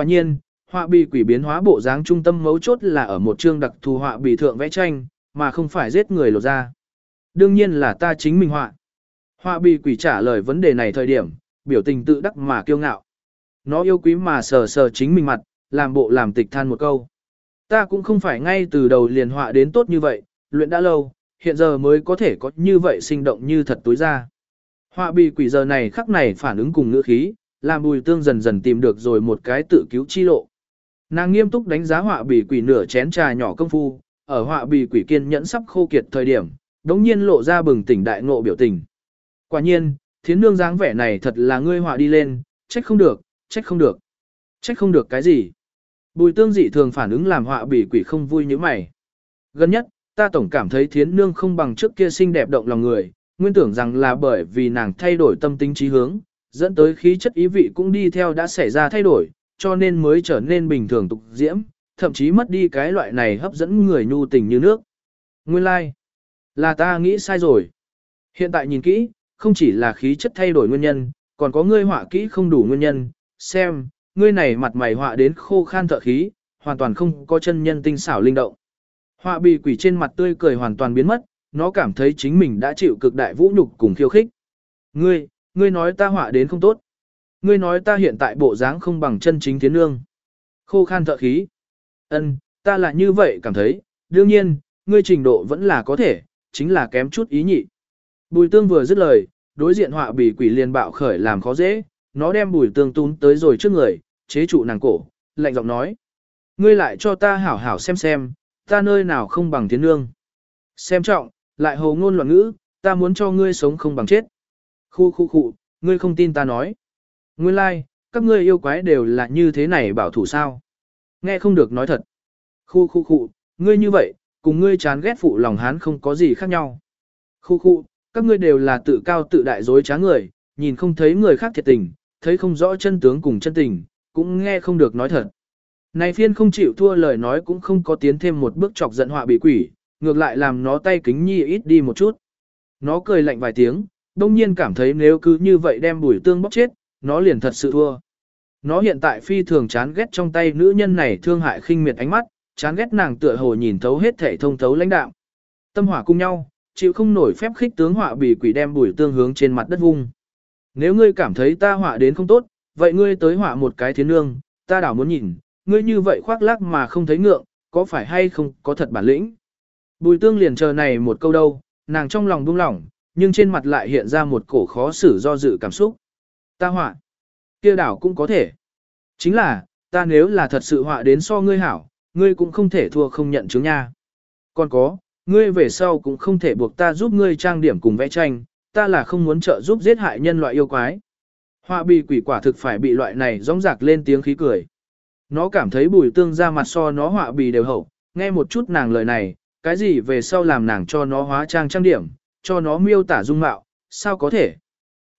Quả nhiên, họa bì quỷ biến hóa bộ dáng trung tâm mấu chốt là ở một chương đặc thù họa bì thượng vẽ tranh, mà không phải giết người lột ra. Đương nhiên là ta chính mình họa. Họa bì quỷ trả lời vấn đề này thời điểm, biểu tình tự đắc mà kiêu ngạo. Nó yêu quý mà sờ sờ chính mình mặt, làm bộ làm tịch than một câu. Ta cũng không phải ngay từ đầu liền họa đến tốt như vậy, luyện đã lâu, hiện giờ mới có thể có như vậy sinh động như thật túi ra. Họa bì quỷ giờ này khắc này phản ứng cùng ngữ khí, làm bùi tương dần dần tìm được rồi một cái tự cứu chi lộ. Nàng nghiêm túc đánh giá họa bì quỷ nửa chén trà nhỏ công phu, ở họa bì quỷ kiên nhẫn sắp khô kiệt thời điểm, đống nhiên lộ ra bừng tỉnh đại ngộ biểu tình. Quả nhiên, thiến nương dáng vẻ này thật là ngươi họa đi lên, trách không được, trách không được. Trách không được cái gì. Bùi tương dị thường phản ứng làm họa bì quỷ không vui như mày. Gần nhất, ta tổng cảm thấy thiến nương không bằng trước kia xinh đẹp động lòng người, nguyên tưởng rằng là bởi vì nàng thay đổi tâm tính trí hướng, dẫn tới khí chất ý vị cũng đi theo đã xảy ra thay đổi, cho nên mới trở nên bình thường tục diễm, thậm chí mất đi cái loại này hấp dẫn người nhu tình như nước. Nguyên lai, like, là ta nghĩ sai rồi. Hiện tại nhìn kỹ, không chỉ là khí chất thay đổi nguyên nhân, còn có ngươi họa kỹ không đủ nguyên nhân, xem, ngươi này mặt mày họa đến khô khan thợ khí, hoàn toàn không có chân nhân tinh xảo linh động. Họa bị quỷ trên mặt tươi cười hoàn toàn biến mất, nó cảm thấy chính mình đã chịu cực đại vũ nhục cùng khiêu khích. Ngươi, ngươi nói ta họa đến không tốt. Ngươi nói ta hiện tại bộ dáng không bằng chân chính thiến nương. Khô khan thợ khí. Ân, ta là như vậy cảm thấy, đương nhiên, ngươi trình độ vẫn là có thể, chính là kém chút ý nhị. Bùi tương vừa dứt lời, đối diện họa bị quỷ liền bạo khởi làm khó dễ, nó đem bùi tương tún tới rồi trước người, chế trụ nàng cổ, lạnh giọng nói. Ngươi lại cho ta hảo hảo xem xem, ta nơi nào không bằng thiến nương. Xem trọng, lại hồ ngôn loạn ngữ, ta muốn cho ngươi sống không bằng chết. Khu khu khu, ngươi không tin ta nói. Nguyên lai, like, các ngươi yêu quái đều là như thế này bảo thủ sao. Nghe không được nói thật. Khu khu khu, ngươi như vậy, cùng ngươi chán ghét phụ lòng hán không có gì khác nhau. Khu khu, các ngươi đều là tự cao tự đại dối trá người, nhìn không thấy người khác thiệt tình, thấy không rõ chân tướng cùng chân tình, cũng nghe không được nói thật. Này phiên không chịu thua lời nói cũng không có tiến thêm một bước chọc giận họa bị quỷ, ngược lại làm nó tay kính nhi ít đi một chút. Nó cười lạnh vài tiếng, đông nhiên cảm thấy nếu cứ như vậy đem bùi tương bóc chết, nó liền thật sự thua. Nó hiện tại phi thường chán ghét trong tay nữ nhân này thương hại khinh miệt ánh mắt, chán ghét nàng tựa hồ nhìn thấu hết thể thông thấu lãnh đạo. Tâm hỏa cùng nhau, chịu không nổi phép khích tướng họa bị quỷ đem bùi tương hướng trên mặt đất vung. Nếu ngươi cảm thấy ta họa đến không tốt, vậy ngươi tới họa một cái thiên nương, ta đảo muốn nhìn, ngươi như vậy khoác lác mà không thấy ngượng, có phải hay không có thật bản lĩnh. Bùi tương liền chờ này một câu đâu, nàng trong lòng buông lỏng, nhưng trên mặt lại hiện ra một cổ khó xử do dự cảm xúc. Ta họa, kia đảo cũng có thể. Chính là, ta nếu là thật sự họa đến so ngươi hảo, ngươi cũng không thể thua không nhận chứng nha. Còn có, ngươi về sau cũng không thể buộc ta giúp ngươi trang điểm cùng vẽ tranh, ta là không muốn trợ giúp giết hại nhân loại yêu quái. Họa bị quỷ quả thực phải bị loại này rong rạc lên tiếng khí cười. Nó cảm thấy bùi tương ra mặt so nó họa bì đều hậu, nghe một chút nàng lời này, cái gì về sau làm nàng cho nó hóa trang trang điểm, cho nó miêu tả dung mạo, sao có thể.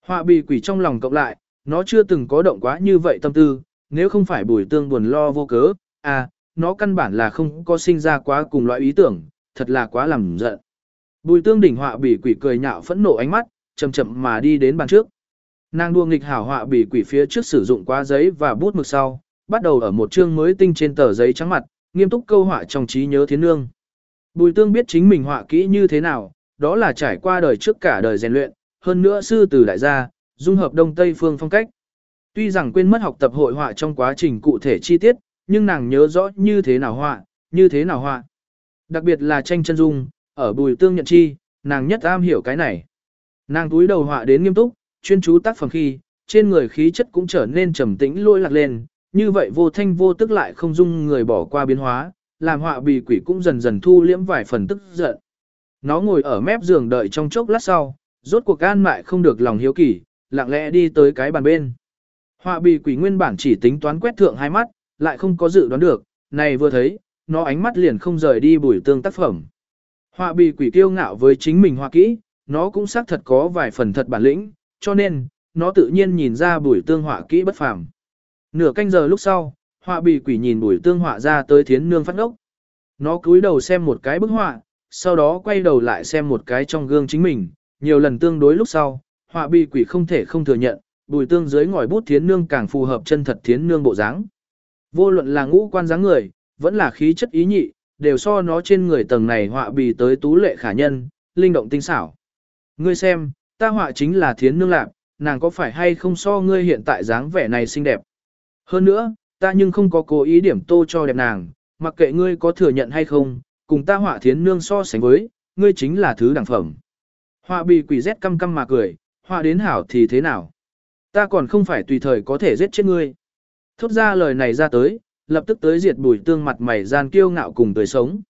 Họa bì quỷ trong lòng cộng lại, nó chưa từng có động quá như vậy tâm tư, nếu không phải bùi tương buồn lo vô cớ, à, nó căn bản là không có sinh ra quá cùng loại ý tưởng, thật là quá làm giận. Bùi tương đỉnh họa bì quỷ cười nhạo phẫn nộ ánh mắt, chậm chậm mà đi đến bàn trước. Nàng đua nghịch hảo họa bì quỷ phía trước sử dụng quá giấy và bút mực sau, bắt đầu ở một chương mới tinh trên tờ giấy trắng mặt, nghiêm túc câu họa trong trí nhớ thiến nương. Bùi tương biết chính mình họa kỹ như thế nào, đó là trải qua đời trước cả đời rèn luyện, hơn nữa sư từ đại gia, dung hợp đông tây phương phong cách. Tuy rằng quên mất học tập hội họa trong quá trình cụ thể chi tiết, nhưng nàng nhớ rõ như thế nào họa, như thế nào họa. Đặc biệt là tranh chân dung, ở bùi tương nhận chi, nàng nhất am hiểu cái này. Nàng túi đầu họa đến nghiêm túc, chuyên chú tác phẩm khi, trên người khí chất cũng trở nên trầm tĩnh lôi lạc lên, như vậy vô thanh vô tức lại không dung người bỏ qua biến hóa, làm họa bì quỷ cũng dần dần thu liễm vài phần tức giận. Nó ngồi ở mép giường đợi trong chốc lát sau, rốt cuộc an mại không được lòng hiếu kỳ, lặng lẽ đi tới cái bàn bên. Họa bì quỷ nguyên bản chỉ tính toán quét thượng hai mắt, lại không có dự đoán được, này vừa thấy, nó ánh mắt liền không rời đi bùi tương tác phẩm. Họa bì quỷ kiêu ngạo với chính mình hoa kỹ, nó cũng xác thật có vài phần thật bản lĩnh, cho nên, nó tự nhiên nhìn ra bùi tương họa kỹ bất phàm. Nửa canh giờ lúc sau, họa bì quỷ nhìn bùi tương họa ra tới thiến nương phát ốc. Nó cúi đầu xem một cái bức họa, sau đó quay đầu lại xem một cái trong gương chính mình, nhiều lần tương đối lúc sau, họa bi quỷ không thể không thừa nhận, bùi tương dưới ngòi bút thiến nương càng phù hợp chân thật thiến nương bộ dáng. Vô luận là ngũ quan dáng người, vẫn là khí chất ý nhị, đều so nó trên người tầng này họa bì tới tú lệ khả nhân, linh động tinh xảo. Ngươi xem, ta họa chính là thiến nương lạc, nàng có phải hay không so ngươi hiện tại dáng vẻ này xinh đẹp. Hơn nữa, ta nhưng không có cố ý điểm tô cho đẹp nàng, mặc kệ ngươi có thừa nhận hay không, cùng ta họa thiến nương so sánh với, ngươi chính là thứ đẳng phẩm. Họa bì quỷ rét căm căm mà cười, họa đến hảo thì thế nào? Ta còn không phải tùy thời có thể giết chết ngươi. Thốt ra lời này ra tới, lập tức tới diệt bùi tương mặt mày gian kiêu ngạo cùng tới sống.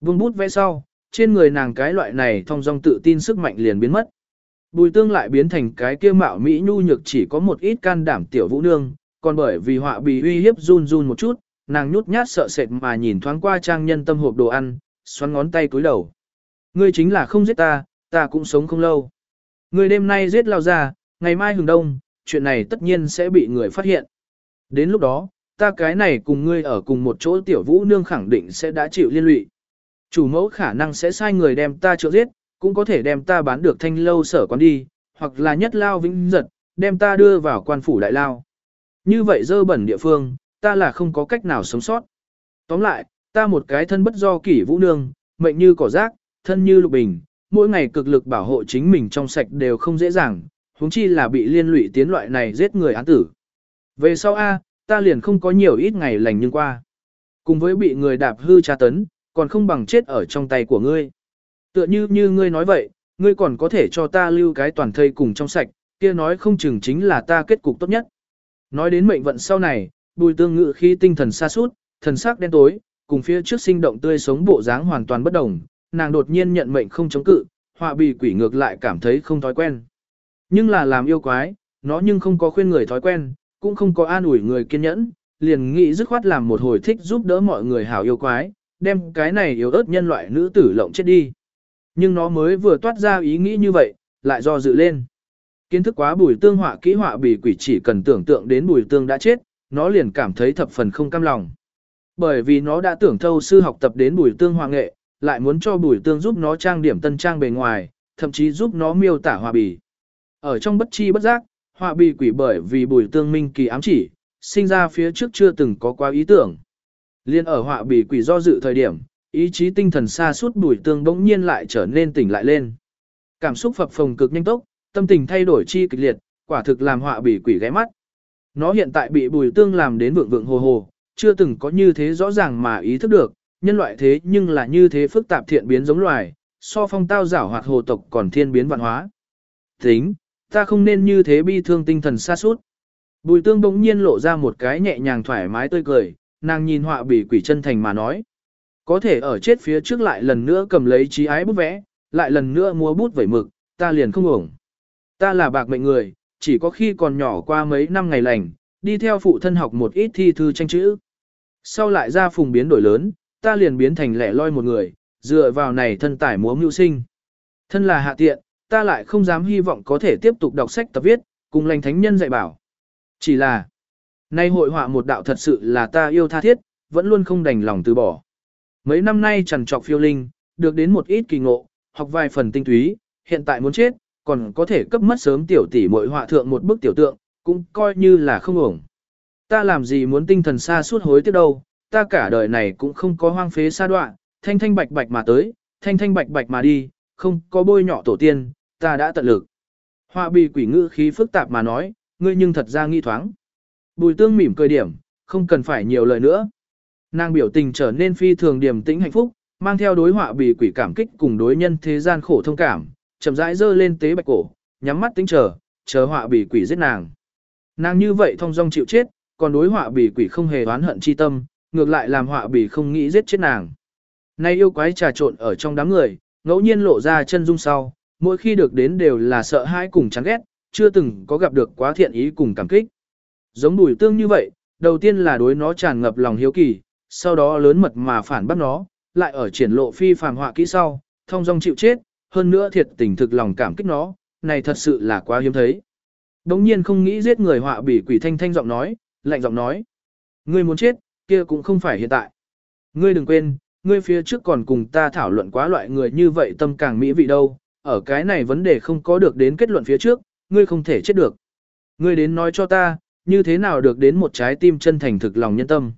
Vương bút vẽ sau, trên người nàng cái loại này thông dong tự tin sức mạnh liền biến mất. Bùi tương lại biến thành cái kia mạo mỹ nhu nhược chỉ có một ít can đảm tiểu vũ nương, còn bởi vì họa bì uy hiếp run run một chút, nàng nhút nhát sợ sệt mà nhìn thoáng qua trang nhân tâm hộp đồ ăn, xoắn ngón tay cúi đầu. Ngươi chính là không giết ta, ta cũng sống không lâu. Ngươi đêm nay giết lao ra, ngày mai hừng đông, chuyện này tất nhiên sẽ bị người phát hiện. Đến lúc đó, ta cái này cùng ngươi ở cùng một chỗ tiểu vũ nương khẳng định sẽ đã chịu liên lụy. Chủ mẫu khả năng sẽ sai người đem ta trợ giết, cũng có thể đem ta bán được thanh lâu sở quán đi, hoặc là nhất lao vĩnh giật, đem ta đưa vào quan phủ đại lao. Như vậy dơ bẩn địa phương, ta là không có cách nào sống sót. Tóm lại, ta một cái thân bất do kỷ vũ nương, mệnh như cỏ rác, thân như lục bình, mỗi ngày cực lực bảo hộ chính mình trong sạch đều không dễ dàng, huống chi là bị liên lụy tiến loại này giết người án tử. Về sau A, ta liền không có nhiều ít ngày lành nhưng qua. Cùng với bị người đạp hư tra tấn, còn không bằng chết ở trong tay của ngươi. Tựa như như ngươi nói vậy, ngươi còn có thể cho ta lưu cái toàn thây cùng trong sạch, kia nói không chừng chính là ta kết cục tốt nhất. Nói đến mệnh vận sau này, bùi tương ngự khi tinh thần xa suốt, thần sắc đen tối, cùng phía trước sinh động tươi sống bộ dáng hoàn toàn bất đồng, nàng đột nhiên nhận mệnh không chống cự, họa bì quỷ ngược lại cảm thấy không thói quen. Nhưng là làm yêu quái, nó nhưng không có khuyên người thói quen, cũng không có an ủi người kiên nhẫn, liền nghĩ dứt khoát làm một hồi thích giúp đỡ mọi người hảo yêu quái, đem cái này yếu ớt nhân loại nữ tử lộng chết đi. Nhưng nó mới vừa toát ra ý nghĩ như vậy, lại do dự lên. Kiến thức quá bùi tương họa kỹ họa bì quỷ chỉ cần tưởng tượng đến bùi tương đã chết, nó liền cảm thấy thập phần không cam lòng. Bởi vì nó đã tưởng thâu sư học tập đến bùi tương họa nghệ, lại muốn cho bùi tương giúp nó trang điểm tân trang bề ngoài, thậm chí giúp nó miêu tả hòa bì. Ở trong bất chi bất giác, hòa bì quỷ bởi vì bùi tương minh kỳ ám chỉ, sinh ra phía trước chưa từng có quá ý tưởng. Liên ở họa bì quỷ do dự thời điểm, ý chí tinh thần xa suốt bùi tương bỗng nhiên lại trở nên tỉnh lại lên. Cảm xúc phập phồng cực nhanh tốc, tâm tình thay đổi chi kịch liệt, quả thực làm họa bì quỷ ghé mắt. Nó hiện tại bị bùi tương làm đến vượng vượng hồ hồ, chưa từng có như thế rõ ràng mà ý thức được, nhân loại thế nhưng là như thế phức tạp thiện biến giống loài, so phong tao giảo hoạt hồ tộc còn thiên biến vạn hóa. Tính, ta không nên như thế bi thương tinh thần xa suốt. Bùi tương bỗng nhiên lộ ra một cái nhẹ nhàng thoải mái tươi cười, nàng nhìn họa bỉ quỷ chân thành mà nói. Có thể ở chết phía trước lại lần nữa cầm lấy trí ái bút vẽ, lại lần nữa mua bút vẩy mực, ta liền không ổng. Ta là bạc mệnh người, chỉ có khi còn nhỏ qua mấy năm ngày lành, đi theo phụ thân học một ít thi thư tranh chữ. Sau lại ra phùng biến đổi lớn, ta liền biến thành lẻ loi một người, dựa vào này thân tải múa mưu sinh. Thân là hạ tiện, ta lại không dám hy vọng có thể tiếp tục đọc sách tập viết, cùng lành thánh nhân dạy bảo. Chỉ là, nay hội họa một đạo thật sự là ta yêu tha thiết, vẫn luôn không đành lòng từ bỏ. Mấy năm nay trằn trọc phiêu linh, được đến một ít kỳ ngộ, học vài phần tinh túy, hiện tại muốn chết, còn có thể cấp mất sớm tiểu tỷ mội họa thượng một bức tiểu tượng, cũng coi như là không ổng. Ta làm gì muốn tinh thần xa suốt hối tiếc đâu, ta cả đời này cũng không có hoang phế xa đoạn, thanh thanh bạch bạch mà tới, thanh thanh bạch bạch mà đi, không có bôi nhọ tổ tiên, ta đã tận lực. Họa bì quỷ ngữ khí phức tạp mà nói, ngươi nhưng thật ra nghi thoáng. Bùi tương mỉm cười điểm, không cần phải nhiều lời nữa. Nàng biểu tình trở nên phi thường điềm tĩnh hạnh phúc, mang theo đối họa bì quỷ cảm kích cùng đối nhân thế gian khổ thông cảm, chậm rãi giơ lên tế bạch cổ, nhắm mắt tính chờ, chờ họa bỉ quỷ giết nàng. Nàng như vậy thông dong chịu chết, còn đối họa bỉ quỷ không hề oán hận chi tâm, ngược lại làm họa bỉ không nghĩ giết chết nàng. Nay yêu quái trà trộn ở trong đám người, ngẫu nhiên lộ ra chân dung sau, mỗi khi được đến đều là sợ hãi cùng chán ghét, chưa từng có gặp được quá thiện ý cùng cảm kích. Giống đùi tương như vậy, đầu tiên là đối nó tràn ngập lòng hiếu kỳ, sau đó lớn mật mà phản bắt nó, lại ở triển lộ phi phàm họa kỹ sau, thông dong chịu chết, hơn nữa thiệt tình thực lòng cảm kích nó, này thật sự là quá hiếm thấy. Đống nhiên không nghĩ giết người họa bỉ quỷ thanh thanh giọng nói, lạnh giọng nói. Ngươi muốn chết, kia cũng không phải hiện tại. Ngươi đừng quên, ngươi phía trước còn cùng ta thảo luận quá loại người như vậy tâm càng mỹ vị đâu, ở cái này vấn đề không có được đến kết luận phía trước, ngươi không thể chết được. Ngươi đến nói cho ta, như thế nào được đến một trái tim chân thành thực lòng nhân tâm.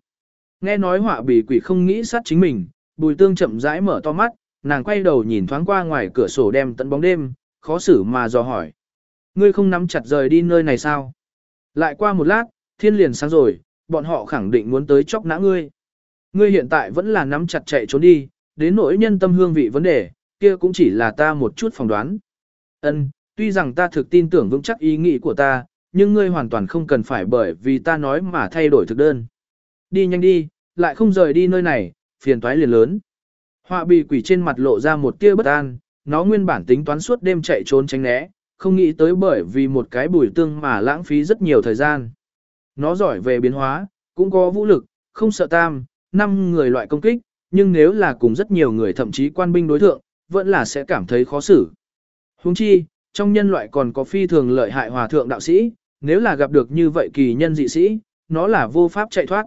Nghe nói họa bỉ quỷ không nghĩ sát chính mình, bùi tương chậm rãi mở to mắt, nàng quay đầu nhìn thoáng qua ngoài cửa sổ đem tận bóng đêm, khó xử mà dò hỏi. Ngươi không nắm chặt rời đi nơi này sao? Lại qua một lát, thiên liền sáng rồi, bọn họ khẳng định muốn tới chóc nã ngươi. Ngươi hiện tại vẫn là nắm chặt chạy trốn đi, đến nỗi nhân tâm hương vị vấn đề, kia cũng chỉ là ta một chút phỏng đoán. Ân, tuy rằng ta thực tin tưởng vững chắc ý nghĩ của ta, nhưng ngươi hoàn toàn không cần phải bởi vì ta nói mà thay đổi thực đơn. Đi nhanh đi, lại không rời đi nơi này, phiền toái liền lớn. Họa bì quỷ trên mặt lộ ra một tia bất an, nó nguyên bản tính toán suốt đêm chạy trốn tránh né, không nghĩ tới bởi vì một cái bùi tương mà lãng phí rất nhiều thời gian. Nó giỏi về biến hóa, cũng có vũ lực, không sợ tam, năm người loại công kích, nhưng nếu là cùng rất nhiều người thậm chí quan binh đối thượng, vẫn là sẽ cảm thấy khó xử. Huống chi, trong nhân loại còn có phi thường lợi hại hòa thượng đạo sĩ, nếu là gặp được như vậy kỳ nhân dị sĩ, nó là vô pháp chạy thoát.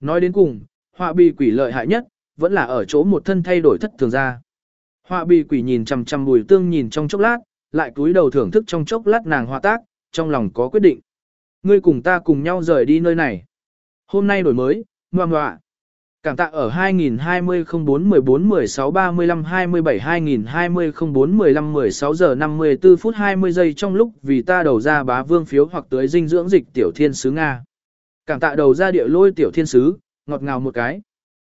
Nói đến cùng, họa bì quỷ lợi hại nhất, vẫn là ở chỗ một thân thay đổi thất thường ra. Họa bì quỷ nhìn chằm chằm bùi tương nhìn trong chốc lát, lại cúi đầu thưởng thức trong chốc lát nàng họa tác, trong lòng có quyết định. Ngươi cùng ta cùng nhau rời đi nơi này. Hôm nay đổi mới, ngoan ngoạ. Cảm tạ ở 2020 04 14 16 35 27 2020 04 15 16 giờ 54 phút 20 giây trong lúc vì ta đầu ra bá vương phiếu hoặc tới dinh dưỡng dịch tiểu thiên sứ Nga. Cảm tạ đầu ra địa lôi tiểu thiên sứ, ngọt ngào một cái.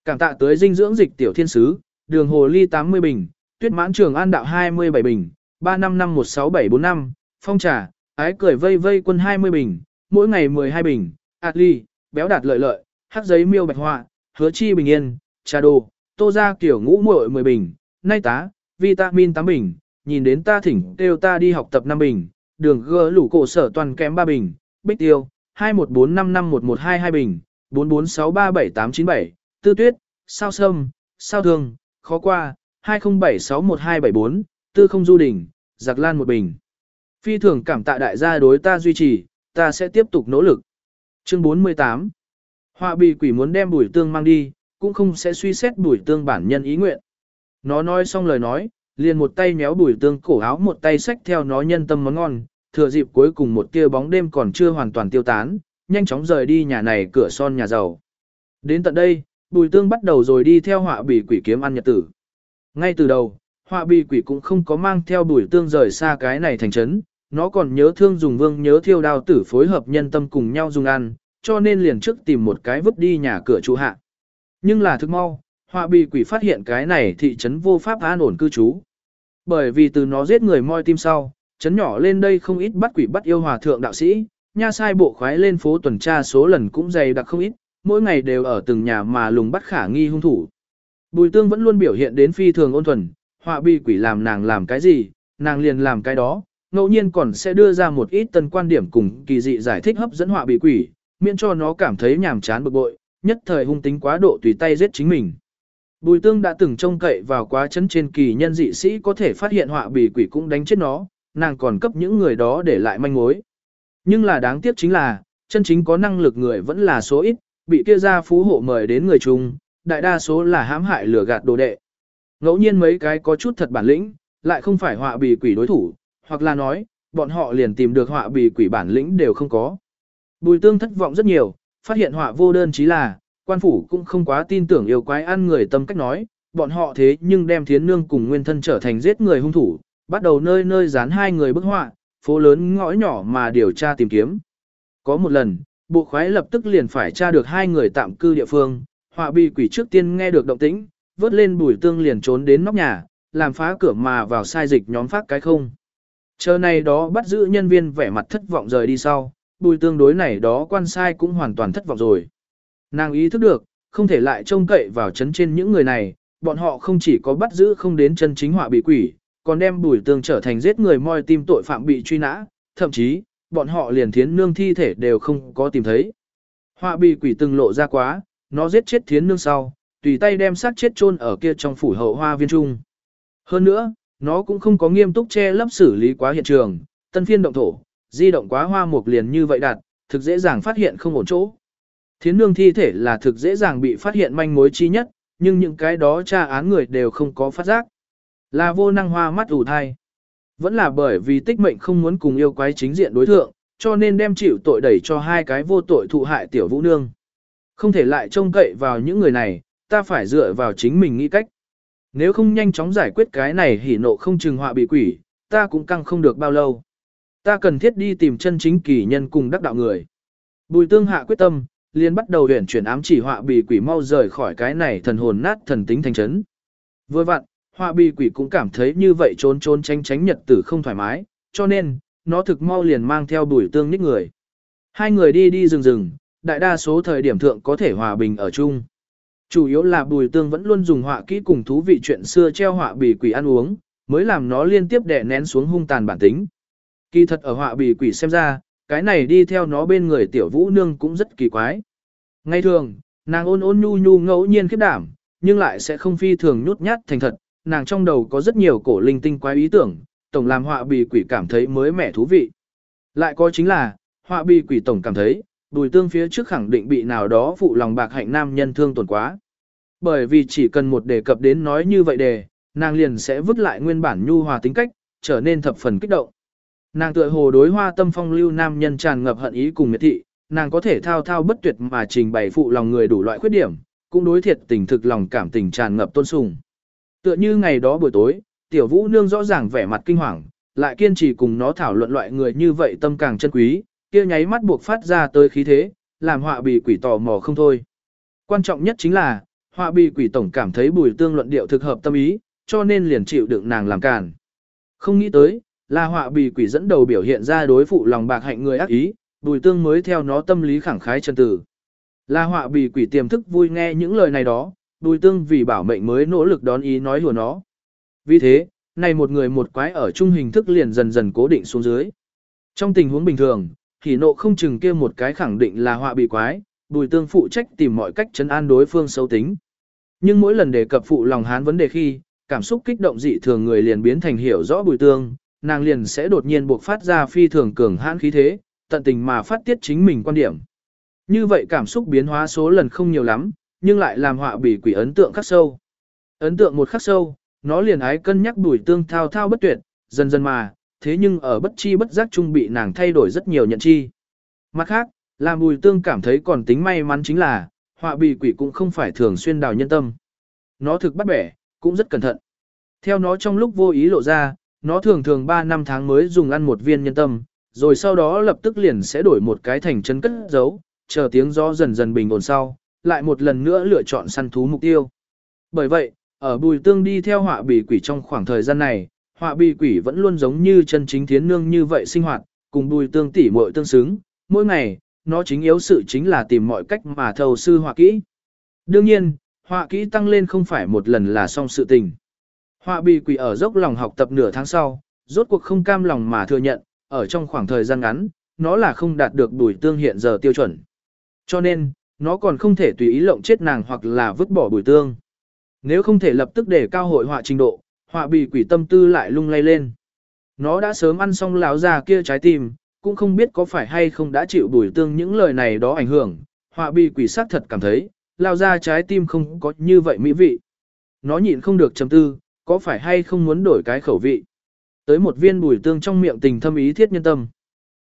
Cảm tạ tới dinh dưỡng dịch tiểu thiên sứ, đường hồ ly 80 bình, tuyết mãn trường an đạo 27 bình, 35516745, phong trà, ái cười vây vây quân 20 bình, mỗi ngày 12 bình, ạt ly, béo đạt lợi lợi, hắc giấy miêu bạch họa, hứa chi bình yên, trà đồ, tô ra kiểu ngũ muội 10 bình, nay tá, vitamin 8 bình, nhìn đến ta thỉnh kêu ta đi học tập 5 bình, đường gỡ lủ cổ sở toàn kém 3 bình, bích tiêu, 21455112 bình, 44637897, tư tuyết, sao sâm, sao Thường, khó qua, 20761274, tư không du đỉnh, giặc lan một bình. Phi thường cảm tạ đại gia đối ta duy trì, ta sẽ tiếp tục nỗ lực. Chương 48 Họa bì quỷ muốn đem bùi tương mang đi, cũng không sẽ suy xét bùi tương bản nhân ý nguyện. Nó nói xong lời nói, liền một tay méo bùi tương cổ áo một tay xách theo nó nhân tâm món ngon, thừa dịp cuối cùng một tia bóng đêm còn chưa hoàn toàn tiêu tán, nhanh chóng rời đi nhà này cửa son nhà giàu. Đến tận đây, bùi tương bắt đầu rồi đi theo họa bì quỷ kiếm ăn nhật tử. Ngay từ đầu, họa bì quỷ cũng không có mang theo bùi tương rời xa cái này thành trấn, nó còn nhớ thương dùng vương nhớ thiêu đao tử phối hợp nhân tâm cùng nhau dùng ăn, cho nên liền trước tìm một cái vứt đi nhà cửa trụ hạ. Nhưng là thức mau, họa bì quỷ phát hiện cái này thị trấn vô pháp an ổn cư trú. Bởi vì từ nó giết người moi tim sau, trấn nhỏ lên đây không ít bắt quỷ bắt yêu hòa thượng đạo sĩ, nha sai bộ khoái lên phố tuần tra số lần cũng dày đặc không ít, mỗi ngày đều ở từng nhà mà lùng bắt khả nghi hung thủ. Bùi tương vẫn luôn biểu hiện đến phi thường ôn thuần, họa bi quỷ làm nàng làm cái gì, nàng liền làm cái đó, ngẫu nhiên còn sẽ đưa ra một ít tân quan điểm cùng kỳ dị giải thích hấp dẫn họa bị quỷ, miễn cho nó cảm thấy nhàm chán bực bội, nhất thời hung tính quá độ tùy tay giết chính mình. Bùi tương đã từng trông cậy vào quá chấn trên kỳ nhân dị sĩ có thể phát hiện họa bị quỷ cũng đánh chết nó, nàng còn cấp những người đó để lại manh mối. Nhưng là đáng tiếc chính là, chân chính có năng lực người vẫn là số ít, bị kia gia phú hộ mời đến người chung, đại đa số là hãm hại lừa gạt đồ đệ. Ngẫu nhiên mấy cái có chút thật bản lĩnh, lại không phải họa bì quỷ đối thủ, hoặc là nói, bọn họ liền tìm được họa bì quỷ bản lĩnh đều không có. Bùi tương thất vọng rất nhiều, phát hiện họa vô đơn chí là, quan phủ cũng không quá tin tưởng yêu quái ăn người tâm cách nói, bọn họ thế nhưng đem thiến nương cùng nguyên thân trở thành giết người hung thủ, bắt đầu nơi nơi dán hai người bức họa, phố lớn ngõ nhỏ mà điều tra tìm kiếm. Có một lần, bộ khoái lập tức liền phải tra được hai người tạm cư địa phương, họa bị quỷ trước tiên nghe được động tĩnh, vớt lên bùi tương liền trốn đến nóc nhà, làm phá cửa mà vào sai dịch nhóm phát cái không. Chờ này đó bắt giữ nhân viên vẻ mặt thất vọng rời đi sau, bùi tương đối này đó quan sai cũng hoàn toàn thất vọng rồi. Nàng ý thức được, không thể lại trông cậy vào chấn trên những người này, bọn họ không chỉ có bắt giữ không đến chân chính họa bị quỷ, còn đem bùi tương trở thành giết người moi tim tội phạm bị truy nã, thậm chí, bọn họ liền thiến nương thi thể đều không có tìm thấy. Họa bị quỷ từng lộ ra quá, nó giết chết thiến nương sau, tùy tay đem xác chết chôn ở kia trong phủ hậu hoa viên trung. Hơn nữa, nó cũng không có nghiêm túc che lấp xử lý quá hiện trường, tân phiên động thổ, di động quá hoa mục liền như vậy đặt, thực dễ dàng phát hiện không ổn chỗ. Thiến nương thi thể là thực dễ dàng bị phát hiện manh mối chi nhất, nhưng những cái đó tra án người đều không có phát giác. Là vô năng hoa mắt ủ thai. Vẫn là bởi vì tích mệnh không muốn cùng yêu quái chính diện đối thượng, cho nên đem chịu tội đẩy cho hai cái vô tội thụ hại tiểu vũ nương. Không thể lại trông cậy vào những người này, ta phải dựa vào chính mình nghĩ cách. Nếu không nhanh chóng giải quyết cái này hỉ nộ không chừng họa bị quỷ, ta cũng căng không được bao lâu. Ta cần thiết đi tìm chân chính kỳ nhân cùng đắc đạo người. Bùi tương hạ quyết tâm, liền bắt đầu huyển chuyển ám chỉ họa bị quỷ mau rời khỏi cái này thần hồn nát thần tính thành chấn. Vừa vặn, họa bi quỷ cũng cảm thấy như vậy trốn trốn tránh tránh nhật tử không thoải mái, cho nên, nó thực mau liền mang theo bùi tương nít người. Hai người đi đi rừng rừng, đại đa số thời điểm thượng có thể hòa bình ở chung. Chủ yếu là bùi tương vẫn luôn dùng họa kỹ cùng thú vị chuyện xưa treo họa bì quỷ ăn uống, mới làm nó liên tiếp đè nén xuống hung tàn bản tính. Kỳ thật ở họa bì quỷ xem ra, cái này đi theo nó bên người tiểu vũ nương cũng rất kỳ quái. Ngay thường, nàng ôn ôn nhu nhu ngẫu nhiên khiếp đảm, nhưng lại sẽ không phi thường nhút nhát thành thật, nàng trong đầu có rất nhiều cổ linh tinh quái ý tưởng, tổng làm họa bì quỷ cảm thấy mới mẻ thú vị. Lại có chính là, họa bì quỷ tổng cảm thấy, đùi tương phía trước khẳng định bị nào đó phụ lòng bạc hạnh nam nhân thương tổn quá. Bởi vì chỉ cần một đề cập đến nói như vậy đề, nàng liền sẽ vứt lại nguyên bản nhu hòa tính cách, trở nên thập phần kích động. Nàng tựa hồ đối hoa tâm phong lưu nam nhân tràn ngập hận ý cùng miệt thị, nàng có thể thao thao bất tuyệt mà trình bày phụ lòng người đủ loại khuyết điểm, cũng đối thiệt tình thực lòng cảm tình tràn ngập tôn sùng. Tựa như ngày đó buổi tối, tiểu vũ nương rõ ràng vẻ mặt kinh hoàng, lại kiên trì cùng nó thảo luận loại người như vậy tâm càng chân quý, kia nháy mắt buộc phát ra tới khí thế, làm họa bị quỷ tò mò không thôi. Quan trọng nhất chính là, họa bị quỷ tổng cảm thấy bùi tương luận điệu thực hợp tâm ý, cho nên liền chịu đựng nàng làm cản. Không nghĩ tới, là họa bị quỷ dẫn đầu biểu hiện ra đối phụ lòng bạc hạnh người ác ý, bùi tương mới theo nó tâm lý khẳng khái chân tử. Là họa bị quỷ tiềm thức vui nghe những lời này đó, bùi tương vì bảo mệnh mới nỗ lực đón ý nói hùa nó. Vì thế, này một người một quái ở trung hình thức liền dần dần cố định xuống dưới. Trong tình huống bình thường, thì nộ không chừng kia một cái khẳng định là họa bị quái, bùi tương phụ trách tìm mọi cách chấn an đối phương xấu tính. Nhưng mỗi lần đề cập phụ lòng hán vấn đề khi, cảm xúc kích động dị thường người liền biến thành hiểu rõ bùi tương, nàng liền sẽ đột nhiên buộc phát ra phi thường cường hãn khí thế, tận tình mà phát tiết chính mình quan điểm. Như vậy cảm xúc biến hóa số lần không nhiều lắm, nhưng lại làm họa bị quỷ ấn tượng khắc sâu. Ấn tượng một khắc sâu, nó liền ái cân nhắc bùi tương thao thao bất tuyệt, dần dần mà, thế nhưng ở bất chi bất giác trung bị nàng thay đổi rất nhiều nhận chi. Mặt khác, làm bùi tương cảm thấy còn tính may mắn chính là, họa bị quỷ cũng không phải thường xuyên đào nhân tâm. Nó thực bắt bẻ, cũng rất cẩn thận. Theo nó trong lúc vô ý lộ ra, nó thường thường 3 năm tháng mới dùng ăn một viên nhân tâm, rồi sau đó lập tức liền sẽ đổi một cái thành chân cất giấu, chờ tiếng gió dần dần bình ổn sau, lại một lần nữa lựa chọn săn thú mục tiêu. Bởi vậy, ở bùi tương đi theo họa bì quỷ trong khoảng thời gian này, họa bì quỷ vẫn luôn giống như chân chính thiến nương như vậy sinh hoạt, cùng bùi tương tỉ muội tương xứng, mỗi ngày, nó chính yếu sự chính là tìm mọi cách mà thầu sư họa kỹ. Đương nhiên, họa kỹ tăng lên không phải một lần là xong sự tình. Họa bì quỷ ở dốc lòng học tập nửa tháng sau, rốt cuộc không cam lòng mà thừa nhận, ở trong khoảng thời gian ngắn, nó là không đạt được bùi tương hiện giờ tiêu chuẩn. Cho nên, nó còn không thể tùy ý lộng chết nàng hoặc là vứt bỏ bùi tương. Nếu không thể lập tức để cao hội họa trình độ, họa bị quỷ tâm tư lại lung lay lên. Nó đã sớm ăn xong lão già kia trái tim, cũng không biết có phải hay không đã chịu bùi tương những lời này đó ảnh hưởng, họa bị quỷ sắc thật cảm thấy, lao ra trái tim không có như vậy mỹ vị. Nó nhịn không được chấm tư, có phải hay không muốn đổi cái khẩu vị. Tới một viên bùi tương trong miệng tình thâm ý thiết nhân tâm.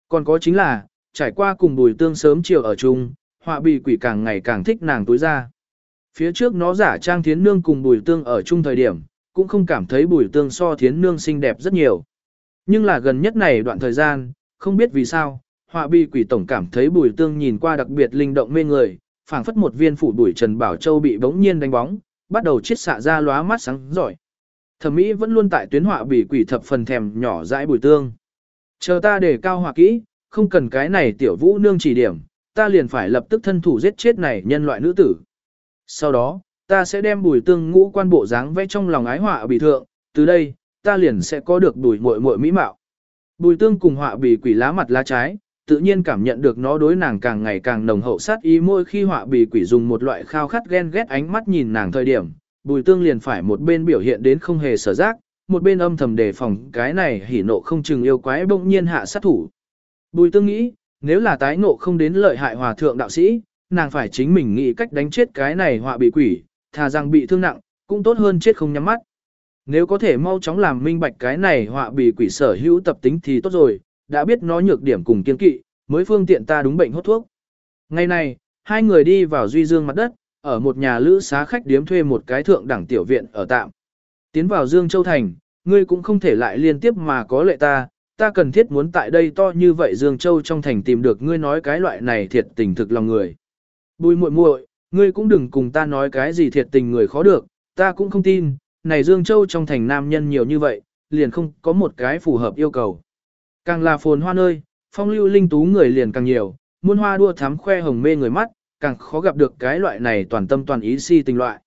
Còn có chính là, trải qua cùng bùi tương sớm chiều ở chung, họa bì quỷ càng ngày càng thích nàng tối ra. Phía trước nó giả trang thiến nương cùng bùi tương ở chung thời điểm, cũng không cảm thấy bùi tương so thiến nương xinh đẹp rất nhiều. Nhưng là gần nhất này đoạn thời gian, không biết vì sao, họa bì quỷ tổng cảm thấy bùi tương nhìn qua đặc biệt linh động mê người, phảng phất một viên phủ bùi Trần Bảo Châu bị bỗng nhiên đánh bóng, bắt đầu chiết xạ ra lóa mắt sáng giỏi. Thẩm mỹ vẫn luôn tại tuyến họa bì quỷ thập phần thèm nhỏ dãi bùi tương. Chờ ta để cao họa kỹ, không cần cái này tiểu vũ nương chỉ điểm, ta liền phải lập tức thân thủ giết chết này nhân loại nữ tử. Sau đó, ta sẽ đem bùi tương ngũ quan bộ dáng vẽ trong lòng ái họa bị thượng, từ đây, ta liền sẽ có được bùi muội muội mỹ mạo. Bùi tương cùng họa bị quỷ lá mặt lá trái, tự nhiên cảm nhận được nó đối nàng càng ngày càng nồng hậu sát ý môi khi họa bị quỷ dùng một loại khao khát ghen ghét ánh mắt nhìn nàng thời điểm, bùi tương liền phải một bên biểu hiện đến không hề sở giác, một bên âm thầm đề phòng cái này hỉ nộ không chừng yêu quái bỗng nhiên hạ sát thủ. Bùi tương nghĩ, nếu là tái ngộ không đến lợi hại hòa thượng đạo sĩ, nàng phải chính mình nghĩ cách đánh chết cái này họa bị quỷ, thà rằng bị thương nặng, cũng tốt hơn chết không nhắm mắt. Nếu có thể mau chóng làm minh bạch cái này họa bị quỷ sở hữu tập tính thì tốt rồi, đã biết nó nhược điểm cùng kiên kỵ, mới phương tiện ta đúng bệnh hốt thuốc. Ngày này, hai người đi vào duy dương mặt đất, ở một nhà lữ xá khách điếm thuê một cái thượng đẳng tiểu viện ở tạm. Tiến vào Dương Châu Thành, ngươi cũng không thể lại liên tiếp mà có lệ ta, ta cần thiết muốn tại đây to như vậy Dương Châu trong thành tìm được ngươi nói cái loại này thiệt tình thực lòng người. Bùi muội muội, ngươi cũng đừng cùng ta nói cái gì thiệt tình người khó được, ta cũng không tin, này Dương Châu trong thành nam nhân nhiều như vậy, liền không có một cái phù hợp yêu cầu. Càng là phồn hoa nơi, phong lưu linh tú người liền càng nhiều, muôn hoa đua thắm khoe hồng mê người mắt, càng khó gặp được cái loại này toàn tâm toàn ý si tình loại.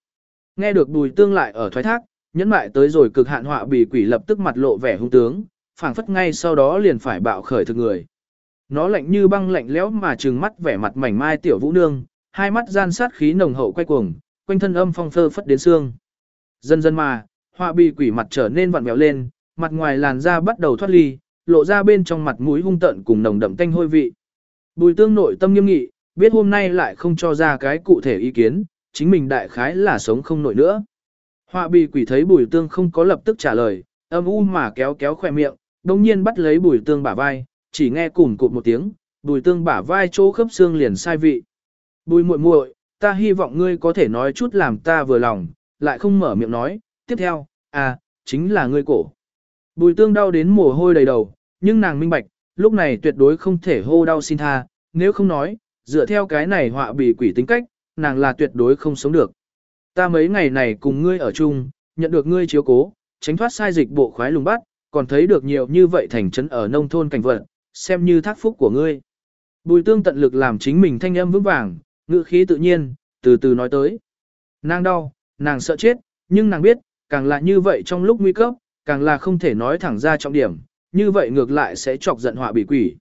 Nghe được bùi tương lại ở thoái thác, nhẫn mại tới rồi cực hạn họa bị quỷ lập tức mặt lộ vẻ hung tướng, phảng phất ngay sau đó liền phải bạo khởi thực người. Nó lạnh như băng lạnh lẽo mà trừng mắt vẻ mặt mảnh mai tiểu vũ nương, hai mắt gian sát khí nồng hậu quay cuồng, quanh thân âm phong phơ phất đến xương. Dần dần mà, họa bị quỷ mặt trở nên vặn vẹo lên, mặt ngoài làn da bắt đầu thoát ly, lộ ra bên trong mặt mũi hung tợn cùng nồng đậm tanh hôi vị. Bùi tương nội tâm nghiêm nghị, biết hôm nay lại không cho ra cái cụ thể ý kiến, chính mình đại khái là sống không nổi nữa. Họa bị quỷ thấy bùi tương không có lập tức trả lời, âm u mà kéo kéo khoe miệng, đồng nhiên bắt lấy bùi tương bả vai, chỉ nghe cùn cụt một tiếng, bùi tương bả vai chỗ khớp xương liền sai vị. Bùi muội muội, ta hy vọng ngươi có thể nói chút làm ta vừa lòng, lại không mở miệng nói, tiếp theo, à, chính là ngươi cổ. Bùi tương đau đến mồ hôi đầy đầu, nhưng nàng minh bạch, lúc này tuyệt đối không thể hô đau xin tha, nếu không nói, dựa theo cái này họa bị quỷ tính cách, nàng là tuyệt đối không sống được. Ta mấy ngày này cùng ngươi ở chung, nhận được ngươi chiếu cố, tránh thoát sai dịch bộ khoái lùng bắt, còn thấy được nhiều như vậy thành trấn ở nông thôn cảnh vật, xem như thác phúc của ngươi. Bùi tương tận lực làm chính mình thanh âm vững vàng, ngữ khí tự nhiên, từ từ nói tới. Nàng đau, nàng sợ chết, nhưng nàng biết, càng là như vậy trong lúc nguy cấp, càng là không thể nói thẳng ra trọng điểm, như vậy ngược lại sẽ chọc giận họa bị quỷ.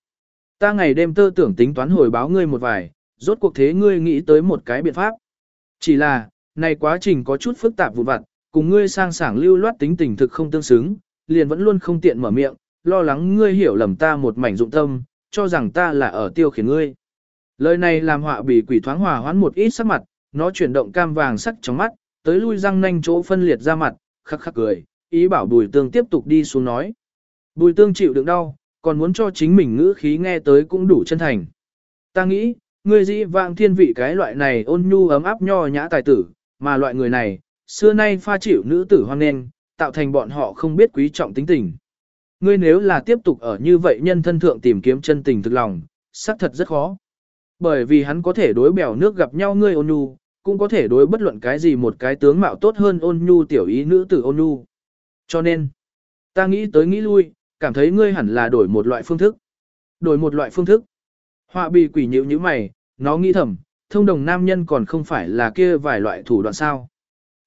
Ta ngày đêm tơ tưởng tính toán hồi báo ngươi một vài, rốt cuộc thế ngươi nghĩ tới một cái biện pháp. Chỉ là, này quá trình có chút phức tạp vụn vặt, cùng ngươi sang sảng lưu loát tính tình thực không tương xứng, liền vẫn luôn không tiện mở miệng, lo lắng ngươi hiểu lầm ta một mảnh dụng tâm, cho rằng ta là ở tiêu khiển ngươi. Lời này làm họa bị quỷ thoáng hòa hoãn một ít sắc mặt, nó chuyển động cam vàng sắc trong mắt, tới lui răng nanh chỗ phân liệt ra mặt, khắc khắc cười, ý bảo bùi tương tiếp tục đi xuống nói. Bùi tương chịu đựng đau, còn muốn cho chính mình ngữ khí nghe tới cũng đủ chân thành. Ta nghĩ, ngươi dĩ vạng thiên vị cái loại này ôn nhu ấm áp nho nhã tài tử, mà loại người này, xưa nay pha chịu nữ tử hoang nên, tạo thành bọn họ không biết quý trọng tính tình. Ngươi nếu là tiếp tục ở như vậy nhân thân thượng tìm kiếm chân tình thực lòng, xác thật rất khó. Bởi vì hắn có thể đối bèo nước gặp nhau ngươi ôn nhu, cũng có thể đối bất luận cái gì một cái tướng mạo tốt hơn ôn nhu tiểu ý nữ tử ôn nhu. Cho nên, ta nghĩ tới nghĩ lui, cảm thấy ngươi hẳn là đổi một loại phương thức. Đổi một loại phương thức. Họa bị quỷ nhiễu như mày, nó nghĩ thầm, thông đồng nam nhân còn không phải là kia vài loại thủ đoạn sao.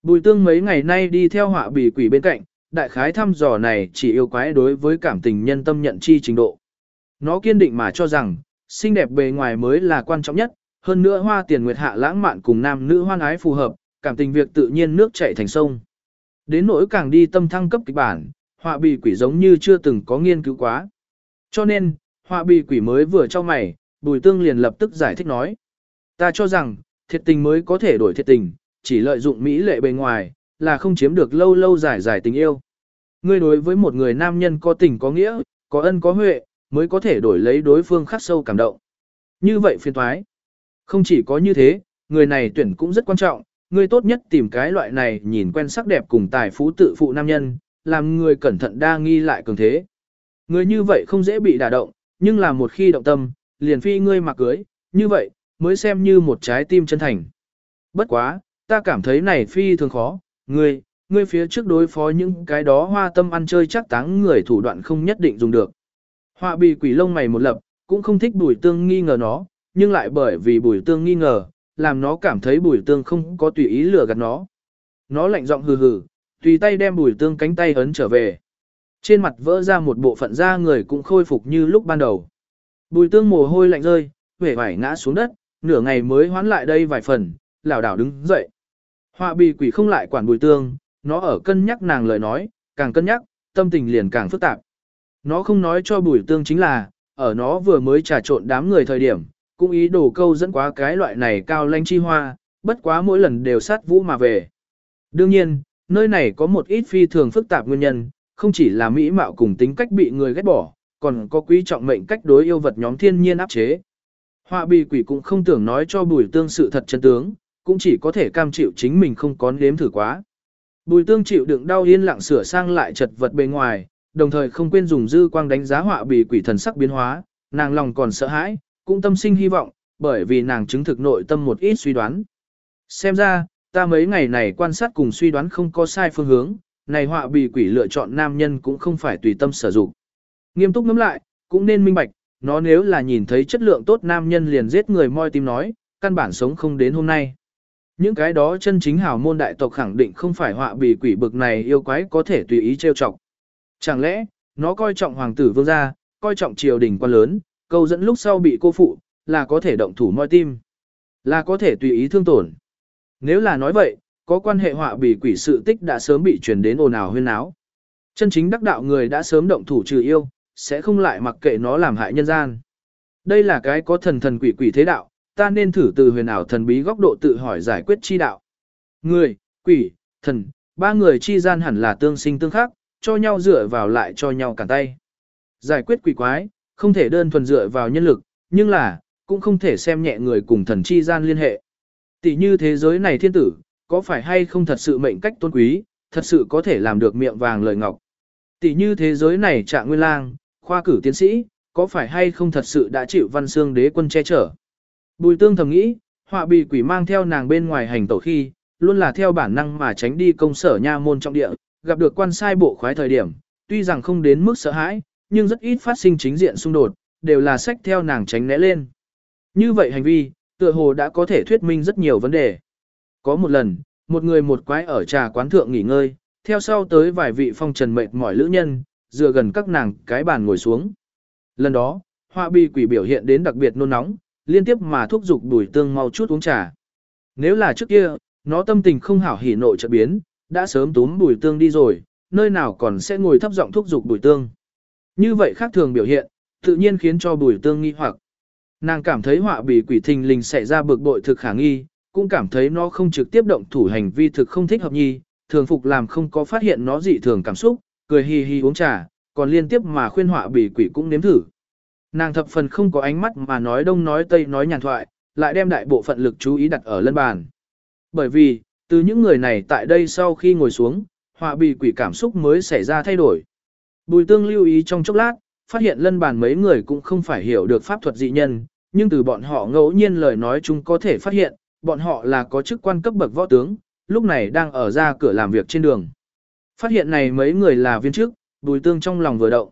Bùi tương mấy ngày nay đi theo họa Bì quỷ bên cạnh, đại khái thăm dò này chỉ yêu quái đối với cảm tình nhân tâm nhận chi trình độ. Nó kiên định mà cho rằng, xinh đẹp bề ngoài mới là quan trọng nhất, hơn nữa hoa tiền nguyệt hạ lãng mạn cùng nam nữ hoan ái phù hợp, cảm tình việc tự nhiên nước chảy thành sông. Đến nỗi càng đi tâm thăng cấp kịch bản, họa Bì quỷ giống như chưa từng có nghiên cứu quá. Cho nên, họa Bì quỷ mới vừa cho mày, bùi tương liền lập tức giải thích nói. Ta cho rằng, thiệt tình mới có thể đổi thiệt tình, chỉ lợi dụng mỹ lệ bề ngoài, là không chiếm được lâu lâu dài dài tình yêu. Ngươi đối với một người nam nhân có tình có nghĩa, có ân có huệ, mới có thể đổi lấy đối phương khắc sâu cảm động. Như vậy phiền thoái. Không chỉ có như thế, người này tuyển cũng rất quan trọng, ngươi tốt nhất tìm cái loại này nhìn quen sắc đẹp cùng tài phú tự phụ nam nhân, làm người cẩn thận đa nghi lại cường thế. Người như vậy không dễ bị đả động, nhưng là một khi động tâm, liền phi ngươi mặc cưới, như vậy, mới xem như một trái tim chân thành. Bất quá, ta cảm thấy này phi thường khó, ngươi, ngươi phía trước đối phó những cái đó hoa tâm ăn chơi chắc táng người thủ đoạn không nhất định dùng được. Họa bị quỷ lông mày một lập, cũng không thích bùi tương nghi ngờ nó, nhưng lại bởi vì bùi tương nghi ngờ, làm nó cảm thấy bùi tương không có tùy ý lừa gạt nó. Nó lạnh giọng hừ hừ, tùy tay đem bùi tương cánh tay ấn trở về. Trên mặt vỡ ra một bộ phận da người cũng khôi phục như lúc ban đầu. Bùi tương mồ hôi lạnh rơi, vẻ vải ngã xuống đất, nửa ngày mới hoán lại đây vài phần, lảo đảo đứng dậy. Họa Bì quỷ không lại quản bùi tương, nó ở cân nhắc nàng lời nói, càng cân nhắc, tâm tình liền càng phức tạp. Nó không nói cho bùi tương chính là, ở nó vừa mới trà trộn đám người thời điểm, cũng ý đồ câu dẫn quá cái loại này cao lanh chi hoa, bất quá mỗi lần đều sát vũ mà về. Đương nhiên, nơi này có một ít phi thường phức tạp nguyên nhân, không chỉ là mỹ mạo cùng tính cách bị người ghét bỏ, còn có quý trọng mệnh cách đối yêu vật nhóm thiên nhiên áp chế. Họa bì quỷ cũng không tưởng nói cho bùi tương sự thật chân tướng, cũng chỉ có thể cam chịu chính mình không có nếm thử quá. Bùi tương chịu đựng đau yên lặng sửa sang lại chật vật bề ngoài, đồng thời không quên dùng dư quang đánh giá họa bì quỷ thần sắc biến hóa, nàng lòng còn sợ hãi, cũng tâm sinh hy vọng, bởi vì nàng chứng thực nội tâm một ít suy đoán. Xem ra, ta mấy ngày này quan sát cùng suy đoán không có sai phương hướng, này họa bì quỷ lựa chọn nam nhân cũng không phải tùy tâm sử dụng. Nghiêm túc ngẫm lại, cũng nên minh bạch, nó nếu là nhìn thấy chất lượng tốt nam nhân liền giết người moi tim nói, căn bản sống không đến hôm nay. Những cái đó chân chính hào môn đại tộc khẳng định không phải họa bì quỷ bực này yêu quái có thể tùy ý trêu chọc. Chẳng lẽ, nó coi trọng hoàng tử vương gia, coi trọng triều đình quan lớn, câu dẫn lúc sau bị cô phụ, là có thể động thủ moi tim, là có thể tùy ý thương tổn. Nếu là nói vậy, có quan hệ họa bì quỷ sự tích đã sớm bị truyền đến ồn ào huyên áo. Chân chính đắc đạo người đã sớm động thủ trừ yêu, sẽ không lại mặc kệ nó làm hại nhân gian. Đây là cái có thần thần quỷ quỷ thế đạo, ta nên thử từ huyền ảo thần bí góc độ tự hỏi giải quyết chi đạo. Người, quỷ, thần, ba người chi gian hẳn là tương sinh tương khắc, cho nhau dựa vào lại cho nhau cản tay. Giải quyết quỷ quái, không thể đơn thuần dựa vào nhân lực, nhưng là, cũng không thể xem nhẹ người cùng thần chi gian liên hệ. Tỷ như thế giới này thiên tử, có phải hay không thật sự mệnh cách tôn quý, thật sự có thể làm được miệng vàng lời ngọc. Tỷ như thế giới này trạng nguyên lang, khoa cử tiến sĩ, có phải hay không thật sự đã chịu văn xương đế quân che chở. Bùi tương thầm nghĩ, họa bị quỷ mang theo nàng bên ngoài hành tẩu khi, luôn là theo bản năng mà tránh đi công sở nha môn trọng địa, gặp được quan sai bộ khoái thời điểm, tuy rằng không đến mức sợ hãi, nhưng rất ít phát sinh chính diện xung đột, đều là sách theo nàng tránh né lên. Như vậy hành vi, tựa hồ đã có thể thuyết minh rất nhiều vấn đề. Có một lần, một người một quái ở trà quán thượng nghỉ ngơi, theo sau tới vài vị phong trần mệt mỏi lữ nhân, dựa gần các nàng cái bàn ngồi xuống. Lần đó, họa bi quỷ biểu hiện đến đặc biệt nôn nóng, liên tiếp mà thúc giục đuổi tương mau chút uống trà. Nếu là trước kia, nó tâm tình không hảo hỉ nội chợt biến, đã sớm túm bùi tương đi rồi, nơi nào còn sẽ ngồi thấp giọng thúc giục bùi tương. Như vậy khác thường biểu hiện, tự nhiên khiến cho bùi tương nghi hoặc. Nàng cảm thấy họa bị quỷ thình lình xảy ra bực bội thực khả nghi, cũng cảm thấy nó không trực tiếp động thủ hành vi thực không thích hợp nhi, thường phục làm không có phát hiện nó dị thường cảm xúc, cười hi hi uống trà, còn liên tiếp mà khuyên họa bị quỷ cũng nếm thử. Nàng thập phần không có ánh mắt mà nói đông nói tây nói nhàn thoại, lại đem đại bộ phận lực chú ý đặt ở lân bàn. Bởi vì, từ những người này tại đây sau khi ngồi xuống, họa bị quỷ cảm xúc mới xảy ra thay đổi. Bùi tương lưu ý trong chốc lát, phát hiện lân bàn mấy người cũng không phải hiểu được pháp thuật dị nhân, nhưng từ bọn họ ngẫu nhiên lời nói chung có thể phát hiện, bọn họ là có chức quan cấp bậc võ tướng, lúc này đang ở ra cửa làm việc trên đường. Phát hiện này mấy người là viên chức, bùi tương trong lòng vừa động.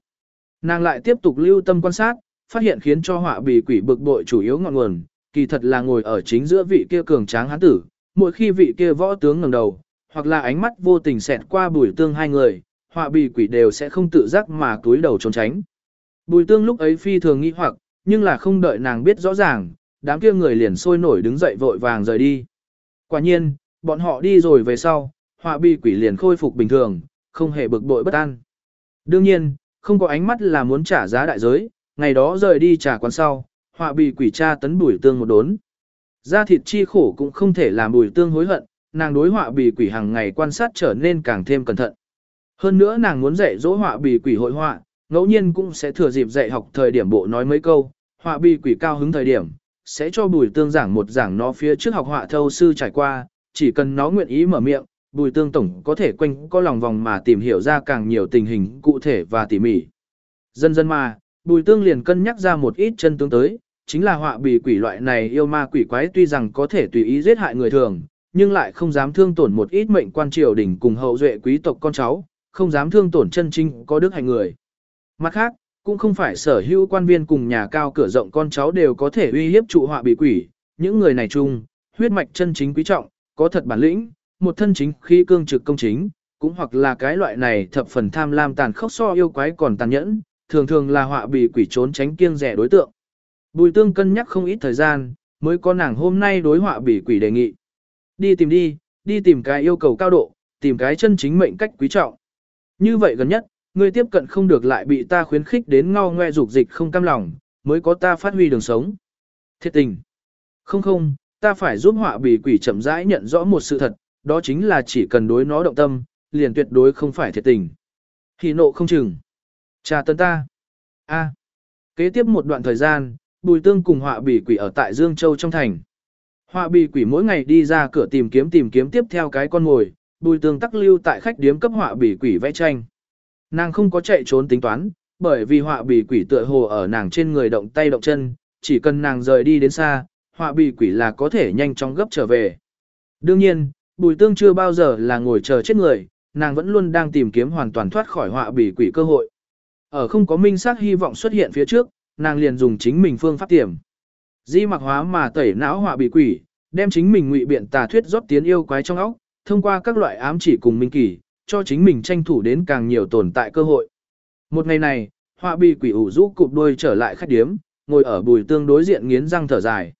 Nàng lại tiếp tục lưu tâm quan sát, phát hiện khiến cho họa bì quỷ bực bội chủ yếu ngọn nguồn, kỳ thật là ngồi ở chính giữa vị kia cường tráng hán tử, mỗi khi vị kia võ tướng ngẩng đầu, hoặc là ánh mắt vô tình xẹt qua bùi tương hai người, họa bì quỷ đều sẽ không tự giác mà túi đầu trốn tránh. Bùi tương lúc ấy phi thường nghĩ hoặc, nhưng là không đợi nàng biết rõ ràng, đám kia người liền sôi nổi đứng dậy vội vàng rời đi. Quả nhiên, bọn họ đi rồi về sau, họa bì quỷ liền khôi phục bình thường, không hề bực bội bất an. Đương nhiên, không có ánh mắt là muốn trả giá đại giới, ngày đó rời đi trà quán sau, họa bị quỷ cha tấn bùi tương một đốn. ra thịt chi khổ cũng không thể làm bùi tương hối hận, nàng đối họa bị quỷ hàng ngày quan sát trở nên càng thêm cẩn thận. Hơn nữa nàng muốn dạy dỗ họa bị quỷ hội họa, ngẫu nhiên cũng sẽ thừa dịp dạy học thời điểm bộ nói mấy câu, họa bị quỷ cao hứng thời điểm, sẽ cho bùi tương giảng một giảng nó phía trước học họa thâu sư trải qua, chỉ cần nó nguyện ý mở miệng, bùi tương tổng có thể quanh có lòng vòng mà tìm hiểu ra càng nhiều tình hình cụ thể và tỉ mỉ. Dần dần mà, bùi tương liền cân nhắc ra một ít chân tướng tới, chính là họa bị quỷ loại này yêu ma quỷ quái tuy rằng có thể tùy ý giết hại người thường, nhưng lại không dám thương tổn một ít mệnh quan triều đình cùng hậu duệ quý tộc con cháu, không dám thương tổn chân trinh có đức hạnh người. Mặt khác, cũng không phải sở hữu quan viên cùng nhà cao cửa rộng con cháu đều có thể uy hiếp trụ họa bị quỷ, những người này chung, huyết mạch chân chính quý trọng, có thật bản lĩnh, một thân chính khi cương trực công chính, cũng hoặc là cái loại này thập phần tham lam tàn khốc so yêu quái còn tàn nhẫn, thường thường là họa bị quỷ trốn tránh kiêng rẻ đối tượng. Bùi tương cân nhắc không ít thời gian, mới có nàng hôm nay đối họa bị quỷ đề nghị. Đi tìm đi, đi tìm cái yêu cầu cao độ, tìm cái chân chính mệnh cách quý trọng. Như vậy gần nhất, ngươi tiếp cận không được lại bị ta khuyến khích đến ngao ngoe dục dịch không cam lòng, mới có ta phát huy đường sống. Thiệt tình. Không không, ta phải giúp họa bị quỷ chậm rãi nhận rõ một sự thật, đó chính là chỉ cần đối nó động tâm, liền tuyệt đối không phải thiệt tình. Thì nộ không chừng. Cha tấn ta. A. Kế tiếp một đoạn thời gian, Bùi tương cùng họa bỉ quỷ ở tại Dương Châu trong thành. Họa bỉ quỷ mỗi ngày đi ra cửa tìm kiếm tìm kiếm tiếp theo cái con ngồi, bùi tương tắc lưu tại khách điếm cấp họa bỉ quỷ vẽ tranh. Nàng không có chạy trốn tính toán, bởi vì họa bỉ quỷ tựa hồ ở nàng trên người động tay động chân, chỉ cần nàng rời đi đến xa, họa bỉ quỷ là có thể nhanh chóng gấp trở về. Đương nhiên, bùi tương chưa bao giờ là ngồi chờ chết người, nàng vẫn luôn đang tìm kiếm hoàn toàn thoát khỏi họa bỉ quỷ cơ hội. Ở không có minh xác hy vọng xuất hiện phía trước, nàng liền dùng chính mình phương pháp tiềm. Di mặc hóa mà tẩy não họa bị quỷ, đem chính mình ngụy biện tà thuyết rót tiến yêu quái trong óc, thông qua các loại ám chỉ cùng minh kỳ, cho chính mình tranh thủ đến càng nhiều tồn tại cơ hội. Một ngày này, họa bị quỷ ủ rũ cụp đuôi trở lại khách điếm, ngồi ở bùi tương đối diện nghiến răng thở dài.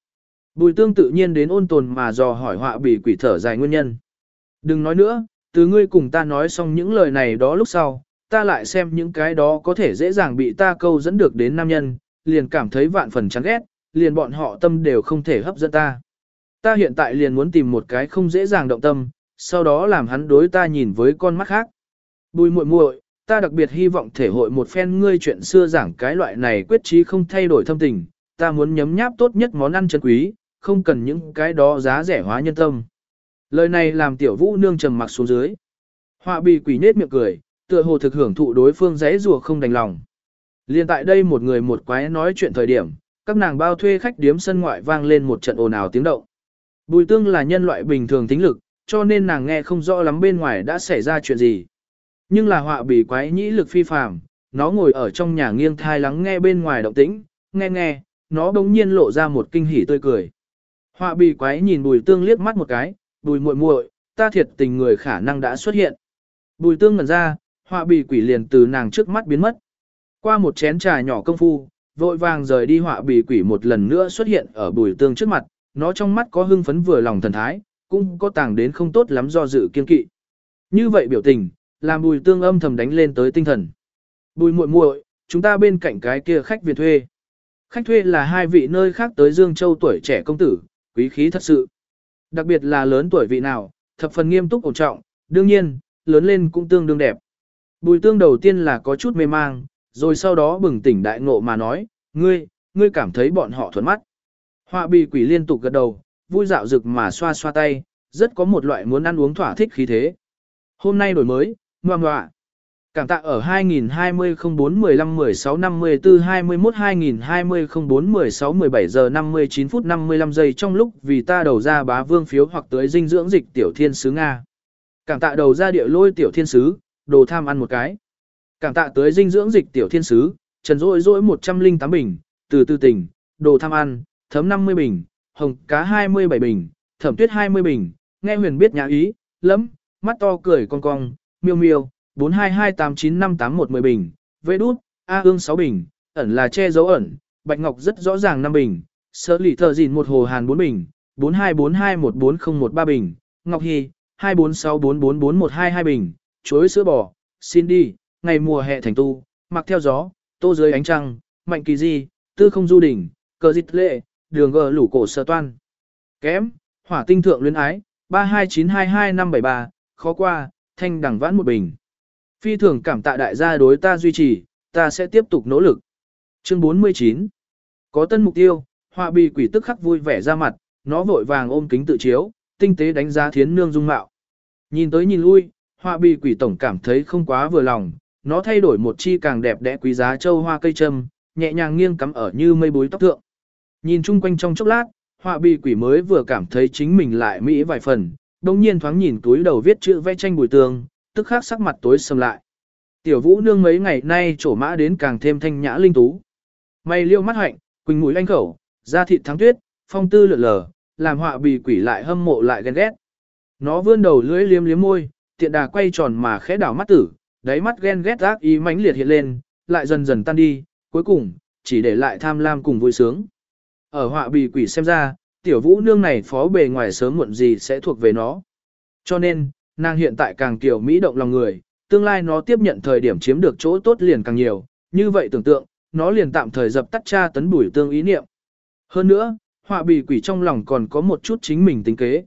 Bùi tương tự nhiên đến ôn tồn mà dò hỏi họa bị quỷ thở dài nguyên nhân. Đừng nói nữa, từ ngươi cùng ta nói xong những lời này đó lúc sau, ta lại xem những cái đó có thể dễ dàng bị ta câu dẫn được đến nam nhân, liền cảm thấy vạn phần chán ghét, liền bọn họ tâm đều không thể hấp dẫn ta. Ta hiện tại liền muốn tìm một cái không dễ dàng động tâm, sau đó làm hắn đối ta nhìn với con mắt khác. Bùi muội muội, ta đặc biệt hy vọng thể hội một phen ngươi chuyện xưa giảng cái loại này quyết chí không thay đổi thâm tình, ta muốn nhấm nháp tốt nhất món ăn chân quý, không cần những cái đó giá rẻ hóa nhân tâm. Lời này làm tiểu vũ nương trầm mặc xuống dưới. Họa bị quỷ nết miệng cười, tựa hồ thực hưởng thụ đối phương giấy rùa không đành lòng. Liên tại đây một người một quái nói chuyện thời điểm, các nàng bao thuê khách điếm sân ngoại vang lên một trận ồn ào tiếng động. Bùi tương là nhân loại bình thường tính lực, cho nên nàng nghe không rõ lắm bên ngoài đã xảy ra chuyện gì. Nhưng là họa bị quái nhĩ lực phi phàm, nó ngồi ở trong nhà nghiêng thai lắng nghe bên ngoài động tĩnh, nghe nghe, nó bỗng nhiên lộ ra một kinh hỉ tươi cười. Họa bị quái nhìn bùi tương liếc mắt một cái, bùi muội muội, ta thiệt tình người khả năng đã xuất hiện. Bùi tương ngẩn ra, họa bì quỷ liền từ nàng trước mắt biến mất. Qua một chén trà nhỏ công phu, vội vàng rời đi họa bì quỷ một lần nữa xuất hiện ở bùi tương trước mặt, nó trong mắt có hưng phấn vừa lòng thần thái, cũng có tàng đến không tốt lắm do dự kiên kỵ. Như vậy biểu tình, làm bùi tương âm thầm đánh lên tới tinh thần. Bùi muội muội, chúng ta bên cạnh cái kia khách viện thuê. Khách thuê là hai vị nơi khác tới Dương Châu tuổi trẻ công tử, quý khí thật sự. Đặc biệt là lớn tuổi vị nào, thập phần nghiêm túc ổn trọng, đương nhiên, lớn lên cũng tương đương đẹp. Bùi tương đầu tiên là có chút mê mang, rồi sau đó bừng tỉnh đại ngộ mà nói, ngươi, ngươi cảm thấy bọn họ thuận mắt. Họa bì quỷ liên tục gật đầu, vui dạo rực mà xoa xoa tay, rất có một loại muốn ăn uống thỏa thích khí thế. Hôm nay đổi mới, ngoan ngoạ. Cảm tạ ở 2020 04 15 16 54 21 2020 04 16 17 giờ 59 phút 55 giây trong lúc vì ta đầu ra bá vương phiếu hoặc tới dinh dưỡng dịch tiểu thiên sứ Nga. Cảm tạ đầu ra địa lôi tiểu thiên sứ, đồ tham ăn một cái. Cảm tạ tới dinh dưỡng dịch tiểu thiên sứ, trần rỗi rỗi 108 bình, từ từ tỉnh, đồ tham ăn, thấm 50 bình, hồng cá 27 bình, thẩm tuyết 20 bình, nghe huyền biết nhà ý, lấm, mắt to cười cong cong, miêu miêu, 4228958110 bình, vê đút, A ương 6 bình, ẩn là che dấu ẩn, bạch ngọc rất rõ ràng 5 bình, sơ lì thờ dìn một hồ hàn 4 bình, 4242140113 bình, ngọc hy, 246444122 bình, chuối sữa bò, xin đi, ngày mùa hè thành tu, mặc theo gió, tô dưới ánh trăng, mạnh kỳ di, tư không du đỉnh, cờ dịch lệ, đường gờ lủ cổ sơ toan. Kém, hỏa tinh thượng luyến ái, 329222573, khó qua, thanh đẳng vãn một bình. Phi thường cảm tạ đại gia đối ta duy trì, ta sẽ tiếp tục nỗ lực. Chương 49 Có tân mục tiêu, họa bì quỷ tức khắc vui vẻ ra mặt, nó vội vàng ôm kính tự chiếu, tinh tế đánh giá thiến nương dung mạo. Nhìn tới nhìn lui, họa bì quỷ tổng cảm thấy không quá vừa lòng, nó thay đổi một chi càng đẹp đẽ quý giá châu hoa cây trâm, nhẹ nhàng nghiêng cắm ở như mây bối tóc thượng. Nhìn chung quanh trong chốc lát, họa bì quỷ mới vừa cảm thấy chính mình lại mỹ vài phần, đồng nhiên thoáng nhìn túi đầu viết chữ vẽ tranh bùi tường, tức khắc sắc mặt tối sầm lại. Tiểu vũ nương mấy ngày nay trổ mã đến càng thêm thanh nhã linh tú. Mày liêu mắt hạnh, quỳnh mũi anh khẩu, da thịt thắng tuyết, phong tư lượn lờ, làm họa bì quỷ lại hâm mộ lại ghen ghét. Nó vươn đầu lưỡi liếm liếm môi, tiện đà quay tròn mà khẽ đảo mắt tử, đáy mắt ghen ghét ác ý mãnh liệt hiện lên, lại dần dần tan đi, cuối cùng, chỉ để lại tham lam cùng vui sướng. Ở họa bì quỷ xem ra, tiểu vũ nương này phó bề ngoài sớm muộn gì sẽ thuộc về nó. Cho nên, nàng hiện tại càng tiểu mỹ động lòng người, tương lai nó tiếp nhận thời điểm chiếm được chỗ tốt liền càng nhiều, như vậy tưởng tượng, nó liền tạm thời dập tắt cha tấn bùi tương ý niệm. Hơn nữa, họa bì quỷ trong lòng còn có một chút chính mình tính kế.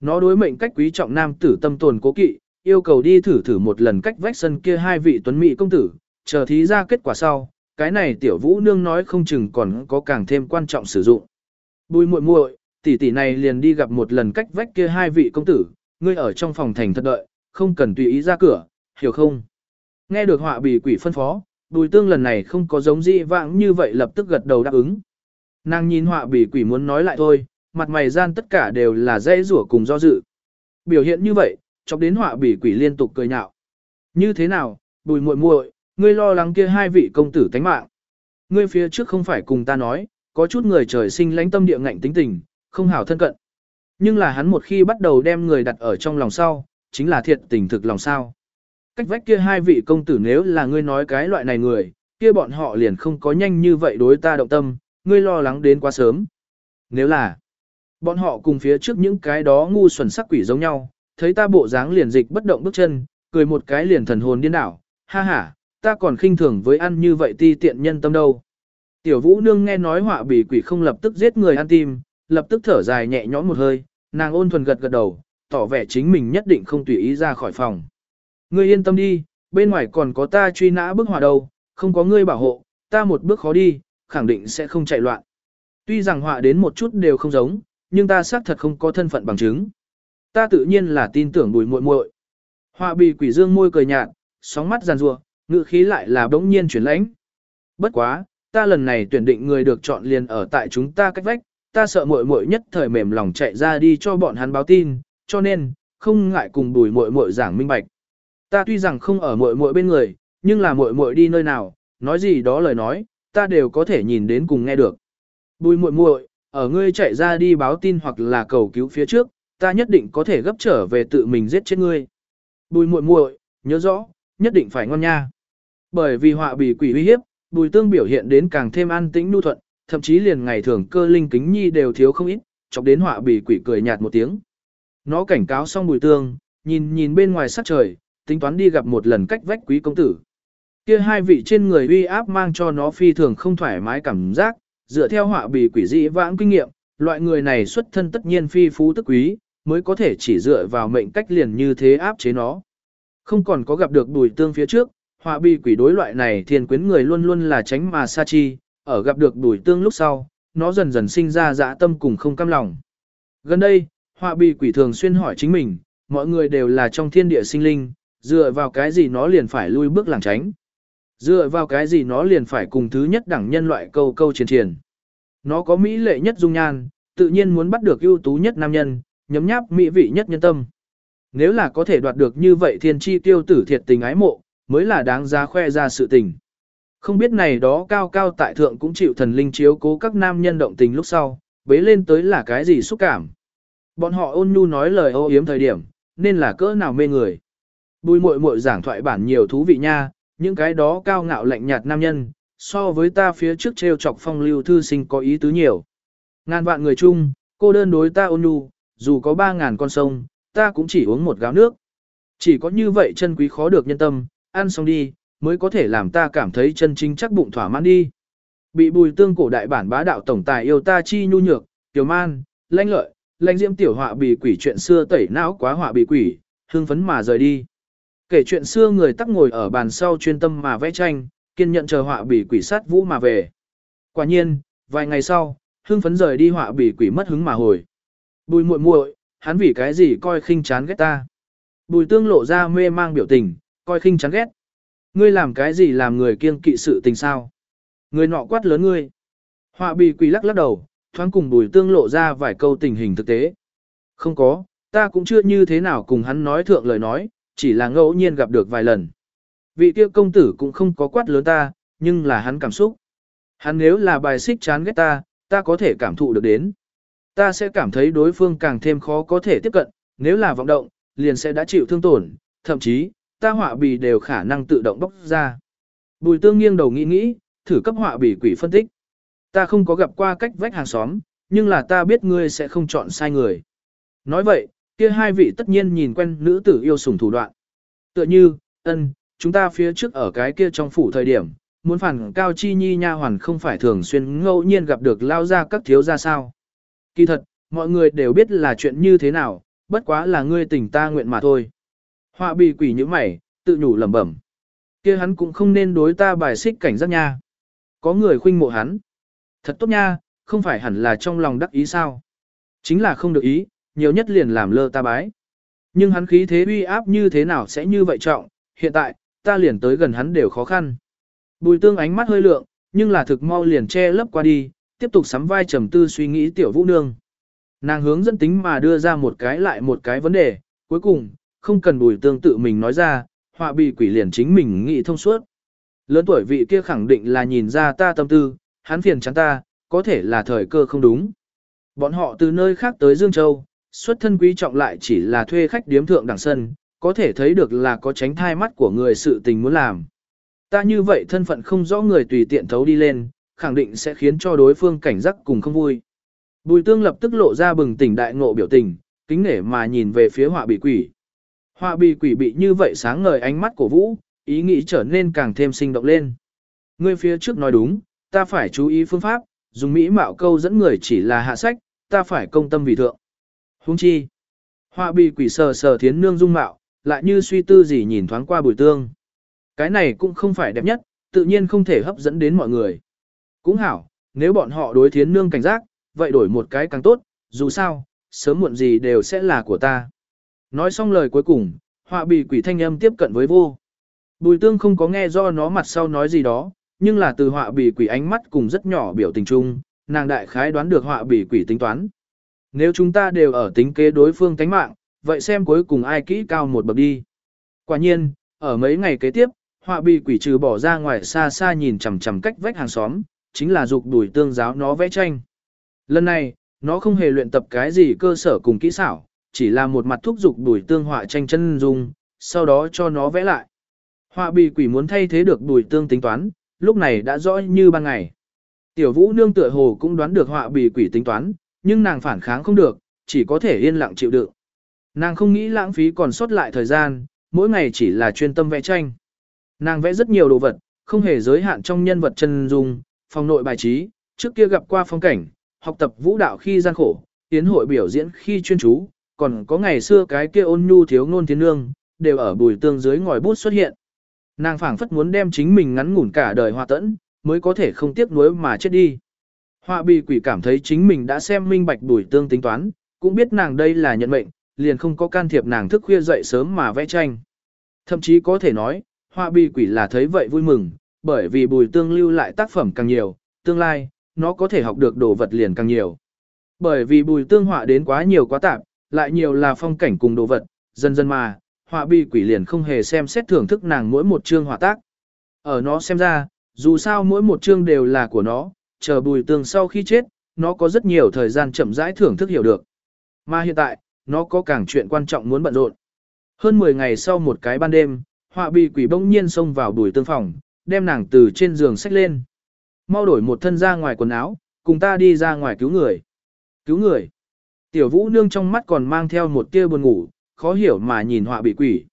Nó đối mệnh cách quý trọng nam tử tâm tồn cố kỵ, yêu cầu đi thử thử một lần cách vách sân kia hai vị tuấn mỹ công tử, chờ thí ra kết quả sau, cái này tiểu vũ nương nói không chừng còn có càng thêm quan trọng sử dụng. Bùi muội muội, tỷ tỷ này liền đi gặp một lần cách vách kia hai vị công tử, ngươi ở trong phòng thành thật đợi, không cần tùy ý ra cửa, hiểu không? Nghe được họa bì quỷ phân phó, bùi tương lần này không có giống dị vãng như vậy lập tức gật đầu đáp ứng. Nàng nhìn họa bì quỷ muốn nói lại thôi, mặt mày gian tất cả đều là dễ rủa cùng do dự. Biểu hiện như vậy, chọc đến họa bỉ quỷ liên tục cười nhạo. Như thế nào, bùi muội muội, ngươi lo lắng kia hai vị công tử tánh mạng. Ngươi phía trước không phải cùng ta nói, có chút người trời sinh lãnh tâm địa ngạnh tính tình, không hảo thân cận. Nhưng là hắn một khi bắt đầu đem người đặt ở trong lòng sau, chính là thiệt tình thực lòng sao. Cách vách kia hai vị công tử nếu là ngươi nói cái loại này người, kia bọn họ liền không có nhanh như vậy đối ta động tâm, ngươi lo lắng đến quá sớm. Nếu là, bọn họ cùng phía trước những cái đó ngu xuẩn sắc quỷ giống nhau, thấy ta bộ dáng liền dịch bất động bước chân, cười một cái liền thần hồn điên đảo, ha ha, ta còn khinh thường với ăn như vậy ti tiện nhân tâm đâu. Tiểu vũ nương nghe nói họa bỉ quỷ không lập tức giết người ăn tim, lập tức thở dài nhẹ nhõm một hơi, nàng ôn thuần gật gật đầu, tỏ vẻ chính mình nhất định không tùy ý ra khỏi phòng. Ngươi yên tâm đi, bên ngoài còn có ta truy nã bức họa đầu không có ngươi bảo hộ, ta một bước khó đi, khẳng định sẽ không chạy loạn. Tuy rằng họa đến một chút đều không giống, nhưng ta xác thật không có thân phận bằng chứng. Ta tự nhiên là tin tưởng bùi muội muội. Họa bị quỷ dương môi cười nhạt, sóng mắt giàn rua, ngữ khí lại là bỗng nhiên chuyển lãnh. Bất quá, ta lần này tuyển định người được chọn liền ở tại chúng ta cách vách, ta sợ muội muội nhất thời mềm lòng chạy ra đi cho bọn hắn báo tin, cho nên, không ngại cùng bùi muội muội giảng minh bạch. Ta tuy rằng không ở muội muội bên người, nhưng là muội muội đi nơi nào, nói gì đó lời nói, ta đều có thể nhìn đến cùng nghe được. Bùi muội muội, ở ngươi chạy ra đi báo tin hoặc là cầu cứu phía trước, ta nhất định có thể gấp trở về tự mình giết chết ngươi. Bùi muội muội, nhớ rõ, nhất định phải ngon nha. Bởi vì họa bị quỷ uy hiếp, bùi tương biểu hiện đến càng thêm an tĩnh nu thuận, thậm chí liền ngày thường cơ linh kính nhi đều thiếu không ít, chọc đến họa bị quỷ cười nhạt một tiếng. Nó cảnh cáo xong bùi tương, nhìn nhìn bên ngoài sắc trời, tính toán đi gặp một lần cách vách quý công tử. Kia hai vị trên người uy áp mang cho nó phi thường không thoải mái cảm giác, dựa theo họa Bì quỷ dị vãng kinh nghiệm, loại người này xuất thân tất nhiên phi phú tức quý, mới có thể chỉ dựa vào mệnh cách liền như thế áp chế nó. Không còn có gặp được bùi tương phía trước, họa Bì quỷ đối loại này thiên quyến người luôn luôn là tránh mà xa chi, ở gặp được bùi tương lúc sau, nó dần dần sinh ra dã tâm cùng không cam lòng. Gần đây, họa Bì quỷ thường xuyên hỏi chính mình, mọi người đều là trong thiên địa sinh linh, dựa vào cái gì nó liền phải lui bước làng tránh. Dựa vào cái gì nó liền phải cùng thứ nhất đẳng nhân loại câu câu chiến triển. Nó có mỹ lệ nhất dung nhan, tự nhiên muốn bắt được ưu tú nhất nam nhân, nhấm nháp mỹ vị nhất nhân tâm. Nếu là có thể đoạt được như vậy thiên chi tiêu tử thiệt tình ái mộ, mới là đáng giá khoe ra sự tình. Không biết này đó cao cao tại thượng cũng chịu thần linh chiếu cố các nam nhân động tình lúc sau, bế lên tới là cái gì xúc cảm. Bọn họ ôn nhu nói lời ô yếm thời điểm, nên là cỡ nào mê người. Bùi muội muội giảng thoại bản nhiều thú vị nha, những cái đó cao ngạo lạnh nhạt nam nhân, so với ta phía trước treo chọc phong lưu thư sinh có ý tứ nhiều. Ngàn vạn người chung, cô đơn đối ta ôn nhu, dù có ba ngàn con sông, ta cũng chỉ uống một gáo nước. Chỉ có như vậy chân quý khó được nhân tâm, ăn xong đi, mới có thể làm ta cảm thấy chân chính chắc bụng thỏa mãn đi. Bị bùi tương cổ đại bản bá đạo tổng tài yêu ta chi nhu nhược, tiểu man, lanh lợi, lanh diễm tiểu họa bị quỷ chuyện xưa tẩy não quá họa bị quỷ, hương phấn mà rời đi. Kể chuyện xưa người tắc ngồi ở bàn sau chuyên tâm mà vẽ tranh, kiên nhận chờ họa bị quỷ sát vũ mà về. Quả nhiên, vài ngày sau, hương phấn rời đi họa bị quỷ mất hứng mà hồi. Bùi muội muội, hắn vì cái gì coi khinh chán ghét ta. Bùi tương lộ ra mê mang biểu tình, coi khinh chán ghét. Ngươi làm cái gì làm người kiêng kỵ sự tình sao? Ngươi nọ quát lớn ngươi. Họa bị quỷ lắc lắc đầu, thoáng cùng bùi tương lộ ra vài câu tình hình thực tế. Không có, ta cũng chưa như thế nào cùng hắn nói thượng lời nói, chỉ là ngẫu nhiên gặp được vài lần. Vị kia công tử cũng không có quát lớn ta, nhưng là hắn cảm xúc. Hắn nếu là bài xích chán ghét ta, ta có thể cảm thụ được đến. Ta sẽ cảm thấy đối phương càng thêm khó có thể tiếp cận, nếu là vọng động, liền sẽ đã chịu thương tổn, thậm chí, ta họa bì đều khả năng tự động bóc ra. Bùi tương nghiêng đầu nghĩ nghĩ, thử cấp họa bì quỷ phân tích. Ta không có gặp qua cách vách hàng xóm, nhưng là ta biết ngươi sẽ không chọn sai người. Nói vậy, kia hai vị tất nhiên nhìn quen nữ tử yêu sủng thủ đoạn. Tựa như, ân, chúng ta phía trước ở cái kia trong phủ thời điểm, muốn phản cao chi nhi nha hoàn không phải thường xuyên ngẫu nhiên gặp được lao ra các thiếu gia sao. Kỳ thật, mọi người đều biết là chuyện như thế nào, bất quá là ngươi tình ta nguyện mà thôi. Họa bị quỷ như mày, tự nhủ lẩm bẩm. kia hắn cũng không nên đối ta bài xích cảnh giác nha. có người khuynh mộ hắn. Thật tốt nha, không phải hẳn là trong lòng đắc ý sao. Chính là không được ý, nhiều nhất liền làm lơ ta bái. Nhưng hắn khí thế uy áp như thế nào sẽ như vậy trọng, hiện tại, ta liền tới gần hắn đều khó khăn. Bùi tương ánh mắt hơi lượng, nhưng là thực mau liền che lấp qua đi, tiếp tục sắm vai trầm tư suy nghĩ tiểu vũ nương. Nàng hướng dẫn tính mà đưa ra một cái lại một cái vấn đề, cuối cùng, không cần bùi tương tự mình nói ra, họa bị quỷ liền chính mình nghĩ thông suốt. Lớn tuổi vị kia khẳng định là nhìn ra ta tâm tư, hắn phiền chán ta, có thể là thời cơ không đúng. Bọn họ từ nơi khác tới Dương Châu, xuất thân quý trọng lại chỉ là thuê khách điếm thượng đẳng sân, có thể thấy được là có tránh thai mắt của người sự tình muốn làm. Ta như vậy thân phận không rõ người tùy tiện thấu đi lên, khẳng định sẽ khiến cho đối phương cảnh giác cùng không vui. Bùi tương lập tức lộ ra bừng tỉnh đại ngộ biểu tình, kính nể mà nhìn về phía họa bị quỷ. Họa bị quỷ bị như vậy sáng ngời ánh mắt của vũ, ý nghĩ trở nên càng thêm sinh động lên. Ngươi phía trước nói đúng, ta phải chú ý phương pháp, dùng mỹ mạo câu dẫn người chỉ là hạ sách, ta phải công tâm vì thượng. Huống chi. Họa bị quỷ sờ sờ thiến nương dung mạo, lại như suy tư gì nhìn thoáng qua bùi tương. Cái này cũng không phải đẹp nhất, tự nhiên không thể hấp dẫn đến mọi người. Cũng hảo, nếu bọn họ đối thiến nương cảnh giác, vậy đổi một cái càng tốt, dù sao, sớm muộn gì đều sẽ là của ta. Nói xong lời cuối cùng, họa bị quỷ thanh âm tiếp cận với vô. Bùi tương không có nghe do nó mặt sau nói gì đó, nhưng là từ họa bị quỷ ánh mắt cùng rất nhỏ biểu tình chung, nàng đại khái đoán được họa bị quỷ tính toán. Nếu chúng ta đều ở tính kế đối phương tánh mạng, vậy xem cuối cùng ai kỹ cao một bậc đi. Quả nhiên, ở mấy ngày kế tiếp, họa bị quỷ trừ bỏ ra ngoài xa xa nhìn chằm chằm cách vách hàng xóm, chính là dục đuổi tương giáo nó vẽ tranh. Lần này, nó không hề luyện tập cái gì cơ sở cùng kỹ xảo, chỉ là một mặt thúc dục đuổi tương họa tranh chân dung, sau đó cho nó vẽ lại. Họa bị quỷ muốn thay thế được đuổi tương tính toán, lúc này đã rõ như ban ngày. Tiểu vũ nương tựa hồ cũng đoán được họa bị quỷ tính toán, nhưng nàng phản kháng không được, chỉ có thể yên lặng chịu đựng. Nàng không nghĩ lãng phí còn sót lại thời gian, mỗi ngày chỉ là chuyên tâm vẽ tranh. Nàng vẽ rất nhiều đồ vật, không hề giới hạn trong nhân vật chân dung, phòng nội bài trí, trước kia gặp qua phong cảnh, học tập vũ đạo khi gian khổ, tiến hội biểu diễn khi chuyên chú, còn có ngày xưa cái kia ôn nhu thiếu ngôn thiên nương, đều ở bùi tương dưới ngòi bút xuất hiện. Nàng phảng phất muốn đem chính mình ngắn ngủn cả đời hòa tẫn, mới có thể không tiếc nuối mà chết đi. Họa bị quỷ cảm thấy chính mình đã xem minh bạch bùi tương tính toán, cũng biết nàng đây là nhận mệnh, liền không có can thiệp nàng thức khuya dậy sớm mà vẽ tranh. Thậm chí có thể nói, họa bị quỷ là thấy vậy vui mừng, bởi vì bùi tương lưu lại tác phẩm càng nhiều, tương lai, nó có thể học được đồ vật liền càng nhiều. Bởi vì bùi tương họa đến quá nhiều quá tạp, lại nhiều là phong cảnh cùng đồ vật, dần dần mà, họa Bì quỷ liền không hề xem xét thưởng thức nàng mỗi một chương họa tác. Ở nó xem ra, dù sao mỗi một chương đều là của nó, chờ bùi tương sau khi chết, nó có rất nhiều thời gian chậm rãi thưởng thức hiểu được. Mà hiện tại, nó có càng chuyện quan trọng muốn bận rộn. Hơn 10 ngày sau một cái ban đêm, họa bị quỷ bỗng nhiên xông vào bùi tương phòng, đem nàng từ trên giường xách lên. Mau đổi một thân ra ngoài quần áo, cùng ta đi ra ngoài cứu người. Cứu người. Tiểu vũ nương trong mắt còn mang theo một tia buồn ngủ, khó hiểu mà nhìn họa bị quỷ.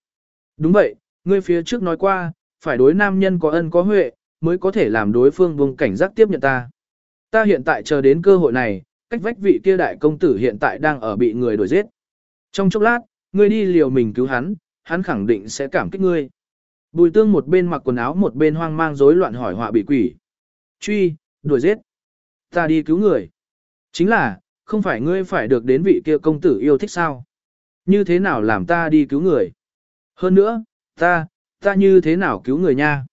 Đúng vậy, ngươi phía trước nói qua, phải đối nam nhân có ân có huệ, mới có thể làm đối phương vùng cảnh giác tiếp nhận ta. Ta hiện tại chờ đến cơ hội này, cách vách vị kia đại công tử hiện tại đang ở bị người đuổi giết. Trong chốc lát, ngươi đi liều mình cứu hắn, hắn khẳng định sẽ cảm kích ngươi. Bùi tương một bên mặc quần áo một bên hoang mang rối loạn hỏi họa bị quỷ. Truy, đuổi giết. Ta đi cứu người. Chính là, không phải ngươi phải được đến vị kia công tử yêu thích sao? Như thế nào làm ta đi cứu người? Hơn nữa, ta, ta như thế nào cứu người nha?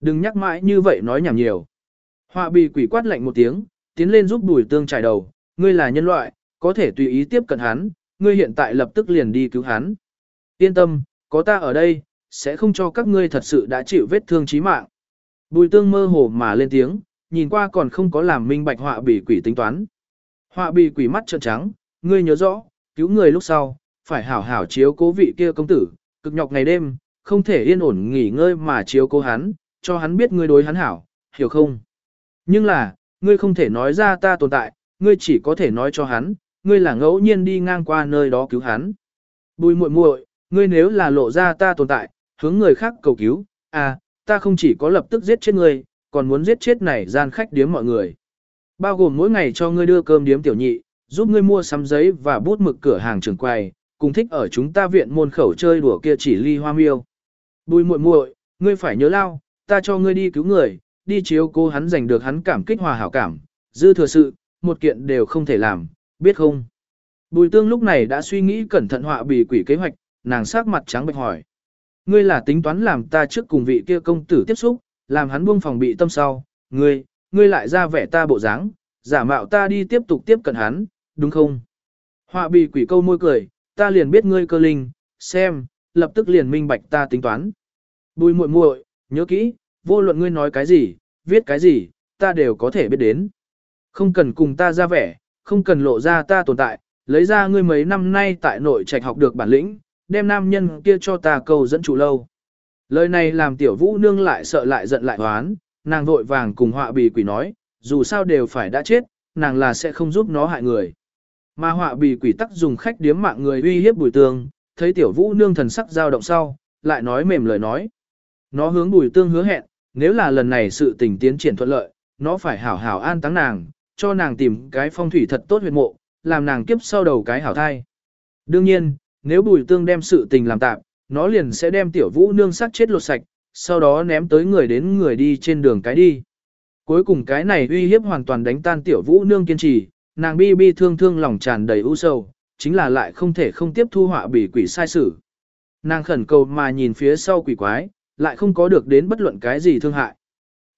Đừng nhắc mãi như vậy nói nhảm nhiều. Họa bị quỷ quát lạnh một tiếng, tiến lên giúp bùi tương trải đầu, ngươi là nhân loại, có thể tùy ý tiếp cận hắn, ngươi hiện tại lập tức liền đi cứu hắn. Yên tâm, có ta ở đây, sẽ không cho các ngươi thật sự đã chịu vết thương chí mạng. Bùi tương mơ hồ mà lên tiếng, nhìn qua còn không có làm minh bạch họa bị quỷ tính toán. Họa bị quỷ mắt trợn trắng, ngươi nhớ rõ, cứu người lúc sau, phải hảo hảo chiếu cố vị kia công tử, cực nhọc ngày đêm, không thể yên ổn nghỉ ngơi mà chiếu cố hắn, cho hắn biết ngươi đối hắn hảo, hiểu không? Nhưng là, ngươi không thể nói ra ta tồn tại, ngươi chỉ có thể nói cho hắn, ngươi là ngẫu nhiên đi ngang qua nơi đó cứu hắn. Bùi muội muội, ngươi nếu là lộ ra ta tồn tại, hướng người khác cầu cứu, à, ta không chỉ có lập tức giết chết ngươi, còn muốn giết chết này gian khách điếm mọi người. Bao gồm mỗi ngày cho ngươi đưa cơm điếm tiểu nhị, giúp ngươi mua sắm giấy và bút mực cửa hàng trường quầy, cùng thích ở chúng ta viện môn khẩu chơi đùa kia chỉ ly hoa miêu. Bùi muội muội, ngươi phải nhớ lao, ta cho ngươi đi cứu người, đi chiếu cô hắn giành được hắn cảm kích hòa hảo cảm, dư thừa sự, một kiện đều không thể làm, biết không? Bùi tương lúc này đã suy nghĩ cẩn thận họa bì quỷ kế hoạch, nàng sắc mặt trắng bệch hỏi. Ngươi là tính toán làm ta trước cùng vị kia công tử tiếp xúc, làm hắn buông phòng bị tâm sau, ngươi, ngươi lại ra vẻ ta bộ dáng, giả mạo ta đi tiếp tục tiếp cận hắn, đúng không? Họa bì quỷ câu môi cười, ta liền biết ngươi cơ linh, xem, lập tức liền minh bạch ta tính toán. Bùi muội muội, nhớ kỹ, vô luận ngươi nói cái gì, viết cái gì, ta đều có thể biết đến. Không cần cùng ta ra vẻ, không cần lộ ra ta tồn tại, lấy ra ngươi mấy năm nay tại nội trạch học được bản lĩnh, đem nam nhân kia cho ta cầu dẫn chủ lâu. Lời này làm tiểu vũ nương lại sợ lại giận lại hoán, nàng vội vàng cùng họa bì quỷ nói, dù sao đều phải đã chết, nàng là sẽ không giúp nó hại người. Mà họa bì quỷ tắc dùng khách điếm mạng người uy hiếp bùi tương, thấy tiểu vũ nương thần sắc dao động sau, lại nói mềm lời nói. Nó hướng bùi tương hứa hẹn, nếu là lần này sự tình tiến triển thuận lợi, nó phải hảo hảo an táng nàng, cho nàng tìm cái phong thủy thật tốt huyệt mộ, làm nàng kiếp sau đầu cái hảo thai. Đương nhiên, nếu bùi tương đem sự tình làm tạm, nó liền sẽ đem tiểu vũ nương sắc chết lột sạch, sau đó ném tới người đến người đi trên đường cái đi. Cuối cùng cái này uy hiếp hoàn toàn đánh tan tiểu vũ nương kiên trì, nàng bi bi thương thương lòng tràn đầy u sầu, chính là lại không thể không tiếp thu họa bị quỷ sai sử. Nàng khẩn cầu mà nhìn phía sau quỷ quái, lại không có được đến bất luận cái gì thương hại.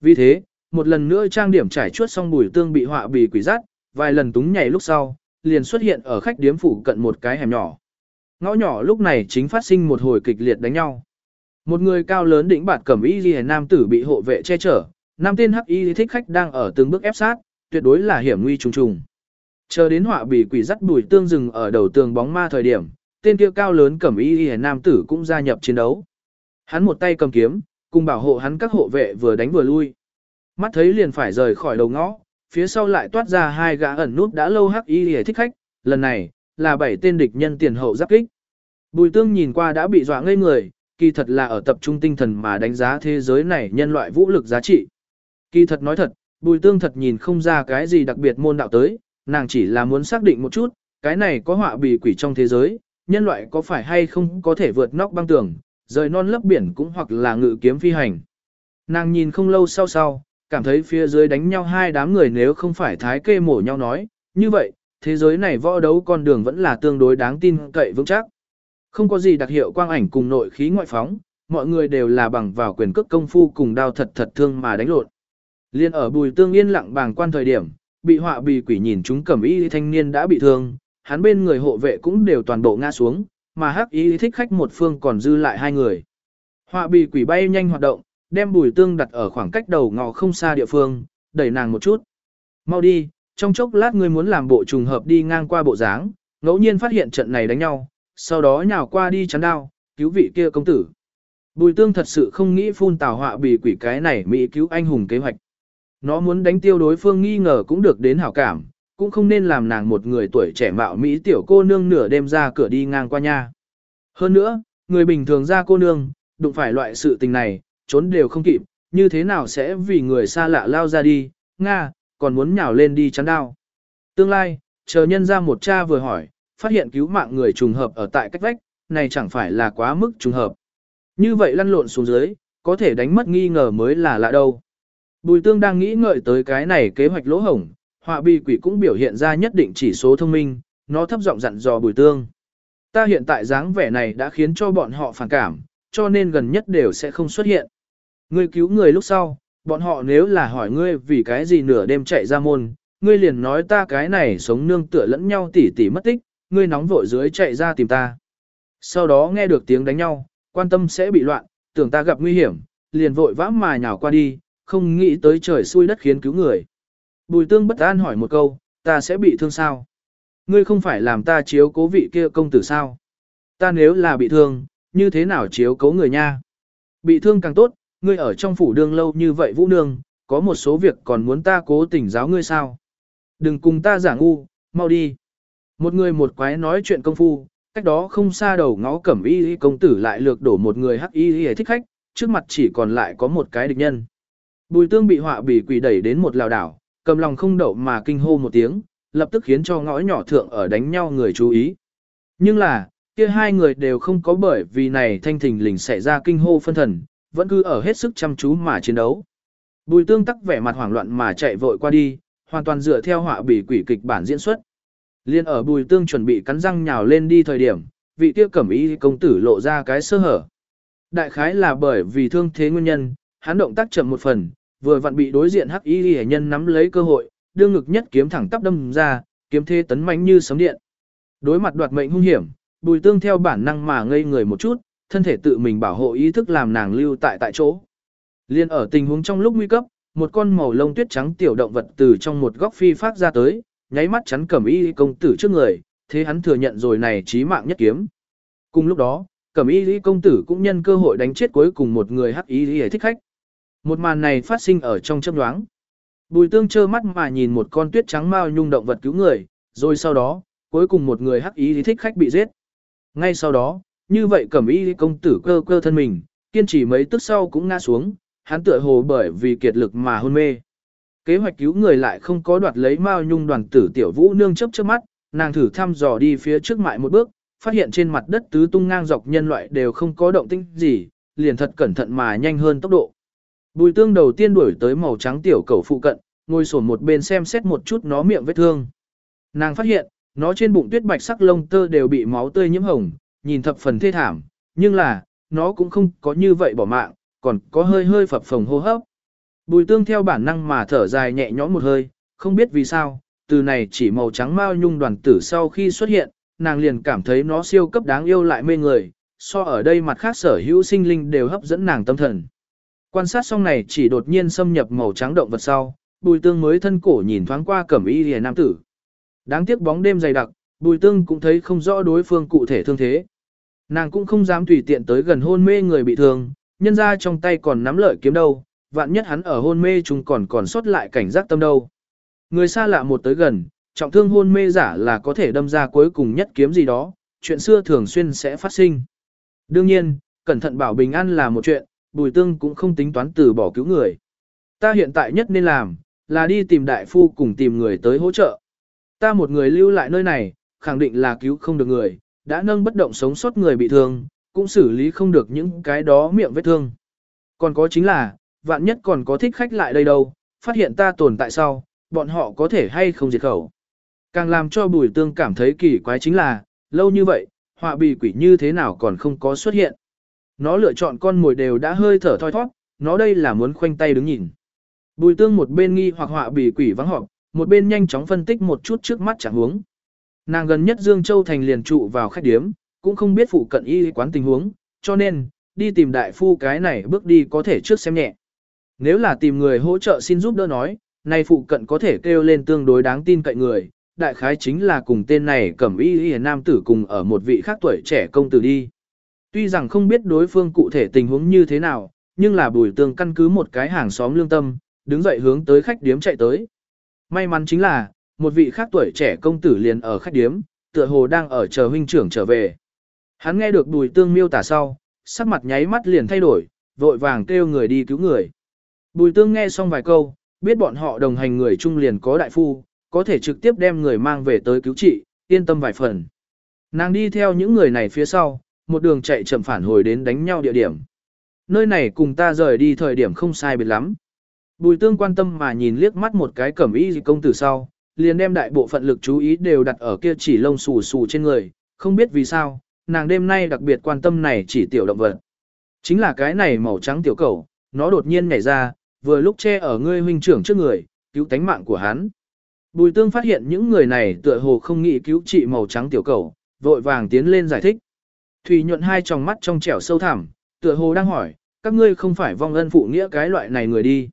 Vì thế, một lần nữa trang điểm trải chuốt xong bùi tương bị họa bị quỷ rát, vài lần túng nhảy lúc sau, liền xuất hiện ở khách điếm phủ cận một cái hẻm nhỏ. Ngõ nhỏ lúc này chính phát sinh một hồi kịch liệt đánh nhau. Một người cao lớn đỉnh bạt cẩm y liền nam tử bị hộ vệ che chở, nam tiên hắc y thích khách đang ở từng bước ép sát, tuyệt đối là hiểm nguy trùng trùng. Chờ đến họa bị quỷ dắt bùi tương rừng ở đầu tường bóng ma thời điểm, tên kia cao lớn cẩm y liền nam tử cũng gia nhập chiến đấu. Hắn một tay cầm kiếm, cùng bảo hộ hắn các hộ vệ vừa đánh vừa lui. Mắt thấy liền phải rời khỏi đầu ngõ, phía sau lại toát ra hai gã ẩn nút đã lâu hắc y hề thích khách, lần này, là bảy tên địch nhân tiền hậu giáp kích. Bùi tương nhìn qua đã bị dọa ngây người, kỳ thật là ở tập trung tinh thần mà đánh giá thế giới này nhân loại vũ lực giá trị. Kỳ thật nói thật, bùi tương thật nhìn không ra cái gì đặc biệt môn đạo tới, nàng chỉ là muốn xác định một chút, cái này có họa bì quỷ trong thế giới, nhân loại có phải hay không có thể vượt nóc băng tường, rời non lấp biển cũng hoặc là ngự kiếm phi hành. Nàng nhìn không lâu sau sau, cảm thấy phía dưới đánh nhau hai đám người nếu không phải thái kê mổ nhau nói, như vậy, thế giới này võ đấu con đường vẫn là tương đối đáng tin cậy vững chắc. Không có gì đặc hiệu quang ảnh cùng nội khí ngoại phóng, mọi người đều là bằng vào quyền cước công phu cùng đao thật thật thương mà đánh lộn. Liên ở bùi tương yên lặng bàng quan thời điểm, bị họa bì quỷ nhìn chúng cẩm y thanh niên đã bị thương, hắn bên người hộ vệ cũng đều toàn bộ ngã xuống, mà hắc y thích khách một phương còn dư lại hai người. Họa bì quỷ bay nhanh hoạt động, đem bùi tương đặt ở khoảng cách đầu ngõ không xa địa phương, đẩy nàng một chút. Mau đi, trong chốc lát ngươi muốn làm bộ trùng hợp đi ngang qua bộ dáng, ngẫu nhiên phát hiện trận này đánh nhau, sau đó nhào qua đi chắn đao, cứu vị kia công tử. Bùi tương thật sự không nghĩ phun tào họa bì quỷ cái này mỹ cứu anh hùng kế hoạch. Nó muốn đánh tiêu đối phương nghi ngờ cũng được đến hảo cảm, cũng không nên làm nàng một người tuổi trẻ mạo mỹ tiểu cô nương nửa đêm ra cửa đi ngang qua nha. Hơn nữa, người bình thường ra cô nương, đụng phải loại sự tình này, trốn đều không kịp, như thế nào sẽ vì người xa lạ lao ra đi, Nga, còn muốn nhào lên đi chắn đao. Tương lai, chờ nhân ra một cha vừa hỏi, phát hiện cứu mạng người trùng hợp ở tại cách vách, này chẳng phải là quá mức trùng hợp. Như vậy lăn lộn xuống dưới, có thể đánh mất nghi ngờ mới là lạ đâu. Bùi tương đang nghĩ ngợi tới cái này kế hoạch lỗ hổng, họa bi quỷ cũng biểu hiện ra nhất định chỉ số thông minh, nó thấp giọng dặn dò bùi tương. Ta hiện tại dáng vẻ này đã khiến cho bọn họ phản cảm, cho nên gần nhất đều sẽ không xuất hiện. Ngươi cứu người lúc sau, bọn họ nếu là hỏi ngươi vì cái gì nửa đêm chạy ra môn, ngươi liền nói ta cái này sống nương tựa lẫn nhau tỉ tỉ mất tích, ngươi nóng vội dưới chạy ra tìm ta. Sau đó nghe được tiếng đánh nhau, quan tâm sẽ bị loạn, tưởng ta gặp nguy hiểm, liền vội vã mà nhào qua đi, không nghĩ tới trời xui đất khiến cứu người. Bùi tương bất an hỏi một câu, ta sẽ bị thương sao? Ngươi không phải làm ta chiếu cố vị kia công tử sao? Ta nếu là bị thương, như thế nào chiếu cố người nha? Bị thương càng tốt, ngươi ở trong phủ đương lâu như vậy vũ nương, có một số việc còn muốn ta cố tình giáo ngươi sao? Đừng cùng ta giả ngu, mau đi. Một người một quái nói chuyện công phu, cách đó không xa đầu ngõ cẩm y công tử lại lược đổ một người hắc y y thích khách, trước mặt chỉ còn lại có một cái địch nhân. Bùi tương bị họa bị quỷ đẩy đến một lào đảo, cầm lòng không đậu mà kinh hô một tiếng, lập tức khiến cho ngõ nhỏ thượng ở đánh nhau người chú ý. Nhưng là, kia hai người đều không có bởi vì này thanh thình lình xảy ra kinh hô phân thần, vẫn cứ ở hết sức chăm chú mà chiến đấu. Bùi tương tắc vẻ mặt hoảng loạn mà chạy vội qua đi, hoàn toàn dựa theo họa bỉ quỷ kịch bản diễn xuất. Liên ở bùi tương chuẩn bị cắn răng nhào lên đi thời điểm, vị tiêu cẩm ý công tử lộ ra cái sơ hở. Đại khái là bởi vì thương thế nguyên nhân, hắn động tác chậm một phần, vừa vặn bị đối diện hắc y hệ nhân nắm lấy cơ hội, đương ngực nhất kiếm thẳng tắp đâm ra, kiếm thế tấn mãnh như sấm điện. Đối mặt đoạt mệnh hung hiểm, bùi tương theo bản năng mà ngây người một chút, thân thể tự mình bảo hộ ý thức làm nàng lưu tại tại chỗ. Liên ở tình huống trong lúc nguy cấp, một con màu lông tuyết trắng tiểu động vật từ trong một góc phi phát ra tới, nháy mắt chắn cẩm y công tử trước người, thế hắn thừa nhận rồi này chí mạng nhất kiếm. Cùng lúc đó, cẩm y công tử cũng nhân cơ hội đánh chết cuối cùng một người hắc y thích khách. Một màn này phát sinh ở trong chớp nhoáng. Bùi tương trơ mắt mà nhìn một con tuyết trắng mao nhung động vật cứu người, rồi sau đó, cuối cùng một người hắc y thích khách bị giết. Ngay sau đó, như vậy cẩm y công tử cơ cơ thân mình, kiên trì mấy tức sau cũng ngã xuống, hắn tựa hồ bởi vì kiệt lực mà hôn mê. Kế hoạch cứu người lại không có đoạt lấy Mao Nhung đoàn tử tiểu vũ nương chấp trước mắt, nàng thử thăm dò đi phía trước mại một bước, phát hiện trên mặt đất tứ tung ngang dọc nhân loại đều không có động tĩnh gì, liền thật cẩn thận mà nhanh hơn tốc độ. Bùi tương đầu tiên đuổi tới màu trắng tiểu cầu phụ cận, ngồi sổn một bên xem xét một chút nó miệng vết thương. Nàng phát hiện, nó trên bụng tuyết bạch sắc lông tơ đều bị máu tươi nhiễm hồng, nhìn thập phần thê thảm, nhưng là, nó cũng không có như vậy bỏ mạng, còn có hơi hơi phập phồng hô hấp. Bùi tương theo bản năng mà thở dài nhẹ nhõm một hơi, không biết vì sao, từ này chỉ màu trắng mao nhung đoàn tử sau khi xuất hiện, nàng liền cảm thấy nó siêu cấp đáng yêu lại mê người, so ở đây mặt khác sở hữu sinh linh đều hấp dẫn nàng tâm thần. Quan sát xong này chỉ đột nhiên xâm nhập màu trắng động vật sau, bùi tương mới thân cổ nhìn thoáng qua cẩm y lìa nam tử. Đáng tiếc bóng đêm dày đặc, bùi tương cũng thấy không rõ đối phương cụ thể thương thế. Nàng cũng không dám tùy tiện tới gần hôn mê người bị thương, nhân ra trong tay còn nắm lợi kiếm đâu, vạn nhất hắn ở hôn mê chúng còn còn sót lại cảnh giác tâm đâu. Người xa lạ một tới gần, trọng thương hôn mê giả là có thể đâm ra cuối cùng nhất kiếm gì đó, chuyện xưa thường xuyên sẽ phát sinh. Đương nhiên, cẩn thận bảo bình an là một chuyện, bùi tương cũng không tính toán từ bỏ cứu người. Ta hiện tại nhất nên làm, là đi tìm đại phu cùng tìm người tới hỗ trợ. Ta một người lưu lại nơi này, khẳng định là cứu không được người, đã nâng bất động sống sót người bị thương, cũng xử lý không được những cái đó miệng vết thương. Còn có chính là, vạn nhất còn có thích khách lại đây đâu, phát hiện ta tồn tại sau, bọn họ có thể hay không diệt khẩu. Càng làm cho bùi tương cảm thấy kỳ quái chính là, lâu như vậy, họa bì quỷ như thế nào còn không có xuất hiện. Nó lựa chọn con mồi đều đã hơi thở thoi thoát, nó đây là muốn khoanh tay đứng nhìn. Bùi tương một bên nghi hoặc họa bì quỷ vắng họp, một bên nhanh chóng phân tích một chút trước mắt chẳng huống. Nàng gần nhất Dương Châu Thành liền trụ vào khách điếm, cũng không biết phụ cận y quán tình huống, cho nên, đi tìm đại phu cái này bước đi có thể trước xem nhẹ. Nếu là tìm người hỗ trợ xin giúp đỡ nói, nay phụ cận có thể kêu lên tương đối đáng tin cậy người, đại khái chính là cùng tên này cẩm y y nam tử cùng ở một vị khác tuổi trẻ công tử đi. Tuy rằng không biết đối phương cụ thể tình huống như thế nào, nhưng là bùi tương căn cứ một cái hàng xóm lương tâm, đứng dậy hướng tới khách điếm chạy tới. May mắn chính là, một vị khác tuổi trẻ công tử liền ở khách điếm, tựa hồ đang ở chờ huynh trưởng trở về. Hắn nghe được bùi tương miêu tả sau, sắc mặt nháy mắt liền thay đổi, vội vàng kêu người đi cứu người. Bùi tương nghe xong vài câu, biết bọn họ đồng hành người chung liền có đại phu, có thể trực tiếp đem người mang về tới cứu trị, yên tâm vài phần. Nàng đi theo những người này phía sau, một đường chạy chậm phản hồi đến đánh nhau địa điểm. Nơi này cùng ta rời đi thời điểm không sai biệt lắm. Bùi tương quan tâm mà nhìn liếc mắt một cái cẩm y công tử sau, liền đem đại bộ phận lực chú ý đều đặt ở kia chỉ lông xù xù trên người, không biết vì sao, nàng đêm nay đặc biệt quan tâm này chỉ tiểu động vật. Chính là cái này màu trắng tiểu cầu, nó đột nhiên nhảy ra, vừa lúc che ở ngươi huynh trưởng trước người, cứu tánh mạng của hắn. Bùi tương phát hiện những người này tựa hồ không nghĩ cứu trị màu trắng tiểu cầu, vội vàng tiến lên giải thích. Thủy nhuận hai tròng mắt trong trẻo sâu thẳm, tựa hồ đang hỏi, các ngươi không phải vong ân phụ nghĩa cái loại này người đi.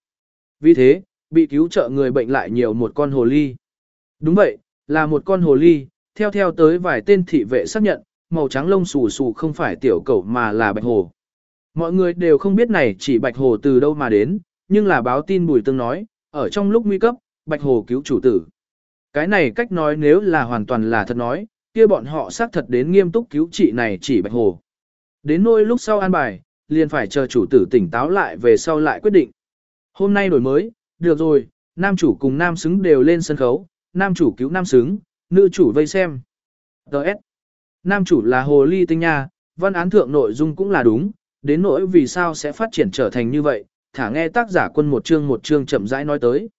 Vì thế, bị cứu trợ người bệnh lại nhiều một con hồ ly. Đúng vậy, là một con hồ ly, theo theo tới vài tên thị vệ xác nhận, màu trắng lông xù xù không phải tiểu cầu mà là bạch hồ. Mọi người đều không biết này chỉ bạch hồ từ đâu mà đến, nhưng là báo tin bùi tương nói, ở trong lúc nguy cấp, bạch hồ cứu chủ tử. Cái này cách nói nếu là hoàn toàn là thật nói, kia bọn họ xác thật đến nghiêm túc cứu trị này chỉ bạch hồ. Đến nỗi lúc sau an bài, liền phải chờ chủ tử tỉnh táo lại về sau lại quyết định. Hôm nay đổi mới, được rồi, nam chủ cùng nam xứng đều lên sân khấu, nam chủ cứu nam xứng, nữ chủ vây xem. Đợt. Nam chủ là hồ ly tinh nha, văn án thượng nội dung cũng là đúng, đến nỗi vì sao sẽ phát triển trở thành như vậy, thả nghe tác giả quân một chương một chương chậm rãi nói tới.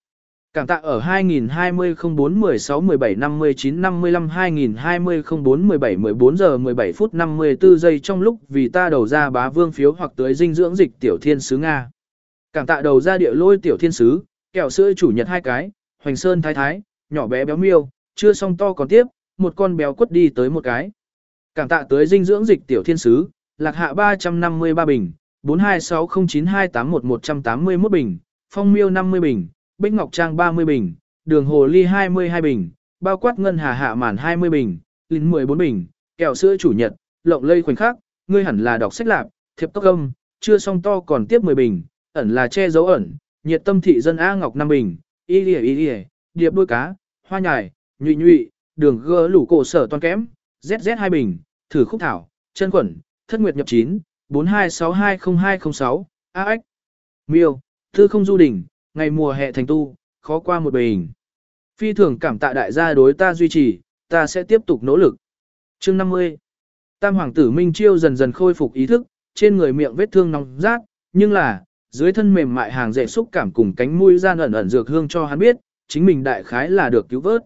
Cảm tạ ở 2020 04 16 17 59 55 2020 04 17 14 giờ 17 phút 54 giây trong lúc vì ta đầu ra bá vương phiếu hoặc tới dinh dưỡng dịch tiểu thiên sứ Nga. Cảm tạ đầu ra địa lôi tiểu thiên sứ, kẹo sữa chủ nhật hai cái, hoành sơn thái thái, nhỏ bé béo miêu, chưa xong to còn tiếp, một con béo quất đi tới một cái. Cảm tạ tới dinh dưỡng dịch tiểu thiên sứ, lạc hạ 353 bình, 42609281181 bình, phong miêu 50 bình, bích ngọc trang 30 bình, đường hồ ly 22 bình, bao quát ngân hà hạ màn 20 bình, lín 14 bình, kẹo sữa chủ nhật, lộng lây khoảnh khắc, ngươi hẳn là đọc sách lạp, thiệp tốc âm, chưa xong to còn tiếp 10 bình, ẩn là che dấu ẩn, nhiệt tâm thị dân A Ngọc 5 bình, y lìa y lìa, điệp đuôi cá, hoa nhài, nhụy nhụy, đường gơ lủ cổ sở toàn kém, ZZ 2 bình, thử khúc thảo, chân quẩn, thất nguyệt nhập 9, 42620206, AX, miêu, thư không du đỉnh, ngày mùa hè thành tu, khó qua một bình. Phi thường cảm tạ đại gia đối ta duy trì, ta sẽ tiếp tục nỗ lực. Chương 50 Tam hoàng tử Minh Chiêu dần dần khôi phục ý thức, trên người miệng vết thương nóng rát, nhưng là, dưới thân mềm mại hàng dệ xúc cảm cùng cánh mũi gian ẩn ẩn dược hương cho hắn biết, chính mình đại khái là được cứu vớt.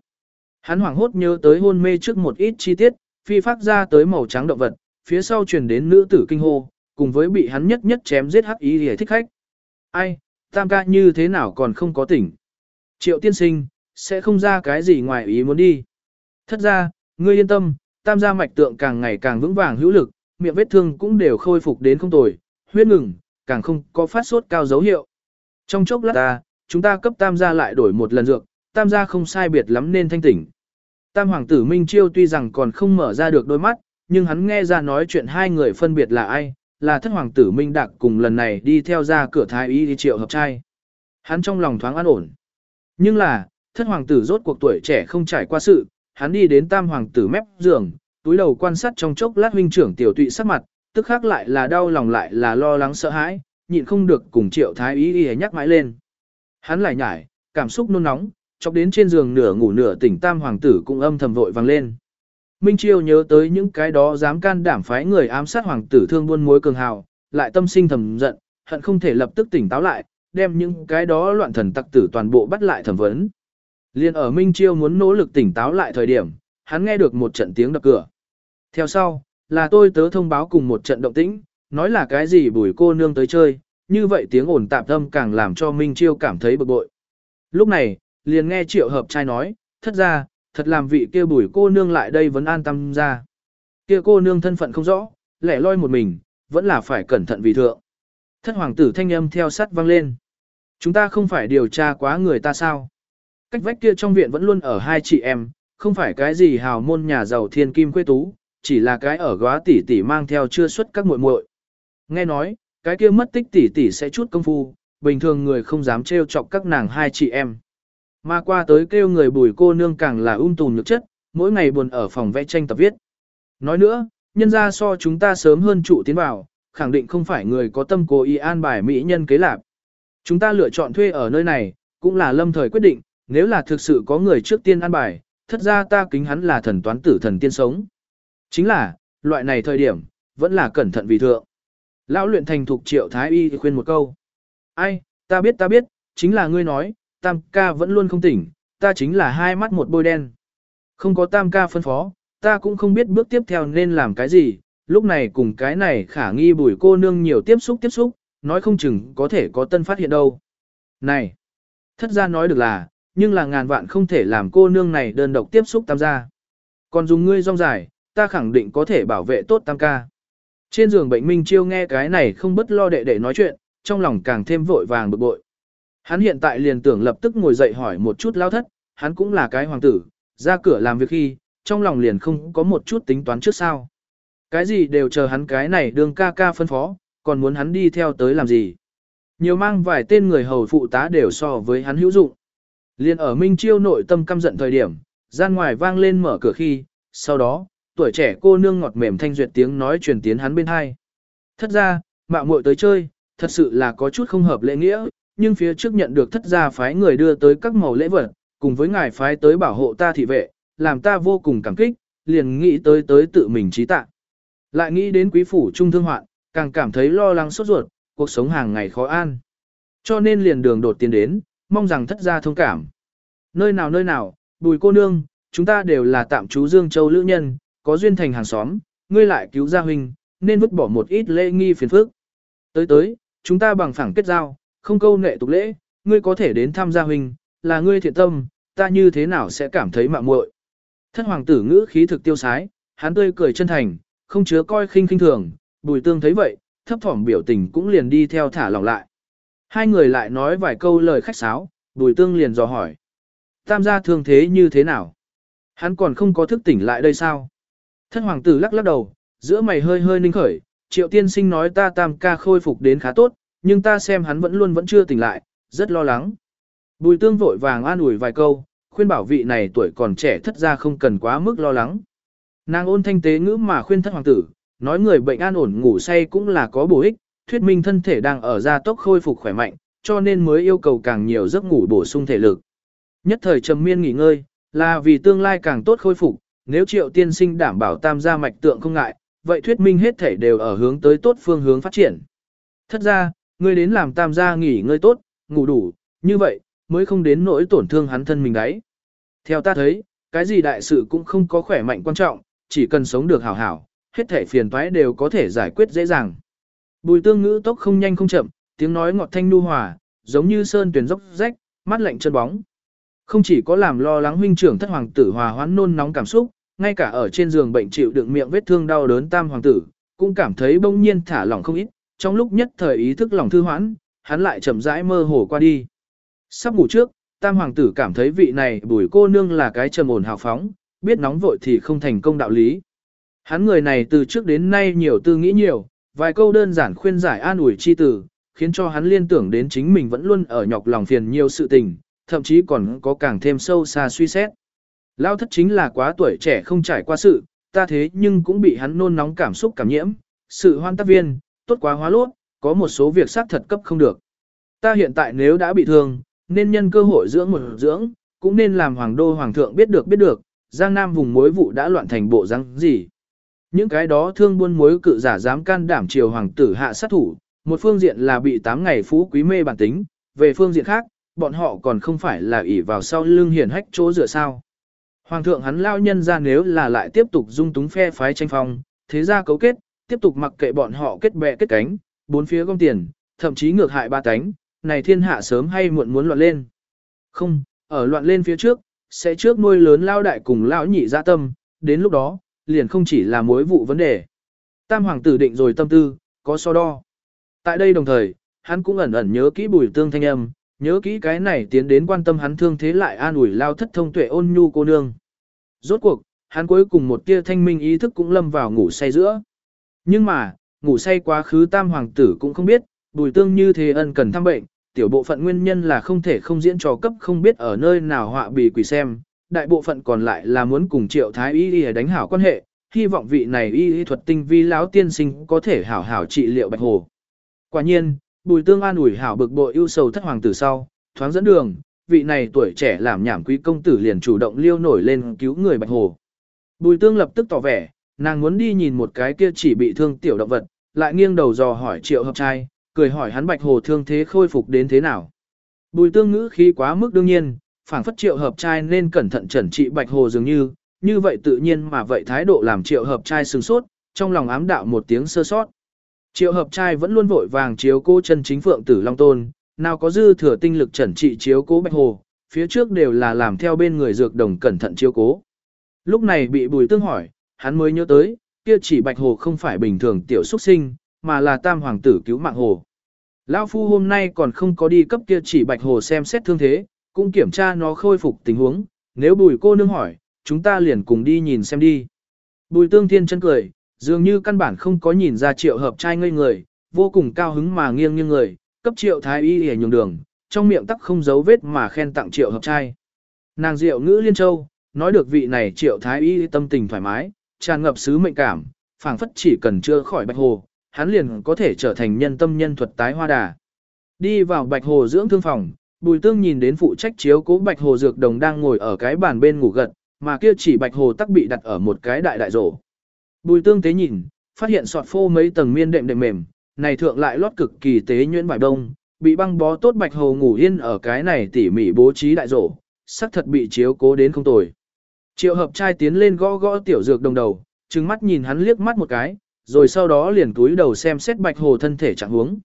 Hắn hoảng hốt nhớ tới hôn mê trước một ít chi tiết, phi phát ra tới màu trắng động vật, phía sau truyền đến nữ tử kinh hô, cùng với bị hắn nhất nhất chém giết hắc ý để thích khách. Ai, tam ca như thế nào còn không có tỉnh. Triệu tiên sinh, sẽ không ra cái gì ngoài ý muốn đi. Thất ra, ngươi yên tâm, tam gia mạch tượng càng ngày càng vững vàng hữu lực, miệng vết thương cũng đều khôi phục đến không tồi, huyết ngừng, càng không có phát sốt cao dấu hiệu. Trong chốc lát ta, chúng ta cấp tam gia lại đổi một lần dược, tam gia không sai biệt lắm nên thanh tỉnh. Tam hoàng tử Minh Chiêu tuy rằng còn không mở ra được đôi mắt, nhưng hắn nghe ra nói chuyện hai người phân biệt là ai, là thất hoàng tử Minh Đạc cùng lần này đi theo ra cửa thái y đi triệu hợp trai. Hắn trong lòng thoáng an ổn. Nhưng là, thất hoàng tử rốt cuộc tuổi trẻ không trải qua sự, hắn đi đến tam hoàng tử mép giường, túi đầu quan sát trong chốc lát huynh trưởng tiểu tụy sắc mặt, tức khác lại là đau lòng lại là lo lắng sợ hãi, nhịn không được cùng triệu thái y đi nhắc mãi lên. Hắn lại nhải, cảm xúc nôn nóng, chọc đến trên giường nửa ngủ nửa tỉnh tam hoàng tử cũng âm thầm vội vang lên. Minh Chiêu nhớ tới những cái đó dám can đảm phái người ám sát hoàng tử thương buôn mối cường hào, lại tâm sinh thầm giận, hận không thể lập tức tỉnh táo lại, đem những cái đó loạn thần tặc tử toàn bộ bắt lại thẩm vấn. Liên ở Minh Chiêu muốn nỗ lực tỉnh táo lại thời điểm, hắn nghe được một trận tiếng đập cửa. Theo sau, là tôi tớ thông báo cùng một trận động tĩnh, nói là cái gì bùi cô nương tới chơi, như vậy tiếng ồn tạp âm càng làm cho Minh Chiêu cảm thấy bực bội. Lúc này, liền nghe triệu hợp trai nói, thất ra, thật làm vị kia bùi cô nương lại đây vẫn an tâm ra. Kia cô nương thân phận không rõ, lẻ loi một mình, vẫn là phải cẩn thận vì thượng. Thất hoàng tử thanh âm theo sắt vang lên. Chúng ta không phải điều tra quá người ta sao. Cách vách kia trong viện vẫn luôn ở hai chị em, không phải cái gì hào môn nhà giàu thiên kim quê tú, chỉ là cái ở góa tỷ tỷ mang theo chưa xuất các muội muội. Nghe nói, cái kia mất tích tỷ tỷ sẽ chút công phu, bình thường người không dám trêu chọc các nàng hai chị em. Mà qua tới kêu người bùi cô nương càng là ung tùm nhược chất, mỗi ngày buồn ở phòng vẽ tranh tập viết. Nói nữa, nhân ra so chúng ta sớm hơn trụ tiến vào, khẳng định không phải người có tâm cố ý an bài mỹ nhân kế lạp. Chúng ta lựa chọn thuê ở nơi này, cũng là lâm thời quyết định, nếu là thực sự có người trước tiên an bài, thật ra ta kính hắn là thần toán tử thần tiên sống. Chính là, loại này thời điểm, vẫn là cẩn thận vì thượng. Lão luyện thành thục triệu thái y khuyên một câu. Ai, ta biết ta biết, chính là ngươi nói, tam ca vẫn luôn không tỉnh, ta chính là hai mắt một bôi đen. Không có tam ca phân phó, ta cũng không biết bước tiếp theo nên làm cái gì, lúc này cùng cái này khả nghi bùi cô nương nhiều tiếp xúc tiếp xúc, nói không chừng có thể có tân phát hiện đâu. Này, thất ra nói được là, nhưng là ngàn vạn không thể làm cô nương này đơn độc tiếp xúc tam gia. Còn dùng ngươi rong dài, ta khẳng định có thể bảo vệ tốt tam ca. Trên giường bệnh Minh Chiêu nghe cái này không bất lo đệ đệ nói chuyện, trong lòng càng thêm vội vàng bực bội. Hắn hiện tại liền tưởng lập tức ngồi dậy hỏi một chút lao thất, hắn cũng là cái hoàng tử, ra cửa làm việc khi, trong lòng liền không có một chút tính toán trước sao. Cái gì đều chờ hắn cái này đương ca ca phân phó, còn muốn hắn đi theo tới làm gì. Nhiều mang vài tên người hầu phụ tá đều so với hắn hữu dụng. Liên ở Minh Chiêu nội tâm căm giận thời điểm, gian ngoài vang lên mở cửa khi, sau đó, tuổi trẻ cô nương ngọt mềm thanh duyệt tiếng nói truyền tiến hắn bên hai. Thất ra, mạo muội tới chơi, thật sự là có chút không hợp lễ nghĩa, nhưng phía trước nhận được thất gia phái người đưa tới các màu lễ vật, cùng với ngài phái tới bảo hộ ta thị vệ, làm ta vô cùng cảm kích, liền nghĩ tới tới tự mình trí tạ. Lại nghĩ đến quý phủ trung thương hoạn, càng cảm thấy lo lắng sốt ruột, cuộc sống hàng ngày khó an. Cho nên liền đường đột tiến đến, mong rằng thất gia thông cảm. Nơi nào nơi nào, bùi cô nương, chúng ta đều là tạm trú Dương Châu lữ nhân, có duyên thành hàng xóm, ngươi lại cứu gia huynh, nên vứt bỏ một ít lễ nghi phiền phức. Tới tới, chúng ta bằng phẳng kết giao, không câu nệ tục lễ, ngươi có thể đến thăm gia huynh, là ngươi thiện tâm, ta như thế nào sẽ cảm thấy mạo muội. Thất hoàng tử ngữ khí thực tiêu sái, hắn tươi cười chân thành, không chứa coi khinh khinh thường, bùi tương thấy vậy, thấp thỏm biểu tình cũng liền đi theo thả lỏng lại. Hai người lại nói vài câu lời khách sáo, bùi tương liền dò hỏi. Tam gia thương thế như thế nào? Hắn còn không có thức tỉnh lại đây sao? Thất hoàng tử lắc lắc đầu, giữa mày hơi hơi ninh khởi, triệu tiên sinh nói ta tam ca khôi phục đến khá tốt, nhưng ta xem hắn vẫn luôn vẫn chưa tỉnh lại, rất lo lắng. Bùi tương vội vàng an ủi vài câu, khuyên bảo vị này tuổi còn trẻ thất ra không cần quá mức lo lắng. Nàng ôn thanh tế ngữ mà khuyên thất hoàng tử, nói người bệnh an ổn ngủ say cũng là có bổ ích, thuyết minh thân thể đang ở gia tốc khôi phục khỏe mạnh, cho nên mới yêu cầu càng nhiều giấc ngủ bổ sung thể lực. Nhất thời trầm miên nghỉ ngơi, là vì tương lai càng tốt khôi phục, nếu triệu tiên sinh đảm bảo tam gia mạch tượng không ngại, vậy thuyết minh hết thể đều ở hướng tới tốt phương hướng phát triển. Thất ra, ngươi đến làm tam gia nghỉ ngơi tốt, ngủ đủ, như vậy, mới không đến nỗi tổn thương hắn thân mình đấy. Theo ta thấy, cái gì đại sự cũng không có khỏe mạnh quan trọng, chỉ cần sống được hảo hảo, hết thể phiền toái đều có thể giải quyết dễ dàng. Bùi tương ngữ tốc không nhanh không chậm, tiếng nói ngọt thanh nu hòa, giống như sơn tuyển dốc rách, mắt lạnh chân bóng. Không chỉ có làm lo lắng huynh trưởng thất hoàng tử hòa hoãn nôn nóng cảm xúc, ngay cả ở trên giường bệnh chịu đựng miệng vết thương đau đớn tam hoàng tử, cũng cảm thấy bỗng nhiên thả lỏng không ít, trong lúc nhất thời ý thức lòng thư hoãn, hắn lại chậm rãi mơ hồ qua đi. Sắp ngủ trước, tam hoàng tử cảm thấy vị này bùi cô nương là cái trầm ổn hào phóng, biết nóng vội thì không thành công đạo lý. Hắn người này từ trước đến nay nhiều tư nghĩ nhiều, vài câu đơn giản khuyên giải an ủi chi tử, khiến cho hắn liên tưởng đến chính mình vẫn luôn ở nhọc lòng phiền nhiều sự tình, thậm chí còn có càng thêm sâu xa suy xét. Lao thất chính là quá tuổi trẻ không trải qua sự, ta thế nhưng cũng bị hắn nôn nóng cảm xúc cảm nhiễm, sự hoan tác viên, tốt quá hóa lốt, có một số việc xác thật cấp không được. Ta hiện tại nếu đã bị thương, nên nhân cơ hội dưỡng một dưỡng, cũng nên làm hoàng đô hoàng thượng biết được biết được, Giang Nam vùng mối vụ đã loạn thành bộ răng gì. Những cái đó thương buôn mối cự giả dám can đảm triều hoàng tử hạ sát thủ, một phương diện là bị 8 ngày phú quý mê bản tính, về phương diện khác, bọn họ còn không phải là ỷ vào sau lưng hiển hách chỗ dựa sao. Hoàng thượng hắn lao nhân ra nếu là lại tiếp tục dung túng phe phái tranh phong, thế ra cấu kết, tiếp tục mặc kệ bọn họ kết bè kết cánh, bốn phía gom tiền, thậm chí ngược hại ba cánh, này thiên hạ sớm hay muộn muốn loạn lên. Không, ở loạn lên phía trước, sẽ trước nuôi lớn lao đại cùng lão nhị ra tâm, đến lúc đó, liền không chỉ là mối vụ vấn đề. Tam hoàng tử định rồi tâm tư, có so đo. Tại đây đồng thời, hắn cũng ẩn ẩn nhớ kỹ bùi tương thanh âm, nhớ kỹ cái này tiến đến quan tâm hắn thương thế lại an ủi lao thất thông tuệ ôn nhu cô nương. Rốt cuộc, hắn cuối cùng một tia thanh minh ý thức cũng lâm vào ngủ say giữa. Nhưng mà, ngủ say quá khứ tam hoàng tử cũng không biết, bùi tương như thế ân cần thăm bệnh, tiểu bộ phận nguyên nhân là không thể không diễn trò cấp không biết ở nơi nào họa bì quỷ xem, đại bộ phận còn lại là muốn cùng triệu thái y y đánh hảo quan hệ, hy vọng vị này y y thuật tinh vi lão tiên sinh có thể hảo hảo trị liệu bạch hồ. Quả nhiên, bùi tương an ủi hảo bực bội ưu sầu thất hoàng tử sau, thoáng dẫn đường, vị này tuổi trẻ làm nhảm quý công tử liền chủ động liêu nổi lên cứu người bạch hồ. Bùi tương lập tức tỏ vẻ, nàng muốn đi nhìn một cái kia chỉ bị thương tiểu động vật, lại nghiêng đầu dò hỏi triệu hợp trai, cười hỏi hắn bạch hồ thương thế khôi phục đến thế nào. Bùi tương ngữ khí quá mức đương nhiên, phảng phất triệu hợp trai nên cẩn thận chuẩn trị bạch hồ dường như, như vậy tự nhiên mà vậy thái độ làm triệu hợp trai sừng sốt, trong lòng ám đạo một tiếng sơ sót. Triệu hợp trai vẫn luôn vội vàng chiếu cố chân chính phượng tử long tôn, nào có dư thừa tinh lực chuẩn trị chiếu cố bạch hồ, phía trước đều là làm theo bên người dược đồng cẩn thận chiếu cố. Lúc này bị bùi tương hỏi, hắn mới nhớ tới, kia chỉ bạch hồ không phải bình thường tiểu xuất sinh, mà là tam hoàng tử cứu mạng hồ. Lão phu hôm nay còn không có đi cấp kia chỉ bạch hồ xem xét thương thế, cũng kiểm tra nó khôi phục tình huống, nếu bùi cô nương hỏi, chúng ta liền cùng đi nhìn xem đi. Bùi tương thiên chân cười, dường như căn bản không có nhìn ra triệu hợp trai ngây người, vô cùng cao hứng mà nghiêng nghiêng người, cấp triệu thái y hề nhường đường, trong miệng tắc không giấu vết mà khen tặng triệu hợp trai. Nàng diệu ngữ liên châu, nói được vị này triệu thái y tâm tình thoải mái, tràn ngập sứ mệnh cảm, phảng phất chỉ cần chưa khỏi bạch hồ, hắn liền có thể trở thành nhân tâm nhân thuật tái hoa đà. Đi vào bạch hồ dưỡng thương phòng, bùi tương nhìn đến phụ trách chiếu cố bạch hồ dược đồng đang ngồi ở cái bàn bên ngủ gật, mà kia chỉ bạch hồ tắc bị đặt ở một cái đại đại rổ. Bùi tương tế nhìn, phát hiện sọt phô mấy tầng miên đệm đệm mềm, này thượng lại lót cực kỳ tế nhuyễn vải đông, bị băng bó tốt bạch hồ ngủ yên ở cái này tỉ mỉ bố trí đại rổ, sắc thật bị chiếu cố đến không tồi. Triệu hợp trai tiến lên gõ gõ tiểu dược đồng đầu, trừng mắt nhìn hắn liếc mắt một cái, rồi sau đó liền túi đầu xem xét bạch hồ thân thể trạng huống.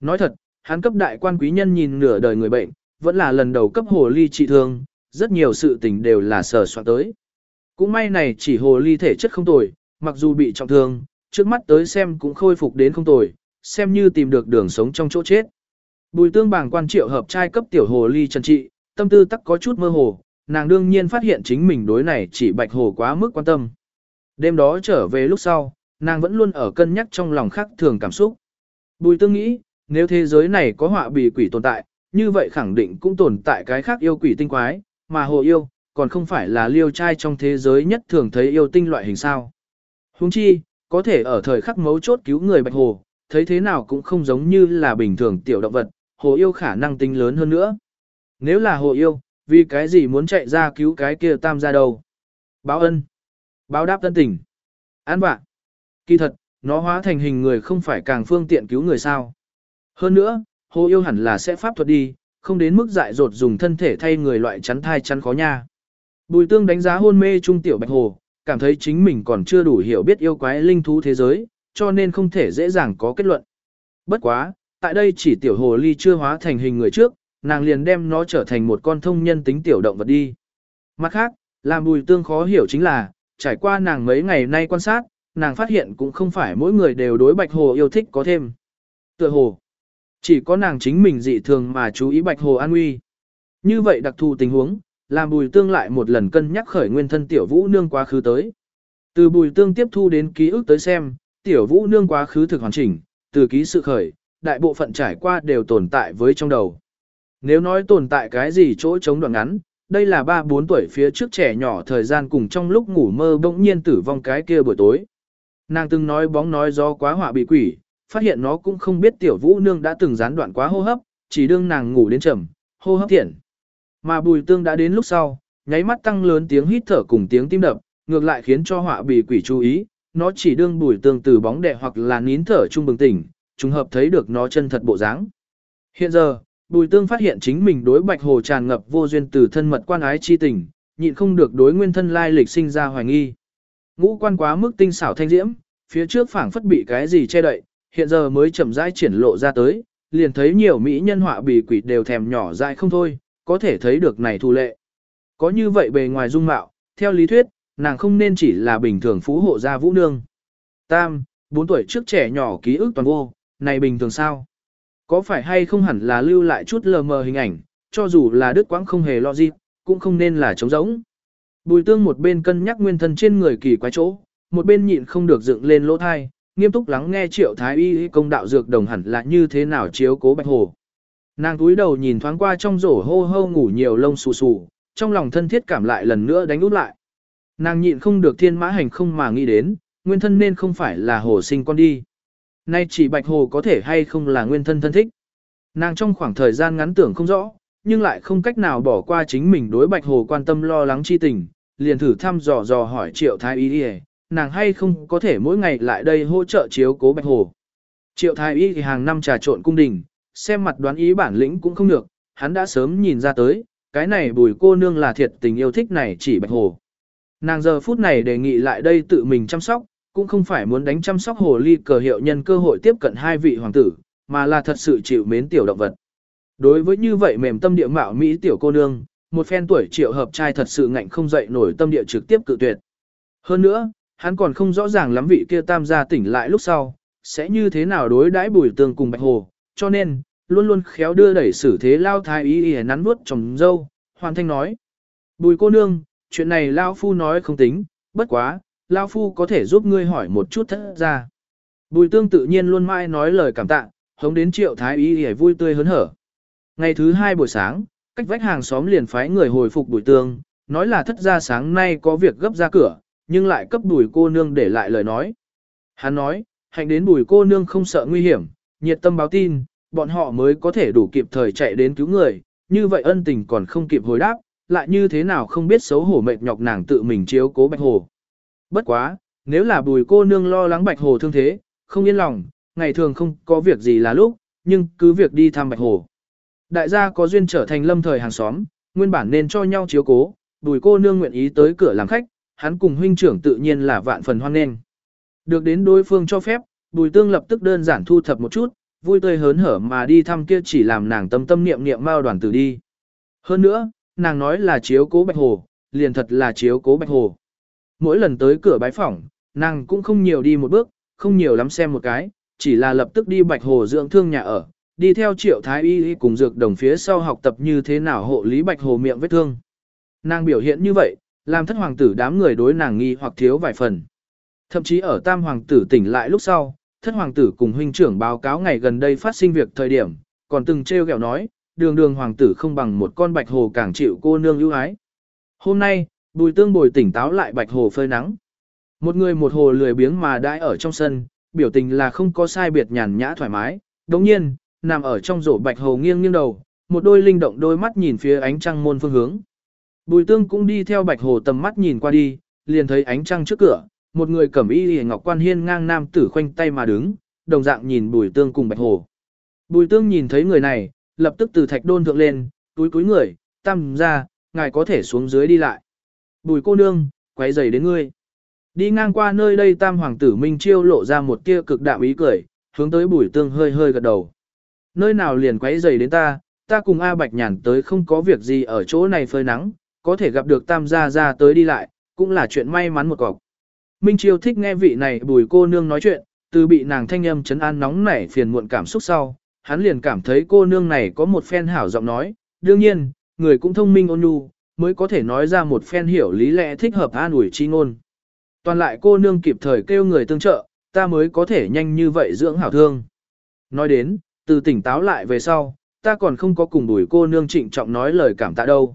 Nói thật, hắn cấp đại quan quý nhân nhìn nửa đời người bệnh, vẫn là lần đầu cấp hồ ly trị thương, rất nhiều sự tình đều là sờ soạn tới. Cũng may này chỉ hồ ly thể chất không tồi, mặc dù bị trọng thương, trước mắt tới xem cũng khôi phục đến không tồi, xem như tìm được đường sống trong chỗ chết. Bùi tương bảng quan triệu hợp trai cấp tiểu hồ ly trần trị, tâm tư tắc có chút mơ hồ, nàng đương nhiên phát hiện chính mình đối này chỉ bạch hồ quá mức quan tâm. Đêm đó trở về lúc sau, nàng vẫn luôn ở cân nhắc trong lòng khác thường cảm xúc. Bùi tương nghĩ, nếu thế giới này có họa bì quỷ tồn tại, như vậy khẳng định cũng tồn tại cái khác yêu quỷ tinh quái, mà hồ yêu, còn không phải là liêu trai trong thế giới nhất thường thấy yêu tinh loại hình sao. Huống chi, có thể ở thời khắc mấu chốt cứu người bạch hồ, thấy thế nào cũng không giống như là bình thường tiểu động vật, hồ yêu khả năng tinh lớn hơn nữa. Nếu là hồ yêu, vì cái gì muốn chạy ra cứu cái kia tam gia đâu? Báo ân. Báo đáp tân tình. An bạn. Kỳ thật, nó hóa thành hình người không phải càng phương tiện cứu người sao. Hơn nữa, hồ yêu hẳn là sẽ pháp thuật đi, không đến mức dại dột dùng thân thể thay người loại chắn thai chắn khó nha. Bùi tương đánh giá hôn mê trung tiểu bạch hồ, cảm thấy chính mình còn chưa đủ hiểu biết yêu quái linh thú thế giới, cho nên không thể dễ dàng có kết luận. Bất quá, tại đây chỉ tiểu hồ ly chưa hóa thành hình người trước, nàng liền đem nó trở thành một con thông nhân tính tiểu động vật đi. Mặt khác, làm bùi tương khó hiểu chính là, trải qua nàng mấy ngày nay quan sát, nàng phát hiện cũng không phải mỗi người đều đối bạch hồ yêu thích có thêm. Tựa hồ, chỉ có nàng chính mình dị thường mà chú ý bạch hồ an nguy. Như vậy đặc thù tình huống, làm bùi tương lại một lần cân nhắc khởi nguyên thân tiểu vũ nương quá khứ tới. Từ bùi tương tiếp thu đến ký ức tới xem, tiểu vũ nương quá khứ thực hoàn chỉnh, từ ký sự khởi, đại bộ phận trải qua đều tồn tại với trong đầu. Nếu nói tồn tại cái gì chỗ chống đoạn ngắn, đây là 3-4 tuổi phía trước trẻ nhỏ thời gian cùng trong lúc ngủ mơ bỗng nhiên tử vong cái kia buổi tối. Nàng từng nói bóng nói do quá họa bị quỷ, phát hiện nó cũng không biết tiểu vũ nương đã từng gián đoạn quá hô hấp, chỉ đương nàng ngủ đến trầm, hô hấp thiện. Mà bùi tương đã đến lúc sau, nháy mắt tăng lớn tiếng hít thở cùng tiếng tim đập, ngược lại khiến cho họa bị quỷ chú ý, nó chỉ đương bùi tương từ bóng đè hoặc là nín thở trung bừng tỉnh, trùng hợp thấy được nó chân thật bộ dáng. Hiện giờ, bùi tương phát hiện chính mình đối bạch hồ tràn ngập vô duyên từ thân mật quan ái chi tình, nhịn không được đối nguyên thân lai lịch sinh ra hoài nghi. Ngũ quan quá mức tinh xảo thanh diễm, phía trước phảng phất bị cái gì che đậy, hiện giờ mới chậm rãi triển lộ ra tới, liền thấy nhiều mỹ nhân họa bì quỷ đều thèm nhỏ dại không thôi, có thể thấy được này thu lệ. Có như vậy bề ngoài dung mạo, theo lý thuyết, nàng không nên chỉ là bình thường phú hộ gia vũ nương. Tam, 4 tuổi trước trẻ nhỏ ký ức toàn vô, này bình thường sao? Có phải hay không hẳn là lưu lại chút lờ mờ hình ảnh, cho dù là đức quãng không hề lo gì, cũng không nên là trống rỗng. Bùi tương một bên cân nhắc nguyên thân trên người kỳ quái chỗ, một bên nhịn không được dựng lên lỗ thai, nghiêm túc lắng nghe triệu thái y công đạo dược đồng hẳn là như thế nào chiếu cố bạch hồ. Nàng túi đầu nhìn thoáng qua trong rổ hô hô ngủ nhiều lông xù xù, trong lòng thân thiết cảm lại lần nữa đánh út lại. Nàng nhịn không được thiên mã hành không mà nghĩ đến, nguyên thân nên không phải là hồ sinh con đi. Nay chỉ bạch hồ có thể hay không là nguyên thân thân thích. Nàng trong khoảng thời gian ngắn tưởng không rõ, nhưng lại không cách nào bỏ qua chính mình đối bạch hồ quan tâm lo lắng chi tình, liền thử thăm dò dò hỏi triệu thái y đi nàng hay không có thể mỗi ngày lại đây hỗ trợ chiếu cố bạch hồ. Triệu thái y thì hàng năm trà trộn cung đình, xem mặt đoán ý bản lĩnh cũng không được, hắn đã sớm nhìn ra tới, cái này bùi cô nương là thiệt tình yêu thích này chỉ bạch hồ. Nàng giờ phút này đề nghị lại đây tự mình chăm sóc, cũng không phải muốn đánh chăm sóc hồ ly cờ hiệu nhân cơ hội tiếp cận hai vị hoàng tử, mà là thật sự chịu mến tiểu động vật. Đối với như vậy mềm tâm địa mạo Mỹ tiểu cô nương, một phen tuổi triệu hợp trai thật sự ngạnh không dậy nổi tâm địa trực tiếp cự tuyệt. Hơn nữa, hắn còn không rõ ràng lắm vị kia tam gia tỉnh lại lúc sau, sẽ như thế nào đối đãi bùi tương cùng bạch hồ, cho nên, luôn luôn khéo đưa đẩy xử thế lao thái ý ý nắn nuốt chồng dâu, hoàn thanh nói. Bùi cô nương, chuyện này lao phu nói không tính, bất quá, lao phu có thể giúp ngươi hỏi một chút thất ra. Bùi tương tự nhiên luôn mãi nói lời cảm tạ, hống đến triệu thái y để vui tươi hớn hở. Ngày thứ hai buổi sáng, cách vách hàng xóm liền phái người hồi phục bùi tương, nói là thất ra sáng nay có việc gấp ra cửa, nhưng lại cấp bùi cô nương để lại lời nói. Hắn nói, hạnh đến bùi cô nương không sợ nguy hiểm, nhiệt tâm báo tin, bọn họ mới có thể đủ kịp thời chạy đến cứu người, như vậy ân tình còn không kịp hồi đáp, lại như thế nào không biết xấu hổ mệt nhọc nàng tự mình chiếu cố bạch hồ. Bất quá, nếu là bùi cô nương lo lắng bạch hồ thương thế, không yên lòng, ngày thường không có việc gì là lúc, nhưng cứ việc đi thăm Bạch Hồ. Đại gia có duyên trở thành lâm thời hàng xóm, nguyên bản nên cho nhau chiếu cố, bùi cô nương nguyện ý tới cửa làm khách, hắn cùng huynh trưởng tự nhiên là vạn phần hoan nghênh. Được đến đối phương cho phép, bùi tương lập tức đơn giản thu thập một chút, vui tươi hớn hở mà đi thăm kia chỉ làm nàng tâm tâm niệm niệm mao đoàn tử đi. Hơn nữa, nàng nói là chiếu cố bạch hồ, liền thật là chiếu cố bạch hồ. Mỗi lần tới cửa bái phỏng, nàng cũng không nhiều đi một bước, không nhiều lắm xem một cái, chỉ là lập tức đi bạch hồ dưỡng thương nhà ở, đi theo triệu thái y cùng dược đồng phía sau học tập như thế nào hộ lý bạch hồ miệng vết thương. Nàng biểu hiện như vậy, làm thất hoàng tử đám người đối nàng nghi hoặc thiếu vài phần. Thậm chí ở tam hoàng tử tỉnh lại lúc sau, thất hoàng tử cùng huynh trưởng báo cáo ngày gần đây phát sinh việc thời điểm, còn từng treo gẹo nói, đường đường hoàng tử không bằng một con bạch hồ càng chịu cô nương ưu ái. Hôm nay, bùi tương bồi tỉnh táo lại bạch hồ phơi nắng. Một người một hồ lười biếng mà đãi ở trong sân, biểu tình là không có sai biệt nhàn nhã thoải mái. Đồng nhiên, nằm ở trong rổ bạch hồ nghiêng nghiêng đầu, một đôi linh động đôi mắt nhìn phía ánh trăng môn phương hướng. Bùi tương cũng đi theo bạch hồ tầm mắt nhìn qua đi, liền thấy ánh trăng trước cửa, một người cẩm y hề ngọc quan hiên ngang nam tử khoanh tay mà đứng, đồng dạng nhìn bùi tương cùng bạch hồ. Bùi tương nhìn thấy người này, lập tức từ thạch đôn thượng lên, túi túi người, tam ra, ngài có thể xuống dưới đi lại. Bùi cô nương, quấy giày đến ngươi. Đi ngang qua nơi đây tam hoàng tử Minh Chiêu lộ ra một tia cực đạm ý cười, hướng tới bùi tương hơi hơi gật đầu. Nơi nào liền quấy giày đến ta, ta cùng A Bạch nhàn tới không có việc gì ở chỗ này phơi nắng, có thể gặp được tam gia ra tới đi lại, cũng là chuyện may mắn một cọc. Minh Chiêu thích nghe vị này bùi cô nương nói chuyện, từ bị nàng thanh âm chấn an nóng nảy phiền muộn cảm xúc sau, hắn liền cảm thấy cô nương này có một phen hảo giọng nói, đương nhiên, người cũng thông minh ôn nhu, mới có thể nói ra một phen hiểu lý lẽ thích hợp an ủi chi ngôn. Toàn lại cô nương kịp thời kêu người tương trợ, ta mới có thể nhanh như vậy dưỡng hảo thương. Nói đến, từ tỉnh táo lại về sau, ta còn không có cùng đuổi cô nương trịnh trọng nói lời cảm tạ đâu.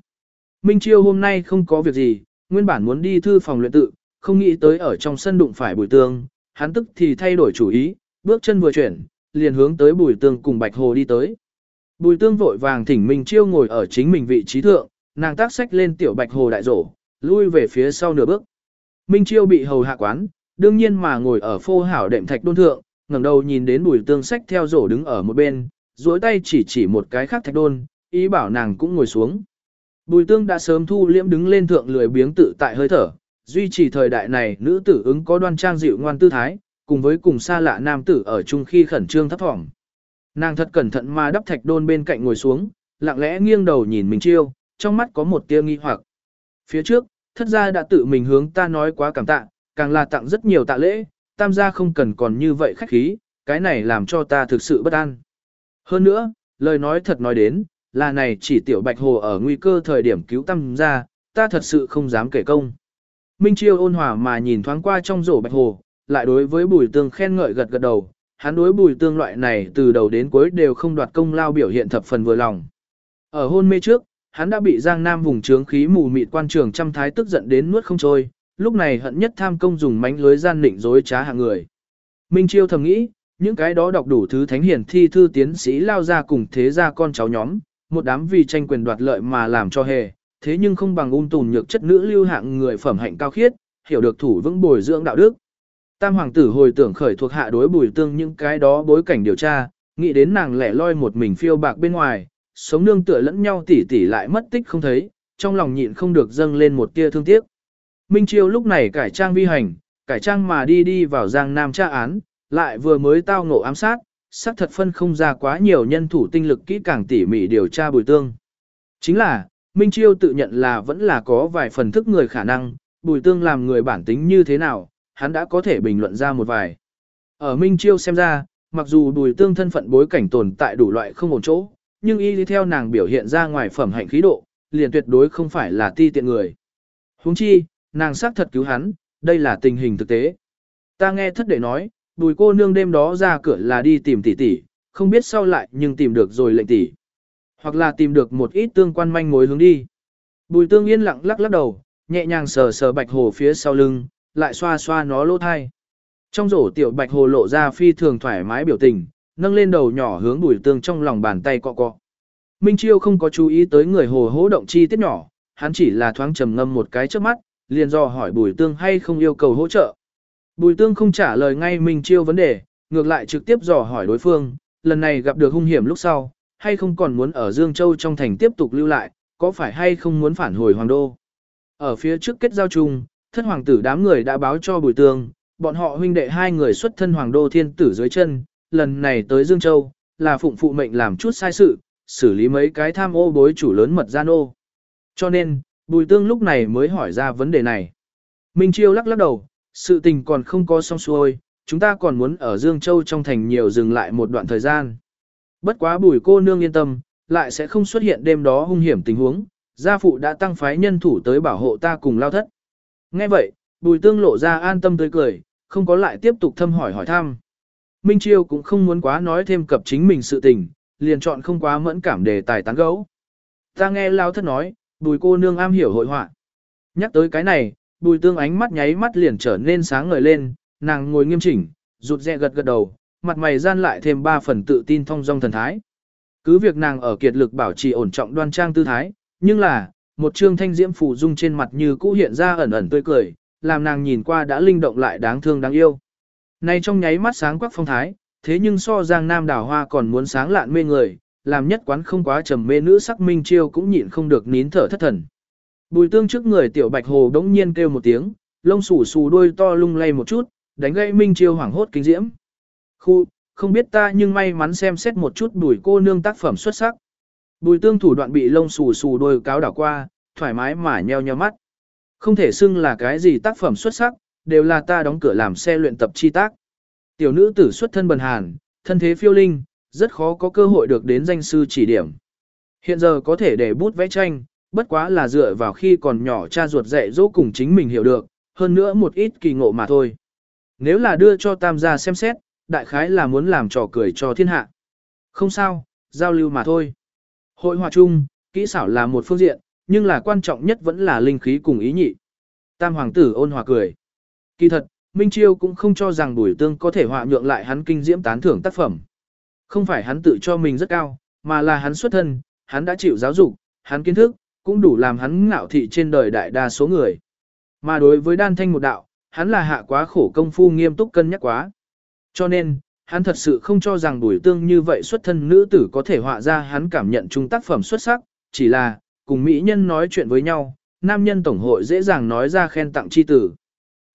Minh Chiêu hôm nay không có việc gì, nguyên bản muốn đi thư phòng luyện tự, không nghĩ tới ở trong sân đụng phải bùi tương, hắn tức thì thay đổi chủ ý, bước chân vừa chuyển, liền hướng tới bùi tương cùng bạch hồ đi tới. Bùi tương vội vàng thỉnh Minh Chiêu ngồi ở chính mình vị trí thượng, nàng tác sách lên tiểu bạch hồ đại rổ, lui về phía sau nửa bước. Minh Chiêu bị hầu hạ quán, đương nhiên mà ngồi ở phô hảo đệm thạch đôn thượng, ngẩng đầu nhìn đến bùi tương sách theo rổ đứng ở một bên, duỗi tay chỉ chỉ một cái khác thạch đôn, ý bảo nàng cũng ngồi xuống. Bùi tương đã sớm thu liễm đứng lên thượng lười biếng tự tại hơi thở, duy trì thời đại này nữ tử ứng có đoan trang dịu ngoan tư thái, cùng với cùng xa lạ nam tử ở chung khi khẩn trương thấp thỏm. Nàng thật cẩn thận mà đắp thạch đôn bên cạnh ngồi xuống, lặng lẽ nghiêng đầu nhìn Minh chiêu, trong mắt có một tia nghi hoặc. Phía trước, thất gia đã tự mình hướng ta nói quá cảm tạ, càng là tặng rất nhiều tạ lễ, tam gia không cần còn như vậy khách khí, cái này làm cho ta thực sự bất an. Hơn nữa, lời nói thật nói đến, là này chỉ tiểu bạch hồ ở nguy cơ thời điểm cứu tam gia, ta thật sự không dám kể công. Minh Chiêu ôn hòa mà nhìn thoáng qua trong rổ bạch hồ, lại đối với bùi tương khen ngợi gật gật đầu, hắn đối bùi tương loại này từ đầu đến cuối đều không đoạt công lao biểu hiện thập phần vừa lòng. Ở hôn mê trước, hắn đã bị Giang Nam vùng trướng khí mù mịt quan trường trăm thái tức giận đến nuốt không trôi, lúc này hận nhất tham công dùng mánh lưới gian định dối trá hạng người. Minh Chiêu thầm nghĩ, những cái đó đọc đủ thứ thánh hiển thi thư tiến sĩ lao ra cùng thế gia con cháu nhóm, một đám vì tranh quyền đoạt lợi mà làm cho hề, thế nhưng không bằng ung tùn nhược chất nữ lưu hạng người phẩm hạnh cao khiết, hiểu được thủ vững bồi dưỡng đạo đức. Tam hoàng tử hồi tưởng khởi thuộc hạ đối bùi tương những cái đó bối cảnh điều tra, nghĩ đến nàng lẻ loi một mình phiêu bạc bên ngoài, sống nương tựa lẫn nhau tỉ tỉ lại mất tích không thấy, trong lòng nhịn không được dâng lên một tia thương tiếc. Minh Chiêu lúc này cải trang vi hành, cải trang mà đi đi vào Giang Nam tra án, lại vừa mới tao ngộ ám sát, xác thật phân không ra quá nhiều nhân thủ tinh lực kỹ càng tỉ mỉ điều tra bùi tương. Chính là, Minh Chiêu tự nhận là vẫn là có vài phần thức người khả năng, bùi tương làm người bản tính như thế nào, hắn đã có thể bình luận ra một vài. Ở Minh Chiêu xem ra, mặc dù bùi tương thân phận bối cảnh tồn tại đủ loại không ổn chỗ, nhưng y đi theo nàng biểu hiện ra ngoài phẩm hạnh khí độ, liền tuyệt đối không phải là ti tiện người. Huống chi, nàng xác thật cứu hắn, đây là tình hình thực tế. Ta nghe thất đệ nói, bùi cô nương đêm đó ra cửa là đi tìm tỷ tỷ, không biết sau lại nhưng tìm được rồi lệnh tỷ. Hoặc là tìm được một ít tương quan manh mối hướng đi. Bùi tương yên lặng lắc lắc đầu, nhẹ nhàng sờ sờ bạch hồ phía sau lưng, lại xoa xoa nó lỗ thai. Trong rổ tiểu bạch hồ lộ ra phi thường thoải mái biểu tình, nâng lên đầu nhỏ hướng bùi tương trong lòng bàn tay cọ cọ. Minh Chiêu không có chú ý tới người hồ hố động chi tiết nhỏ, hắn chỉ là thoáng trầm ngâm một cái trước mắt, liền do hỏi bùi tương hay không yêu cầu hỗ trợ. Bùi tương không trả lời ngay Minh Chiêu vấn đề, ngược lại trực tiếp dò hỏi đối phương, lần này gặp được hung hiểm lúc sau, hay không còn muốn ở Dương Châu trong thành tiếp tục lưu lại, có phải hay không muốn phản hồi hoàng đô. Ở phía trước kết giao chung, thất hoàng tử đám người đã báo cho Bùi Tương, bọn họ huynh đệ hai người xuất thân hoàng đô thiên tử dưới chân, lần này tới Dương Châu, là phụng phụ mệnh làm chút sai sự, xử lý mấy cái tham ô bối chủ lớn mật gian ô. Cho nên, Bùi Tương lúc này mới hỏi ra vấn đề này. Minh Chiêu lắc lắc đầu, sự tình còn không có xong xuôi, chúng ta còn muốn ở Dương Châu trong thành nhiều dừng lại một đoạn thời gian. Bất quá bùi cô nương yên tâm, lại sẽ không xuất hiện đêm đó hung hiểm tình huống, gia phụ đã tăng phái nhân thủ tới bảo hộ ta cùng lao thất. Nghe vậy, bùi tương lộ ra an tâm tươi cười, không có lại tiếp tục thâm hỏi hỏi thăm. Minh Chiêu cũng không muốn quá nói thêm cập chính mình sự tình, liền chọn không quá mẫn cảm đề tài tán gấu. Ta nghe lao thất nói, bùi cô nương am hiểu hội họa. Nhắc tới cái này, bùi tương ánh mắt nháy mắt liền trở nên sáng ngời lên, nàng ngồi nghiêm chỉnh, rụt rè gật gật đầu, mặt mày gian lại thêm ba phần tự tin thông dong thần thái. Cứ việc nàng ở kiệt lực bảo trì ổn trọng đoan trang tư thái, nhưng là, một trương thanh diễm phù dung trên mặt như cũ hiện ra ẩn ẩn tươi cười, làm nàng nhìn qua đã linh động lại đáng thương đáng yêu. Nay trong nháy mắt sáng quắc phong thái, thế nhưng so Giang Nam đào hoa còn muốn sáng lạn mê người, làm nhất quán không quá trầm mê nữ sắc minh chiêu cũng nhịn không được nín thở thất thần. Bùi tương trước người tiểu bạch hồ đống nhiên kêu một tiếng, lông xù xù đôi to lung lay một chút, đánh gãy minh chiêu hoảng hốt kinh diễm. Khu, không biết ta nhưng may mắn xem xét một chút bùi cô nương tác phẩm xuất sắc. Bùi tương thủ đoạn bị lông xù xù đôi cáo đảo qua, thoải mái mà nheo nheo mắt. Không thể xưng là cái gì tác phẩm xuất sắc, đều là ta đóng cửa làm xe luyện tập chi tác. Tiểu nữ tử xuất thân bần hàn, thân thế phiêu linh, rất khó có cơ hội được đến danh sư chỉ điểm. Hiện giờ có thể để bút vẽ tranh, bất quá là dựa vào khi còn nhỏ cha ruột dạy dỗ cùng chính mình hiểu được, hơn nữa một ít kỳ ngộ mà thôi. Nếu là đưa cho tam gia xem xét, đại khái là muốn làm trò cười cho thiên hạ. Không sao, giao lưu mà thôi. Hội hòa chung, kỹ xảo là một phương diện, nhưng là quan trọng nhất vẫn là linh khí cùng ý nhị. Tam hoàng tử ôn hòa cười. Kỳ thật, Minh Chiêu cũng không cho rằng Bùi Tương có thể họa nhượng lại hắn kinh diễm tán thưởng tác phẩm. Không phải hắn tự cho mình rất cao, mà là hắn xuất thân, hắn đã chịu giáo dục, hắn kiến thức, cũng đủ làm hắn ngạo thị trên đời đại đa số người. Mà đối với đan thanh một đạo, hắn là hạ quá khổ công phu nghiêm túc cân nhắc quá. Cho nên, hắn thật sự không cho rằng Bùi Tương như vậy xuất thân nữ tử có thể họa ra hắn cảm nhận chung tác phẩm xuất sắc, chỉ là, cùng mỹ nhân nói chuyện với nhau, nam nhân tổng hội dễ dàng nói ra khen tặng chi tử.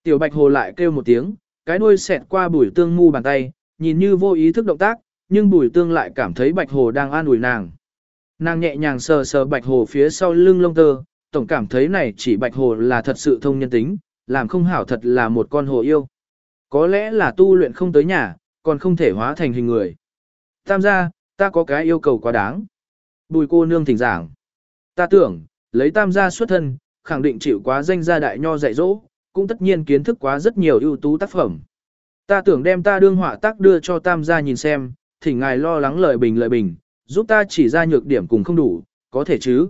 Tiểu Bạch Hồ lại kêu một tiếng, cái đuôi xẹt qua Bùi Tương ngu bàn tay, nhìn như vô ý thức động tác, nhưng Bùi Tương lại cảm thấy Bạch Hồ đang an ủi nàng. Nàng nhẹ nhàng sờ sờ Bạch Hồ phía sau lưng lông tơ, tổng cảm thấy này chỉ Bạch Hồ là thật sự thông nhân tính, làm không hảo thật là một con hồ yêu. Có lẽ là tu luyện không tới nhà, còn không thể hóa thành hình người. Tam gia, ta có cái yêu cầu quá đáng. Bùi cô nương thỉnh giảng. Ta tưởng, lấy tam gia xuất thân, khẳng định chịu quá danh gia đại nho dạy dỗ, cũng tất nhiên kiến thức quá rất nhiều ưu tú tác phẩm. Ta tưởng đem ta đương họa tác đưa cho tam gia nhìn xem, thỉnh ngài lo lắng lời bình lời bình, giúp ta chỉ ra nhược điểm cùng không đủ, có thể chứ.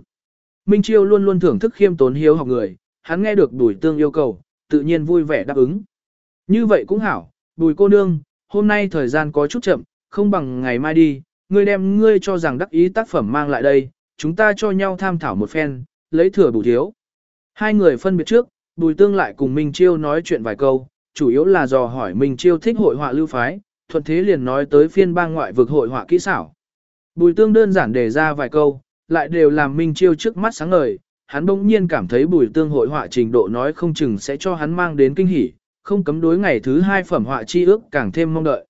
Minh Chiêu luôn luôn thưởng thức khiêm tốn hiếu học người, hắn nghe được đùi tương yêu cầu, tự nhiên vui vẻ đáp ứng. Như vậy cũng hảo, bùi cô nương, hôm nay thời gian có chút chậm, không bằng ngày mai đi, ngươi đem ngươi cho rằng đắc ý tác phẩm mang lại đây, chúng ta cho nhau tham thảo một phen, lấy thừa bù thiếu. Hai người phân biệt trước, bùi tương lại cùng Minh Chiêu nói chuyện vài câu, chủ yếu là dò hỏi Minh Chiêu thích hội họa lưu phái, thuận thế liền nói tới phiên bang ngoại vực hội họa kỹ xảo. Bùi tương đơn giản đề ra vài câu, lại đều làm Minh Chiêu trước mắt sáng ngời, hắn bỗng nhiên cảm thấy bùi tương hội họa trình độ nói không chừng sẽ cho hắn mang đến kinh hỉ, không cấm đối ngày thứ hai phẩm họa chi ước càng thêm mong đợi.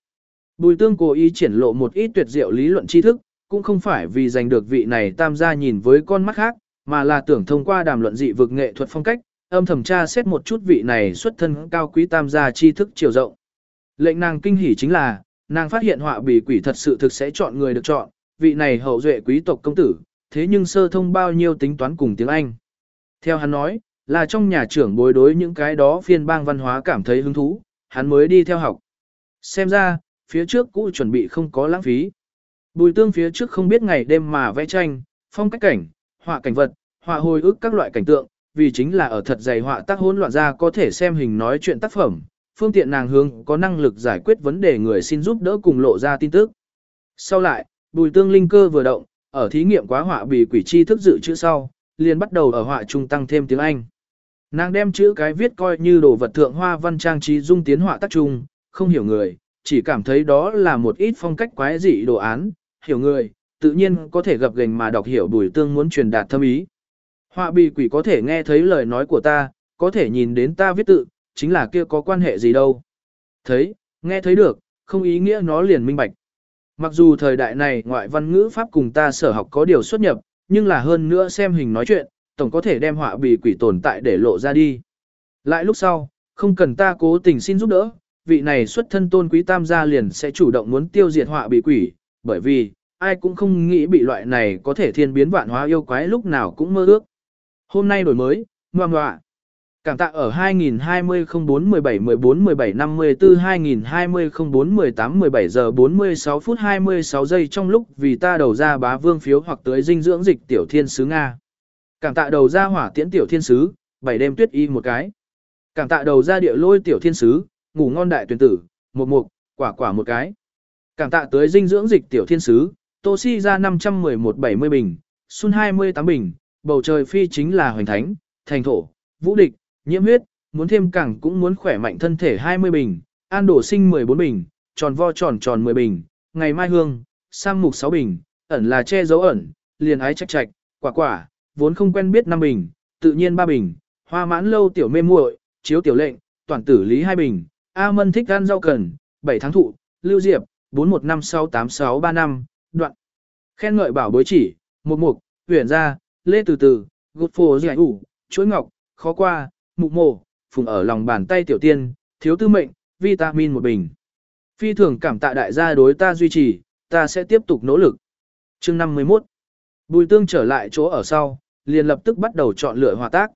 Bùi tương cố ý triển lộ một ít tuyệt diệu lý luận tri thức, cũng không phải vì giành được vị này tam gia nhìn với con mắt khác, mà là tưởng thông qua đàm luận dị vực nghệ thuật phong cách, âm thầm tra xét một chút vị này xuất thân cao quý tam gia tri thức chiều rộng. Lệnh nàng kinh hỉ chính là, nàng phát hiện họa bì quỷ thật sự thực sẽ chọn người được chọn, vị này hậu duệ quý tộc công tử, thế nhưng sơ thông bao nhiêu tính toán cùng tiếng Anh. Theo hắn nói, là trong nhà trưởng bối đối những cái đó phiên bang văn hóa cảm thấy hứng thú, hắn mới đi theo học. Xem ra, phía trước cũ chuẩn bị không có lãng phí. Bùi tương phía trước không biết ngày đêm mà vẽ tranh, phong cách cảnh, họa cảnh vật, họa hồi ức các loại cảnh tượng, vì chính là ở thật dày họa tác hỗn loạn ra có thể xem hình nói chuyện tác phẩm, phương tiện nàng hướng có năng lực giải quyết vấn đề người xin giúp đỡ cùng lộ ra tin tức. Sau lại, bùi tương linh cơ vừa động, ở thí nghiệm quá họa bị quỷ chi thức dự chữ sau, liền bắt đầu ở họa trung tăng thêm tiếng Anh. Nàng đem chữ cái viết coi như đồ vật thượng hoa văn trang trí dung tiến họa tác trung, không hiểu người, chỉ cảm thấy đó là một ít phong cách quái dị đồ án, hiểu người, tự nhiên có thể gặp gành mà đọc hiểu bùi tương muốn truyền đạt thâm ý. Họa bì quỷ có thể nghe thấy lời nói của ta, có thể nhìn đến ta viết tự, chính là kia có quan hệ gì đâu. Thấy, nghe thấy được, không ý nghĩa nó liền minh bạch. Mặc dù thời đại này ngoại văn ngữ pháp cùng ta sở học có điều xuất nhập, nhưng là hơn nữa xem hình nói chuyện, tổng có thể đem họa bì quỷ tồn tại để lộ ra đi. Lại lúc sau, không cần ta cố tình xin giúp đỡ, vị này xuất thân tôn quý tam gia liền sẽ chủ động muốn tiêu diệt họa bì quỷ, bởi vì, ai cũng không nghĩ bị loại này có thể thiên biến vạn hóa yêu quái lúc nào cũng mơ ước. Hôm nay đổi mới, ngoan ngoạ. Cảm tạ ở 2020 04 17 14 17 54 2020 04 18 17 giờ 46 phút 26 giây trong lúc vì ta đầu ra bá vương phiếu hoặc tới dinh dưỡng dịch tiểu thiên sứ Nga. Cảm tạ đầu ra hỏa tiễn tiểu thiên sứ, bảy đêm tuyết y một cái. Cảm tạ đầu ra địa lôi tiểu thiên sứ, ngủ ngon đại tuyển tử, một mục, quả quả một cái. Cảm tạ tới dinh dưỡng dịch tiểu thiên sứ, tô si ra 511-70 bình, sun 28 bình, bầu trời phi chính là hoành thánh, thành thổ, vũ địch, nhiễm huyết, muốn thêm càng cũng muốn khỏe mạnh thân thể 20 bình, an đổ sinh 14 bình, tròn vo tròn tròn 10 bình, ngày mai hương, sang mục 6 bình, ẩn là che dấu ẩn, liền ái trạch trạch, quả quả, vốn không quen biết 5 bình, tự nhiên 3 bình, hoa mãn lâu tiểu mê muội, chiếu tiểu lệnh, toàn tử lý 2 bình, A Mân thích ăn rau cần, 7 tháng thụ, Lưu Diệp, 41568635, đoạn. Khen ngợi bảo bối chỉ, một mục, huyền ra, lê từ từ, gột phồ giải ủ, chuối ngọc, khó qua, mục mổ phùng ở lòng bàn tay tiểu tiên, thiếu tư mệnh, vitamin một bình. Phi thường cảm tạ đại gia đối ta duy trì, ta sẽ tiếp tục nỗ lực. Chương 51 Bùi tương trở lại chỗ ở sau, liền lập tức bắt đầu chọn lựa hòa tác.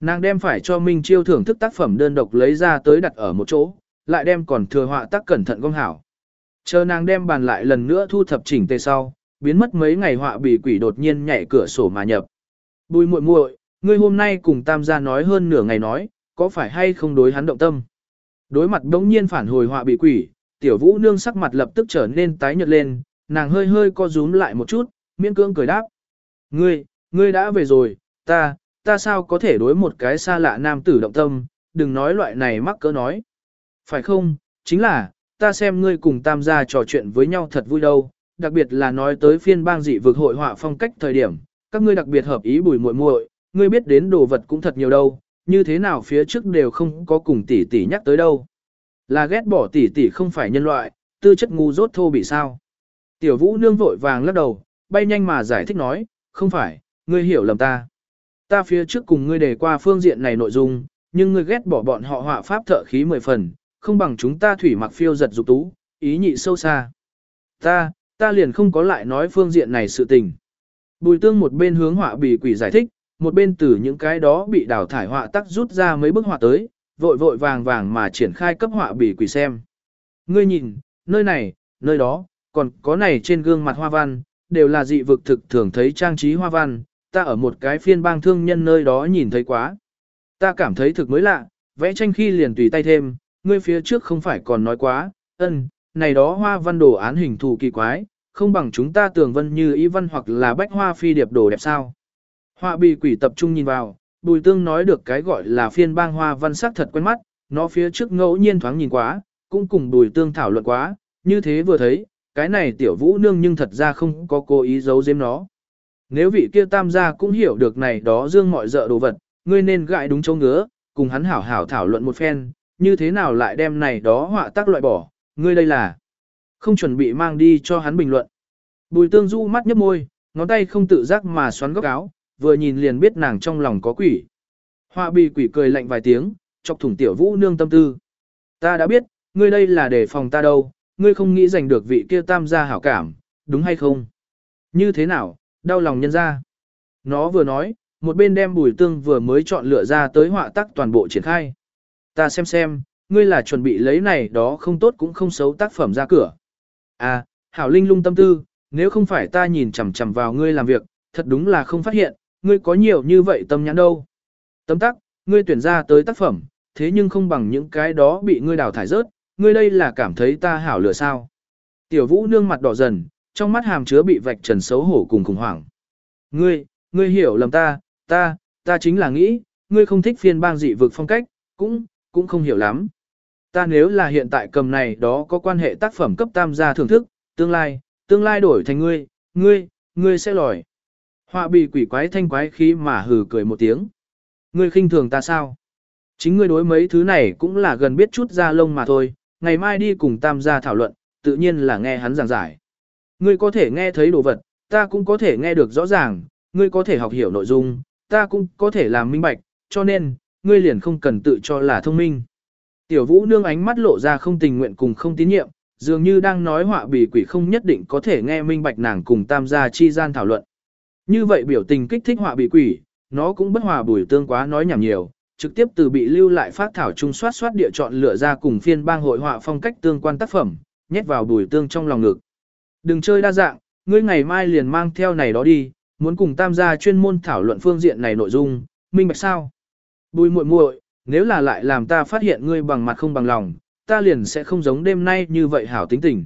Nàng đem phải cho Minh Chiêu thưởng thức tác phẩm đơn độc lấy ra tới đặt ở một chỗ, lại đem còn thừa họa tác cẩn thận gom hảo. Chờ nàng đem bàn lại lần nữa thu thập chỉnh tề sau, biến mất mấy ngày họa bị quỷ đột nhiên nhảy cửa sổ mà nhập. Bùi muội muội, ngươi hôm nay cùng tam gia nói hơn nửa ngày nói, có phải hay không đối hắn động tâm? Đối mặt đống nhiên phản hồi họa bị quỷ, tiểu vũ nương sắc mặt lập tức trở nên tái nhợt lên, nàng hơi hơi co rúm lại một chút, miễn cưỡng cười đáp. Ngươi, ngươi đã về rồi, ta, ta sao có thể đối một cái xa lạ nam tử động tâm, đừng nói loại này mắc cỡ nói. Phải không, chính là, ta xem ngươi cùng tam gia trò chuyện với nhau thật vui đâu, đặc biệt là nói tới phiên bang dị vực hội họa phong cách thời điểm, các ngươi đặc biệt hợp ý bùi muội muội, ngươi biết đến đồ vật cũng thật nhiều đâu, như thế nào phía trước đều không có cùng tỷ tỷ nhắc tới đâu. Là ghét bỏ tỷ tỷ không phải nhân loại, tư chất ngu dốt thô bị sao. Tiểu vũ nương vội vàng lắc đầu, bay nhanh mà giải thích nói, không phải, ngươi hiểu lầm ta. Ta phía trước cùng ngươi đề qua phương diện này nội dung, nhưng ngươi ghét bỏ bọn họ họa pháp thợ khí mười phần, không bằng chúng ta thủy mặc phiêu giật dục tú, ý nhị sâu xa. Ta, ta liền không có lại nói phương diện này sự tình. Bùi tương một bên hướng họa bì quỷ giải thích, một bên từ những cái đó bị đào thải họa tắc rút ra mấy bức họa tới, vội vội vàng vàng mà triển khai cấp họa bì quỷ xem. Ngươi nhìn, nơi này, nơi đó, còn có này trên gương mặt hoa văn, đều là dị vực thực thường thấy trang trí hoa văn, ta ở một cái phiên bang thương nhân nơi đó nhìn thấy quá. Ta cảm thấy thực mới lạ, vẽ tranh khi liền tùy tay thêm, ngươi phía trước không phải còn nói quá, ân, này đó hoa văn đồ án hình thù kỳ quái, không bằng chúng ta tường vân như ý văn hoặc là bách hoa phi điệp đồ đẹp sao. Họa bị quỷ tập trung nhìn vào, bùi tương nói được cái gọi là phiên bang hoa văn sắc thật quen mắt, nó phía trước ngẫu nhiên thoáng nhìn quá, cũng cùng bùi tương thảo luận quá, như thế vừa thấy, cái này tiểu vũ nương nhưng thật ra không có cố ý giấu giếm nó. Nếu vị kia tam gia cũng hiểu được này đó dương mọi dợ đồ vật, ngươi nên gại đúng châu ngứa, cùng hắn hảo hảo thảo luận một phen, như thế nào lại đem này đó họa tác loại bỏ, ngươi đây là không chuẩn bị mang đi cho hắn bình luận. Bùi tương du mắt nhấp môi, ngón tay không tự giác mà xoắn góc áo, vừa nhìn liền biết nàng trong lòng có quỷ. Họa Bì quỷ cười lạnh vài tiếng, chọc thủng tiểu vũ nương tâm tư. Ta đã biết, ngươi đây là để phòng ta đâu, ngươi không nghĩ giành được vị kia tam gia hảo cảm, đúng hay không? Như thế nào, đau lòng nhân ra. Nó vừa nói, một bên đem bùi tương vừa mới chọn lựa ra tới họa tác toàn bộ triển khai. Ta xem xem, ngươi là chuẩn bị lấy này đó không tốt cũng không xấu tác phẩm ra cửa. À, hảo linh lung tâm tư, nếu không phải ta nhìn chằm chằm vào ngươi làm việc, thật đúng là không phát hiện, ngươi có nhiều như vậy tâm nhãn đâu. Tấm tắc, ngươi tuyển ra tới tác phẩm, thế nhưng không bằng những cái đó bị ngươi đào thải rớt, ngươi đây là cảm thấy ta hảo lửa sao. Tiểu vũ nương mặt đỏ dần, trong mắt hàm chứa bị vạch trần xấu hổ cùng khủng hoảng. Ngươi, ngươi hiểu lầm ta, ta, ta chính là nghĩ, ngươi không thích phiên bang dị vực phong cách, cũng, cũng không hiểu lắm. Ta nếu là hiện tại cầm này đó có quan hệ tác phẩm cấp tam gia thưởng thức, tương lai, tương lai đổi thành ngươi, ngươi, ngươi sẽ lòi. Họa bị quỷ quái thanh quái khí mà hừ cười một tiếng. Ngươi khinh thường ta sao? Chính ngươi đối mấy thứ này cũng là gần biết chút ra lông mà thôi, ngày mai đi cùng tam gia thảo luận, tự nhiên là nghe hắn giảng giải. Ngươi có thể nghe thấy đồ vật, ta cũng có thể nghe được rõ ràng, ngươi có thể học hiểu nội dung, ta cũng có thể làm minh bạch, cho nên, ngươi liền không cần tự cho là thông minh. Tiểu vũ nương ánh mắt lộ ra không tình nguyện cùng không tín nhiệm, dường như đang nói họa bì quỷ không nhất định có thể nghe minh bạch nàng cùng tam gia chi gian thảo luận. Như vậy biểu tình kích thích họa bì quỷ, nó cũng bất hòa bùi tương quá nói nhảm nhiều, trực tiếp từ bị lưu lại phát thảo trung soát soát địa chọn lựa ra cùng phiên bang hội họa phong cách tương quan tác phẩm, nhét vào bùi tương trong lòng ngực. Đừng chơi đa dạng, ngươi ngày mai liền mang theo này đó đi, muốn cùng tam gia chuyên môn thảo luận phương diện này nội dung, minh bạch sao? Bùi muội muội, nếu là lại làm ta phát hiện ngươi bằng mặt không bằng lòng, ta liền sẽ không giống đêm nay như vậy hảo tính tình.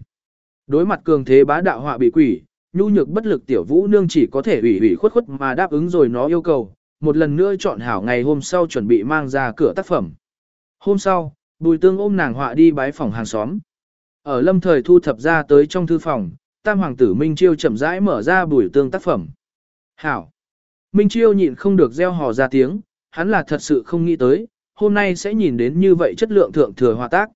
Đối mặt cường thế bá đạo họa bị quỷ, nhu nhược bất lực tiểu vũ nương chỉ có thể ủy ủy khuất khuất mà đáp ứng rồi nó yêu cầu, một lần nữa chọn hảo ngày hôm sau chuẩn bị mang ra cửa tác phẩm. Hôm sau, bùi tương ôm nàng họa đi bái phòng hàng xóm. Ở lâm thời thu thập ra tới trong thư phòng, tam hoàng tử Minh Chiêu chậm rãi mở ra bùi tương tác phẩm. Hảo! Minh Chiêu nhịn không được gieo hò ra tiếng, hắn là thật sự không nghĩ tới, hôm nay sẽ nhìn đến như vậy chất lượng thượng thừa hòa tác.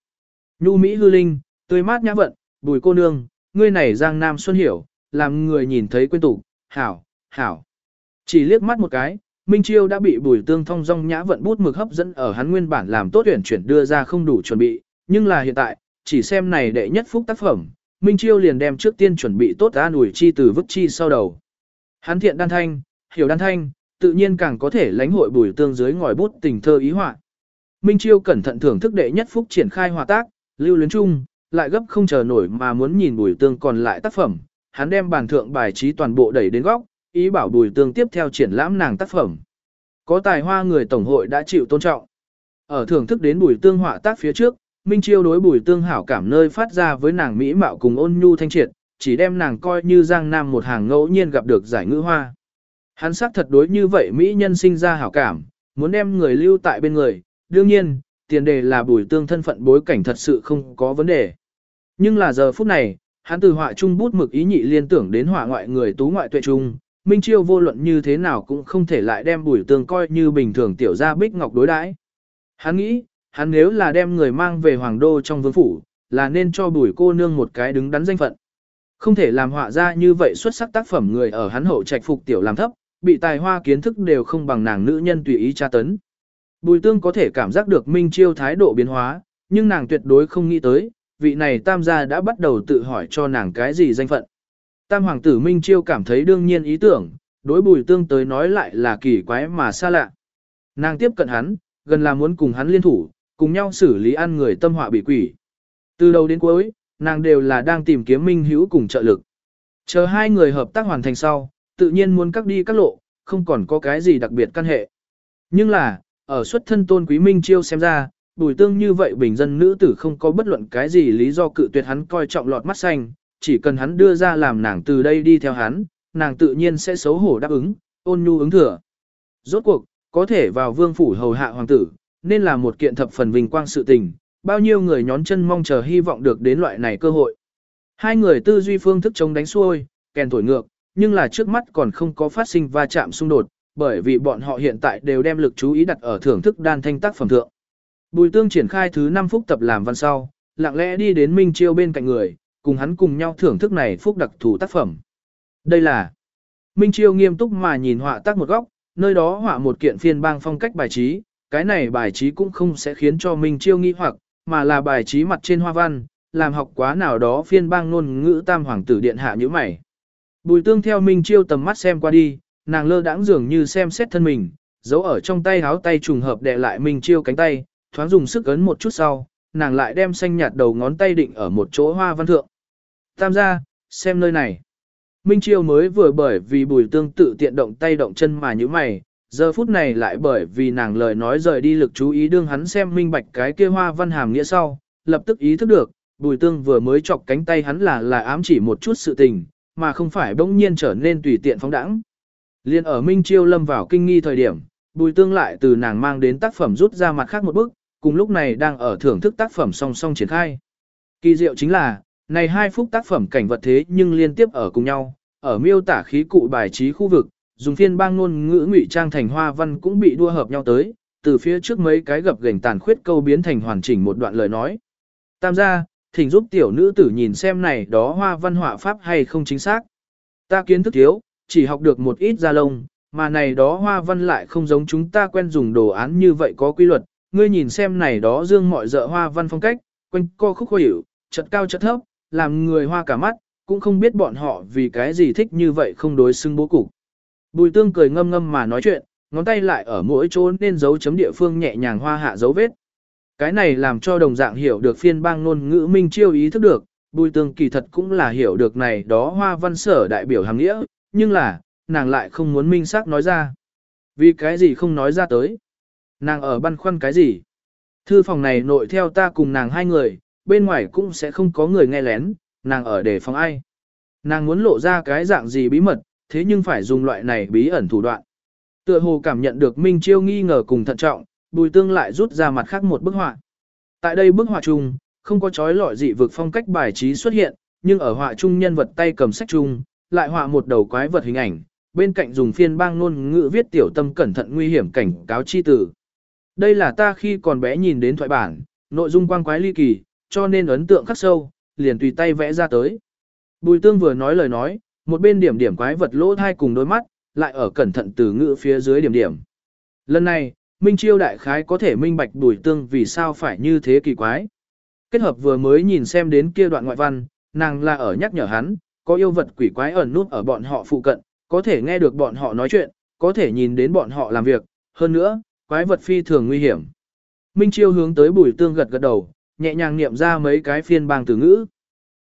Nhu Mỹ hư linh, tươi mát nhã vận, bùi cô nương, ngươi này giang nam xuân hiểu, làm người nhìn thấy quên tủ, hảo, hảo. Chỉ liếc mắt một cái, Minh Chiêu đã bị bùi tương thông dong nhã vận bút mực hấp dẫn ở hắn nguyên bản làm tốt tuyển chuyển đưa ra không đủ chuẩn bị, nhưng là hiện tại, chỉ xem này đệ nhất phúc tác phẩm, Minh Chiêu liền đem trước tiên chuẩn bị tốt an ủi chi từ vứt chi sau đầu. Hắn thiện đan thanh, hiểu đan thanh, tự nhiên càng có thể lãnh hội bùi tương dưới ngòi bút tình thơ ý họa. Minh Chiêu cẩn thận thưởng thức đệ nhất phúc triển khai hòa tác, lưu luyến chung, lại gấp không chờ nổi mà muốn nhìn bùi tương còn lại tác phẩm, hắn đem bàn thượng bài trí toàn bộ đẩy đến góc, ý bảo bùi tương tiếp theo triển lãm nàng tác phẩm. Có tài hoa người tổng hội đã chịu tôn trọng. Ở thưởng thức đến bùi tương họa tác phía trước, Minh Chiêu đối bùi tương hảo cảm nơi phát ra với nàng Mỹ mạo cùng ôn nhu thanh triệt, chỉ đem nàng coi như giang nam một hàng ngẫu nhiên gặp được giải ngữ hoa. Hắn xác thật đối như vậy Mỹ nhân sinh ra hảo cảm, muốn đem người lưu tại bên người, đương nhiên, tiền đề là bùi tương thân phận bối cảnh thật sự không có vấn đề. Nhưng là giờ phút này, hắn từ họa trung bút mực ý nhị liên tưởng đến họa ngoại người tú ngoại tuệ trung, Minh Chiêu vô luận như thế nào cũng không thể lại đem bùi tương coi như bình thường tiểu gia bích ngọc đối đãi. Hắn nghĩ, hắn nếu là đem người mang về hoàng đô trong vương phủ, là nên cho bùi cô nương một cái đứng đắn danh phận. Không thể làm họa ra như vậy xuất sắc tác phẩm người ở hắn hậu trạch phục tiểu làm thấp, bị tài hoa kiến thức đều không bằng nàng nữ nhân tùy ý tra tấn. Bùi tương có thể cảm giác được Minh Chiêu thái độ biến hóa, nhưng nàng tuyệt đối không nghĩ tới, vị này tam gia đã bắt đầu tự hỏi cho nàng cái gì danh phận. Tam hoàng tử Minh Chiêu cảm thấy đương nhiên ý tưởng, đối bùi tương tới nói lại là kỳ quái mà xa lạ. Nàng tiếp cận hắn, gần là muốn cùng hắn liên thủ, cùng nhau xử lý ăn người tâm họa bị quỷ. Từ đầu đến cuối, nàng đều là đang tìm kiếm minh hữu cùng trợ lực. Chờ hai người hợp tác hoàn thành sau, tự nhiên muốn cắt đi các lộ, không còn có cái gì đặc biệt căn hệ. Nhưng là, ở xuất thân tôn quý minh chiêu xem ra, bùi tương như vậy bình dân nữ tử không có bất luận cái gì lý do cự tuyệt hắn coi trọng lọt mắt xanh, chỉ cần hắn đưa ra làm nàng từ đây đi theo hắn, nàng tự nhiên sẽ xấu hổ đáp ứng, ôn nhu ứng thừa. Rốt cuộc, có thể vào vương phủ hầu hạ hoàng tử, nên là một kiện thập phần vinh quang sự tình, bao nhiêu người nhón chân mong chờ hy vọng được đến loại này cơ hội. Hai người tư duy phương thức chống đánh xuôi, kèn thổi ngược, nhưng là trước mắt còn không có phát sinh va chạm xung đột, bởi vì bọn họ hiện tại đều đem lực chú ý đặt ở thưởng thức đan thanh tác phẩm thượng. Bùi tương triển khai thứ 5 phút tập làm văn sau, lặng lẽ đi đến Minh Chiêu bên cạnh người, cùng hắn cùng nhau thưởng thức này phúc đặc thù tác phẩm. Đây là Minh Chiêu nghiêm túc mà nhìn họa tác một góc, nơi đó họa một kiện phiên bang phong cách bài trí, cái này bài trí cũng không sẽ khiến cho Minh Chiêu nghi hoặc, mà là bài trí mặt trên hoa văn, làm học quá nào đó phiên bang ngôn ngữ tam hoàng tử điện hạ như mày. Bùi tương theo Minh Chiêu tầm mắt xem qua đi, nàng lơ đãng dường như xem xét thân mình, giấu ở trong tay háo tay trùng hợp đè lại Minh Chiêu cánh tay, thoáng dùng sức ấn một chút sau, nàng lại đem xanh nhạt đầu ngón tay định ở một chỗ hoa văn thượng. Tam gia, xem nơi này. Minh Chiêu mới vừa bởi vì bùi tương tự tiện động tay động chân mà như mày, giờ phút này lại bởi vì nàng lời nói rời đi lực chú ý đương hắn xem minh bạch cái kia hoa văn hàm nghĩa sau, lập tức ý thức được, bùi tương vừa mới chọc cánh tay hắn là là ám chỉ một chút sự tình, mà không phải bỗng nhiên trở nên tùy tiện phóng đẳng. Liên ở Minh Chiêu lâm vào kinh nghi thời điểm, bùi tương lại từ nàng mang đến tác phẩm rút ra mặt khác một bức, cùng lúc này đang ở thưởng thức tác phẩm song song triển khai. Kỳ diệu chính là, này hai phút tác phẩm cảnh vật thế nhưng liên tiếp ở cùng nhau, ở miêu tả khí cụ bài trí khu vực, dùng phiên bang ngôn ngữ ngụy trang thành hoa văn cũng bị đua hợp nhau tới, từ phía trước mấy cái gập gềnh tàn khuyết câu biến thành hoàn chỉnh một đoạn lời nói. Tam gia, thỉnh giúp tiểu nữ tử nhìn xem này đó hoa văn họa pháp hay không chính xác. Ta kiến thức thiếu, chỉ học được một ít da lông, mà này đó hoa văn lại không giống chúng ta quen dùng đồ án như vậy có quy luật. Ngươi nhìn xem này đó dương mọi dợ hoa văn phong cách, quanh co khúc hiểu, chật cao chật thấp, làm người hoa cả mắt, cũng không biết bọn họ vì cái gì thích như vậy không đối xưng bố cục. Bùi tương cười ngâm ngâm mà nói chuyện, ngón tay lại ở mỗi chỗ nên dấu chấm địa phương nhẹ nhàng hoa hạ dấu vết. Cái này làm cho đồng dạng hiểu được phiên bang ngôn ngữ minh chiêu ý thức được, bùi tương kỳ thật cũng là hiểu được này đó hoa văn sở đại biểu hàng nghĩa, nhưng là, nàng lại không muốn minh xác nói ra. Vì cái gì không nói ra tới? Nàng ở băn khoăn cái gì? Thư phòng này nội theo ta cùng nàng hai người, bên ngoài cũng sẽ không có người nghe lén, nàng ở để phòng ai. Nàng muốn lộ ra cái dạng gì bí mật, thế nhưng phải dùng loại này bí ẩn thủ đoạn. Tựa hồ cảm nhận được Minh Chiêu nghi ngờ cùng thận trọng, Bùi Tương lại rút ra mặt khác một bức họa. Tại đây bức họa chung, không có chói lọi dị vực phong cách bài trí xuất hiện, nhưng ở họa chung nhân vật tay cầm sách chung, lại họa một đầu quái vật hình ảnh, bên cạnh dùng phiên bang ngôn ngữ viết tiểu tâm cẩn thận nguy hiểm cảnh cáo chi tử. Đây là ta khi còn bé nhìn đến thoại bản, nội dung quang quái ly kỳ, cho nên ấn tượng khắc sâu, liền tùy tay vẽ ra tới. Bùi tương vừa nói lời nói, một bên điểm điểm quái vật lỗ thai cùng đôi mắt, lại ở cẩn thận từ ngữ phía dưới điểm điểm. Lần này, Minh Chiêu đại khái có thể minh bạch bùi tương vì sao phải như thế kỳ quái. Kết hợp vừa mới nhìn xem đến kia đoạn ngoại văn, nàng là ở nhắc nhở hắn, có yêu vật quỷ quái ẩn nút ở bọn họ phụ cận, có thể nghe được bọn họ nói chuyện, có thể nhìn đến bọn họ làm việc, hơn nữa, quái vật phi thường nguy hiểm. Minh Chiêu hướng tới bùi tương gật gật đầu, nhẹ nhàng niệm ra mấy cái phiên bang từ ngữ.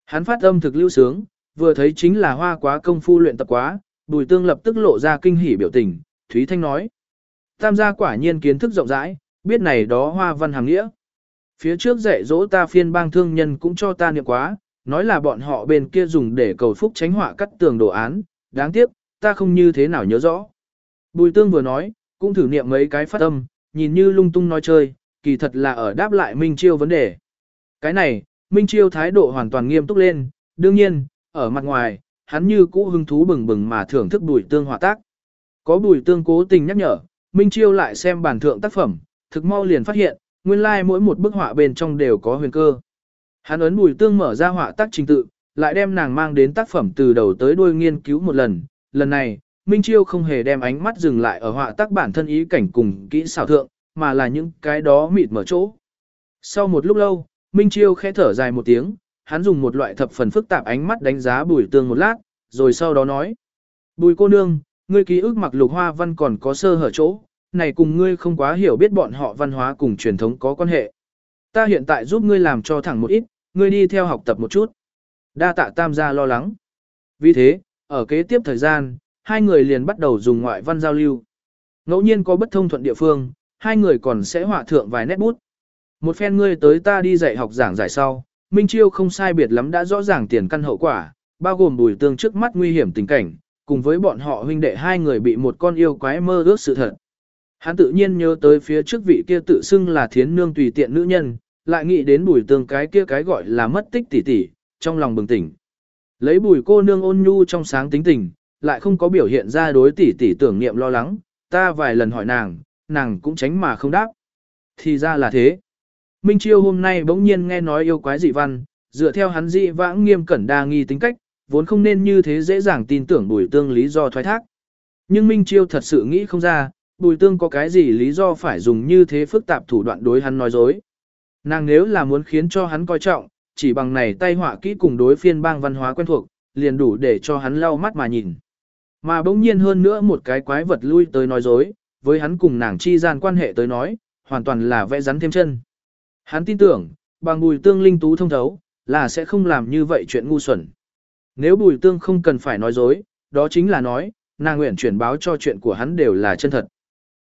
Hắn phát âm thực lưu sướng, vừa thấy chính là hoa quá công phu luyện tập quá, bùi tương lập tức lộ ra kinh hỉ biểu tình, Thúy Thanh nói. Tam gia quả nhiên kiến thức rộng rãi, biết này đó hoa văn hàng nghĩa. Phía trước dạy dỗ ta phiên bang thương nhân cũng cho ta niệm quá, nói là bọn họ bên kia dùng để cầu phúc tránh họa cắt tường đồ án, đáng tiếc, ta không như thế nào nhớ rõ. Bùi tương vừa nói, cũng thử niệm mấy cái phát âm, nhìn như lung tung nói chơi, kỳ thật là ở đáp lại Minh Chiêu vấn đề. Cái này, Minh Chiêu thái độ hoàn toàn nghiêm túc lên, đương nhiên, ở mặt ngoài, hắn như cũ hứng thú bừng bừng mà thưởng thức bùi tương hòa tác. Có bùi tương cố tình nhắc nhở, Minh Chiêu lại xem bản thượng tác phẩm, thực mau liền phát hiện, nguyên lai like mỗi một bức họa bên trong đều có huyền cơ. Hắn ấn bùi tương mở ra họa tác trình tự, lại đem nàng mang đến tác phẩm từ đầu tới đuôi nghiên cứu một lần. Lần này, Minh Chiêu không hề đem ánh mắt dừng lại ở họa tác bản thân ý cảnh cùng kỹ xảo thượng, mà là những cái đó mịt mở chỗ. Sau một lúc lâu, Minh Chiêu khẽ thở dài một tiếng, hắn dùng một loại thập phần phức tạp ánh mắt đánh giá bùi tương một lát, rồi sau đó nói. Bùi cô nương, ngươi ký ức mặc lục hoa văn còn có sơ hở chỗ, này cùng ngươi không quá hiểu biết bọn họ văn hóa cùng truyền thống có quan hệ. Ta hiện tại giúp ngươi làm cho thẳng một ít, ngươi đi theo học tập một chút. Đa tạ tam gia lo lắng. Vì thế, ở kế tiếp thời gian, hai người liền bắt đầu dùng ngoại văn giao lưu. Ngẫu nhiên có bất thông thuận địa phương, hai người còn sẽ họa thượng vài nét bút. Một phen ngươi tới ta đi dạy học giảng giải sau, Minh Chiêu không sai biệt lắm đã rõ ràng tiền căn hậu quả, bao gồm bùi tương trước mắt nguy hiểm tình cảnh, cùng với bọn họ huynh đệ hai người bị một con yêu quái mơ ước sự thật. Hắn tự nhiên nhớ tới phía trước vị kia tự xưng là thiến nương tùy tiện nữ nhân, lại nghĩ đến bùi tương cái kia cái gọi là mất tích tỷ tỷ, trong lòng bừng tỉnh. Lấy bùi cô nương ôn nhu trong sáng tính tình, lại không có biểu hiện ra đối tỷ tỷ tưởng niệm lo lắng, ta vài lần hỏi nàng, nàng cũng tránh mà không đáp. Thì ra là thế. Minh Chiêu hôm nay bỗng nhiên nghe nói yêu quái dị văn, dựa theo hắn dị vãng nghiêm cẩn đa nghi tính cách, vốn không nên như thế dễ dàng tin tưởng bùi tương lý do thoái thác. Nhưng Minh Chiêu thật sự nghĩ không ra, bùi tương có cái gì lý do phải dùng như thế phức tạp thủ đoạn đối hắn nói dối. Nàng nếu là muốn khiến cho hắn coi trọng, chỉ bằng này tay họa kỹ cùng đối phiên bang văn hóa quen thuộc, liền đủ để cho hắn lau mắt mà nhìn. Mà bỗng nhiên hơn nữa một cái quái vật lui tới nói dối, với hắn cùng nàng chi gian quan hệ tới nói, hoàn toàn là vẽ rắn thêm chân. Hắn tin tưởng, bằng bùi tương linh tú thông thấu, là sẽ không làm như vậy chuyện ngu xuẩn. Nếu bùi tương không cần phải nói dối, đó chính là nói, nàng nguyện chuyển báo cho chuyện của hắn đều là chân thật.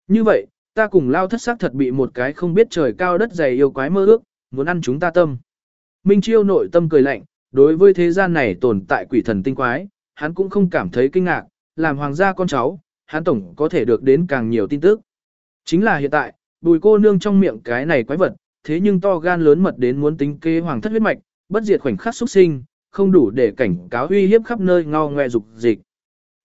Như vậy, ta cùng lao thất xác thật bị một cái không biết trời cao đất dày yêu quái mơ ước, muốn ăn chúng ta tâm. Minh Chiêu nội tâm cười lạnh, đối với thế gian này tồn tại quỷ thần tinh quái, hắn cũng không cảm thấy kinh ngạc, làm hoàng gia con cháu, hắn tổng có thể được đến càng nhiều tin tức. Chính là hiện tại, bùi cô nương trong miệng cái này quái vật, thế nhưng to gan lớn mật đến muốn tính kế hoàng thất huyết mạch, bất diệt khoảnh khắc xuất sinh, không đủ để cảnh cáo uy hiếp khắp nơi ngao ngoe dục dịch.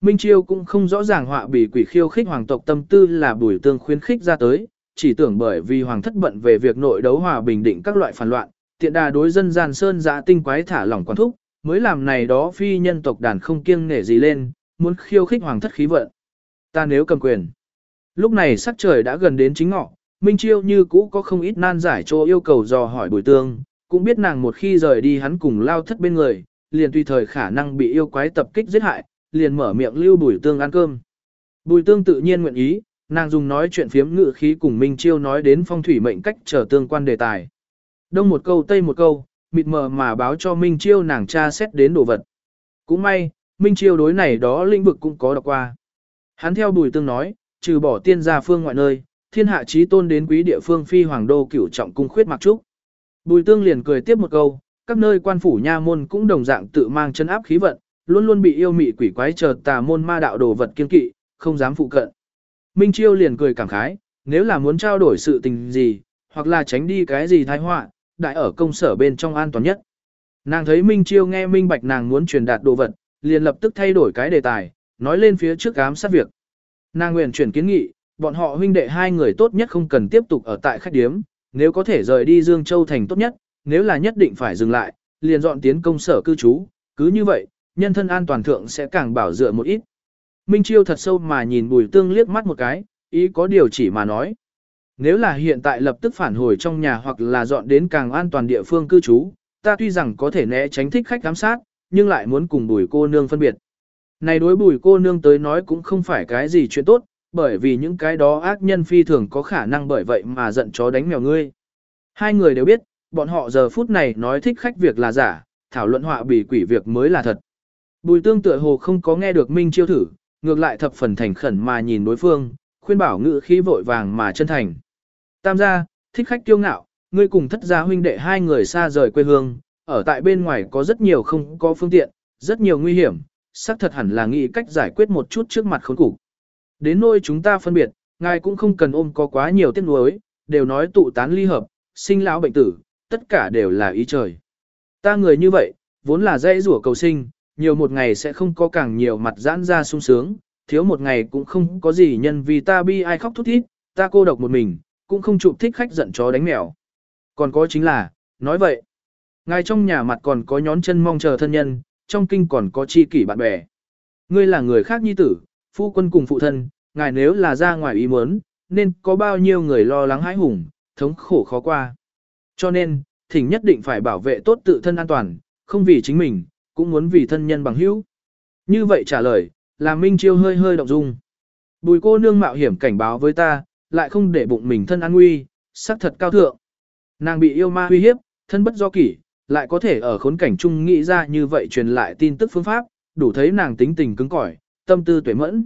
Minh Chiêu cũng không rõ ràng họa bị quỷ khiêu khích hoàng tộc tâm tư là bùi tương khuyến khích ra tới, chỉ tưởng bởi vì hoàng thất bận về việc nội đấu hòa bình định các loại phản loạn, tiện đà đối dân gian sơn dã tinh quái thả lỏng quan thúc, mới làm này đó phi nhân tộc đàn không kiêng nể gì lên, muốn khiêu khích hoàng thất khí vận. Ta nếu cầm quyền. Lúc này sắc trời đã gần đến chính ngọ, Minh Chiêu như cũ có không ít nan giải cho yêu cầu dò hỏi bùi tương, cũng biết nàng một khi rời đi hắn cùng lao thất bên người, liền tùy thời khả năng bị yêu quái tập kích giết hại, liền mở miệng lưu bùi tương ăn cơm. Bùi tương tự nhiên nguyện ý, nàng dùng nói chuyện phiếm ngự khí cùng Minh Chiêu nói đến phong thủy mệnh cách trở tương quan đề tài. Đông một câu tây một câu, mịt mờ mà báo cho Minh Chiêu nàng tra xét đến đồ vật. Cũng may, Minh Chiêu đối này đó lĩnh vực cũng có đọc qua. Hắn theo bùi tương nói, trừ bỏ tiên gia phương ngoại nơi, thiên hạ trí tôn đến quý địa phương phi hoàng đô cửu trọng cung khuyết mặc trúc. Bùi tương liền cười tiếp một câu, các nơi quan phủ nha môn cũng đồng dạng tự mang chân áp khí vận, luôn luôn bị yêu mị quỷ quái chờ tà môn ma đạo đồ vật kiên kỵ, không dám phụ cận. Minh Chiêu liền cười cảm khái, nếu là muốn trao đổi sự tình gì, hoặc là tránh đi cái gì tai họa, đại ở công sở bên trong an toàn nhất. Nàng thấy Minh Chiêu nghe minh bạch nàng muốn truyền đạt đồ vật, liền lập tức thay đổi cái đề tài, nói lên phía trước ám sát việc. Nàng nguyện chuyển kiến nghị, bọn họ huynh đệ hai người tốt nhất không cần tiếp tục ở tại khách điếm, nếu có thể rời đi Dương Châu thành tốt nhất, nếu là nhất định phải dừng lại, liền dọn tiến công sở cư trú, cứ như vậy, nhân thân an toàn thượng sẽ càng bảo dựa một ít. Minh Chiêu thật sâu mà nhìn Bùi Tương liếc mắt một cái, ý có điều chỉ mà nói. Nếu là hiện tại lập tức phản hồi trong nhà hoặc là dọn đến càng an toàn địa phương cư trú, ta tuy rằng có thể né tránh thích khách giám sát, nhưng lại muốn cùng Bùi cô nương phân biệt. Này đối Bùi cô nương tới nói cũng không phải cái gì chuyện tốt, bởi vì những cái đó ác nhân phi thường có khả năng bởi vậy mà giận chó đánh mèo ngươi. Hai người đều biết, bọn họ giờ phút này nói thích khách việc là giả, thảo luận họa bị quỷ việc mới là thật. Bùi tương tựa hồ không có nghe được Minh chiêu thử, ngược lại thập phần thành khẩn mà nhìn đối phương, khuyên bảo ngự khí vội vàng mà chân thành. Tam gia, thích khách tiêu ngạo, ngươi cùng thất gia huynh đệ hai người xa rời quê hương, ở tại bên ngoài có rất nhiều không có phương tiện, rất nhiều nguy hiểm, xác thật hẳn là nghĩ cách giải quyết một chút trước mặt khốn cục. Đến nơi chúng ta phân biệt, ngài cũng không cần ôm có quá nhiều tiếc nuối, đều nói tụ tán ly hợp, sinh lão bệnh tử, tất cả đều là ý trời. Ta người như vậy, vốn là dây rủa cầu sinh, nhiều một ngày sẽ không có càng nhiều mặt giãn ra sung sướng, thiếu một ngày cũng không có gì nhân vì ta bi ai khóc thút thít, ta cô độc một mình, cũng không chụp thích khách giận chó đánh mèo. Còn có chính là, nói vậy, ngài trong nhà mặt còn có nhón chân mong chờ thân nhân, trong kinh còn có chi kỷ bạn bè. Ngươi là người khác nhi tử, phu quân cùng phụ thân, ngài nếu là ra ngoài ý muốn, nên có bao nhiêu người lo lắng hãi hùng, thống khổ khó qua. Cho nên, thỉnh nhất định phải bảo vệ tốt tự thân an toàn, không vì chính mình, cũng muốn vì thân nhân bằng hữu. Như vậy trả lời, là Minh Chiêu hơi hơi động dung. Bùi cô nương mạo hiểm cảnh báo với ta, lại không để bụng mình thân an nguy, sắc thật cao thượng. Nàng bị yêu ma uy hiếp, thân bất do kỷ, lại có thể ở khốn cảnh chung nghĩ ra như vậy truyền lại tin tức phương pháp, đủ thấy nàng tính tình cứng cỏi, tâm tư tuệ mẫn.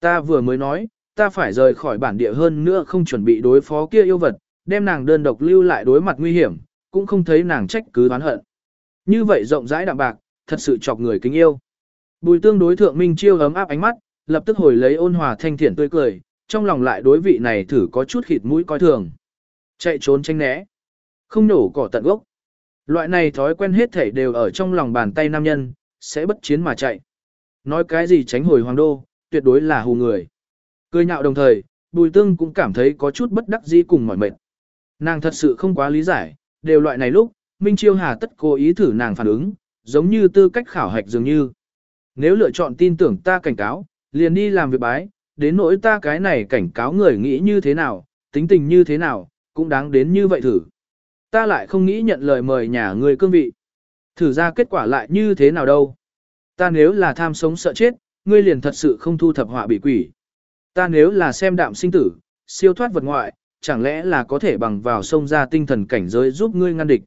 Ta vừa mới nói, ta phải rời khỏi bản địa hơn nữa không chuẩn bị đối phó kia yêu vật, đem nàng đơn độc lưu lại đối mặt nguy hiểm, cũng không thấy nàng trách cứ oán hận. Như vậy rộng rãi đạm bạc, thật sự chọc người kính yêu. Bùi tương đối thượng Minh Chiêu ấm áp ánh mắt, lập tức hồi lấy ôn hòa thanh thiện tươi cười, trong lòng lại đối vị này thử có chút khịt mũi coi thường. Chạy trốn tranh né, không nổ cỏ tận gốc. Loại này thói quen hết thảy đều ở trong lòng bàn tay nam nhân, sẽ bất chiến mà chạy. Nói cái gì tránh hồi hoàng đô, tuyệt đối là hù người. Cười nhạo đồng thời, bùi tương cũng cảm thấy có chút bất đắc dĩ cùng mỏi mệt. Nàng thật sự không quá lý giải, đều loại này lúc, Minh Chiêu Hà tất cố ý thử nàng phản ứng, giống như tư cách khảo hạch dường như. Nếu lựa chọn tin tưởng ta cảnh cáo, liền đi làm việc bái, đến nỗi ta cái này cảnh cáo người nghĩ như thế nào, tính tình như thế nào, cũng đáng đến như vậy thử. Ta lại không nghĩ nhận lời mời nhà người cương vị. Thử ra kết quả lại như thế nào đâu. Ta nếu là tham sống sợ chết, ngươi liền thật sự không thu thập họa bị quỷ. Ta nếu là xem đạm sinh tử, siêu thoát vật ngoại, chẳng lẽ là có thể bằng vào sông ra tinh thần cảnh giới giúp ngươi ngăn địch.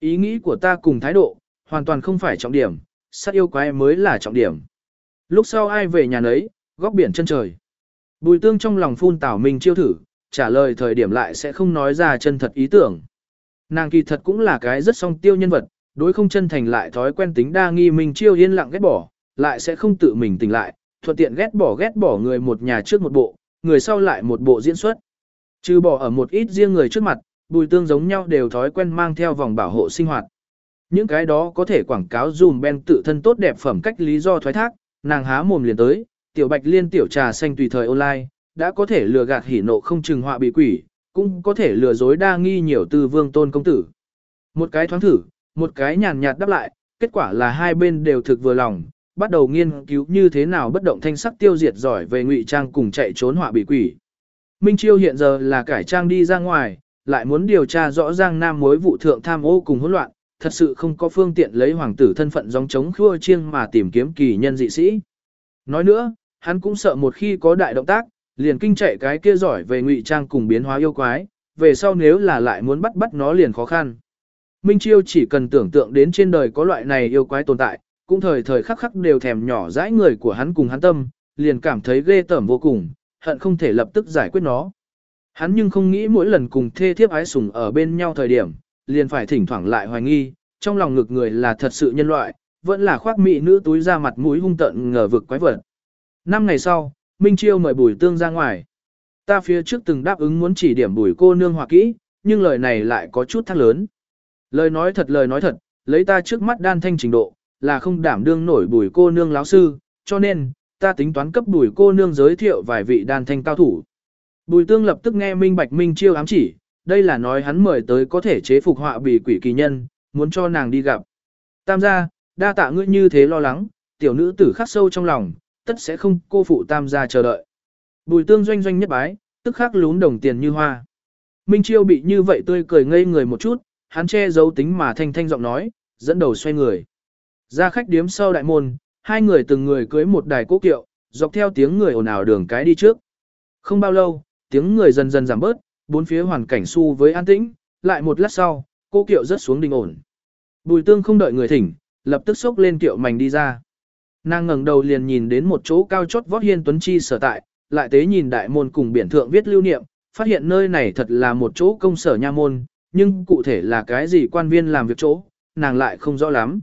Ý nghĩ của ta cùng thái độ, hoàn toàn không phải trọng điểm, sát yêu quái mới là trọng điểm. Lúc sau ai về nhà nấy, góc biển chân trời. Bùi tương trong lòng phun tảo mình chiêu thử, trả lời thời điểm lại sẽ không nói ra chân thật ý tưởng. Nàng kỳ thật cũng là cái rất song tiêu nhân vật, đối không chân thành lại thói quen tính đa nghi mình chiêu yên lặng ghét bỏ, lại sẽ không tự mình tỉnh lại, thuận tiện ghét bỏ ghét bỏ người một nhà trước một bộ, người sau lại một bộ diễn xuất. Trừ bỏ ở một ít riêng người trước mặt, bùi tương giống nhau đều thói quen mang theo vòng bảo hộ sinh hoạt. Những cái đó có thể quảng cáo dùm ben tự thân tốt đẹp phẩm cách lý do thoái thác, nàng há mồm liền tới, tiểu bạch liên tiểu trà xanh tùy thời online, đã có thể lừa gạt hỉ nộ không chừng họa bị quỷ, cũng có thể lừa dối đa nghi nhiều từ vương tôn công tử. Một cái thoáng thử, một cái nhàn nhạt đáp lại, kết quả là hai bên đều thực vừa lòng, bắt đầu nghiên cứu như thế nào bất động thanh sắc tiêu diệt giỏi về ngụy trang cùng chạy trốn họa bị quỷ. Minh Chiêu hiện giờ là cải trang đi ra ngoài, lại muốn điều tra rõ ràng nam mối vụ thượng tham ô cùng hỗn loạn, thật sự không có phương tiện lấy hoàng tử thân phận dòng chống khua chiêng mà tìm kiếm kỳ nhân dị sĩ. Nói nữa, hắn cũng sợ một khi có đại động tác, liền kinh chạy cái kia giỏi về ngụy trang cùng biến hóa yêu quái, về sau nếu là lại muốn bắt bắt nó liền khó khăn. Minh Chiêu chỉ cần tưởng tượng đến trên đời có loại này yêu quái tồn tại, cũng thời thời khắc khắc đều thèm nhỏ dãi người của hắn cùng hắn tâm, liền cảm thấy ghê tởm vô cùng, hận không thể lập tức giải quyết nó. Hắn nhưng không nghĩ mỗi lần cùng thê thiếp ái sủng ở bên nhau thời điểm, liền phải thỉnh thoảng lại hoài nghi, trong lòng ngực người là thật sự nhân loại, vẫn là khoác mị nữ túi ra mặt mũi hung tận ngờ vực quái vật. Năm ngày sau, Minh Chiêu mời Bùi Tương ra ngoài. Ta phía trước từng đáp ứng muốn chỉ điểm Bùi cô nương hòa kỹ, nhưng lời này lại có chút thắc lớn. Lời nói thật lời nói thật, lấy ta trước mắt đan thanh trình độ, là không đảm đương nổi Bùi cô nương láo sư, cho nên, ta tính toán cấp Bùi cô nương giới thiệu vài vị đan thanh cao thủ. Bùi Tương lập tức nghe Minh Bạch Minh Chiêu ám chỉ, đây là nói hắn mời tới có thể chế phục họa bị quỷ kỳ nhân, muốn cho nàng đi gặp. Tam gia, đa tạ ngươi như thế lo lắng, tiểu nữ tử khắc sâu trong lòng, tất sẽ không cô phụ tam gia chờ đợi. Bùi tương doanh doanh nhất bái, tức khắc lún đồng tiền như hoa. Minh Chiêu bị như vậy tươi cười ngây người một chút, hắn che giấu tính mà thanh thanh giọng nói, dẫn đầu xoay người. Ra khách điếm sau đại môn, hai người từng người cưới một đài cố kiệu, dọc theo tiếng người ồn ào đường cái đi trước. Không bao lâu, tiếng người dần dần giảm bớt, bốn phía hoàn cảnh su với an tĩnh, lại một lát sau, cô kiệu rớt xuống đình ổn. Bùi tương không đợi người thỉnh, lập tức xốc lên kiệu mảnh đi ra. Nàng ngẩng đầu liền nhìn đến một chỗ cao chót vót hiên tuấn chi sở tại, lại tế nhìn đại môn cùng biển thượng viết lưu niệm, phát hiện nơi này thật là một chỗ công sở nha môn, nhưng cụ thể là cái gì quan viên làm việc chỗ, nàng lại không rõ lắm.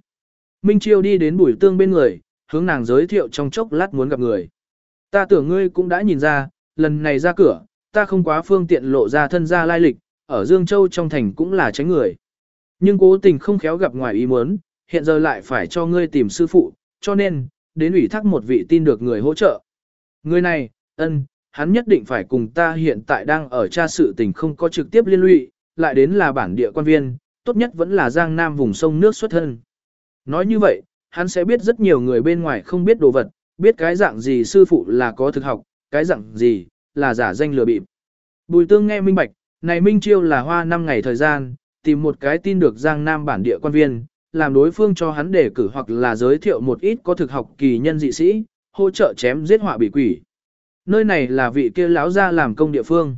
Minh Chiêu đi đến bùi tương bên người, hướng nàng giới thiệu trong chốc lát muốn gặp người. Ta tưởng ngươi cũng đã nhìn ra, lần này ra cửa, ta không quá phương tiện lộ ra thân gia lai lịch, ở Dương Châu trong thành cũng là tránh người. Nhưng cố tình không khéo gặp ngoài ý muốn, hiện giờ lại phải cho ngươi tìm sư phụ, cho nên, đến ủy thác một vị tin được người hỗ trợ. Người này, ân, hắn nhất định phải cùng ta hiện tại đang ở tra sự tình không có trực tiếp liên lụy, lại đến là bản địa quan viên, tốt nhất vẫn là giang nam vùng sông nước xuất thân. Nói như vậy, hắn sẽ biết rất nhiều người bên ngoài không biết đồ vật, biết cái dạng gì sư phụ là có thực học, cái dạng gì, là giả danh lừa bịp. Bùi tương nghe minh bạch, này minh chiêu là hoa 5 ngày thời gian, tìm một cái tin được giang nam bản địa quan viên, làm đối phương cho hắn đề cử hoặc là giới thiệu một ít có thực học kỳ nhân dị sĩ, hỗ trợ chém giết họa bị quỷ. Nơi này là vị kia lão ra làm công địa phương.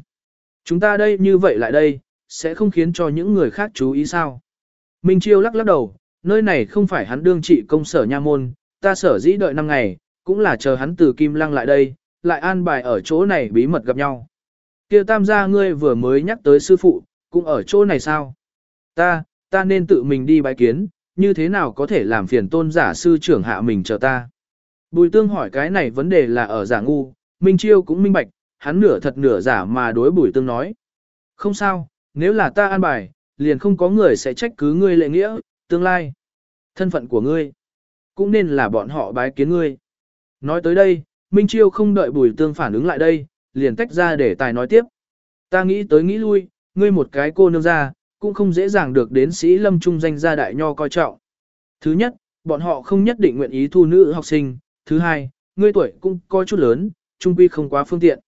Chúng ta đây như vậy lại đây, sẽ không khiến cho những người khác chú ý sao. Minh Chiêu lắc lắc đầu, nơi này không phải hắn đương trị công sở nha môn, ta sở dĩ đợi 5 ngày, cũng là chờ hắn từ Kim Lăng lại đây, lại an bài ở chỗ này bí mật gặp nhau. Kia tam gia ngươi vừa mới nhắc tới sư phụ, cũng ở chỗ này sao? Ta, ta nên tự mình đi bái kiến, như thế nào có thể làm phiền tôn giả sư trưởng hạ mình chờ ta. Bùi tương hỏi cái này vấn đề là ở giả ngu, Minh Chiêu cũng minh bạch, hắn nửa thật nửa giả mà đối bùi tương nói. Không sao, nếu là ta an bài, liền không có người sẽ trách cứ ngươi lệ nghĩa, tương lai. Thân phận của ngươi, cũng nên là bọn họ bái kiến ngươi. Nói tới đây, Minh Chiêu không đợi bùi tương phản ứng lại đây, liền tách ra để tài nói tiếp. Ta nghĩ tới nghĩ lui, ngươi một cái cô nương ra, cũng không dễ dàng được đến sĩ lâm trung danh gia đại nho coi trọng. Thứ nhất, bọn họ không nhất định nguyện ý thu nữ học sinh. Thứ hai, ngươi tuổi cũng coi chút lớn, trung quy không quá phương tiện.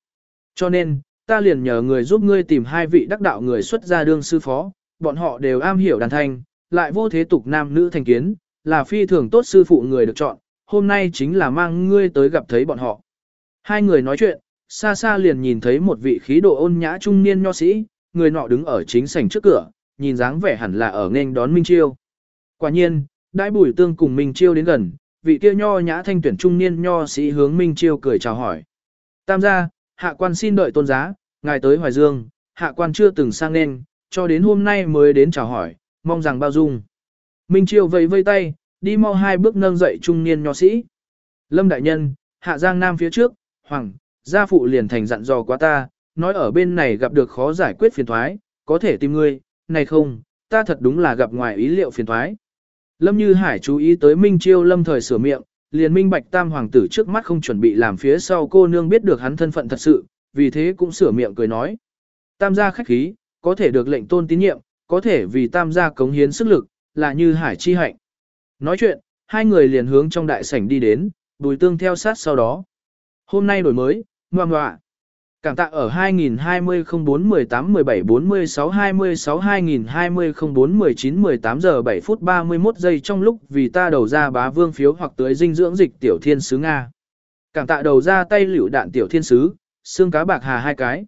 Cho nên, ta liền nhờ người giúp ngươi tìm hai vị đắc đạo người xuất gia đương sư phó, bọn họ đều am hiểu đàn thanh, lại vô thế tục nam nữ thành kiến, là phi thường tốt sư phụ người được chọn, hôm nay chính là mang ngươi tới gặp thấy bọn họ. Hai người nói chuyện, xa xa liền nhìn thấy một vị khí độ ôn nhã trung niên nho sĩ, người nọ đứng ở chính sảnh trước cửa, nhìn dáng vẻ hẳn là ở nên đón Minh Chiêu. Quả nhiên, đại bùi tương cùng Minh Chiêu đến gần, vị kia nho nhã thanh tuyển trung niên nho sĩ hướng Minh Chiêu cười chào hỏi. Tam gia, hạ quan xin đợi tôn giá, ngài tới Hoài Dương, hạ quan chưa từng sang nên, cho đến hôm nay mới đến chào hỏi, mong rằng bao dung. Minh Chiêu vẫy vây tay, đi mau hai bước nâng dậy trung niên nho sĩ. Lâm đại nhân, hạ giang nam phía trước, hoàng, gia phụ liền thành dặn dò quá ta, nói ở bên này gặp được khó giải quyết phiền thoái, có thể tìm ngươi, này không, ta thật đúng là gặp ngoài ý liệu phiền thoái. Lâm Như Hải chú ý tới Minh Chiêu lâm thời sửa miệng, liền minh bạch tam hoàng tử trước mắt không chuẩn bị làm phía sau cô nương biết được hắn thân phận thật sự, vì thế cũng sửa miệng cười nói. Tam gia khách khí, có thể được lệnh tôn tín nhiệm, có thể vì tam gia cống hiến sức lực, là như hải chi hạnh. Nói chuyện, hai người liền hướng trong đại sảnh đi đến, bùi tương theo sát sau đó. Hôm nay đổi mới, ngoan ngoạ. Cảm tạ ở 2020 04 18 17 46 26 2020 04 19 18 giờ 7 phút 31 giây trong lúc vì ta đầu ra bá vương phiếu hoặc tới dinh dưỡng dịch tiểu thiên sứ Nga. Cảm tạ đầu ra tay liễu đạn tiểu thiên sứ, xương cá bạc hà hai cái.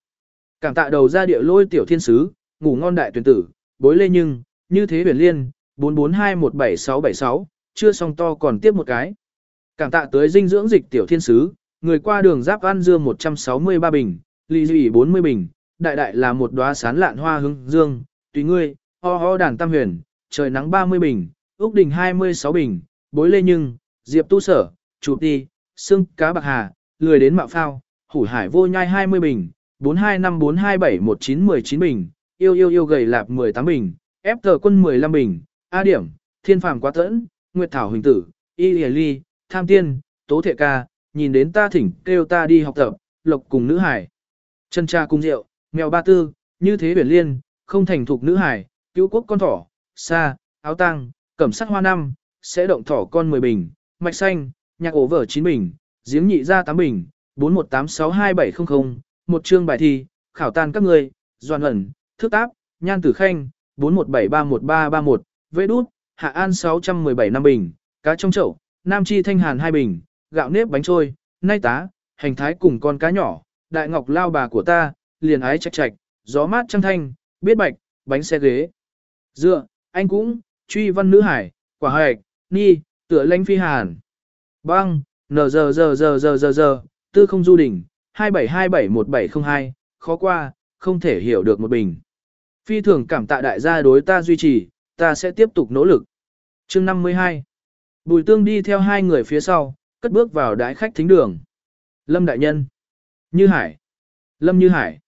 Cảm tạ đầu ra địa lôi tiểu thiên sứ, ngủ ngon đại tuyển tử, bối lê nhưng, như thế huyền liên, 44217676, chưa xong to còn tiếp một cái. Cảm tạ tới dinh dưỡng dịch tiểu thiên sứ, người qua đường giáp ăn dưa 163 bình, ly dị 40 bình, đại đại là một đóa sán lạn hoa hương dương, tùy ngươi, ho ho đàn tam huyền, trời nắng 30 bình, ước đình 26 bình, bối lê nhưng, diệp tu sở, chủ ti, xương cá bạc hà, lười đến mạo phao, hủ hải vô nhai 20 bình, 4254271919 bình, yêu yêu yêu gầy lạp 18 bình, ép tờ quân 15 bình, A điểm, thiên phàm quá tẫn, nguyệt thảo huỳnh tử, y hề ly, tham tiên, tố thệ ca, nhìn đến ta thỉnh kêu ta đi học tập, lộc cùng nữ hải. Chân cha cung rượu, mèo ba tư, như thế biển liên, không thành thục nữ hải, cứu quốc con thỏ, xa, áo tăng, cẩm sắt hoa năm, sẽ động thỏ con 10 bình, mạch xanh, nhạc ổ vở 9 bình, giếng nhị ra 8 bình, 41862700, một chương bài thi, khảo tan các người, doan ẩn, thức táp, nhan tử khanh, 41731331, Vê đút, hạ an 617 năm bình, cá trong chậu, nam chi thanh hàn hai bình, gạo nếp bánh trôi, nay tá, hành thái cùng con cá nhỏ, đại ngọc lao bà của ta, liền ái chạch chạch, gió mát trăng thanh, biết bạch, bánh xe ghế. Dựa, anh cũng, truy văn nữ hải, quả hạch, ni, tựa lãnh phi hàn. Băng, nờ giờ giờ giờ giờ giờ giờ, tư không du đỉnh, 27271702, khó qua, không thể hiểu được một bình. Phi thường cảm tạ đại gia đối ta duy trì, ta sẽ tiếp tục nỗ lực. chương 52 Bùi tương đi theo hai người phía sau, cất bước vào đái khách thính đường. Lâm Đại Nhân Như Hải Lâm Như Hải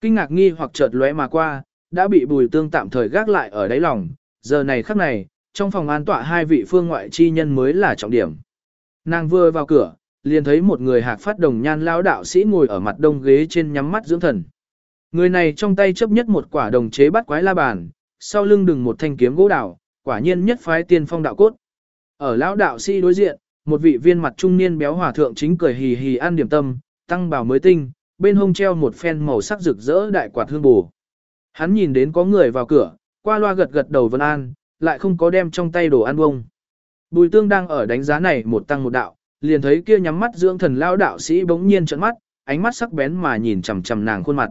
Kinh ngạc nghi hoặc chợt lóe mà qua, đã bị bùi tương tạm thời gác lại ở đáy lòng, giờ này khắc này, trong phòng an tọa hai vị phương ngoại chi nhân mới là trọng điểm. Nàng vừa vào cửa, liền thấy một người hạc phát đồng nhan lão đạo sĩ ngồi ở mặt đông ghế trên nhắm mắt dưỡng thần. Người này trong tay chấp nhất một quả đồng chế bắt quái la bàn, sau lưng đừng một thanh kiếm gỗ đào, quả nhiên nhất phái tiên phong đạo cốt. Ở lão đạo sĩ đối diện, một vị viên mặt trung niên béo hòa thượng chính cười hì hì ăn điểm tâm, tăng bào mới tinh, bên hông treo một phen màu sắc rực rỡ đại quạt hương bù. Hắn nhìn đến có người vào cửa, qua loa gật gật đầu vân an, lại không có đem trong tay đồ ăn bông. Bùi tương đang ở đánh giá này một tăng một đạo, liền thấy kia nhắm mắt dưỡng thần lao đạo sĩ bỗng nhiên trợn mắt, ánh mắt sắc bén mà nhìn chằm chằm nàng khuôn mặt.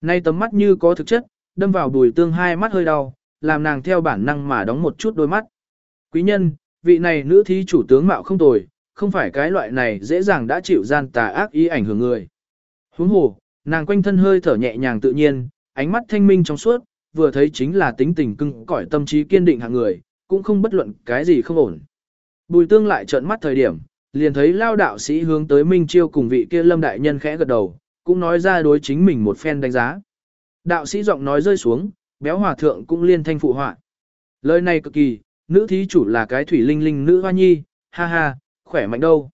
Nay tấm mắt như có thực chất, đâm vào bùi tương hai mắt hơi đau, làm nàng theo bản năng mà đóng một chút đôi mắt. Quý nhân, vị này nữ thí chủ tướng mạo không tồi, không phải cái loại này dễ dàng đã chịu gian tà ác ý ảnh hưởng người. Huống hồ, nàng quanh thân hơi thở nhẹ nhàng tự nhiên, ánh mắt thanh minh trong suốt, vừa thấy chính là tính tình cưng cõi tâm trí kiên định hạng người, cũng không bất luận cái gì không ổn. Bùi tương lại trợn mắt thời điểm, liền thấy lao đạo sĩ hướng tới Minh Chiêu cùng vị kia lâm đại nhân khẽ gật đầu, cũng nói ra đối chính mình một phen đánh giá. Đạo sĩ giọng nói rơi xuống, béo hòa thượng cũng liên thanh phụ họa. Lời này cực kỳ, nữ thí chủ là cái thủy linh linh nữ hoa nhi, ha ha, khỏe mạnh đâu.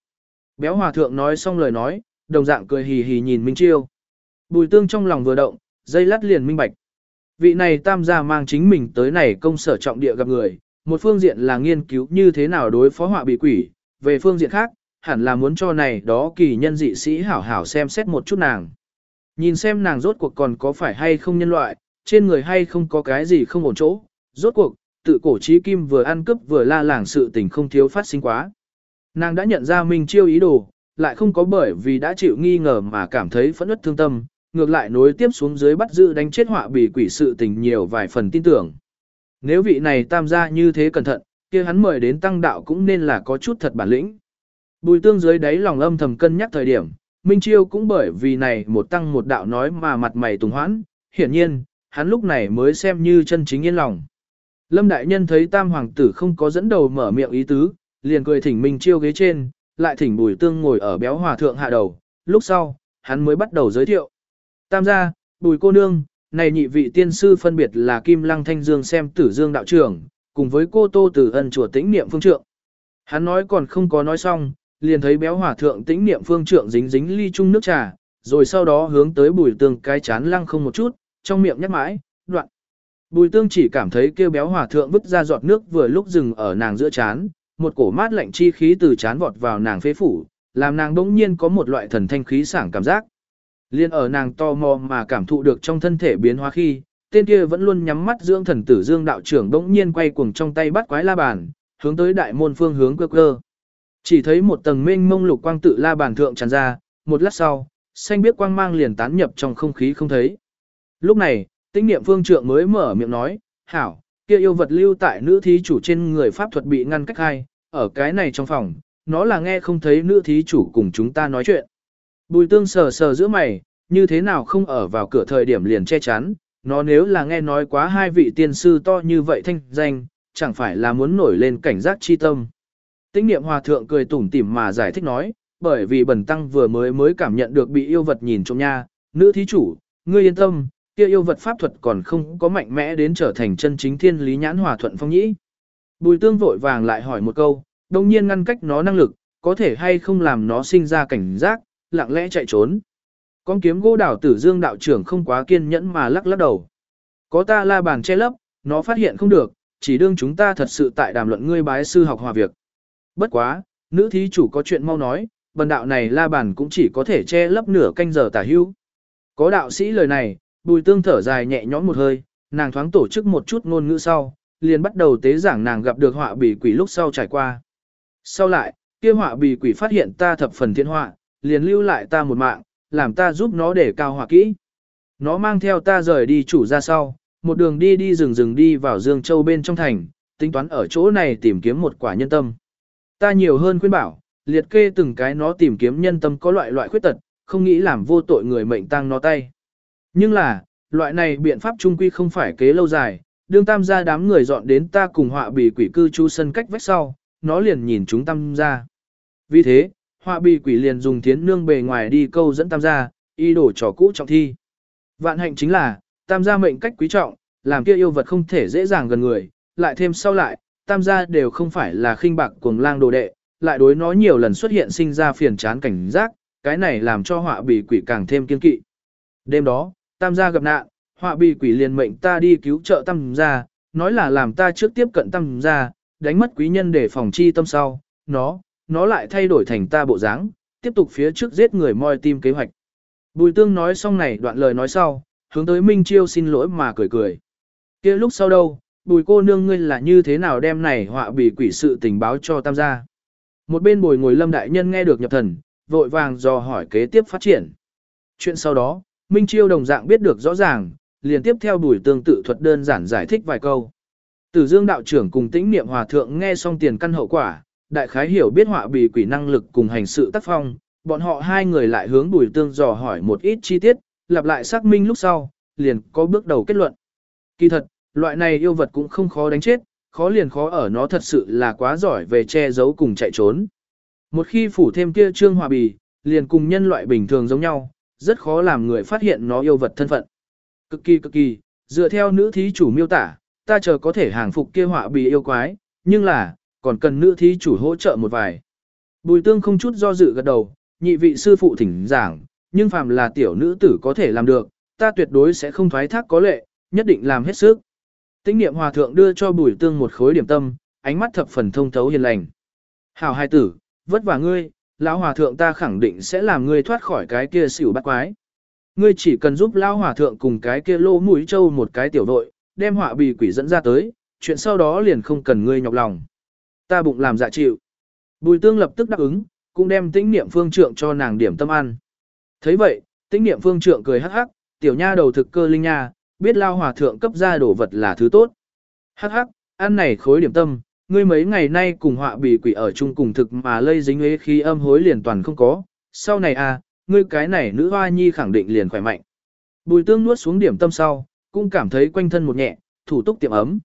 Béo hòa thượng nói xong lời nói, đồng dạng cười hì hì nhìn Minh Chiêu. Bùi tương trong lòng vừa động, dây lát liền minh bạch. Vị này tam gia mang chính mình tới này công sở trọng địa gặp người, một phương diện là nghiên cứu như thế nào đối phó họa bị quỷ, về phương diện khác, hẳn là muốn cho này đó kỳ nhân dị sĩ hảo hảo xem xét một chút nàng. Nhìn xem nàng rốt cuộc còn có phải hay không nhân loại, trên người hay không có cái gì không ổn chỗ, rốt cuộc, tự cổ trí kim vừa ăn cướp vừa la làng sự tình không thiếu phát sinh quá. Nàng đã nhận ra mình chiêu ý đồ, lại không có bởi vì đã chịu nghi ngờ mà cảm thấy phẫn ức thương tâm, ngược lại nối tiếp xuống dưới bắt giữ đánh chết họa bị quỷ sự tình nhiều vài phần tin tưởng. Nếu vị này tam gia như thế cẩn thận, kia hắn mời đến tăng đạo cũng nên là có chút thật bản lĩnh. Bùi tương dưới đáy lòng âm thầm cân nhắc thời điểm, Minh Chiêu cũng bởi vì này một tăng một đạo nói mà mặt mày tùng hoãn, hiển nhiên, hắn lúc này mới xem như chân chính yên lòng. Lâm Đại Nhân thấy tam hoàng tử không có dẫn đầu mở miệng ý tứ, liền cười thỉnh Minh Chiêu ghế trên, lại thỉnh bùi tương ngồi ở béo hòa thượng hạ đầu, lúc sau, hắn mới bắt đầu giới thiệu. Tam gia, bùi cô nương, này nhị vị tiên sư phân biệt là Kim Lăng Thanh Dương xem tử dương đạo trưởng, cùng với cô Tô Tử Ân chùa tĩnh niệm phương trượng. Hắn nói còn không có nói xong, liền thấy béo hỏa thượng tĩnh niệm phương trượng dính dính ly chung nước trà, rồi sau đó hướng tới bùi tương cái chán lăng không một chút, trong miệng nhắc mãi, đoạn. Bùi tương chỉ cảm thấy kêu béo hỏa thượng vứt ra giọt nước vừa lúc dừng ở nàng giữa chán, một cổ mát lạnh chi khí từ chán vọt vào nàng phế phủ, làm nàng đỗng nhiên có một loại thần thanh khí sảng cảm giác. Liên ở nàng to mò mà cảm thụ được trong thân thể biến hóa khi, tên kia vẫn luôn nhắm mắt dưỡng thần tử dương đạo trưởng đỗng nhiên quay cuồng trong tay bắt quái la bàn, hướng tới đại môn phương hướng cơ cơ. Chỉ thấy một tầng mênh mông lục quang tự la bàn thượng tràn ra, một lát sau, xanh biết quang mang liền tán nhập trong không khí không thấy. Lúc này, tinh niệm phương trượng mới mở miệng nói, hảo, kia yêu vật lưu tại nữ thí chủ trên người pháp thuật bị ngăn cách hai, ở cái này trong phòng, nó là nghe không thấy nữ thí chủ cùng chúng ta nói chuyện. Bùi tương sờ sờ giữa mày, như thế nào không ở vào cửa thời điểm liền che chắn, nó nếu là nghe nói quá hai vị tiên sư to như vậy thanh danh, chẳng phải là muốn nổi lên cảnh giác chi tâm. Tĩnh niệm hòa thượng cười tủm tỉm mà giải thích nói, bởi vì bần tăng vừa mới mới cảm nhận được bị yêu vật nhìn trong nha, nữ thí chủ, ngươi yên tâm, kia yêu vật pháp thuật còn không có mạnh mẽ đến trở thành chân chính thiên lý nhãn hòa thuận phong nhĩ. Bùi tương vội vàng lại hỏi một câu, đồng nhiên ngăn cách nó năng lực, có thể hay không làm nó sinh ra cảnh giác, lặng lẽ chạy trốn. Con kiếm gỗ đảo tử dương đạo trưởng không quá kiên nhẫn mà lắc lắc đầu. Có ta la bàn che lấp, nó phát hiện không được, chỉ đương chúng ta thật sự tại đàm luận ngươi bái sư học hòa việc. Bất quá, nữ thí chủ có chuyện mau nói, bần đạo này la bàn cũng chỉ có thể che lấp nửa canh giờ tả hưu. Có đạo sĩ lời này, bùi tương thở dài nhẹ nhõm một hơi, nàng thoáng tổ chức một chút ngôn ngữ sau, liền bắt đầu tế giảng nàng gặp được họa bì quỷ lúc sau trải qua. Sau lại, kia họa bì quỷ phát hiện ta thập phần thiên họa, liền lưu lại ta một mạng, làm ta giúp nó để cao họa kỹ. Nó mang theo ta rời đi chủ ra sau, một đường đi đi rừng rừng đi vào Dương Châu bên trong thành, tính toán ở chỗ này tìm kiếm một quả nhân tâm. Ta nhiều hơn khuyên bảo, liệt kê từng cái nó tìm kiếm nhân tâm có loại loại khuyết tật, không nghĩ làm vô tội người mệnh tăng nó tay. Nhưng là, loại này biện pháp trung quy không phải kế lâu dài, đương tam gia đám người dọn đến ta cùng họa bị quỷ cư chu sân cách vách sau, nó liền nhìn chúng tam gia. Vì thế, họa bị quỷ liền dùng thiến nương bề ngoài đi câu dẫn tam gia, y đổ trò cũ trọng thi. Vạn hạnh chính là, tam gia mệnh cách quý trọng, làm kia yêu vật không thể dễ dàng gần người, lại thêm sau lại, tam gia đều không phải là khinh bạc cuồng lang đồ đệ, lại đối nó nhiều lần xuất hiện sinh ra phiền chán cảnh giác, cái này làm cho họa bị quỷ càng thêm kiên kỵ. Đêm đó, tam gia gặp nạn, họa bị quỷ liền mệnh ta đi cứu trợ tam gia, nói là làm ta trước tiếp cận tam gia, đánh mất quý nhân để phòng chi tâm sau, nó, nó lại thay đổi thành ta bộ dáng, tiếp tục phía trước giết người moi tim kế hoạch. Bùi tương nói xong này đoạn lời nói sau, hướng tới Minh Chiêu xin lỗi mà cười cười. kia lúc sau đâu, bùi cô nương ngươi là như thế nào đem này họa bị quỷ sự tình báo cho tam gia. Một bên bồi ngồi lâm đại nhân nghe được nhập thần, vội vàng dò hỏi kế tiếp phát triển. Chuyện sau đó, Minh Chiêu đồng dạng biết được rõ ràng, liền tiếp theo bùi tương tự thuật đơn giản giải thích vài câu. Tử Dương đạo trưởng cùng tĩnh niệm hòa thượng nghe xong tiền căn hậu quả, đại khái hiểu biết họa bị quỷ năng lực cùng hành sự tác phong, bọn họ hai người lại hướng bùi tương dò hỏi một ít chi tiết, lặp lại xác minh lúc sau, liền có bước đầu kết luận. Kỳ thật, loại này yêu vật cũng không khó đánh chết, khó liền khó ở nó thật sự là quá giỏi về che giấu cùng chạy trốn. Một khi phủ thêm kia trương hòa bì, liền cùng nhân loại bình thường giống nhau, rất khó làm người phát hiện nó yêu vật thân phận. Cực kỳ cực kỳ, dựa theo nữ thí chủ miêu tả, ta chờ có thể hàng phục kia họa bì yêu quái, nhưng là, còn cần nữ thí chủ hỗ trợ một vài. Bùi tương không chút do dự gật đầu, nhị vị sư phụ thỉnh giảng, nhưng phàm là tiểu nữ tử có thể làm được, ta tuyệt đối sẽ không thoái thác có lệ, nhất định làm hết sức. Tinh niệm hòa thượng đưa cho bùi tương một khối điểm tâm, ánh mắt thập phần thông thấu hiền lành. Hảo hai tử, vất vả ngươi, lão hòa thượng ta khẳng định sẽ làm ngươi thoát khỏi cái kia xỉu bắt quái. Ngươi chỉ cần giúp lão hòa thượng cùng cái kia lô mũi trâu một cái tiểu đội, đem họa bì quỷ dẫn ra tới, chuyện sau đó liền không cần ngươi nhọc lòng. Ta bụng làm dạ chịu. Bùi tương lập tức đáp ứng, cũng đem tĩnh niệm phương trượng cho nàng điểm tâm ăn. thấy vậy, tĩnh niệm phương trượng cười hắc hắc, tiểu nha đầu thực cơ linh nha, biết lao hòa thượng cấp ra đồ vật là thứ tốt. Hắc hắc, ăn này khối điểm tâm, ngươi mấy ngày nay cùng họa bị quỷ ở chung cùng thực mà lây dính ế khi âm hối liền toàn không có, sau này à, ngươi cái này nữ hoa nhi khẳng định liền khỏe mạnh. Bùi tương nuốt xuống điểm tâm sau, cũng cảm thấy quanh thân một nhẹ, thủ túc tiệm ấm.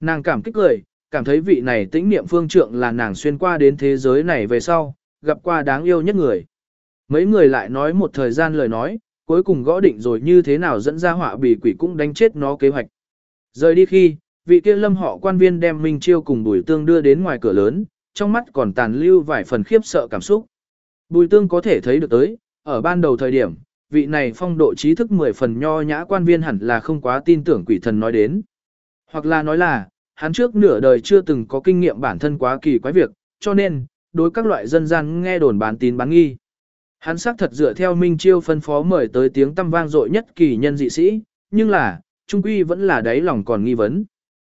Nàng cảm kích cười, cảm thấy vị này tĩnh niệm phương trượng là nàng xuyên qua đến thế giới này về sau, gặp qua đáng yêu nhất người. Mấy người lại nói một thời gian lời nói, cuối cùng gõ định rồi như thế nào dẫn ra họa bì quỷ cũng đánh chết nó kế hoạch. Rời đi khi, vị kia lâm họ quan viên đem Minh Chiêu cùng Bùi Tương đưa đến ngoài cửa lớn, trong mắt còn tàn lưu vài phần khiếp sợ cảm xúc. Bùi Tương có thể thấy được tới, ở ban đầu thời điểm, vị này phong độ trí thức 10 phần nho nhã quan viên hẳn là không quá tin tưởng quỷ thần nói đến. Hoặc là nói là, hắn trước nửa đời chưa từng có kinh nghiệm bản thân quá kỳ quái việc, cho nên, đối các loại dân gian nghe đồn bán tín bán nghi. Hắn xác thật dựa theo Minh Chiêu phân phó mời tới tiếng tâm vang dội nhất kỳ nhân dị sĩ, nhưng là, trung quy vẫn là đáy lòng còn nghi vấn.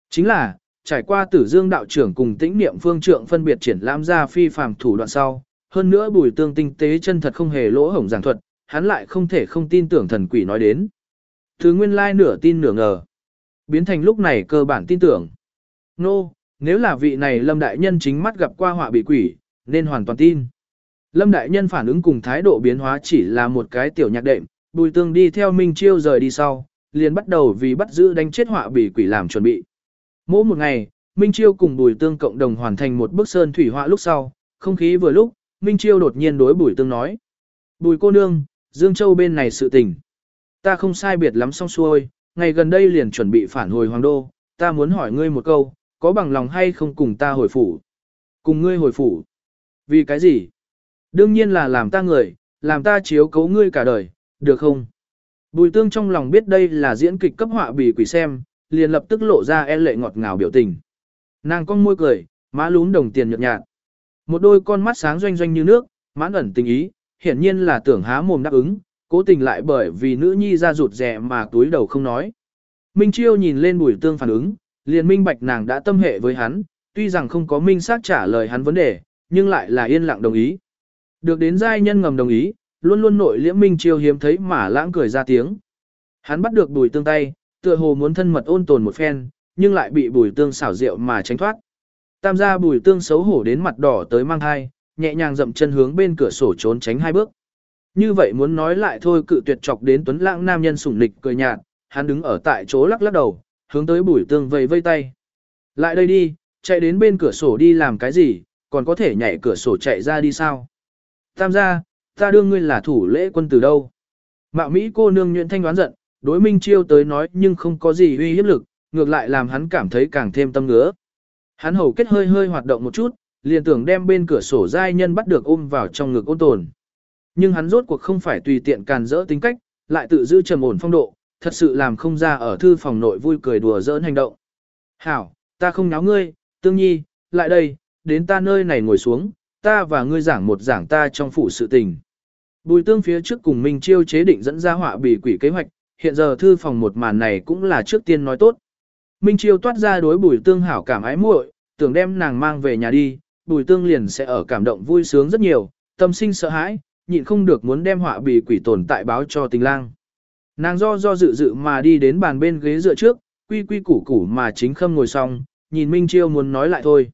Chính là, trải qua tử dương đạo trưởng cùng tĩnh niệm phương trượng phân biệt triển lãm ra phi phàm thủ đoạn sau, hơn nữa bùi tương tinh tế chân thật không hề lỗ hổng giảng thuật, hắn lại không thể không tin tưởng thần quỷ nói đến. Thứ nguyên lai nửa tin nửa ngờ. Biến thành lúc này cơ bản tin tưởng. Nô, no, nếu là vị này lâm đại nhân chính mắt gặp qua họa bị quỷ, nên hoàn toàn tin. Lâm đại nhân phản ứng cùng thái độ biến hóa chỉ là một cái tiểu nhạc đệm, bùi tương đi theo Minh Chiêu rời đi sau, liền bắt đầu vì bắt giữ đánh chết họa bị quỷ làm chuẩn bị. Mỗi một ngày, Minh Chiêu cùng Bùi Tương cộng đồng hoàn thành một bức sơn thủy họa lúc sau, không khí vừa lúc, Minh Chiêu đột nhiên đối Bùi Tương nói. Bùi cô nương, Dương Châu bên này sự tình. Ta không sai biệt lắm xong xuôi, ngày gần đây liền chuẩn bị phản hồi Hoàng Đô, ta muốn hỏi ngươi một câu, có bằng lòng hay không cùng ta hồi phủ? Cùng ngươi hồi phủ? Vì cái gì? Đương nhiên là làm ta người, làm ta chiếu cấu ngươi cả đời, được không? Bùi tương trong lòng biết đây là diễn kịch cấp họa bì quỷ xem, liền lập tức lộ ra e lệ ngọt ngào biểu tình. Nàng cong môi cười, má lún đồng tiền nhợt nhạt. Một đôi con mắt sáng doanh doanh như nước, mãn ẩn tình ý, hiển nhiên là tưởng há mồm đáp ứng, cố tình lại bởi vì nữ nhi ra rụt rè mà túi đầu không nói. Minh Chiêu nhìn lên bùi tương phản ứng, liền minh bạch nàng đã tâm hệ với hắn, tuy rằng không có minh xác trả lời hắn vấn đề, nhưng lại là yên lặng đồng ý. Được đến giai nhân ngầm đồng ý, luôn luôn nội liễm Minh Chiêu hiếm thấy mà lãng cười ra tiếng. Hắn bắt được bùi tương tay, tựa hồ muốn thân mật ôn tồn một phen, nhưng lại bị bùi tương xảo rượu mà tránh thoát. Tam gia bùi tương xấu hổ đến mặt đỏ tới mang hai, nhẹ nhàng dậm chân hướng bên cửa sổ trốn tránh hai bước. Như vậy muốn nói lại thôi cự tuyệt chọc đến tuấn lãng nam nhân sủng nịch cười nhạt, hắn đứng ở tại chỗ lắc lắc đầu, hướng tới bùi tương vây vây tay. Lại đây đi, chạy đến bên cửa sổ đi làm cái gì, còn có thể nhảy cửa sổ chạy ra đi sao? Tam gia, ta đương ngươi là thủ lễ quân từ đâu? Mạo Mỹ cô nương nhuyễn thanh đoán giận, đối Minh Chiêu tới nói nhưng không có gì uy hiếp lực, ngược lại làm hắn cảm thấy càng thêm tâm ngứa. Hắn hầu kết hơi hơi hoạt động một chút, liền tưởng đem bên cửa sổ giai nhân bắt được ôm vào trong ngực ôn tồn. Nhưng hắn rốt cuộc không phải tùy tiện càn rỡ tính cách, lại tự giữ trầm ổn phong độ, thật sự làm không ra ở thư phòng nội vui cười đùa giỡn hành động. Hảo, ta không náo ngươi, tương nhi, lại đây, đến ta nơi này ngồi xuống, ta và ngươi giảng một giảng ta trong phủ sự tình. Bùi tương phía trước cùng Minh Chiêu chế định dẫn ra họa bì quỷ kế hoạch, hiện giờ thư phòng một màn này cũng là trước tiên nói tốt. Minh Chiêu toát ra đối bùi tương hảo cảm ái muội, tưởng đem nàng mang về nhà đi, bùi tương liền sẽ ở cảm động vui sướng rất nhiều, tâm sinh sợ hãi, nhịn không được muốn đem họa bì quỷ tồn tại báo cho tình lang. Nàng do do dự dự mà đi đến bàn bên ghế dựa trước, quy quy củ củ mà chính khâm ngồi xong, nhìn Minh Chiêu muốn nói lại thôi.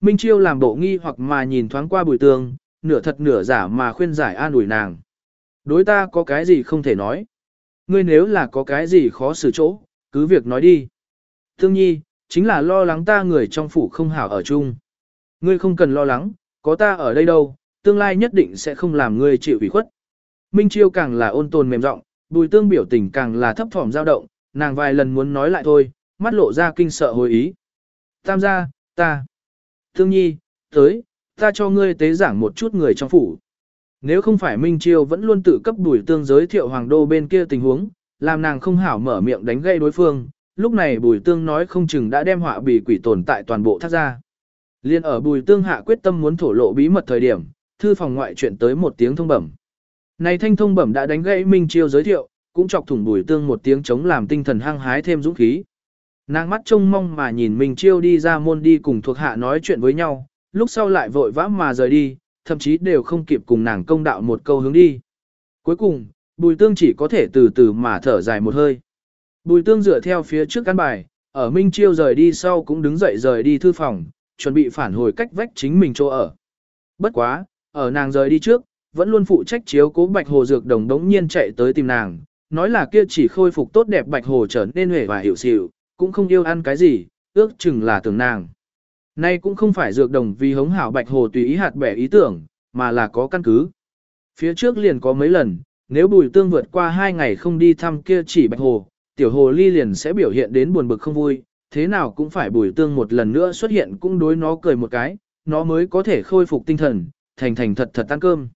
Minh Chiêu làm bộ nghi hoặc mà nhìn thoáng qua bùi tường, nửa thật nửa giả mà khuyên giải an ủi nàng. Đối ta có cái gì không thể nói. Ngươi nếu là có cái gì khó xử chỗ, cứ việc nói đi. Thương nhi, chính là lo lắng ta người trong phủ không hảo ở chung. Ngươi không cần lo lắng, có ta ở đây đâu, tương lai nhất định sẽ không làm ngươi chịu ủy khuất. Minh Chiêu càng là ôn tồn mềm giọng, bùi tương biểu tình càng là thấp thỏm dao động, nàng vài lần muốn nói lại thôi, mắt lộ ra kinh sợ hồi ý. Tam gia, ta. Thương nhi, tới, ta cho ngươi tế giảng một chút người trong phủ. Nếu không phải Minh Chiêu vẫn luôn tự cấp bùi tương giới thiệu hoàng đô bên kia tình huống, làm nàng không hảo mở miệng đánh gây đối phương, lúc này bùi tương nói không chừng đã đem họa bì quỷ tồn tại toàn bộ thác ra. Liên ở bùi tương hạ quyết tâm muốn thổ lộ bí mật thời điểm, thư phòng ngoại chuyện tới một tiếng thông bẩm. Này thanh thông bẩm đã đánh gãy Minh Chiêu giới thiệu, cũng chọc thủng bùi tương một tiếng chống làm tinh thần hăng hái thêm dũng khí. Nàng mắt trông mong mà nhìn Minh Chiêu đi ra môn đi cùng thuộc hạ nói chuyện với nhau, lúc sau lại vội vã mà rời đi, thậm chí đều không kịp cùng nàng công đạo một câu hướng đi. Cuối cùng, bùi tương chỉ có thể từ từ mà thở dài một hơi. Bùi tương dựa theo phía trước căn bài, ở Minh Chiêu rời đi sau cũng đứng dậy rời đi thư phòng, chuẩn bị phản hồi cách vách chính mình chỗ ở. Bất quá, ở nàng rời đi trước, vẫn luôn phụ trách chiếu cố Bạch Hồ Dược Đồng đống nhiên chạy tới tìm nàng, nói là kia chỉ khôi phục tốt đẹp Bạch Hồ trở nên hề và hiểu xịu, cũng không yêu ăn cái gì, ước chừng là tưởng nàng. Nay cũng không phải Dược Đồng vì hống hảo Bạch Hồ tùy ý hạt bẻ ý tưởng, mà là có căn cứ. Phía trước liền có mấy lần, nếu bùi tương vượt qua hai ngày không đi thăm kia chỉ bạch hồ, tiểu hồ ly liền sẽ biểu hiện đến buồn bực không vui, thế nào cũng phải bùi tương một lần nữa xuất hiện cũng đối nó cười một cái, nó mới có thể khôi phục tinh thần, thành thành thật thật ăn cơm.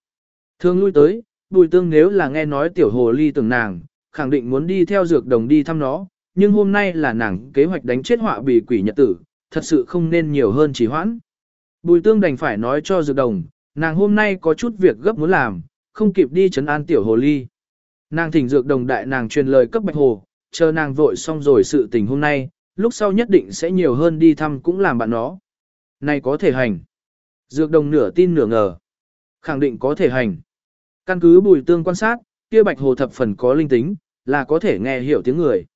Thương lui tới, bùi tương nếu là nghe nói tiểu hồ ly tưởng nàng, khẳng định muốn đi theo dược đồng đi thăm nó, nhưng hôm nay là nàng kế hoạch đánh chết họa bì quỷ nhật tử, thật sự không nên nhiều hơn chỉ hoãn. Bùi tương đành phải nói cho dược đồng, nàng hôm nay có chút việc gấp muốn làm, không kịp đi chấn an tiểu hồ ly. Nàng thỉnh dược đồng đại nàng truyền lời cấp bạch hồ, chờ nàng vội xong rồi sự tình hôm nay, lúc sau nhất định sẽ nhiều hơn đi thăm cũng làm bạn nó. Này có thể hành. Dược đồng nửa tin nửa ngờ. Khẳng định có thể hành. Căn cứ bùi tương quan sát, kia bạch hồ thập phần có linh tính, là có thể nghe hiểu tiếng người.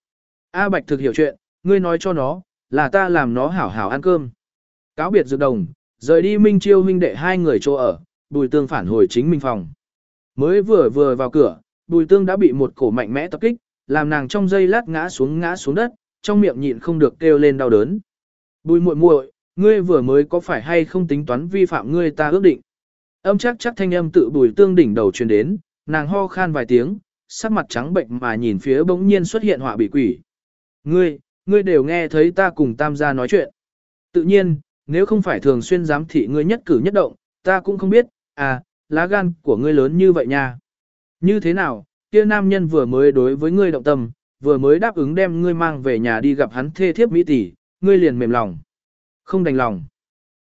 A bạch thực hiểu chuyện, ngươi nói cho nó, là ta làm nó hảo hảo ăn cơm. Cáo biệt dược đồng, rời đi Minh Chiêu huynh đệ hai người chỗ ở, bùi tương phản hồi chính minh phòng. Mới vừa vừa vào cửa, bùi tương đã bị một cổ mạnh mẽ tập kích, làm nàng trong giây lát ngã xuống ngã xuống đất, trong miệng nhịn không được kêu lên đau đớn. Bùi muội muội, ngươi vừa mới có phải hay không tính toán vi phạm ngươi ta ước định? Âm chắc chắc thanh âm tự bùi tương đỉnh đầu truyền đến, nàng ho khan vài tiếng, sắc mặt trắng bệnh mà nhìn phía bỗng nhiên xuất hiện họa bị quỷ. Ngươi, ngươi đều nghe thấy ta cùng tam gia nói chuyện. Tự nhiên, nếu không phải thường xuyên giám thị ngươi nhất cử nhất động, ta cũng không biết, à, lá gan của ngươi lớn như vậy nha. Như thế nào, kia nam nhân vừa mới đối với ngươi động tâm, vừa mới đáp ứng đem ngươi mang về nhà đi gặp hắn thê thiếp mỹ tỷ, ngươi liền mềm lòng. Không đành lòng.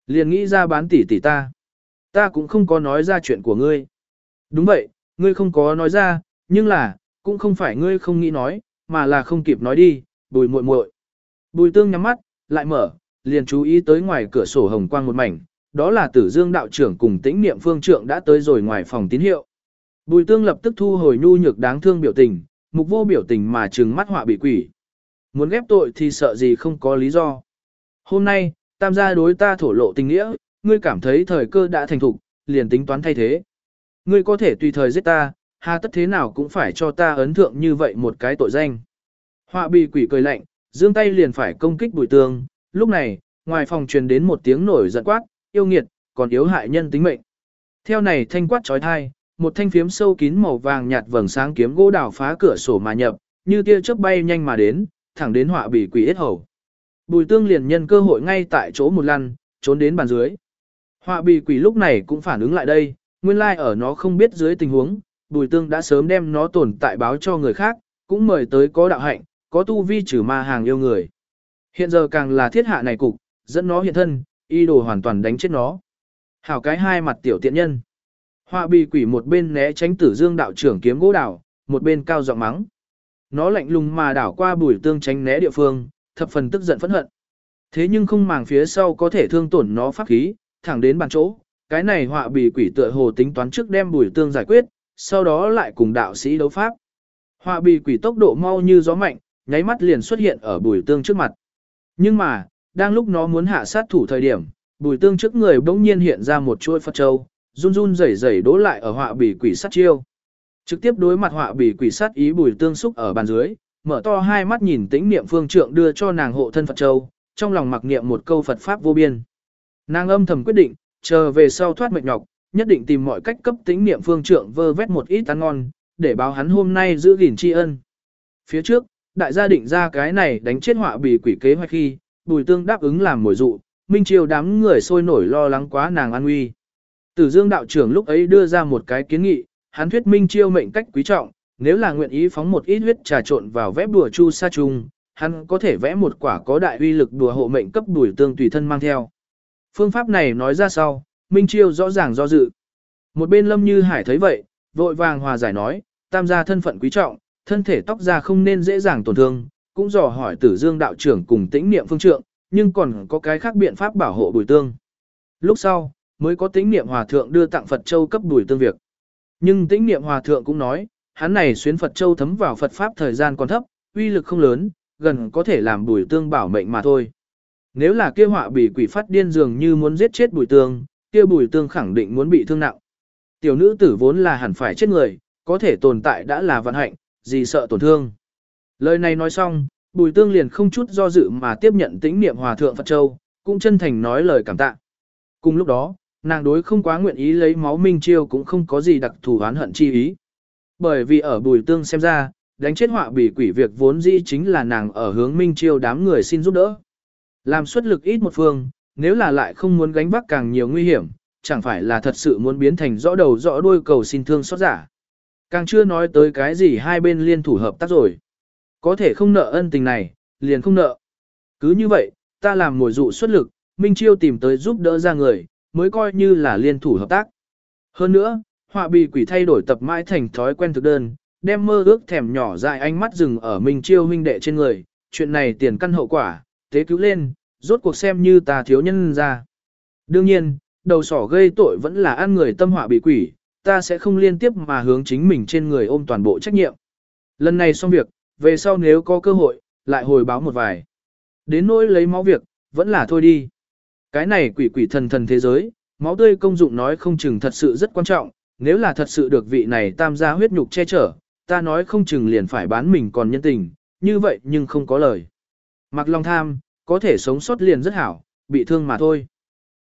Liền nghĩ ra bán tỷ tỷ ta. Ta cũng không có nói ra chuyện của ngươi. Đúng vậy, ngươi không có nói ra, nhưng là, cũng không phải ngươi không nghĩ nói, mà là không kịp nói đi, bùi muội muội. Bùi tương nhắm mắt, lại mở, liền chú ý tới ngoài cửa sổ hồng quang một mảnh, đó là tử dương đạo trưởng cùng tĩnh niệm phương trưởng đã tới rồi ngoài phòng tín hiệu. Bùi tương lập tức thu hồi nhu nhược đáng thương biểu tình, mục vô biểu tình mà trừng mắt họa bị quỷ. Muốn ghép tội thì sợ gì không có lý do. Hôm nay, tam gia đối ta thổ lộ tình nghĩa, ngươi cảm thấy thời cơ đã thành thục, liền tính toán thay thế. Ngươi có thể tùy thời giết ta, hà tất thế nào cũng phải cho ta ấn thượng như vậy một cái tội danh. Họa bị quỷ cười lạnh, dương tay liền phải công kích bùi tương, lúc này, ngoài phòng truyền đến một tiếng nổi giận quát, yêu nghiệt, còn yếu hại nhân tính mệnh. Theo này thanh quát trói thai, một thanh phiếm sâu kín màu vàng nhạt vầng sáng kiếm gỗ đào phá cửa sổ mà nhập, như tia chớp bay nhanh mà đến, thẳng đến họa bị quỷ hết hầu. Bùi tương liền nhân cơ hội ngay tại chỗ một lăn, trốn đến bàn dưới. Họa bị quỷ lúc này cũng phản ứng lại đây, nguyên lai like ở nó không biết dưới tình huống, bùi tương đã sớm đem nó tồn tại báo cho người khác, cũng mời tới có đạo hạnh, có tu vi trừ ma hàng yêu người. Hiện giờ càng là thiết hạ này cục, dẫn nó hiện thân, y đồ hoàn toàn đánh chết nó. Hảo cái hai mặt tiểu tiện nhân. Họa bị quỷ một bên né tránh tử dương đạo trưởng kiếm gỗ đảo, một bên cao giọng mắng. Nó lạnh lùng mà đảo qua bùi tương tránh né địa phương, thập phần tức giận phẫn hận. Thế nhưng không màng phía sau có thể thương tổn nó pháp khí, thẳng đến bàn chỗ, cái này họa bị quỷ tựa hồ tính toán trước đem bùi tương giải quyết, sau đó lại cùng đạo sĩ đấu pháp. Họa bị quỷ tốc độ mau như gió mạnh, nháy mắt liền xuất hiện ở bùi tương trước mặt. Nhưng mà, đang lúc nó muốn hạ sát thủ thời điểm, bùi tương trước người bỗng nhiên hiện ra một chuôi Phật Châu, run run rẩy rẩy đố lại ở họa bì quỷ sát chiêu. Trực tiếp đối mặt họa bì quỷ sát ý bùi tương xúc ở bàn dưới, mở to hai mắt nhìn tĩnh niệm phương trượng đưa cho nàng hộ thân Phật Châu, trong lòng mặc niệm một câu Phật Pháp vô biên. Nàng âm thầm quyết định, chờ về sau thoát mệt nhọc, nhất định tìm mọi cách cấp tĩnh niệm phương trượng vơ vét một ít ăn ngon, để báo hắn hôm nay giữ gìn tri ân. Phía trước, đại gia định ra cái này đánh chết họa bì quỷ kế hoạch khi, bùi tương đáp ứng làm mồi dụ, minh triều đám người sôi nổi lo lắng quá nàng an nguy. Tử Dương đạo trưởng lúc ấy đưa ra một cái kiến nghị, hắn thuyết minh chiêu mệnh cách quý trọng, nếu là nguyện ý phóng một ít huyết trà trộn vào vẽ đùa chu sa trùng, hắn có thể vẽ một quả có đại uy lực đùa hộ mệnh cấp đuổi tương tùy thân mang theo. Phương pháp này nói ra sau, Minh Chiêu rõ ràng do dự. Một bên Lâm Như Hải thấy vậy, vội vàng hòa giải nói, tam gia thân phận quý trọng, thân thể tóc ra không nên dễ dàng tổn thương, cũng dò hỏi Tử Dương đạo trưởng cùng tĩnh niệm phương trượng, nhưng còn có cái khác biện pháp bảo hộ bùi tương. Lúc sau, mới có tĩnh niệm hòa thượng đưa tặng Phật Châu cấp bùi tương việc. Nhưng tĩnh niệm hòa thượng cũng nói, hắn này xuyến Phật Châu thấm vào Phật Pháp thời gian còn thấp, uy lực không lớn, gần có thể làm bùi tương bảo mệnh mà thôi. Nếu là kia họa bị quỷ phát điên dường như muốn giết chết bùi tương, kia bùi tương khẳng định muốn bị thương nặng. Tiểu nữ tử vốn là hẳn phải chết người, có thể tồn tại đã là vận hạnh, gì sợ tổn thương. Lời này nói xong, bùi tương liền không chút do dự mà tiếp nhận tĩnh niệm hòa thượng Phật Châu, cũng chân thành nói lời cảm tạ. Cùng lúc đó, nàng đối không quá nguyện ý lấy máu minh chiêu cũng không có gì đặc thù oán hận chi ý. Bởi vì ở bùi tương xem ra, đánh chết họa bị quỷ việc vốn dĩ chính là nàng ở hướng minh chiêu đám người xin giúp đỡ. Làm xuất lực ít một phương, nếu là lại không muốn gánh vác càng nhiều nguy hiểm, chẳng phải là thật sự muốn biến thành rõ đầu rõ đuôi cầu xin thương xót giả. Càng chưa nói tới cái gì hai bên liên thủ hợp tác rồi. Có thể không nợ ân tình này, liền không nợ. Cứ như vậy, ta làm mồi dụ xuất lực, Minh Chiêu tìm tới giúp đỡ ra người, mới coi như là liên thủ hợp tác. Hơn nữa, họa bị quỷ thay đổi tập mãi thành thói quen thực đơn, đem mơ ước thèm nhỏ dài ánh mắt dừng ở Minh Chiêu huynh đệ trên người, chuyện này tiền căn hậu quả, tế cứu lên, rốt cuộc xem như ta thiếu nhân ra. Đương nhiên, đầu sỏ gây tội vẫn là ăn người tâm họa bị quỷ, ta sẽ không liên tiếp mà hướng chính mình trên người ôm toàn bộ trách nhiệm. Lần này xong việc, về sau nếu có cơ hội, lại hồi báo một vài. Đến nỗi lấy máu việc, vẫn là thôi đi. Cái này quỷ quỷ thần thần thế giới, máu tươi công dụng nói không chừng thật sự rất quan trọng, nếu là thật sự được vị này tam gia huyết nhục che chở, ta nói không chừng liền phải bán mình còn nhân tình, như vậy nhưng không có lời. Mặc lòng tham, có thể sống sót liền rất hảo, bị thương mà thôi.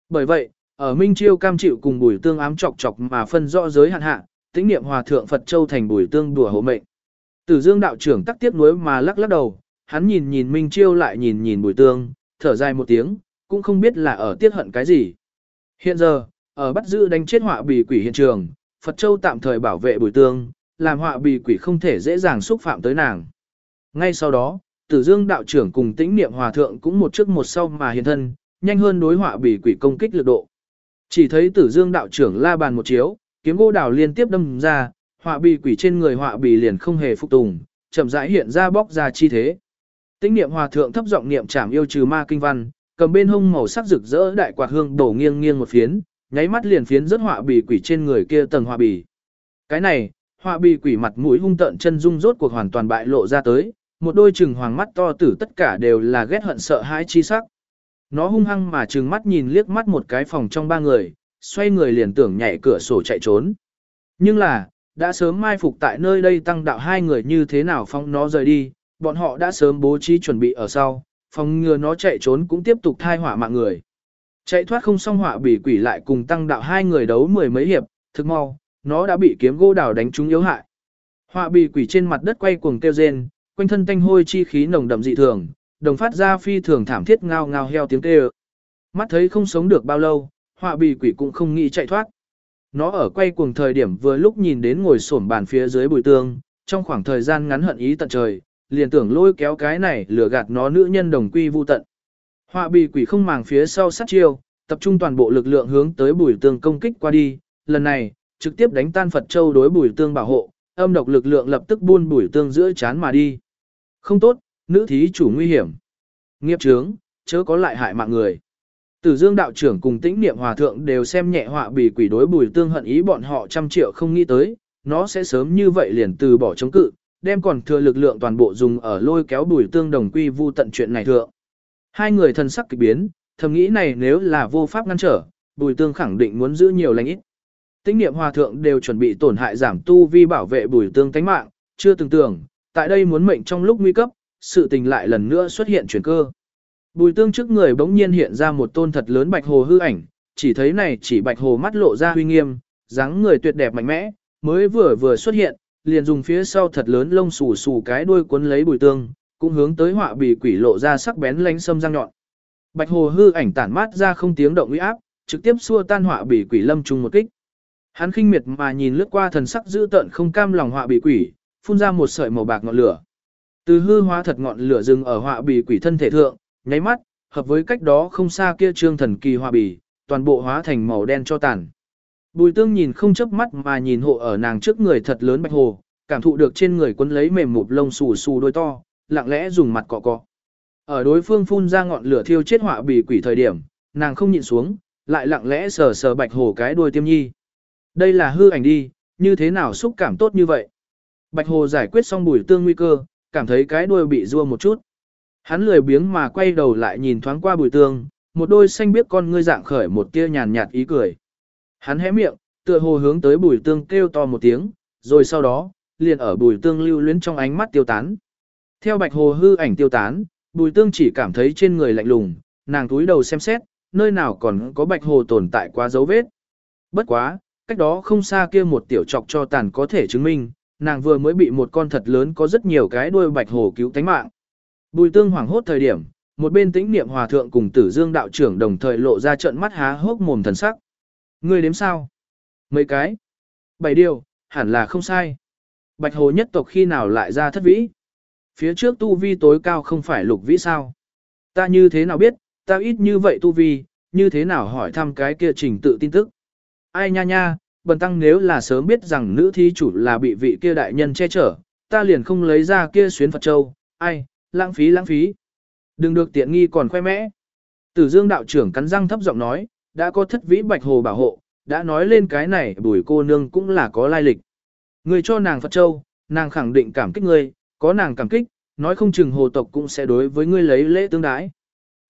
Bởi vậy, ở Minh Chiêu cam chịu cùng bùi tương ám chọc chọc mà phân rõ giới hạn hạ, tĩnh niệm hòa thượng Phật Châu thành bùi tương đùa hộ mệnh. Tử Dương đạo trưởng tắc tiếp nối mà lắc lắc đầu, hắn nhìn nhìn Minh Chiêu lại nhìn nhìn bùi tương, thở dài một tiếng, cũng không biết là ở tiết hận cái gì. Hiện giờ, ở bắt giữ đánh chết họa bì quỷ hiện trường, Phật Châu tạm thời bảo vệ bùi tương, làm họa bì quỷ không thể dễ dàng xúc phạm tới nàng. Ngay sau đó, Tử Dương đạo trưởng cùng tĩnh niệm hòa thượng cũng một trước một sau mà hiện thân, nhanh hơn đối họa bì quỷ công kích lực độ. Chỉ thấy Tử Dương đạo trưởng la bàn một chiếu, kiếm gỗ đào liên tiếp đâm ra, họa bì quỷ trên người họa bì liền không hề phục tùng, chậm rãi hiện ra bóc ra chi thế. Tĩnh niệm hòa thượng thấp giọng niệm trảm yêu trừ ma kinh văn, cầm bên hông màu sắc rực rỡ đại quạt hương đổ nghiêng nghiêng một phiến, nháy mắt liền phiến rất họa bì quỷ trên người kia tầng họa bì. Cái này, họa bì quỷ mặt mũi hung tợn chân dung rốt cuộc hoàn toàn bại lộ ra tới, một đôi chừng hoàng mắt to tử tất cả đều là ghét hận sợ hãi chi sắc. Nó hung hăng mà trừng mắt nhìn liếc mắt một cái phòng trong ba người, xoay người liền tưởng nhảy cửa sổ chạy trốn. Nhưng là, đã sớm mai phục tại nơi đây tăng đạo hai người như thế nào phong nó rời đi, bọn họ đã sớm bố trí chuẩn bị ở sau, phòng ngừa nó chạy trốn cũng tiếp tục thai hỏa mạng người. Chạy thoát không xong hỏa bị quỷ lại cùng tăng đạo hai người đấu mười mấy hiệp, thực mau, nó đã bị kiếm gỗ đào đánh trúng yếu hại. Họa bị quỷ trên mặt đất quay cuồng kêu rên, quanh thân tanh hôi chi khí nồng đậm dị thường, đồng phát ra phi thường thảm thiết ngao ngao heo tiếng kêu. Mắt thấy không sống được bao lâu, họa bị quỷ cũng không nghĩ chạy thoát. Nó ở quay cuồng thời điểm vừa lúc nhìn đến ngồi sổm bàn phía dưới bùi tương, trong khoảng thời gian ngắn hận ý tận trời, liền tưởng lôi kéo cái này lừa gạt nó nữ nhân đồng quy vu tận. Họa bị quỷ không màng phía sau sát chiêu, tập trung toàn bộ lực lượng hướng tới bùi tương công kích qua đi, lần này, trực tiếp đánh tan Phật Châu đối bùi tương bảo hộ, âm độc lực lượng lập tức buôn bùi tương giữa chán mà đi. Không tốt, nữ thí chủ nguy hiểm. Nghiệp trướng, chớ có lại hại mạng người. Tử Dương đạo trưởng cùng Tĩnh Niệm hòa thượng đều xem nhẹ họa bị quỷ đối bùi tương hận ý bọn họ trăm triệu không nghĩ tới, nó sẽ sớm như vậy liền từ bỏ chống cự, đem còn thừa lực lượng toàn bộ dùng ở lôi kéo bùi tương đồng quy vu tận chuyện này thượng. Hai người thần sắc kỳ biến, thầm nghĩ này nếu là vô pháp ngăn trở, bùi tương khẳng định muốn giữ nhiều lành ít. tĩnh niệm hòa thượng đều chuẩn bị tổn hại giảm tu vi bảo vệ bùi tương tánh mạng, chưa từng tưởng, tại đây muốn mệnh trong lúc nguy cấp, sự tình lại lần nữa xuất hiện chuyển cơ. Bùi tương trước người bỗng nhiên hiện ra một tôn thật lớn bạch hồ hư ảnh, chỉ thấy này chỉ bạch hồ mắt lộ ra huy nghiêm, dáng người tuyệt đẹp mạnh mẽ, mới vừa vừa xuất hiện, liền dùng phía sau thật lớn lông xù xù cái đuôi cuốn lấy bùi tương, cũng hướng tới họa bị quỷ lộ ra sắc bén lánh sâm răng nhọn. Bạch hồ hư ảnh tản mát ra không tiếng động uy áp, trực tiếp xua tan họa bị quỷ lâm trùng một kích. Hắn khinh miệt mà nhìn lướt qua thần sắc dữ tợn không cam lòng họa bị quỷ, phun ra một sợi màu bạc ngọn lửa. Từ hư hóa thật ngọn lửa rừng ở họa bì quỷ thân thể thượng, nháy mắt, hợp với cách đó không xa kia trương thần kỳ họa bì, toàn bộ hóa thành màu đen cho tàn. Bùi tương nhìn không chớp mắt mà nhìn hộ ở nàng trước người thật lớn bạch hồ, cảm thụ được trên người quấn lấy mềm mụp lông xù xù đôi to, lặng lẽ dùng mặt cọ cọ. Ở đối phương phun ra ngọn lửa thiêu chết họa bì quỷ thời điểm, nàng không nhịn xuống, lại lặng lẽ sờ sờ bạch hồ cái đuôi tiêm nhi. Đây là hư ảnh đi, như thế nào xúc cảm tốt như vậy. Bạch hồ giải quyết xong bùi tương nguy cơ, cảm thấy cái đuôi bị rua một chút. Hắn lười biếng mà quay đầu lại nhìn thoáng qua bùi tương, một đôi xanh biết con ngươi dạng khởi một tia nhàn nhạt ý cười. Hắn hé miệng, tựa hồ hướng tới bùi tương kêu to một tiếng, rồi sau đó, liền ở bùi tương lưu luyến trong ánh mắt tiêu tán. Theo bạch hồ hư ảnh tiêu tán, bùi tương chỉ cảm thấy trên người lạnh lùng, nàng túi đầu xem xét, nơi nào còn có bạch hồ tồn tại quá dấu vết. Bất quá, cách đó không xa kia một tiểu trọc cho tàn có thể chứng minh, nàng vừa mới bị một con thật lớn có rất nhiều cái đuôi bạch hồ cứu tánh mạng. Bùi tương hoảng hốt thời điểm, một bên tĩnh niệm hòa thượng cùng tử dương đạo trưởng đồng thời lộ ra trận mắt há hốc mồm thần sắc. Ngươi đếm sao? Mấy cái? Bảy điều, hẳn là không sai. Bạch hồ nhất tộc khi nào lại ra thất vĩ? Phía trước tu vi tối cao không phải lục vĩ sao? Ta như thế nào biết, ta ít như vậy tu vi, như thế nào hỏi thăm cái kia trình tự tin tức? Ai nha nha, bần tăng nếu là sớm biết rằng nữ thí chủ là bị vị kia đại nhân che chở, ta liền không lấy ra kia xuyến Phật Châu, ai, lãng phí lãng phí. Đừng được tiện nghi còn khoe mẽ. Tử Dương đạo trưởng cắn răng thấp giọng nói, đã có thất vĩ bạch hồ bảo hộ, đã nói lên cái này bùi cô nương cũng là có lai lịch. Người cho nàng Phật Châu, nàng khẳng định cảm kích ngươi, có nàng cảm kích, nói không chừng hồ tộc cũng sẽ đối với ngươi lấy lễ tương đái.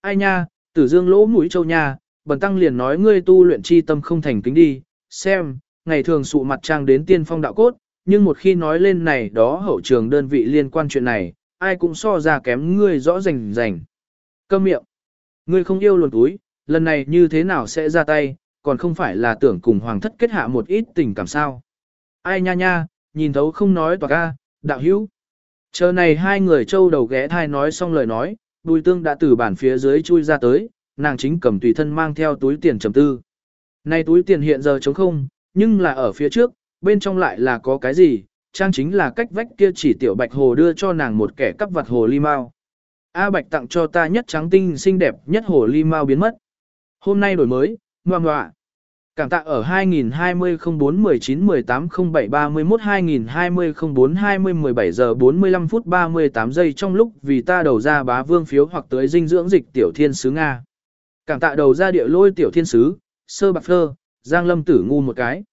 Ai nha, tử dương lỗ mũi châu nha, bần tăng liền nói ngươi tu luyện chi tâm không thành kính đi, xem, ngày thường sụ mặt trang đến tiên phong đạo cốt, nhưng một khi nói lên này đó hậu trường đơn vị liên quan chuyện này, ai cũng so ra kém ngươi rõ rành rành. Câm miệng. Ngươi không yêu luồn túi, lần này như thế nào sẽ ra tay, còn không phải là tưởng cùng hoàng thất kết hạ một ít tình cảm sao. Ai nha nha, nhìn thấu không nói tòa ca, đạo hữu. Chờ này hai người châu đầu ghé thai nói xong lời nói, bùi tương đã từ bản phía dưới chui ra tới, nàng chính cầm tùy thân mang theo túi tiền trầm tư. Này túi tiền hiện giờ trống không, nhưng là ở phía trước, bên trong lại là có cái gì, trang chính là cách vách kia chỉ tiểu bạch hồ đưa cho nàng một kẻ cắp vặt hồ ly mau. A bạch tặng cho ta nhất trắng tinh xinh đẹp nhất hồ ly mau biến mất. Hôm nay đổi mới, ngoan ngoạ. Cảm tạ ở 2020 04 19 18 07 31 2020 04 20 17 giờ 45 phút 38 giây trong lúc vì ta đầu ra bá vương phiếu hoặc tới dinh dưỡng dịch tiểu thiên sứ Nga. Cảm tạ đầu ra địa lôi tiểu thiên sứ, sơ bạc phơ, giang lâm tử ngu một cái.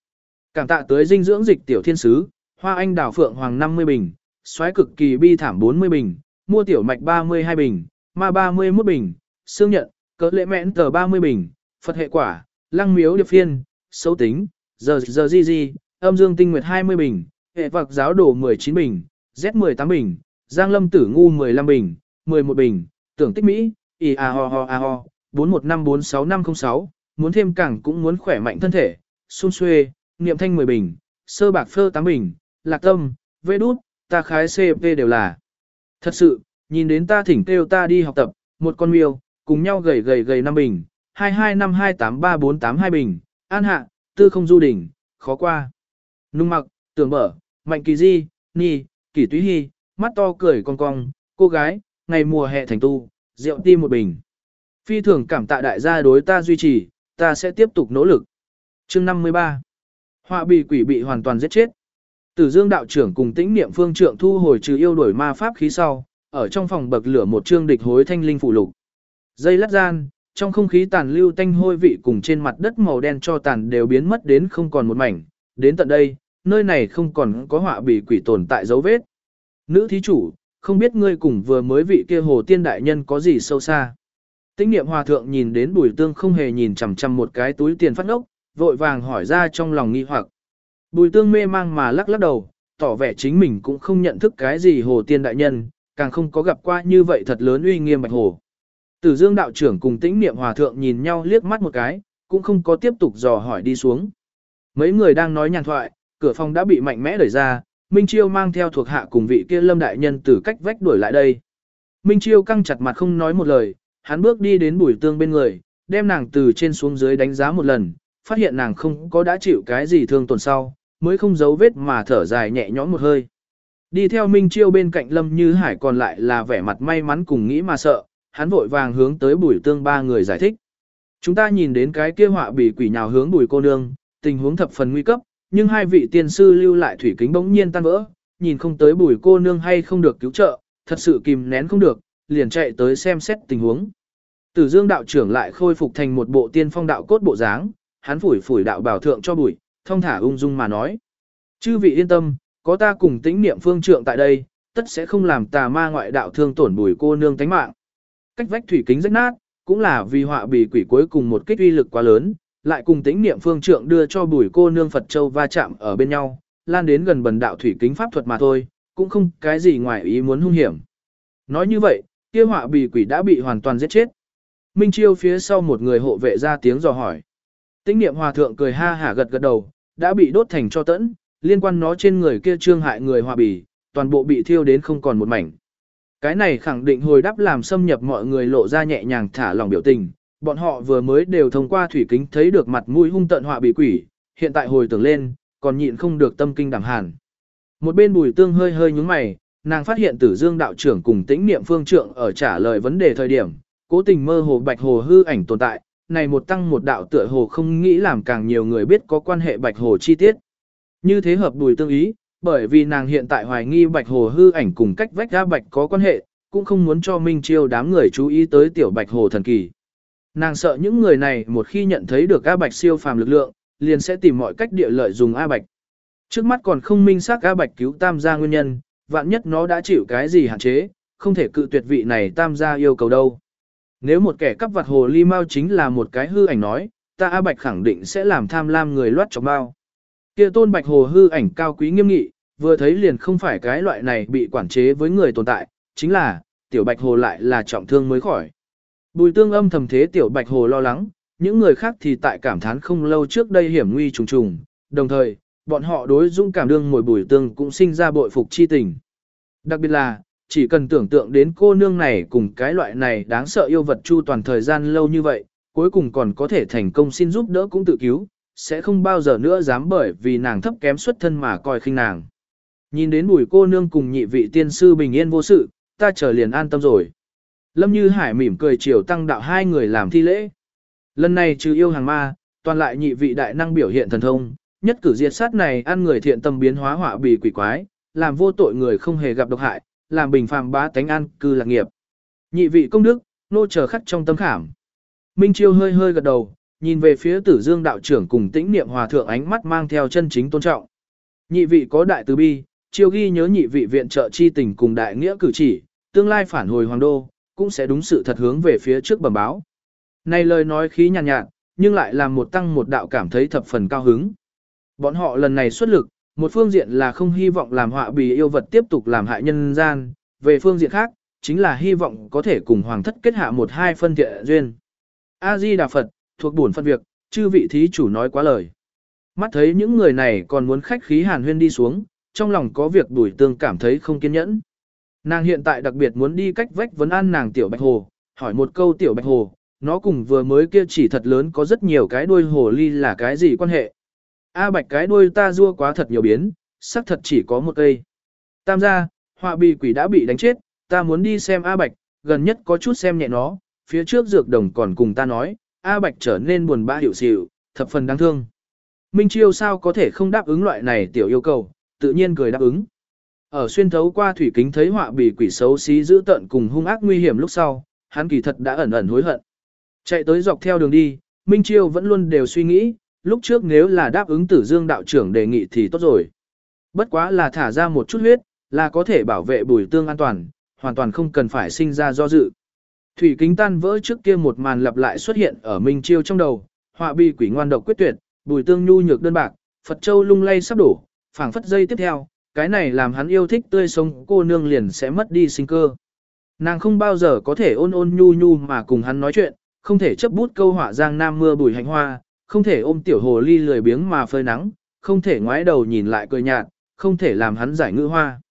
Cảm tạ tới dinh dưỡng dịch tiểu thiên sứ, hoa anh đào phượng hoàng 50 bình, xoáy cực kỳ bi thảm 40 bình, mua tiểu mạch 32 bình, ma 31 bình, xương nhận, cỡ lệ mẹn tờ 30 bình, Phật hệ quả, lăng miếu điệp phiên, xấu tính, giờ giờ di di, âm dương tinh nguyệt 20 bình, hệ vạc giáo đổ 19 bình, Z 18 bình, giang lâm tử ngu 15 bình, 11 bình, tưởng tích Mỹ, y a ho ho a ho, 41546506, muốn thêm cảng cũng muốn khỏe mạnh thân thể, xung xuê, niệm thanh 10 bình, sơ bạc phơ 8 bình, lạc tâm, vê đút, ta khái CP đều là. Thật sự, nhìn đến ta thỉnh kêu ta đi học tập, một con miêu, cùng nhau gầy gầy gầy năm bình, 22528342 bình, an hạ, tư không du đỉnh, khó qua. Nung mặc, tưởng mở, mạnh kỳ di, ni, kỳ túy hy, mắt to cười cong cong, cô gái, ngày mùa hè thành tu, rượu ti một bình. Phi thường cảm tạ đại gia đối ta duy trì, ta sẽ tiếp tục nỗ lực. chương 53. Họa bị quỷ bị hoàn toàn giết chết. Tử Dương đạo trưởng cùng tĩnh niệm phương trưởng thu hồi trừ yêu đổi ma pháp khí sau, ở trong phòng bậc lửa một chương địch hối thanh linh phụ lục. Dây lát gian, trong không khí tàn lưu tanh hôi vị cùng trên mặt đất màu đen cho tàn đều biến mất đến không còn một mảnh, đến tận đây, nơi này không còn có họa bị quỷ tồn tại dấu vết. Nữ thí chủ, không biết ngươi cùng vừa mới vị kia hồ tiên đại nhân có gì sâu xa. Tĩnh niệm hòa thượng nhìn đến bùi tương không hề nhìn chằm chằm một cái túi tiền phát ốc, vội vàng hỏi ra trong lòng nghi hoặc. Bùi tương mê mang mà lắc lắc đầu, tỏ vẻ chính mình cũng không nhận thức cái gì hồ tiên đại nhân, càng không có gặp qua như vậy thật lớn uy nghiêm bạch hồ. Tử dương đạo trưởng cùng tĩnh niệm hòa thượng nhìn nhau liếc mắt một cái, cũng không có tiếp tục dò hỏi đi xuống. Mấy người đang nói nhàn thoại, cửa phòng đã bị mạnh mẽ đẩy ra, Minh Chiêu mang theo thuộc hạ cùng vị kia lâm đại nhân từ cách vách đuổi lại đây. Minh Chiêu căng chặt mặt không nói một lời, hắn bước đi đến bùi tương bên người, đem nàng từ trên xuống dưới đánh giá một lần, phát hiện nàng không có đã chịu cái gì thương tổn sau, mới không giấu vết mà thở dài nhẹ nhõm một hơi. Đi theo Minh Chiêu bên cạnh Lâm Như Hải còn lại là vẻ mặt may mắn cùng nghĩ mà sợ, hắn vội vàng hướng tới bùi tương ba người giải thích. Chúng ta nhìn đến cái kia họa bị quỷ nhào hướng bùi cô nương, tình huống thập phần nguy cấp, nhưng hai vị tiên sư lưu lại thủy kính bỗng nhiên tan vỡ, nhìn không tới bùi cô nương hay không được cứu trợ, thật sự kìm nén không được, liền chạy tới xem xét tình huống. Tử Dương đạo trưởng lại khôi phục thành một bộ tiên phong đạo cốt bộ dáng, hắn phủi phủi đạo bảo thượng cho bụi, thông thả ung dung mà nói. Chư vị yên tâm, có ta cùng tĩnh niệm phương trượng tại đây, tất sẽ không làm tà ma ngoại đạo thương tổn bùi cô nương tánh mạng. Cách vách thủy kính rách nát, cũng là vì họa bì quỷ cuối cùng một kích uy lực quá lớn, lại cùng tĩnh niệm phương trượng đưa cho bùi cô nương Phật Châu va chạm ở bên nhau, lan đến gần bần đạo thủy kính pháp thuật mà thôi, cũng không cái gì ngoài ý muốn hung hiểm. Nói như vậy, kia họa bì quỷ đã bị hoàn toàn giết chết. Minh Chiêu phía sau một người hộ vệ ra tiếng dò hỏi. Tĩnh niệm hòa thượng cười ha hả gật gật đầu, đã bị đốt thành cho tẫn, liên quan nó trên người kia trương hại người hòa bì, toàn bộ bị thiêu đến không còn một mảnh. Cái này khẳng định hồi đáp làm xâm nhập mọi người lộ ra nhẹ nhàng thả lòng biểu tình, bọn họ vừa mới đều thông qua thủy kính thấy được mặt mũi hung tận họa bị quỷ, hiện tại hồi tưởng lên, còn nhịn không được tâm kinh đảm hàn. Một bên bùi tương hơi hơi nhúng mày, nàng phát hiện tử dương đạo trưởng cùng tĩnh niệm phương trượng ở trả lời vấn đề thời điểm, cố tình mơ hồ bạch hồ hư ảnh tồn tại, này một tăng một đạo tựa hồ không nghĩ làm càng nhiều người biết có quan hệ bạch hồ chi tiết. Như thế hợp đùi tương ý, bởi vì nàng hiện tại hoài nghi bạch hồ hư ảnh cùng cách vách ra bạch có quan hệ, cũng không muốn cho Minh Chiêu đám người chú ý tới tiểu bạch hồ thần kỳ. Nàng sợ những người này một khi nhận thấy được A Bạch siêu phàm lực lượng, liền sẽ tìm mọi cách địa lợi dùng A Bạch. Trước mắt còn không minh xác A Bạch cứu tam gia nguyên nhân, vạn nhất nó đã chịu cái gì hạn chế, không thể cự tuyệt vị này tam gia yêu cầu đâu. Nếu một kẻ cắp vặt hồ ly mau chính là một cái hư ảnh nói, ta A Bạch khẳng định sẽ làm tham lam người loát trong bao. Kia tôn Bạch hồ hư ảnh cao quý nghiêm nghị, vừa thấy liền không phải cái loại này bị quản chế với người tồn tại, chính là, tiểu Bạch hồ lại là trọng thương mới khỏi. Bùi tương âm thầm thế tiểu Bạch hồ lo lắng, những người khác thì tại cảm thán không lâu trước đây hiểm nguy trùng trùng, đồng thời, bọn họ đối dũng cảm đương ngồi bùi tương cũng sinh ra bội phục chi tình. Đặc biệt là, chỉ cần tưởng tượng đến cô nương này cùng cái loại này đáng sợ yêu vật chu toàn thời gian lâu như vậy, cuối cùng còn có thể thành công xin giúp đỡ cũng tự cứu, sẽ không bao giờ nữa dám bởi vì nàng thấp kém xuất thân mà coi khinh nàng. Nhìn đến bùi cô nương cùng nhị vị tiên sư bình yên vô sự, ta trở liền an tâm rồi. Lâm Như Hải mỉm cười chiều tăng đạo hai người làm thi lễ. Lần này trừ yêu hàng ma, toàn lại nhị vị đại năng biểu hiện thần thông, nhất cử diệt sát này ăn người thiện tâm biến hóa họa bì quỷ quái, làm vô tội người không hề gặp độc hại, làm bình phàm bá tánh an cư lạc nghiệp. Nhị vị công đức, nô chờ khắc trong tâm khảm. Minh Chiêu hơi hơi gật đầu, nhìn về phía Tử Dương đạo trưởng cùng Tĩnh Niệm Hòa thượng ánh mắt mang theo chân chính tôn trọng. Nhị vị có đại từ bi, chiêu ghi nhớ nhị vị viện trợ chi tình cùng đại nghĩa cử chỉ, tương lai phản hồi hoàng đô, cũng sẽ đúng sự thật hướng về phía trước bẩm báo. Này lời nói khí nhàn nhạt, nhạt, nhưng lại làm một tăng một đạo cảm thấy thập phần cao hứng. Bọn họ lần này xuất lực, một phương diện là không hy vọng làm họa bì yêu vật tiếp tục làm hại nhân gian, về phương diện khác, chính là hy vọng có thể cùng hoàng thất kết hạ một hai phân thiện duyên. A-di Đà Phật, thuộc bổn phân việc, chư vị thí chủ nói quá lời. Mắt thấy những người này còn muốn khách khí hàn huyên đi xuống, trong lòng có việc đuổi tương cảm thấy không kiên nhẫn. Nàng hiện tại đặc biệt muốn đi cách vách vấn an nàng tiểu bạch hồ, hỏi một câu tiểu bạch hồ, nó cùng vừa mới kia chỉ thật lớn có rất nhiều cái đuôi hồ ly là cái gì quan hệ. A bạch cái đuôi ta rua quá thật nhiều biến, sắc thật chỉ có một cây. Tam gia, họa bì quỷ đã bị đánh chết, ta muốn đi xem A bạch, gần nhất có chút xem nhẹ nó, phía trước dược đồng còn cùng ta nói, A bạch trở nên buồn bã hiểu xỉu, thập phần đáng thương. Minh Chiêu sao có thể không đáp ứng loại này tiểu yêu cầu, tự nhiên cười đáp ứng. Ở xuyên thấu qua thủy kính thấy họa bì quỷ xấu xí giữ tận cùng hung ác nguy hiểm lúc sau, hắn kỳ thật đã ẩn ẩn hối hận. Chạy tới dọc theo đường đi, Minh Chiêu vẫn luôn đều suy nghĩ, lúc trước nếu là đáp ứng tử dương đạo trưởng đề nghị thì tốt rồi. Bất quá là thả ra một chút huyết, là có thể bảo vệ bùi tương an toàn, hoàn toàn không cần phải sinh ra do dự. Thủy kính tan vỡ trước kia một màn lặp lại xuất hiện ở Minh Chiêu trong đầu, họa bi quỷ ngoan độc quyết tuyệt, bùi tương nhu nhược đơn bạc, Phật Châu lung lay sắp đổ, phảng phất dây tiếp theo, cái này làm hắn yêu thích tươi sống cô nương liền sẽ mất đi sinh cơ. Nàng không bao giờ có thể ôn ôn nhu nhu mà cùng hắn nói chuyện, không thể chấp bút câu họa giang nam mưa bùi hành hoa, không thể ôm tiểu hồ ly lười biếng mà phơi nắng, không thể ngoái đầu nhìn lại cười nhạt, không thể làm hắn giải ngữ hoa.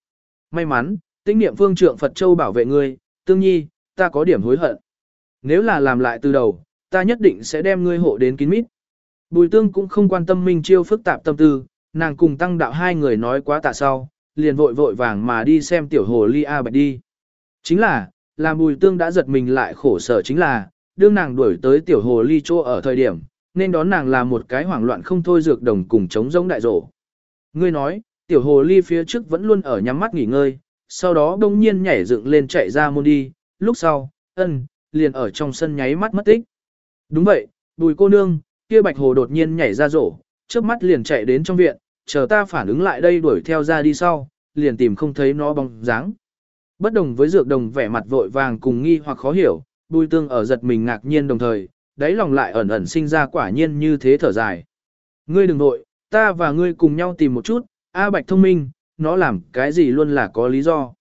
May mắn, tinh niệm phương trượng Phật Châu bảo vệ ngươi, tương nhi, ta có điểm hối hận. Nếu là làm lại từ đầu, ta nhất định sẽ đem ngươi hộ đến kín mít. Bùi tương cũng không quan tâm Minh Chiêu phức tạp tâm tư, nàng cùng tăng đạo hai người nói quá tạ sau, liền vội vội vàng mà đi xem tiểu hồ ly A Bạch đi. Chính là, làm bùi tương đã giật mình lại khổ sở chính là, đương nàng đuổi tới tiểu hồ ly chỗ ở thời điểm, nên đón nàng là một cái hoảng loạn không thôi dược đồng cùng chống giống đại rổ. Ngươi nói, tiểu hồ ly phía trước vẫn luôn ở nhắm mắt nghỉ ngơi, sau đó đông nhiên nhảy dựng lên chạy ra môn đi, lúc sau, ân, liền ở trong sân nháy mắt mất tích. Đúng vậy, bùi cô nương, kia bạch hồ đột nhiên nhảy ra rổ, trước mắt liền chạy đến trong viện, chờ ta phản ứng lại đây đuổi theo ra đi sau, liền tìm không thấy nó bóng dáng. Bất đồng với dược đồng vẻ mặt vội vàng cùng nghi hoặc khó hiểu, bùi tương ở giật mình ngạc nhiên đồng thời, đáy lòng lại ẩn ẩn sinh ra quả nhiên như thế thở dài. Ngươi đừng nội, ta và ngươi cùng nhau tìm một chút, A Bạch thông minh, nó làm cái gì luôn là có lý do.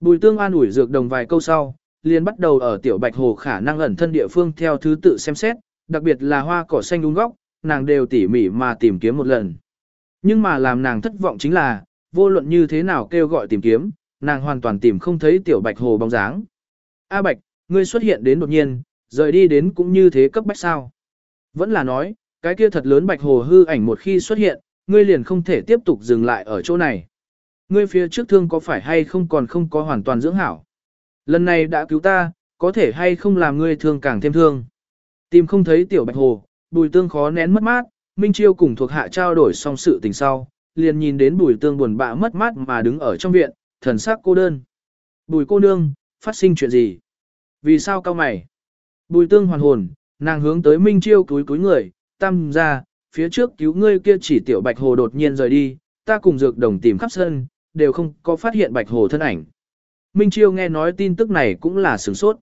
Bùi tương an ủi dược đồng vài câu sau, liền bắt đầu ở tiểu Bạch Hồ khả năng ẩn thân địa phương theo thứ tự xem xét, đặc biệt là hoa cỏ xanh đúng góc, nàng đều tỉ mỉ mà tìm kiếm một lần. Nhưng mà làm nàng thất vọng chính là, vô luận như thế nào kêu gọi tìm kiếm, nàng hoàn toàn tìm không thấy tiểu bạch hồ bóng dáng. A bạch, ngươi xuất hiện đến đột nhiên, rời đi đến cũng như thế cấp bách sao. Vẫn là nói, cái kia thật lớn bạch hồ hư ảnh một khi xuất hiện, ngươi liền không thể tiếp tục dừng lại ở chỗ này. Ngươi phía trước thương có phải hay không còn không có hoàn toàn dưỡng hảo. Lần này đã cứu ta, có thể hay không làm ngươi thương càng thêm thương. Tìm không thấy tiểu bạch hồ, bùi tương khó nén mất mát, Minh Chiêu cùng thuộc hạ trao đổi xong sự tình sau, liền nhìn đến bùi tương buồn bã mất mát mà đứng ở trong viện, thần sắc cô đơn. Bùi cô nương, phát sinh chuyện gì? Vì sao cao mày? Bùi tương hoàn hồn, nàng hướng tới Minh Chiêu cúi cúi người, tam ra, phía trước cứu ngươi kia chỉ tiểu bạch hồ đột nhiên rời đi, ta cùng dược đồng tìm khắp sân, đều không có phát hiện bạch hồ thân ảnh. Minh Chiêu nghe nói tin tức này cũng là sửng sốt.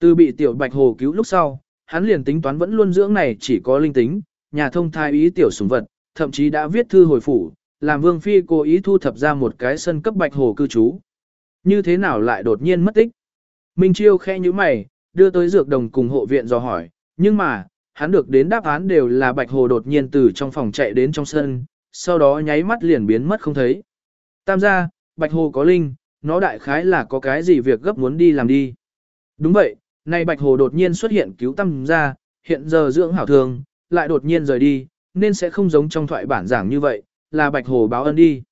Từ bị tiểu bạch hồ cứu lúc sau, hắn liền tính toán vẫn luôn dưỡng này chỉ có linh tính, nhà thông thai ý tiểu sủng vật, thậm chí đã viết thư hồi phủ, làm vương phi cố ý thu thập ra một cái sân cấp bạch hồ cư trú. Như thế nào lại đột nhiên mất tích? Minh Chiêu khẽ như mày, đưa tới dược đồng cùng hộ viện dò hỏi, nhưng mà, hắn được đến đáp án đều là bạch hồ đột nhiên từ trong phòng chạy đến trong sân, sau đó nháy mắt liền biến mất không thấy. Tam gia, bạch hồ có linh, nó đại khái là có cái gì việc gấp muốn đi làm đi. Đúng vậy, nay bạch hồ đột nhiên xuất hiện cứu tam gia, hiện giờ dưỡng hảo thường, lại đột nhiên rời đi, nên sẽ không giống trong thoại bản giảng như vậy, là bạch hồ báo ân đi.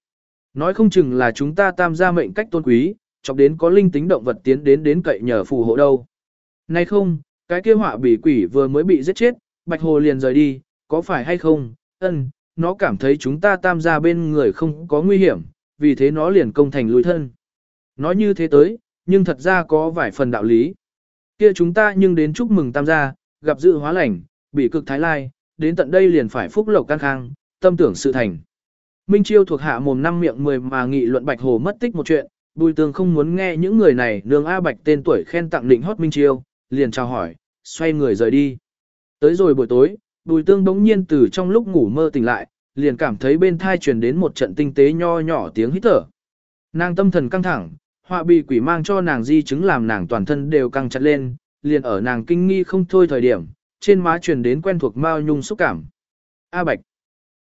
Nói không chừng là chúng ta tam gia mệnh cách tôn quý, chọc đến có linh tính động vật tiến đến đến cậy nhờ phù hộ đâu. Nay không, cái kia họa bị quỷ vừa mới bị giết chết, bạch hồ liền rời đi, có phải hay không, ân, nó cảm thấy chúng ta tam gia bên người không có nguy hiểm, vì thế nó liền công thành lùi thân. Nói như thế tới, nhưng thật ra có vài phần đạo lý. Kia chúng ta nhưng đến chúc mừng tam gia, gặp dự hóa lành, bị cực thái lai, đến tận đây liền phải phúc lộc can khang, tâm tưởng sự thành. Minh Chiêu thuộc hạ mồm năm miệng mười mà nghị luận Bạch Hồ mất tích một chuyện, Bùi Tường không muốn nghe những người này nương A Bạch tên tuổi khen tặng định hót Minh Chiêu, liền chào hỏi, xoay người rời đi. Tới rồi buổi tối, Bùi Tương đống nhiên từ trong lúc ngủ mơ tỉnh lại, liền cảm thấy bên thai truyền đến một trận tinh tế nho nhỏ tiếng hít thở. Nàng tâm thần căng thẳng, họa bị quỷ mang cho nàng di chứng làm nàng toàn thân đều căng chặt lên, liền ở nàng kinh nghi không thôi thời điểm, trên má truyền đến quen thuộc mao nhung xúc cảm. A Bạch.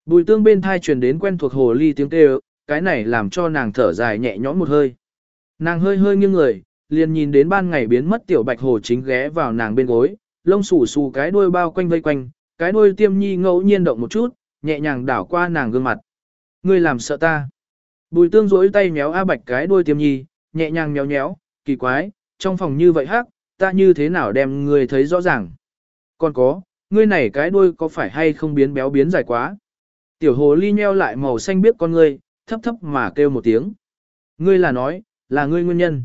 Bùi tương bên thai truyền đến quen thuộc hồ ly tiếng kêu, cái này làm cho nàng thở dài nhẹ nhõm một hơi. Nàng hơi hơi nghiêng người, liền nhìn đến ban ngày biến mất tiểu bạch hồ chính ghé vào nàng bên gối, lông xù xù cái đuôi bao quanh vây quanh, cái đuôi tiêm nhi ngẫu nhiên động một chút, nhẹ nhàng đảo qua nàng gương mặt. Ngươi làm sợ ta. Bùi tương rỗi tay méo A Bạch cái đuôi tiêm nhi, nhẹ nhàng méo méo kỳ quái, trong phòng như vậy hắc, ta như thế nào đem ngươi thấy rõ ràng. Còn có, ngươi này cái đuôi có phải hay không biến béo biến dài quá. Tiểu hồ ly nheo lại màu xanh biết con ngươi, thấp thấp mà kêu một tiếng. Ngươi là nói, là ngươi nguyên nhân.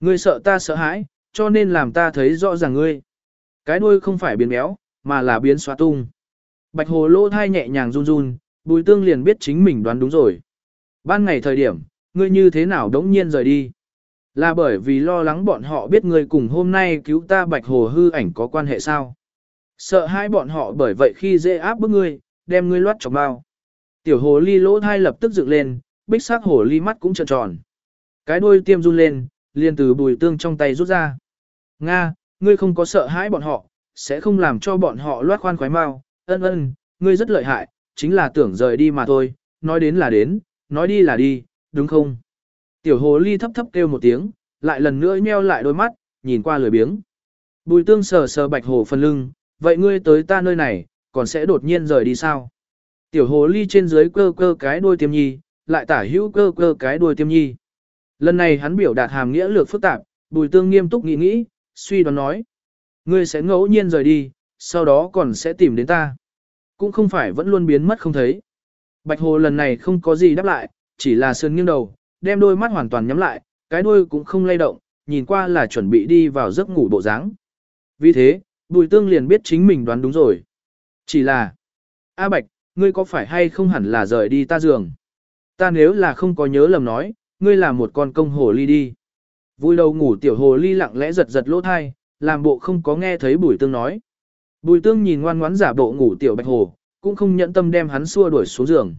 Ngươi sợ ta sợ hãi, cho nên làm ta thấy rõ ràng ngươi. Cái đuôi không phải biến béo, mà là biến xóa tung. Bạch hồ lô thai nhẹ nhàng run run, bùi tương liền biết chính mình đoán đúng rồi. Ban ngày thời điểm, ngươi như thế nào đống nhiên rời đi. Là bởi vì lo lắng bọn họ biết ngươi cùng hôm nay cứu ta bạch hồ hư ảnh có quan hệ sao. Sợ hai bọn họ bởi vậy khi dễ áp bức ngươi, đem ngươi loát trong bao. Tiểu hồ ly lỗ thai lập tức dựng lên, bích sắc hồ ly mắt cũng tròn tròn. Cái đuôi tiêm run lên, liền từ bùi tương trong tay rút ra. Nga, ngươi không có sợ hãi bọn họ, sẽ không làm cho bọn họ loát khoan khoái mau. Ân ân, ngươi rất lợi hại, chính là tưởng rời đi mà thôi, nói đến là đến, nói đi là đi, đúng không? Tiểu hồ ly thấp thấp kêu một tiếng, lại lần nữa nheo lại đôi mắt, nhìn qua lười biếng. Bùi tương sờ sờ bạch hồ phần lưng, vậy ngươi tới ta nơi này, còn sẽ đột nhiên rời đi sao? Tiểu hồ ly trên dưới cơ cơ cái đuôi tiêm nhi, lại tả hữu cơ cơ cái đuôi tiêm nhi. Lần này hắn biểu đạt hàm nghĩa lược phức tạp, bùi tương nghiêm túc nghĩ nghĩ, suy đoán nói. Ngươi sẽ ngẫu nhiên rời đi, sau đó còn sẽ tìm đến ta. Cũng không phải vẫn luôn biến mất không thấy. Bạch hồ lần này không có gì đáp lại, chỉ là sơn nghiêng đầu, đem đôi mắt hoàn toàn nhắm lại, cái đuôi cũng không lay động, nhìn qua là chuẩn bị đi vào giấc ngủ bộ dáng. Vì thế, bùi tương liền biết chính mình đoán đúng rồi. Chỉ là, A Bạch, ngươi có phải hay không hẳn là rời đi ta giường? Ta nếu là không có nhớ lầm nói, ngươi là một con công hồ ly đi. Vui đầu ngủ tiểu hồ ly lặng lẽ giật giật lỗ thai, làm bộ không có nghe thấy bùi tương nói. Bùi tương nhìn ngoan ngoãn giả bộ ngủ tiểu bạch hồ, cũng không nhẫn tâm đem hắn xua đuổi xuống giường.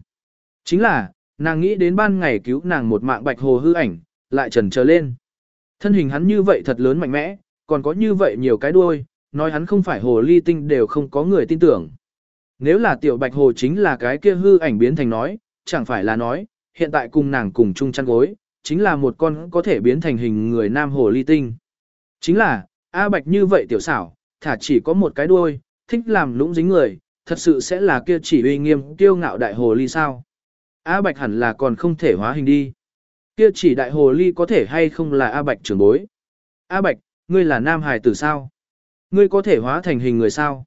Chính là, nàng nghĩ đến ban ngày cứu nàng một mạng bạch hồ hư ảnh, lại trần trở lên. Thân hình hắn như vậy thật lớn mạnh mẽ, còn có như vậy nhiều cái đuôi, nói hắn không phải hồ ly tinh đều không có người tin tưởng. Nếu là tiểu bạch hồ chính là cái kia hư ảnh biến thành nói, chẳng phải là nói, hiện tại cùng nàng cùng chung chăn gối, chính là một con có thể biến thành hình người nam hồ ly tinh. Chính là, A Bạch như vậy tiểu xảo, thả chỉ có một cái đuôi, thích làm lũng dính người, thật sự sẽ là kia chỉ uy nghiêm kiêu ngạo đại hồ ly sao. A Bạch hẳn là còn không thể hóa hình đi. Kia chỉ đại hồ ly có thể hay không là A Bạch trưởng bối. A Bạch, ngươi là nam hài tử sao? Ngươi có thể hóa thành hình người sao?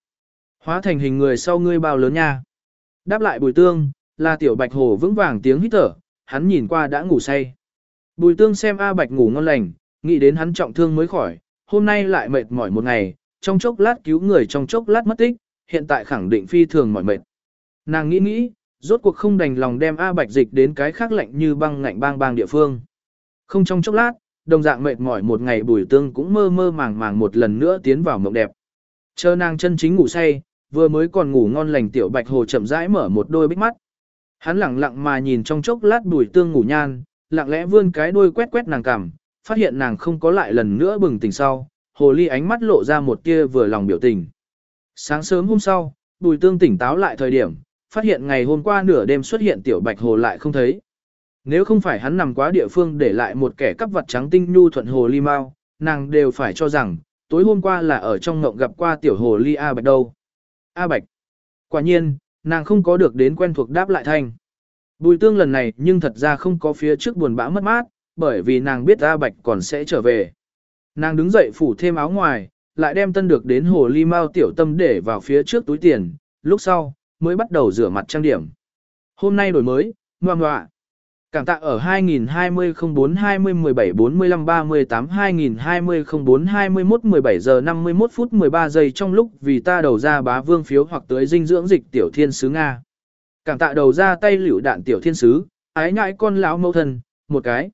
Hóa thành hình người sau ngươi bao lớn nha? Đáp lại bùi tương, là tiểu Bạch hồ vững vàng tiếng hít thở, hắn nhìn qua đã ngủ say. Bùi tương xem A Bạch ngủ ngon lành, nghĩ đến hắn trọng thương mới khỏi, hôm nay lại mệt mỏi một ngày, trong chốc lát cứu người trong chốc lát mất tích, hiện tại khẳng định phi thường mỏi mệt. Nàng nghĩ nghĩ, rốt cuộc không đành lòng đem A Bạch dịch đến cái khác lạnh như băng ngạnh bang bang địa phương. Không trong chốc lát, đồng dạng mệt mỏi một ngày bùi tương cũng mơ mơ màng màng một lần nữa tiến vào mộng đẹp. Chờ nàng chân chính ngủ say, vừa mới còn ngủ ngon lành tiểu Bạch Hồ chậm rãi mở một đôi bích mắt. Hắn lặng lặng mà nhìn trong chốc lát bùi tương ngủ nhan, lặng lẽ vươn cái đuôi quét quét nàng cằm, phát hiện nàng không có lại lần nữa bừng tỉnh sau, hồ ly ánh mắt lộ ra một tia vừa lòng biểu tình. Sáng sớm hôm sau, bùi tương tỉnh táo lại thời điểm, phát hiện ngày hôm qua nửa đêm xuất hiện tiểu bạch hồ lại không thấy. Nếu không phải hắn nằm quá địa phương để lại một kẻ cắp vật trắng tinh nhu thuận hồ ly mau, nàng đều phải cho rằng, tối hôm qua là ở trong ngộng gặp qua tiểu hồ ly A Bạch đâu. A Bạch. Quả nhiên, nàng không có được đến quen thuộc đáp lại thanh. Bùi tương lần này nhưng thật ra không có phía trước buồn bã mất mát, bởi vì nàng biết A Bạch còn sẽ trở về. Nàng đứng dậy phủ thêm áo ngoài, lại đem tân được đến hồ ly mau tiểu tâm để vào phía trước túi tiền, lúc sau, mới bắt đầu rửa mặt trang điểm. Hôm nay đổi mới, ngoan ngoạ. Cảm tạ ở 2020 04 20 17 45 38 2020 04 21 17 giờ 51 phút 13 giây trong lúc vì ta đầu ra bá vương phiếu hoặc tới dinh dưỡng dịch tiểu thiên sứ Nga. Cảm tạ đầu ra tay liễu đạn tiểu thiên sứ, ái nhãi con lão mẫu thần, một cái.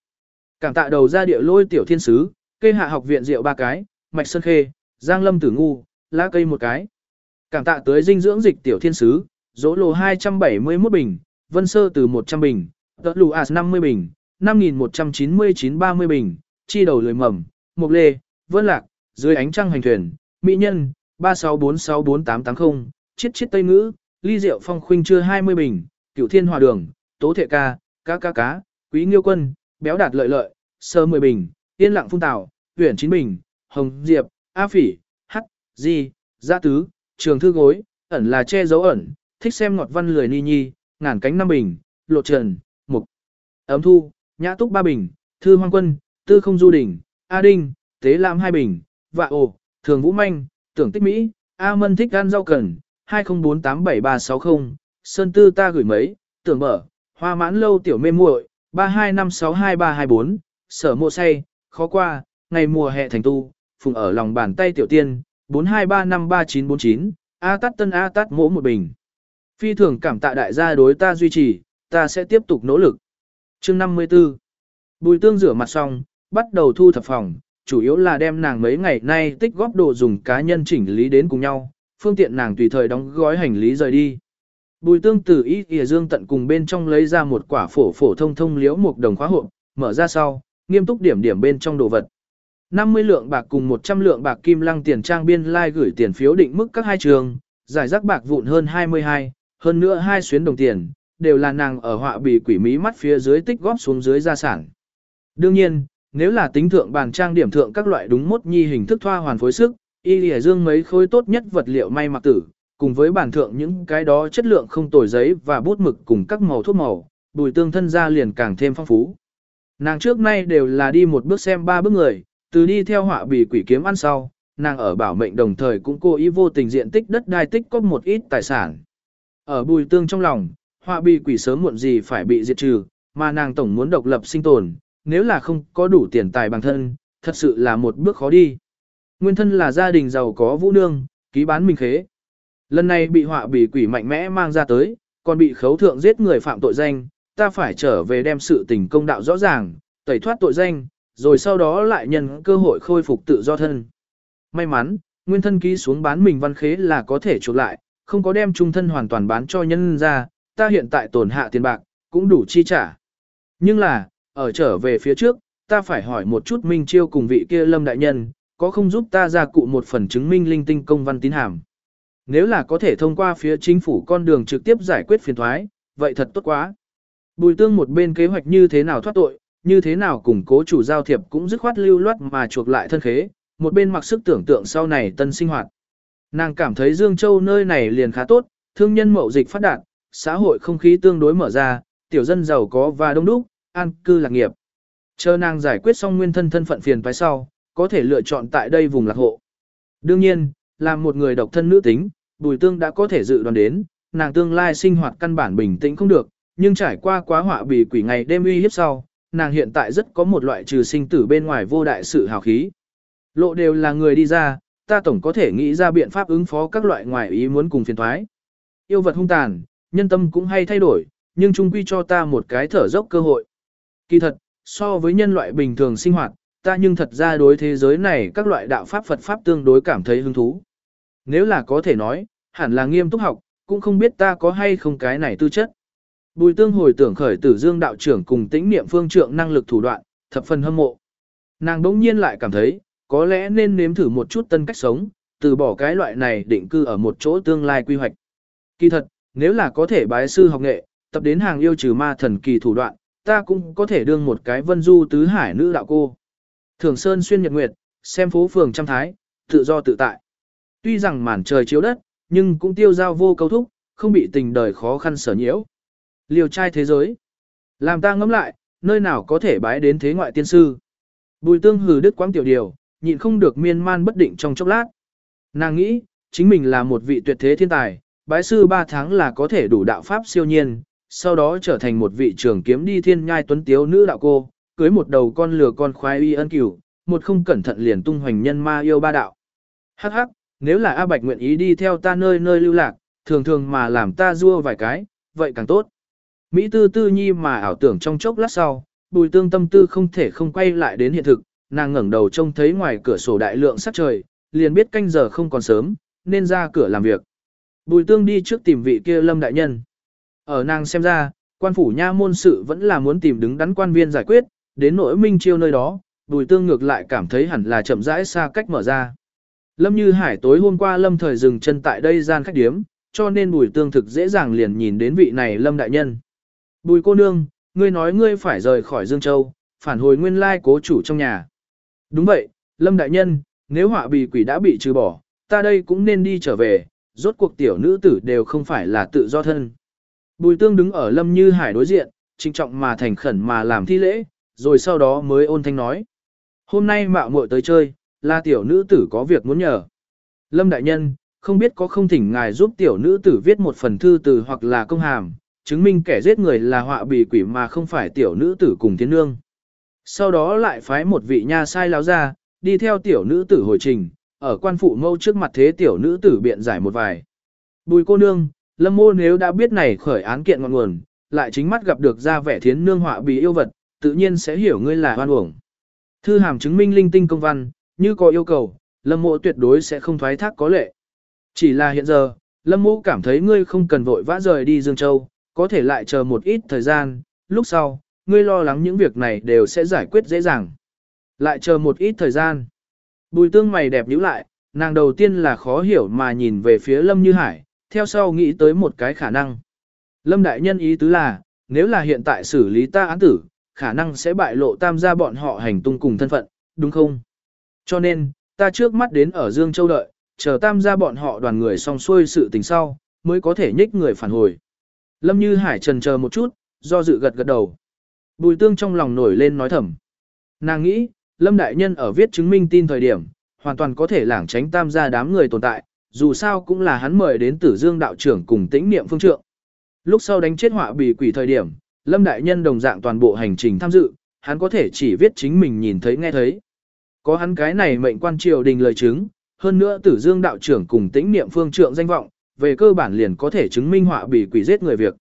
Cảm tạ đầu ra địa lôi tiểu thiên sứ, cây hạ học viện rượu ba cái, mạch sơn khê, giang lâm tử ngu, lá cây một cái. Cảm tạ tới dinh dưỡng dịch tiểu thiên sứ, dỗ lồ 271 bình, vân sơ từ 100 bình, Tờ lù as 50 bình, 5199-30 bình, chi đầu lười mầm, mục lê, vân lạc, dưới ánh trăng hành thuyền, mỹ nhân, 36464880, chiết chiết tây ngữ, ly rượu phong khuynh chưa 20 bình, cửu thiên hòa đường, tố thệ ca, cá cá cá, quý nghiêu quân, béo đạt lợi lợi, sơ 10 bình, yên lặng phung tảo, huyển 9 bình, hồng diệp, a phỉ, hắc, di, gia tứ, trường thư gối, ẩn là che dấu ẩn, thích xem ngọt văn lười ni nhi, ngàn cánh năm bình, lộ trần, ấm thu, nhã túc ba bình, thư hoang quân, tư không du đỉnh, a đinh, tế lam hai bình, vạ ồ, thường vũ manh, tưởng tích mỹ, a mân thích gan rau cần, 20487360, sơn tư ta gửi mấy, tưởng mở, hoa mãn lâu tiểu mê muội, 32562324, sở mộ say, khó qua, ngày mùa hè thành tu, phùng ở lòng bàn tay tiểu tiên, 42353949, A tắt tân A tắt mỗ một bình. Phi thường cảm tạ đại gia đối ta duy trì, ta sẽ tiếp tục nỗ lực chương 54 Bùi tương rửa mặt xong, bắt đầu thu thập phòng, chủ yếu là đem nàng mấy ngày nay tích góp đồ dùng cá nhân chỉnh lý đến cùng nhau, phương tiện nàng tùy thời đóng gói hành lý rời đi. Bùi tương từ ý ỉa dương tận cùng bên trong lấy ra một quả phổ phổ thông thông liễu một đồng khóa hộp, mở ra sau, nghiêm túc điểm điểm bên trong đồ vật. 50 lượng bạc cùng 100 lượng bạc kim lăng tiền trang biên lai like gửi tiền phiếu định mức các hai trường, giải rác bạc vụn hơn 22, hơn nữa hai xuyến đồng tiền, đều là nàng ở họa bì quỷ mí mắt phía dưới tích góp xuống dưới gia sản. Đương nhiên, nếu là tính thượng bàn trang điểm thượng các loại đúng mốt nhi hình thức thoa hoàn phối sức, y lìa dương mấy khối tốt nhất vật liệu may mặc tử, cùng với bản thượng những cái đó chất lượng không tồi giấy và bút mực cùng các màu thuốc màu, bùi tương thân ra liền càng thêm phong phú. Nàng trước nay đều là đi một bước xem ba bước người, từ đi theo họa bì quỷ kiếm ăn sau, nàng ở bảo mệnh đồng thời cũng cố ý vô tình diện tích đất đai tích có một ít tài sản. Ở bùi tương trong lòng, họa bị quỷ sớm muộn gì phải bị diệt trừ, mà nàng tổng muốn độc lập sinh tồn, nếu là không có đủ tiền tài bằng thân, thật sự là một bước khó đi. Nguyên thân là gia đình giàu có vũ nương, ký bán mình khế. Lần này bị họa bị quỷ mạnh mẽ mang ra tới, còn bị khấu thượng giết người phạm tội danh, ta phải trở về đem sự tình công đạo rõ ràng, tẩy thoát tội danh, rồi sau đó lại nhân cơ hội khôi phục tự do thân. May mắn, nguyên thân ký xuống bán mình văn khế là có thể chuộc lại, không có đem trung thân hoàn toàn bán cho nhân ra, ta hiện tại tổn hạ tiền bạc, cũng đủ chi trả. Nhưng là, ở trở về phía trước, ta phải hỏi một chút Minh Chiêu cùng vị kia lâm đại nhân, có không giúp ta ra cụ một phần chứng minh linh tinh công văn tín hàm. Nếu là có thể thông qua phía chính phủ con đường trực tiếp giải quyết phiền thoái, vậy thật tốt quá. Bùi tương một bên kế hoạch như thế nào thoát tội, như thế nào củng cố chủ giao thiệp cũng dứt khoát lưu loát mà chuộc lại thân khế, một bên mặc sức tưởng tượng sau này tân sinh hoạt. Nàng cảm thấy Dương Châu nơi này liền khá tốt, thương nhân mậu dịch phát đạt, xã hội không khí tương đối mở ra, tiểu dân giàu có và đông đúc, an cư lạc nghiệp. Chờ nàng giải quyết xong nguyên thân thân phận phiền phải sau, có thể lựa chọn tại đây vùng lạc hộ. Đương nhiên, làm một người độc thân nữ tính, Bùi Tương đã có thể dự đoán đến, nàng tương lai sinh hoạt căn bản bình tĩnh không được, nhưng trải qua quá họa bị quỷ ngày đêm uy hiếp sau, nàng hiện tại rất có một loại trừ sinh tử bên ngoài vô đại sự hào khí. Lộ đều là người đi ra, ta tổng có thể nghĩ ra biện pháp ứng phó các loại ngoài ý muốn cùng phiền thoái. Yêu vật hung tàn, nhân tâm cũng hay thay đổi, nhưng chung quy cho ta một cái thở dốc cơ hội. Kỳ thật, so với nhân loại bình thường sinh hoạt, ta nhưng thật ra đối thế giới này các loại đạo pháp Phật Pháp tương đối cảm thấy hứng thú. Nếu là có thể nói, hẳn là nghiêm túc học, cũng không biết ta có hay không cái này tư chất. Bùi tương hồi tưởng khởi tử dương đạo trưởng cùng tĩnh niệm phương trượng năng lực thủ đoạn, thập phần hâm mộ. Nàng đỗng nhiên lại cảm thấy, có lẽ nên nếm thử một chút tân cách sống, từ bỏ cái loại này định cư ở một chỗ tương lai quy hoạch. Kỳ thật, nếu là có thể bái sư học nghệ, tập đến hàng yêu trừ ma thần kỳ thủ đoạn, ta cũng có thể đương một cái vân du tứ hải nữ đạo cô. Thường Sơn xuyên nhật nguyệt, xem phố phường trăm thái, tự do tự tại. Tuy rằng màn trời chiếu đất, nhưng cũng tiêu giao vô câu thúc, không bị tình đời khó khăn sở nhiễu. Liều trai thế giới. Làm ta ngẫm lại, nơi nào có thể bái đến thế ngoại tiên sư. Bùi tương hừ đức quãng tiểu điều, nhịn không được miên man bất định trong chốc lát. Nàng nghĩ, chính mình là một vị tuyệt thế thiên tài, bái sư 3 tháng là có thể đủ đạo pháp siêu nhiên, sau đó trở thành một vị trưởng kiếm đi thiên nhai tuấn tiếu nữ đạo cô, cưới một đầu con lừa con khoái y ân cửu, một không cẩn thận liền tung hoành nhân ma yêu ba đạo. Hắc hắc, nếu là A Bạch nguyện ý đi theo ta nơi nơi lưu lạc, thường thường mà làm ta rua vài cái, vậy càng tốt. Mỹ tư tư nhi mà ảo tưởng trong chốc lát sau, bùi tương tâm tư không thể không quay lại đến hiện thực, nàng ngẩng đầu trông thấy ngoài cửa sổ đại lượng sắc trời, liền biết canh giờ không còn sớm, nên ra cửa làm việc. Bùi tương đi trước tìm vị kia lâm đại nhân. Ở nàng xem ra, quan phủ nha môn sự vẫn là muốn tìm đứng đắn quan viên giải quyết, đến nỗi minh chiêu nơi đó, bùi tương ngược lại cảm thấy hẳn là chậm rãi xa cách mở ra. Lâm Như Hải tối hôm qua Lâm thời dừng chân tại đây gian khách điếm, cho nên bùi tương thực dễ dàng liền nhìn đến vị này Lâm đại nhân. Bùi cô nương, ngươi nói ngươi phải rời khỏi Dương Châu, phản hồi nguyên lai cố chủ trong nhà. Đúng vậy, Lâm đại nhân, nếu họa bì quỷ đã bị trừ bỏ, ta đây cũng nên đi trở về, rốt cuộc tiểu nữ tử đều không phải là tự do thân. Bùi tương đứng ở Lâm Như Hải đối diện, trinh trọng mà thành khẩn mà làm thi lễ, rồi sau đó mới ôn thanh nói. Hôm nay mạo muội tới chơi, là tiểu nữ tử có việc muốn nhờ. Lâm đại nhân, không biết có không thỉnh ngài giúp tiểu nữ tử viết một phần thư từ hoặc là công hàm, chứng minh kẻ giết người là họa bì quỷ mà không phải tiểu nữ tử cùng thiên nương. Sau đó lại phái một vị nha sai láo ra, đi theo tiểu nữ tử hồi trình, ở quan phụ mâu trước mặt thế tiểu nữ tử biện giải một vài. Bùi cô nương, lâm mô nếu đã biết này khởi án kiện ngọn nguồn, lại chính mắt gặp được ra vẻ thiến nương họa bị yêu vật, tự nhiên sẽ hiểu ngươi là hoan uổng. Thư hàm chứng minh linh tinh công văn, như có yêu cầu, lâm mộ tuyệt đối sẽ không thoái thác có lệ. Chỉ là hiện giờ, lâm mộ cảm thấy ngươi không cần vội vã rời đi Dương Châu, có thể lại chờ một ít thời gian, lúc sau, ngươi lo lắng những việc này đều sẽ giải quyết dễ dàng. Lại chờ một ít thời gian. Bùi tương mày đẹp nhíu lại, nàng đầu tiên là khó hiểu mà nhìn về phía Lâm Như Hải, theo sau nghĩ tới một cái khả năng. Lâm Đại Nhân ý tứ là, nếu là hiện tại xử lý ta án tử, khả năng sẽ bại lộ tam gia bọn họ hành tung cùng thân phận, đúng không? Cho nên, ta trước mắt đến ở Dương Châu đợi, chờ tam gia bọn họ đoàn người xong xuôi sự tình sau, mới có thể nhích người phản hồi. Lâm Như Hải trần chờ một chút, do dự gật gật đầu. Bùi tương trong lòng nổi lên nói thầm. Nàng nghĩ, Lâm Đại Nhân ở viết chứng minh tin thời điểm, hoàn toàn có thể lảng tránh tam gia đám người tồn tại, dù sao cũng là hắn mời đến tử dương đạo trưởng cùng tĩnh niệm phương trượng. Lúc sau đánh chết họa bị quỷ thời điểm, Lâm Đại Nhân đồng dạng toàn bộ hành trình tham dự, hắn có thể chỉ viết chính mình nhìn thấy nghe thấy. Có hắn cái này mệnh quan triều đình lời chứng, hơn nữa tử dương đạo trưởng cùng tĩnh niệm phương trượng danh vọng, về cơ bản liền có thể chứng minh họa bị quỷ giết người việc.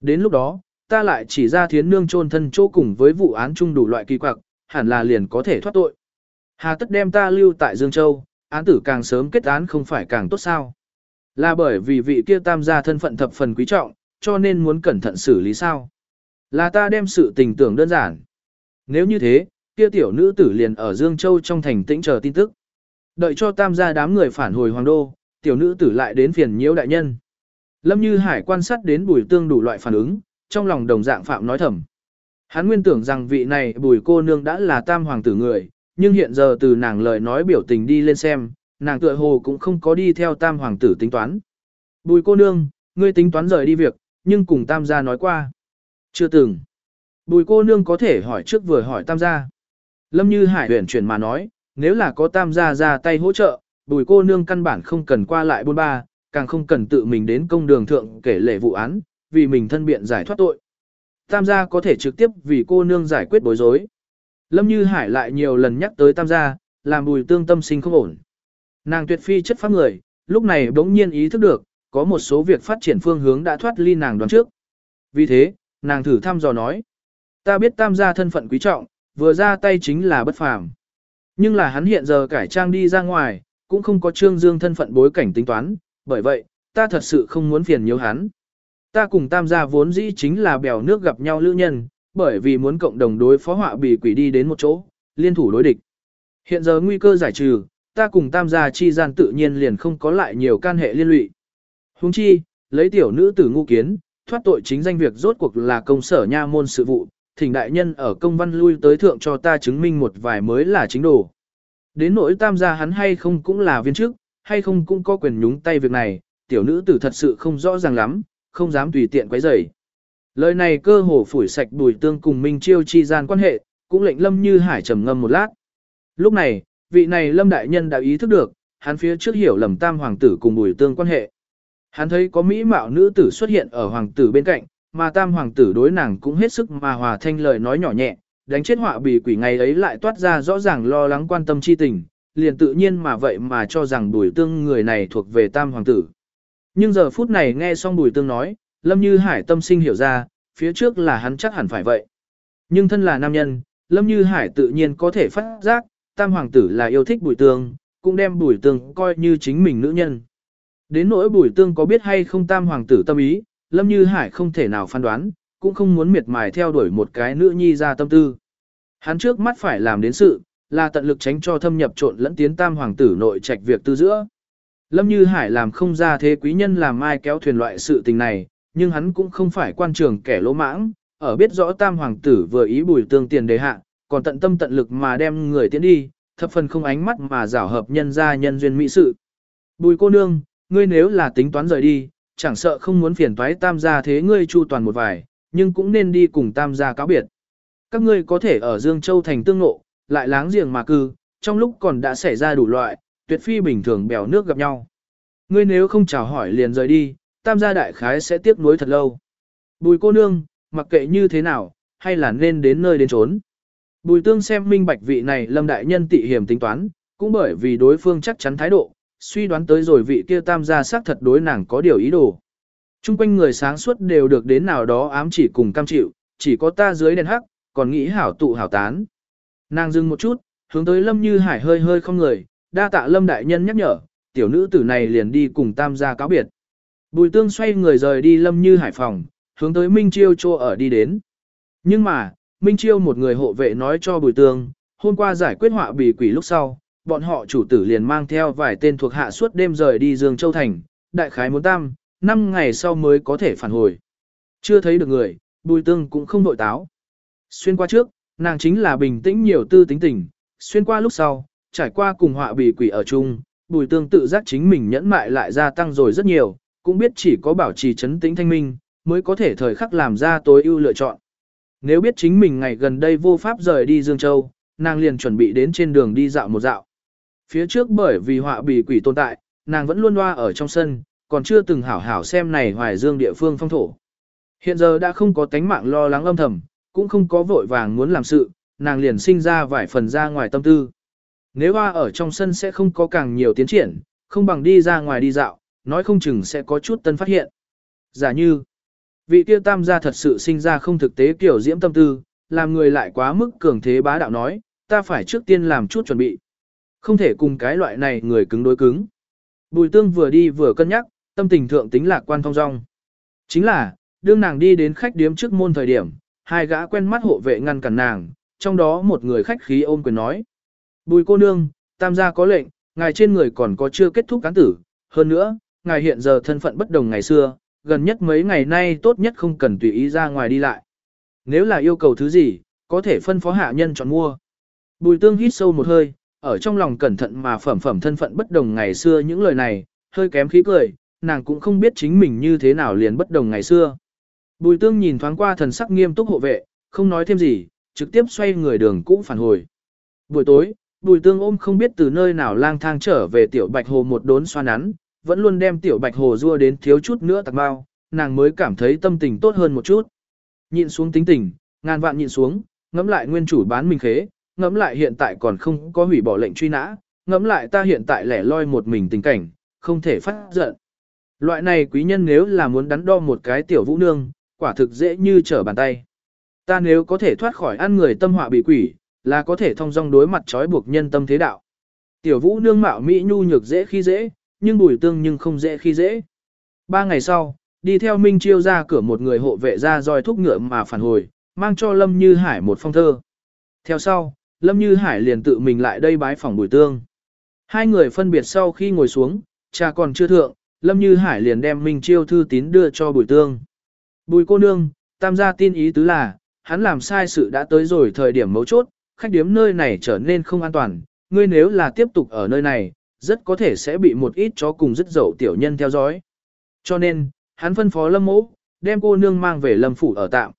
Đến lúc đó, ta lại chỉ ra thiến nương chôn thân chỗ cùng với vụ án chung đủ loại kỳ quặc, hẳn là liền có thể thoát tội. Hà tất đem ta lưu tại Dương Châu, án tử càng sớm kết án không phải càng tốt sao. Là bởi vì vị kia tam gia thân phận thập phần quý trọng, cho nên muốn cẩn thận xử lý sao. Là ta đem sự tình tưởng đơn giản. Nếu như thế, kia tiểu nữ tử liền ở Dương Châu trong thành tĩnh chờ tin tức. Đợi cho tam gia đám người phản hồi hoàng đô, tiểu nữ tử lại đến phiền nhiễu đại nhân. Lâm Như Hải quan sát đến bùi tương đủ loại phản ứng, trong lòng đồng dạng phạm nói thầm. Hắn nguyên tưởng rằng vị này bùi cô nương đã là tam hoàng tử người, nhưng hiện giờ từ nàng lời nói biểu tình đi lên xem, nàng tựa hồ cũng không có đi theo tam hoàng tử tính toán. Bùi cô nương, ngươi tính toán rời đi việc, nhưng cùng tam gia nói qua. Chưa từng. Bùi cô nương có thể hỏi trước vừa hỏi tam gia. Lâm như hải huyền chuyển mà nói, nếu là có tam gia ra tay hỗ trợ, bùi cô nương căn bản không cần qua lại bôn ba, càng không cần tự mình đến công đường thượng kể lệ vụ án, vì mình thân biện giải thoát tội. Tam gia có thể trực tiếp vì cô nương giải quyết bối rối. Lâm Như Hải lại nhiều lần nhắc tới tam gia, làm bùi tương tâm sinh không ổn. Nàng tuyệt phi chất pháp người, lúc này bỗng nhiên ý thức được, có một số việc phát triển phương hướng đã thoát ly nàng đoán trước. Vì thế, nàng thử thăm dò nói. Ta biết tam gia thân phận quý trọng, vừa ra tay chính là bất phàm. Nhưng là hắn hiện giờ cải trang đi ra ngoài, cũng không có trương dương thân phận bối cảnh tính toán, bởi vậy, ta thật sự không muốn phiền nhiều hắn. Ta cùng tam gia vốn dĩ chính là bèo nước gặp nhau lữ nhân, bởi vì muốn cộng đồng đối phó họa bị quỷ đi đến một chỗ, liên thủ đối địch. Hiện giờ nguy cơ giải trừ, ta cùng tam gia chi gian tự nhiên liền không có lại nhiều can hệ liên lụy. Huống chi, lấy tiểu nữ tử ngu kiến, thoát tội chính danh việc rốt cuộc là công sở nha môn sự vụ, thỉnh đại nhân ở công văn lui tới thượng cho ta chứng minh một vài mới là chính đồ. Đến nỗi tam gia hắn hay không cũng là viên chức, hay không cũng có quyền nhúng tay việc này, tiểu nữ tử thật sự không rõ ràng lắm, không dám tùy tiện quấy rầy. Lời này cơ hồ phủi sạch bùi tương cùng Minh Chiêu chi gian quan hệ, cũng lệnh Lâm Như Hải trầm ngâm một lát. Lúc này, vị này Lâm Đại Nhân đã ý thức được, hắn phía trước hiểu lầm tam hoàng tử cùng bùi tương quan hệ. Hắn thấy có mỹ mạo nữ tử xuất hiện ở hoàng tử bên cạnh, mà tam hoàng tử đối nàng cũng hết sức mà hòa thanh lời nói nhỏ nhẹ, đánh chết họa bì quỷ ngày ấy lại toát ra rõ ràng lo lắng quan tâm chi tình, liền tự nhiên mà vậy mà cho rằng bùi tương người này thuộc về tam hoàng tử. Nhưng giờ phút này nghe xong bùi tương nói, Lâm Như Hải tâm sinh hiểu ra, phía trước là hắn chắc hẳn phải vậy. Nhưng thân là nam nhân, Lâm Như Hải tự nhiên có thể phát giác, tam hoàng tử là yêu thích bùi tương, cũng đem bùi tương coi như chính mình nữ nhân. Đến nỗi bùi tương có biết hay không tam hoàng tử tâm ý, Lâm Như Hải không thể nào phán đoán, cũng không muốn miệt mài theo đuổi một cái nữ nhi ra tâm tư. Hắn trước mắt phải làm đến sự, là tận lực tránh cho thâm nhập trộn lẫn tiến tam hoàng tử nội trạch việc tư giữa. Lâm Như Hải làm không ra thế quý nhân làm ai kéo thuyền loại sự tình này, nhưng hắn cũng không phải quan trường kẻ lỗ mãng, ở biết rõ tam hoàng tử vừa ý bùi tương tiền đề hạ, còn tận tâm tận lực mà đem người tiến đi, thập phần không ánh mắt mà giảo hợp nhân ra nhân duyên mỹ sự. Bùi cô nương, ngươi nếu là tính toán rời đi, chẳng sợ không muốn phiền toái tam gia thế ngươi chu toàn một vài, nhưng cũng nên đi cùng tam gia cáo biệt. Các ngươi có thể ở Dương Châu thành tương ngộ, lại láng giềng mà cư, trong lúc còn đã xảy ra đủ loại, tuyệt phi bình thường bèo nước gặp nhau. Ngươi nếu không chào hỏi liền rời đi, tam gia đại khái sẽ tiếc nuối thật lâu. Bùi cô nương, mặc kệ như thế nào, hay là nên đến nơi đến trốn. Bùi tương xem minh bạch vị này lâm đại nhân tị hiểm tính toán, cũng bởi vì đối phương chắc chắn thái độ, suy đoán tới rồi vị kia tam gia xác thật đối nàng có điều ý đồ. Trung quanh người sáng suốt đều được đến nào đó ám chỉ cùng cam chịu, chỉ có ta dưới đèn hắc, còn nghĩ hảo tụ hảo tán. Nàng dừng một chút, hướng tới Lâm Như Hải hơi hơi không người, đa tạ Lâm đại nhân nhắc nhở, tiểu nữ tử này liền đi cùng tam gia cáo biệt. Bùi tương xoay người rời đi Lâm Như Hải phòng, hướng tới Minh Chiêu Chô ở đi đến. Nhưng mà, Minh Chiêu một người hộ vệ nói cho Bùi tương, hôm qua giải quyết họa bì quỷ lúc sau, bọn họ chủ tử liền mang theo vài tên thuộc hạ suốt đêm rời đi Dương Châu Thành, đại khái muốn tam, năm ngày sau mới có thể phản hồi. Chưa thấy được người, Bùi Tương cũng không nội táo. Xuyên qua trước, nàng chính là bình tĩnh nhiều tư tính tình, xuyên qua lúc sau, trải qua cùng họa bì quỷ ở chung, Bùi Tương tự giác chính mình nhẫn mại lại gia tăng rồi rất nhiều, cũng biết chỉ có bảo trì chấn tĩnh thanh minh, mới có thể thời khắc làm ra tối ưu lựa chọn. Nếu biết chính mình ngày gần đây vô pháp rời đi Dương Châu, nàng liền chuẩn bị đến trên đường đi dạo một dạo. Phía trước bởi vì họa bì quỷ tồn tại, nàng vẫn luôn loa ở trong sân, còn chưa từng hảo hảo xem này hoài dương địa phương phong thổ. Hiện giờ đã không có tánh mạng lo lắng âm thầm, cũng không có vội vàng muốn làm sự, nàng liền sinh ra vài phần ra ngoài tâm tư. Nếu hoa ở trong sân sẽ không có càng nhiều tiến triển, không bằng đi ra ngoài đi dạo, nói không chừng sẽ có chút tân phát hiện. Giả như, vị tiêu tam gia thật sự sinh ra không thực tế kiểu diễm tâm tư, làm người lại quá mức cường thế bá đạo nói, ta phải trước tiên làm chút chuẩn bị. Không thể cùng cái loại này người cứng đối cứng. Bùi tương vừa đi vừa cân nhắc, tâm tình thượng tính lạc quan thông dong. Chính là, đương nàng đi đến khách điếm trước môn thời điểm, hai gã quen mắt hộ vệ ngăn cản nàng, trong đó một người khách khí ôm quyền nói. Bùi cô nương, tam gia có lệnh, ngài trên người còn có chưa kết thúc cán tử, hơn nữa, ngài hiện giờ thân phận bất đồng ngày xưa, gần nhất mấy ngày nay tốt nhất không cần tùy ý ra ngoài đi lại. Nếu là yêu cầu thứ gì, có thể phân phó hạ nhân chọn mua. Bùi tương hít sâu một hơi, ở trong lòng cẩn thận mà phẩm phẩm thân phận bất đồng ngày xưa những lời này, hơi kém khí cười, nàng cũng không biết chính mình như thế nào liền bất đồng ngày xưa. Bùi tương nhìn thoáng qua thần sắc nghiêm túc hộ vệ, không nói thêm gì, trực tiếp xoay người đường cũ phản hồi. Buổi tối, bùi tương ôm không biết từ nơi nào lang thang trở về tiểu bạch hồ một đốn xoa nắn, vẫn luôn đem tiểu bạch hồ rua đến thiếu chút nữa tạc bao, nàng mới cảm thấy tâm tình tốt hơn một chút. Nhịn xuống tính tình, ngàn vạn nhịn xuống, ngẫm lại nguyên chủ bán mình khế, ngẫm lại hiện tại còn không có hủy bỏ lệnh truy nã, ngẫm lại ta hiện tại lẻ loi một mình tình cảnh, không thể phát giận. Loại này quý nhân nếu là muốn đắn đo một cái tiểu vũ nương, quả thực dễ như trở bàn tay. Ta nếu có thể thoát khỏi ăn người tâm họa bị quỷ, là có thể thông dong đối mặt trói buộc nhân tâm thế đạo. Tiểu vũ nương mạo mỹ nhu nhược dễ khi dễ, nhưng bùi tương nhưng không dễ khi dễ. Ba ngày sau, đi theo Minh Chiêu ra cửa một người hộ vệ ra roi thúc ngựa mà phản hồi, mang cho Lâm Như Hải một phong thơ. Theo sau, Lâm Như Hải liền tự mình lại đây bái phòng bùi tương. Hai người phân biệt sau khi ngồi xuống, cha còn chưa thượng, Lâm Như Hải liền đem Minh Chiêu thư tín đưa cho bùi tương. Bùi cô nương, tam gia tin ý tứ là, hắn làm sai sự đã tới rồi thời điểm mấu chốt, khách điếm nơi này trở nên không an toàn, ngươi nếu là tiếp tục ở nơi này, rất có thể sẽ bị một ít chó cùng rất dậu tiểu nhân theo dõi. Cho nên, hắn phân phó lâm mỗ, đem cô nương mang về lâm phủ ở tạm.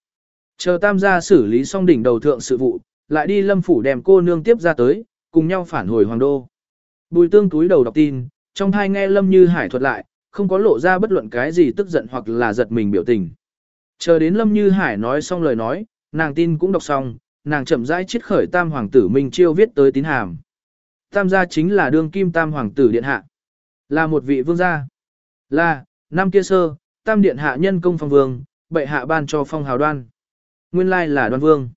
Chờ tam gia xử lý xong đỉnh đầu thượng sự vụ, lại đi lâm phủ đem cô nương tiếp ra tới, cùng nhau phản hồi hoàng đô. Bùi tương túi đầu đọc tin, trong thai nghe lâm như hải thuật lại, không có lộ ra bất luận cái gì tức giận hoặc là giật mình biểu tình. Chờ đến lâm như hải nói xong lời nói, nàng tin cũng đọc xong, nàng chậm rãi chiết khởi tam hoàng tử Minh Chiêu viết tới tín hàm. Tam gia chính là đương kim tam hoàng tử điện hạ. Là một vị vương gia. Là, năm kia sơ, tam điện hạ nhân công phong vương, bệ hạ ban cho phong hào đoan. Nguyên lai là đoan vương.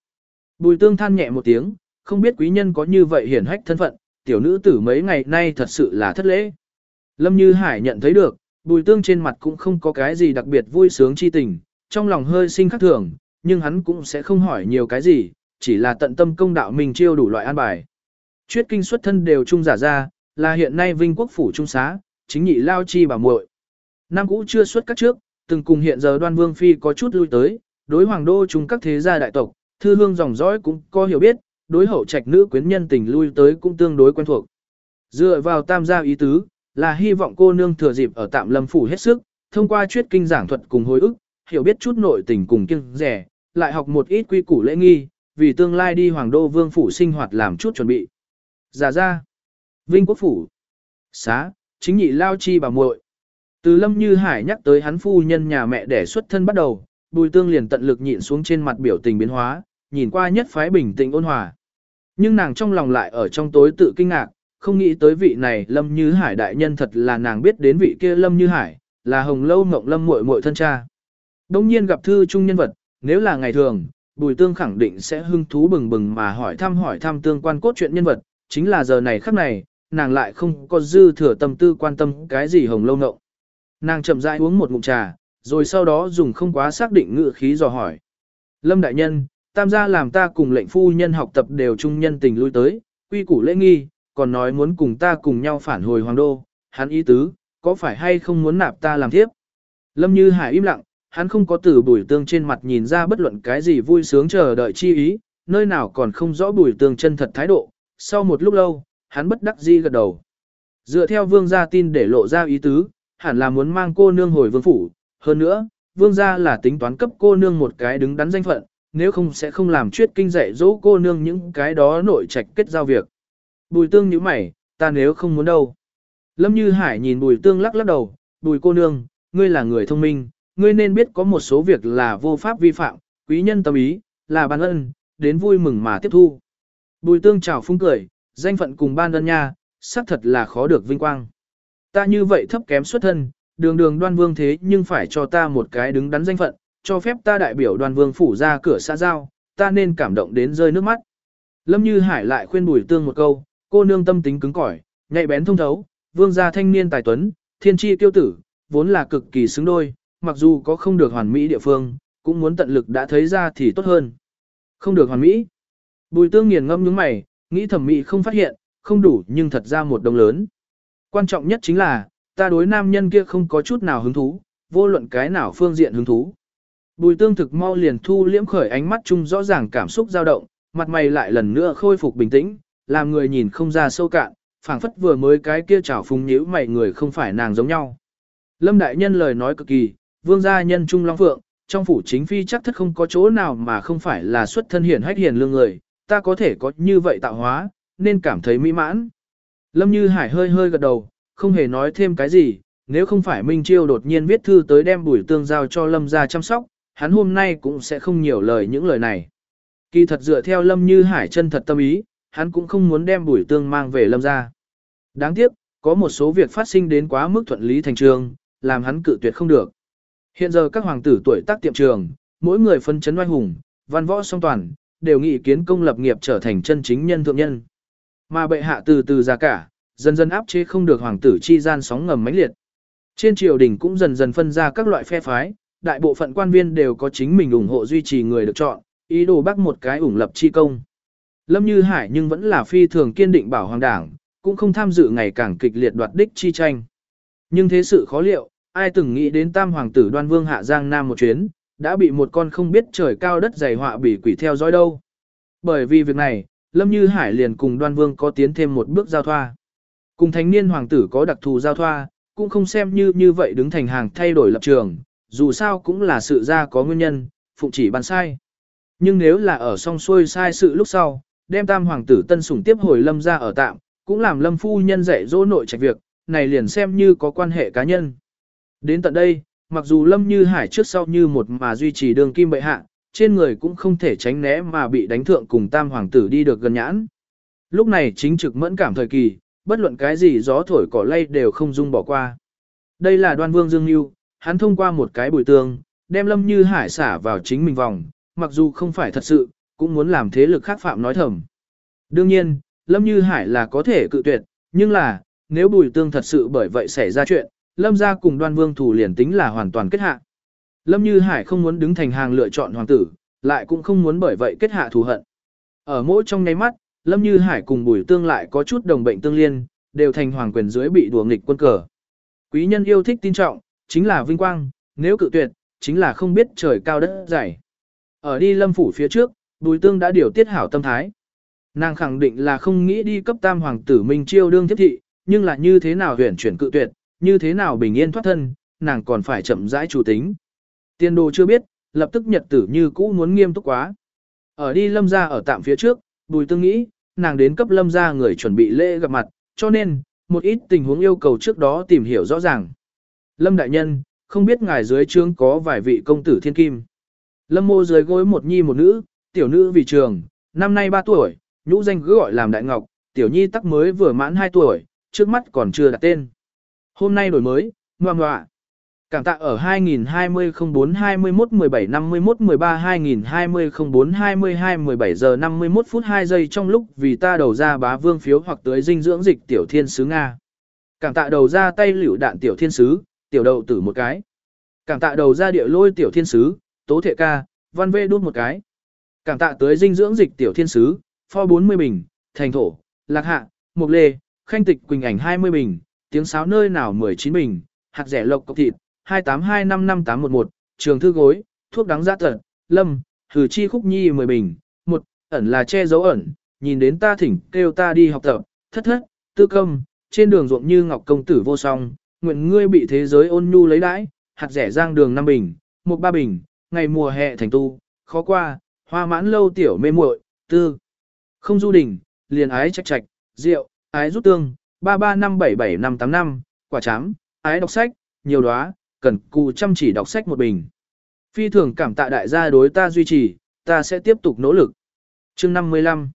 Bùi tương than nhẹ một tiếng, không biết quý nhân có như vậy hiển hách thân phận, tiểu nữ tử mấy ngày nay thật sự là thất lễ. Lâm Như Hải nhận thấy được, bùi tương trên mặt cũng không có cái gì đặc biệt vui sướng chi tình, trong lòng hơi sinh khắc thường, nhưng hắn cũng sẽ không hỏi nhiều cái gì, chỉ là tận tâm công đạo mình chiêu đủ loại an bài. Chuyết kinh xuất thân đều trung giả ra, là hiện nay vinh quốc phủ trung xá, chính nhị lao chi bà muội. Năm cũ chưa xuất các trước, từng cùng hiện giờ đoan vương phi có chút lui tới, đối hoàng đô chúng các thế gia đại tộc, thư hương dòng dõi cũng có hiểu biết, đối hậu trạch nữ quyến nhân tình lui tới cũng tương đối quen thuộc. Dựa vào tam gia ý tứ, là hy vọng cô nương thừa dịp ở tạm lâm phủ hết sức, thông qua chuyết kinh giảng thuật cùng hồi ức, hiểu biết chút nội tình cùng kiêng rẻ, lại học một ít quy củ lễ nghi, vì tương lai đi hoàng đô vương phủ sinh hoạt làm chút chuẩn bị. Giả ra, Vinh quốc phủ, xá, chính nhị lao chi bà muội. Từ lâm như hải nhắc tới hắn phu nhân nhà mẹ để xuất thân bắt đầu, bùi tương liền tận lực nhịn xuống trên mặt biểu tình biến hóa, nhìn qua nhất phái bình tĩnh ôn hòa. Nhưng nàng trong lòng lại ở trong tối tự kinh ngạc, không nghĩ tới vị này lâm như hải đại nhân thật là nàng biết đến vị kia lâm như hải, là hồng lâu mộng lâm muội muội thân cha. Đông nhiên gặp thư trung nhân vật, nếu là ngày thường, Bùi Tương khẳng định sẽ hưng thú bừng bừng mà hỏi thăm hỏi thăm tương quan cốt truyện nhân vật, chính là giờ này khắc này, nàng lại không có dư thừa tâm tư quan tâm cái gì hồng lâu nộng. Nàng chậm rãi uống một ngụm trà, rồi sau đó dùng không quá xác định ngữ khí dò hỏi. Lâm đại nhân, tam gia làm ta cùng lệnh phu nhân học tập đều trung nhân tình lui tới, quy củ lễ nghi, còn nói muốn cùng ta cùng nhau phản hồi hoàng đô, hắn ý tứ, có phải hay không muốn nạp ta làm thiếp? Lâm Như Hải im lặng, hắn không có từ bùi tương trên mặt nhìn ra bất luận cái gì vui sướng chờ đợi chi ý, nơi nào còn không rõ bùi tương chân thật thái độ, sau một lúc lâu, hắn bất đắc dĩ gật đầu. Dựa theo vương gia tin để lộ ra ý tứ, hẳn là muốn mang cô nương hồi vương phủ, hơn nữa, vương gia là tính toán cấp cô nương một cái đứng đắn danh phận, nếu không sẽ không làm chuyết kinh dạy dỗ cô nương những cái đó nội trạch kết giao việc. Bùi tương như mày, ta nếu không muốn đâu. Lâm Như Hải nhìn bùi tương lắc lắc đầu, bùi cô nương, ngươi là người thông minh, ngươi nên biết có một số việc là vô pháp vi phạm, quý nhân tâm ý, là ban ân, đến vui mừng mà tiếp thu. Bùi tương chào phung cười, danh phận cùng ban ân nha, xác thật là khó được vinh quang. Ta như vậy thấp kém xuất thân, đường đường đoan vương thế nhưng phải cho ta một cái đứng đắn danh phận, cho phép ta đại biểu đoan vương phủ ra cửa xã giao, ta nên cảm động đến rơi nước mắt. Lâm Như Hải lại khuyên bùi tương một câu, cô nương tâm tính cứng cỏi, nhạy bén thông thấu, vương gia thanh niên tài tuấn, thiên tri tiêu tử, vốn là cực kỳ xứng đôi, mặc dù có không được hoàn mỹ địa phương, cũng muốn tận lực đã thấy ra thì tốt hơn. Không được hoàn mỹ. Bùi tương nghiền ngâm những mày, nghĩ thẩm mỹ không phát hiện, không đủ nhưng thật ra một đồng lớn. Quan trọng nhất chính là, ta đối nam nhân kia không có chút nào hứng thú, vô luận cái nào phương diện hứng thú. Bùi tương thực mau liền thu liễm khởi ánh mắt chung rõ ràng cảm xúc dao động, mặt mày lại lần nữa khôi phục bình tĩnh, làm người nhìn không ra sâu cạn, phảng phất vừa mới cái kia chảo phúng nhíu mày người không phải nàng giống nhau. Lâm đại nhân lời nói cực kỳ, vương gia nhân trung long phượng, trong phủ chính phi chắc thất không có chỗ nào mà không phải là xuất thân hiển hách hiền lương người, ta có thể có như vậy tạo hóa, nên cảm thấy mỹ mãn. Lâm Như Hải hơi hơi gật đầu, không hề nói thêm cái gì, nếu không phải Minh Chiêu đột nhiên viết thư tới đem bùi tương giao cho Lâm Gia chăm sóc, hắn hôm nay cũng sẽ không nhiều lời những lời này. Kỳ thật dựa theo Lâm Như Hải chân thật tâm ý, hắn cũng không muốn đem bùi tương mang về Lâm Gia. Đáng tiếc, có một số việc phát sinh đến quá mức thuận lý thành trường, làm hắn cự tuyệt không được. Hiện giờ các hoàng tử tuổi tác tiệm trường, mỗi người phân chấn oai hùng, văn võ song toàn, đều nghị kiến công lập nghiệp trở thành chân chính nhân thượng nhân. Mà bệ hạ từ từ ra cả, dần dần áp chế không được hoàng tử chi gian sóng ngầm mãnh liệt. Trên triều đình cũng dần dần phân ra các loại phe phái, đại bộ phận quan viên đều có chính mình ủng hộ duy trì người được chọn, ý đồ bắt một cái ủng lập chi công. Lâm Như Hải nhưng vẫn là phi thường kiên định bảo hoàng đảng, cũng không tham dự ngày càng kịch liệt đoạt đích chi tranh. Nhưng thế sự khó liệu, ai từng nghĩ đến tam hoàng tử đoan vương hạ giang nam một chuyến, đã bị một con không biết trời cao đất dày họa bị quỷ theo dõi đâu. Bởi vì việc này, Lâm Như Hải liền cùng đoan vương có tiến thêm một bước giao thoa. Cùng thánh niên hoàng tử có đặc thù giao thoa, cũng không xem như như vậy đứng thành hàng thay đổi lập trường, dù sao cũng là sự ra có nguyên nhân, phụng chỉ bàn sai. Nhưng nếu là ở song xuôi sai sự lúc sau, đem tam hoàng tử tân sủng tiếp hồi lâm ra ở tạm, cũng làm lâm phu nhân dạy dỗ nội trạch việc, này liền xem như có quan hệ cá nhân. Đến tận đây, mặc dù lâm như hải trước sau như một mà duy trì đường kim bệ hạ, trên người cũng không thể tránh né mà bị đánh thượng cùng tam hoàng tử đi được gần nhãn. Lúc này chính trực mẫn cảm thời kỳ, bất luận cái gì gió thổi cỏ lay đều không dung bỏ qua. Đây là đoan vương Dương Nhu, hắn thông qua một cái bùi tương, đem lâm như hải xả vào chính mình vòng, mặc dù không phải thật sự, cũng muốn làm thế lực khác phạm nói thầm. Đương nhiên, lâm như hải là có thể cự tuyệt, nhưng là, nếu bùi tương thật sự bởi vậy xảy ra chuyện, lâm gia cùng đoan vương thủ liền tính là hoàn toàn kết hạ. Lâm Như Hải không muốn đứng thành hàng lựa chọn hoàng tử, lại cũng không muốn bởi vậy kết hạ thù hận. Ở mỗi trong nháy mắt, Lâm Như Hải cùng Bùi Tương lại có chút đồng bệnh tương liên, đều thành hoàng quyền dưới bị đùa nghịch quân cờ. Quý nhân yêu thích tin trọng, chính là vinh quang, nếu cự tuyệt, chính là không biết trời cao đất dày. Ở đi Lâm phủ phía trước, Bùi Tương đã điều tiết hảo tâm thái. Nàng khẳng định là không nghĩ đi cấp tam hoàng tử Minh Chiêu đương thiết thị, nhưng là như thế nào huyền chuyển cự tuyệt, như thế nào bình yên thoát thân, nàng còn phải chậm rãi chủ tính. Tiên đồ chưa biết, lập tức nhật tử như cũ muốn nghiêm túc quá. Ở đi lâm ra ở tạm phía trước, bùi tương nghĩ, nàng đến cấp lâm ra người chuẩn bị lễ gặp mặt, cho nên, một ít tình huống yêu cầu trước đó tìm hiểu rõ ràng. Lâm đại nhân, không biết ngài dưới trướng có vài vị công tử thiên kim. Lâm mô dưới gối một nhi một nữ, tiểu nữ vì trường, năm nay 3 tuổi, nhũ danh cứ gọi làm đại ngọc, tiểu nhi tắc mới vừa mãn 2 tuổi, trước mắt còn chưa đặt tên. Hôm nay đổi mới, ngoà ngoạ. Cảm tạ ở 2020 04 21 17 51 13 2020 04 22 17 giờ 51 phút 2 giây trong lúc vì ta đầu ra bá vương phiếu hoặc tới dinh dưỡng dịch tiểu thiên sứ Nga. Cảm tạ đầu ra tay liễu đạn tiểu thiên sứ, tiểu đậu tử một cái. Cảm tạ đầu ra địa lôi tiểu thiên sứ, tố thệ ca, văn vê đút một cái. Cảm tạ tới dinh dưỡng dịch tiểu thiên sứ, pho 40 bình, thành thổ, lạc hạ, mục lê, khanh tịch quỳnh ảnh 20 bình, tiếng sáo nơi nào 19 bình, hạt rẻ lộc cốc thịt, 2825511, trường thư gối, thuốc đắng giá tận, lâm, thử chi khúc nhi 10 bình, một, ẩn là che giấu ẩn, nhìn đến ta thỉnh kêu ta đi học tập, thất thất, tư công, trên đường ruộng như ngọc công tử vô song, nguyện ngươi bị thế giới ôn nhu lấy đãi, hạt rẻ giang đường năm bình, một ba bình, ngày mùa hè thành tu, khó qua, hoa mãn lâu tiểu mê muội, tư. Không du đỉnh, liền ái trạch trạch, rượu, ái rút tương, 33577585 quả chám, ái đọc sách, nhiều đóa, cần cù chăm chỉ đọc sách một bình. Phi thường cảm tạ đại gia đối ta duy trì, ta sẽ tiếp tục nỗ lực. chương 55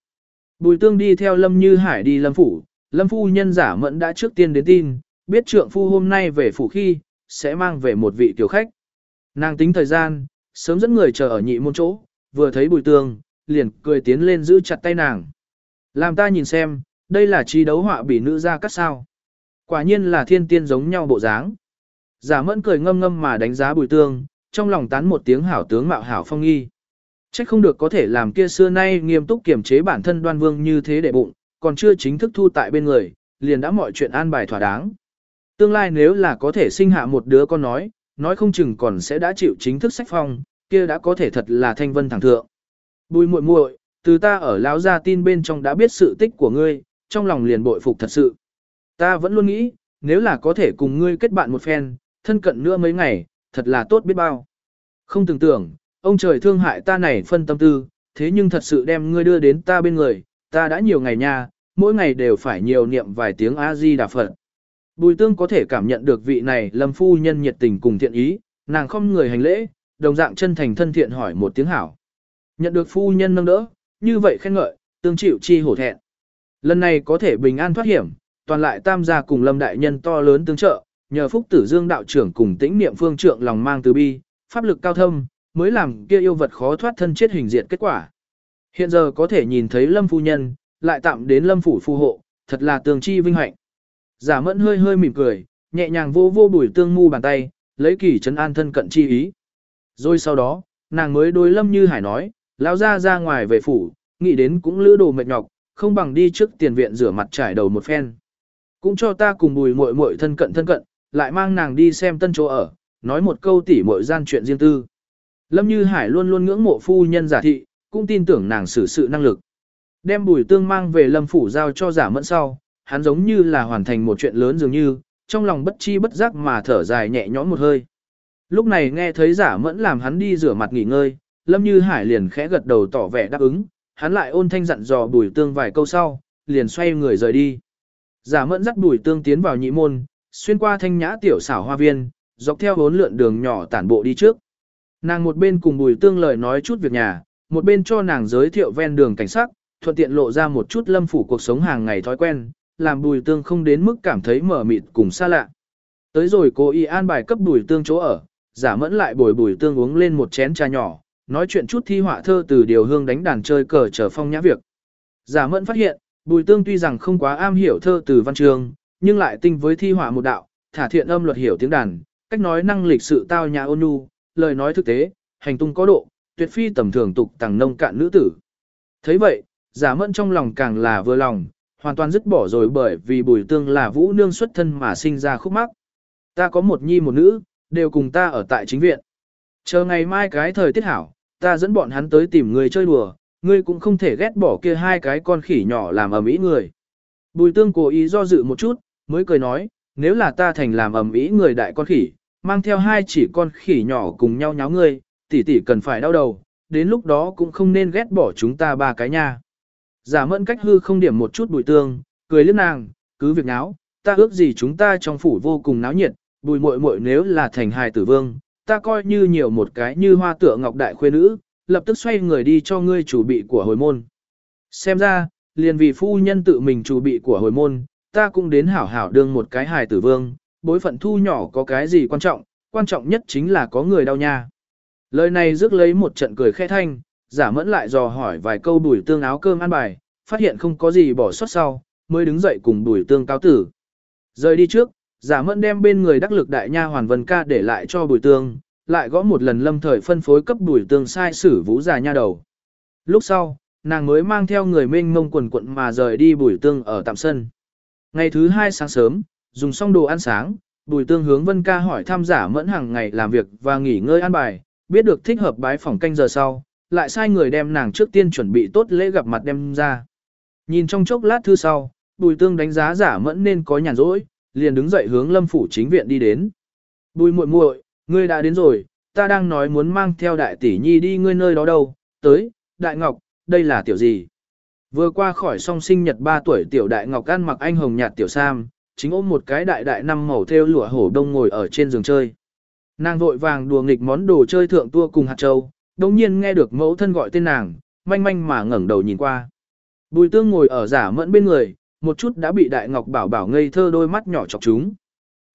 Bùi tương đi theo Lâm Như Hải đi Lâm Phủ, Lâm Phu nhân giả mẫn đã trước tiên đến tin, biết trượng phu hôm nay về phủ khi, sẽ mang về một vị tiểu khách. Nàng tính thời gian, sớm dẫn người chờ ở nhị môn chỗ, vừa thấy bùi tương, liền cười tiến lên giữ chặt tay nàng. Làm ta nhìn xem, đây là chi đấu họa bị nữ ra cắt sao. Quả nhiên là thiên tiên giống nhau bộ dáng. Giả mẫn cười ngâm ngâm mà đánh giá bùi tương, trong lòng tán một tiếng hảo tướng mạo hảo phong nghi. Trách không được có thể làm kia xưa nay nghiêm túc kiểm chế bản thân đoan vương như thế để bụng, còn chưa chính thức thu tại bên người, liền đã mọi chuyện an bài thỏa đáng. Tương lai nếu là có thể sinh hạ một đứa con nói, nói không chừng còn sẽ đã chịu chính thức sách phong, kia đã có thể thật là thanh vân thẳng thượng. Bùi muội muội, từ ta ở lão gia tin bên trong đã biết sự tích của ngươi, trong lòng liền bội phục thật sự. Ta vẫn luôn nghĩ, nếu là có thể cùng ngươi kết bạn một phen, thân cận nữa mấy ngày, thật là tốt biết bao. Không tưởng tưởng, ông trời thương hại ta này phân tâm tư, thế nhưng thật sự đem ngươi đưa đến ta bên người, ta đã nhiều ngày nha, mỗi ngày đều phải nhiều niệm vài tiếng A-di-đà Phật. Bùi tương có thể cảm nhận được vị này lâm phu nhân nhiệt tình cùng thiện ý, nàng không người hành lễ, đồng dạng chân thành thân thiện hỏi một tiếng hảo. Nhận được phu nhân nâng đỡ, như vậy khen ngợi, tương chịu chi hổ thẹn. Lần này có thể bình an thoát hiểm, toàn lại tam gia cùng lâm đại nhân to lớn tương trợ, nhờ phúc tử dương đạo trưởng cùng tĩnh niệm phương trượng lòng mang từ bi, pháp lực cao thâm, mới làm kia yêu vật khó thoát thân chết hình diện kết quả. Hiện giờ có thể nhìn thấy lâm phu nhân, lại tạm đến lâm phủ phù hộ, thật là tường chi vinh hạnh. Giả mẫn hơi hơi mỉm cười, nhẹ nhàng vô vô bùi tương mu bàn tay, lấy kỳ trấn an thân cận chi ý. Rồi sau đó, nàng mới đối lâm như hải nói, lão ra ra ngoài về phủ, nghĩ đến cũng lữ đồ mệt nhọc, không bằng đi trước tiền viện rửa mặt trải đầu một phen. Cũng cho ta cùng bùi muội muội thân cận thân cận, lại mang nàng đi xem tân chỗ ở, nói một câu tỉ muội gian chuyện riêng tư. Lâm Như Hải luôn luôn ngưỡng mộ phu nhân giả thị, cũng tin tưởng nàng xử sự năng lực. Đem bùi tương mang về lâm phủ giao cho giả mẫn sau, hắn giống như là hoàn thành một chuyện lớn dường như, trong lòng bất chi bất giác mà thở dài nhẹ nhõm một hơi. Lúc này nghe thấy giả mẫn làm hắn đi rửa mặt nghỉ ngơi, lâm như hải liền khẽ gật đầu tỏ vẻ đáp ứng, hắn lại ôn thanh dặn dò bùi tương vài câu sau, liền xoay người rời đi. Giả mẫn dắt bùi tương tiến vào nhị môn, xuyên qua thanh nhã tiểu xảo hoa viên, dọc theo bốn lượn đường nhỏ tản bộ đi trước. Nàng một bên cùng bùi tương lời nói chút việc nhà, một bên cho nàng giới thiệu ven đường cảnh sắc, thuận tiện lộ ra một chút lâm phủ cuộc sống hàng ngày thói quen, làm bùi tương không đến mức cảm thấy mở mịt cùng xa lạ. Tới rồi cô y an bài cấp bùi tương chỗ ở, giả mẫn lại bồi bùi tương uống lên một chén trà nhỏ, nói chuyện chút thi họa thơ từ điều hương đánh đàn chơi cờ trở phong nhã việc. Giả mẫn phát hiện, bùi tương tuy rằng không quá am hiểu thơ từ văn trường, nhưng lại tinh với thi họa một đạo, thả thiện âm luật hiểu tiếng đàn, cách nói năng lịch sự tao nhã ôn nhu, lời nói thực tế, hành tung có độ, tuyệt phi tầm thường tục tàng nông cạn nữ tử. thấy vậy, giả mẫn trong lòng càng là vừa lòng, hoàn toàn dứt bỏ rồi bởi vì bùi tương là vũ nương xuất thân mà sinh ra khúc mắc. Ta có một nhi một nữ, đều cùng ta ở tại chính viện. Chờ ngày mai cái thời tiết hảo, ta dẫn bọn hắn tới tìm người chơi đùa, ngươi cũng không thể ghét bỏ kia hai cái con khỉ nhỏ làm ầm ĩ người. Bùi tương cố ý do dự một chút, mới cười nói, nếu là ta thành làm ầm ĩ người đại con khỉ, mang theo hai chỉ con khỉ nhỏ cùng nhau nháo ngươi, tỷ tỷ cần phải đau đầu, đến lúc đó cũng không nên ghét bỏ chúng ta ba cái nha. Giả mẫn cách hư không điểm một chút bùi tương, cười liếc nàng, cứ việc náo, ta ước gì chúng ta trong phủ vô cùng náo nhiệt, bùi muội muội nếu là thành hài tử vương, ta coi như nhiều một cái như hoa tựa ngọc đại khuê nữ, lập tức xoay người đi cho ngươi chủ bị của hồi môn. Xem ra, liền vì phu nhân tự mình chủ bị của hồi môn, ta cũng đến hảo hảo đương một cái hài tử vương, bối phận thu nhỏ có cái gì quan trọng, quan trọng nhất chính là có người đau nha. Lời này rước lấy một trận cười khẽ thanh, giả mẫn lại dò hỏi vài câu bùi tương áo cơm ăn bài, phát hiện không có gì bỏ sót sau, mới đứng dậy cùng bùi tương cáo tử. Rời đi trước, giả mẫn đem bên người đắc lực đại nha hoàn vân ca để lại cho bùi tương, lại gõ một lần lâm thời phân phối cấp bùi tương sai sử vũ già nha đầu. Lúc sau, nàng mới mang theo người mênh mông quần quận mà rời đi bùi tương ở tạm sân. Ngày thứ hai sáng sớm, dùng xong đồ ăn sáng, bùi tương hướng vân ca hỏi thăm giả mẫn hàng ngày làm việc và nghỉ ngơi ăn bài, biết được thích hợp bái phòng canh giờ sau, lại sai người đem nàng trước tiên chuẩn bị tốt lễ gặp mặt đem ra. Nhìn trong chốc lát thư sau, bùi tương đánh giá giả mẫn nên có nhàn rỗi, liền đứng dậy hướng lâm phủ chính viện đi đến. Bùi muội muội, ngươi đã đến rồi, ta đang nói muốn mang theo đại tỷ nhi đi ngươi nơi đó đâu, tới, đại ngọc, đây là tiểu gì? Vừa qua khỏi song sinh nhật 3 tuổi tiểu đại ngọc ăn mặc anh hồng nhạt tiểu sam, chính ôm một cái đại đại năm màu theo lụa hổ đông ngồi ở trên giường chơi. Nàng vội vàng đùa nghịch món đồ chơi thượng tua cùng hạt châu, đồng nhiên nghe được mẫu thân gọi tên nàng, manh manh mà ngẩng đầu nhìn qua. Bùi tương ngồi ở giả mẫn bên người, một chút đã bị đại ngọc bảo bảo ngây thơ đôi mắt nhỏ chọc chúng.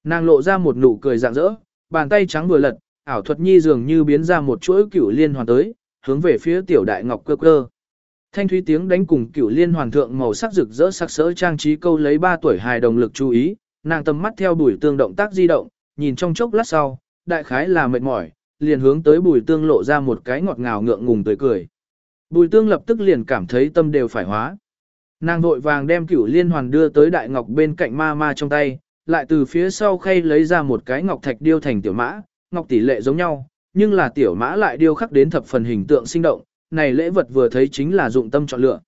Nàng lộ ra một nụ cười rạng rỡ, bàn tay trắng vừa lật, ảo thuật nhi dường như biến ra một chuỗi cửu liên hoàn tới, hướng về phía tiểu đại ngọc cơ cơ. Thanh thúy tiếng đánh cùng cửu liên hoàn thượng màu sắc rực rỡ sắc sỡ trang trí câu lấy ba tuổi hài đồng lực chú ý, nàng tầm mắt theo bùi tương động tác di động, nhìn trong chốc lát sau, đại khái là mệt mỏi, liền hướng tới bùi tương lộ ra một cái ngọt ngào ngượng ngùng tươi cười. Bùi tương lập tức liền cảm thấy tâm đều phải hóa. Nàng vội vàng đem cửu liên hoàn đưa tới đại ngọc bên cạnh ma ma trong tay, lại từ phía sau khay lấy ra một cái ngọc thạch điêu thành tiểu mã, ngọc tỷ lệ giống nhau, nhưng là tiểu mã lại điêu khắc đến thập phần hình tượng sinh động, này lễ vật vừa thấy chính là dụng tâm chọn lựa.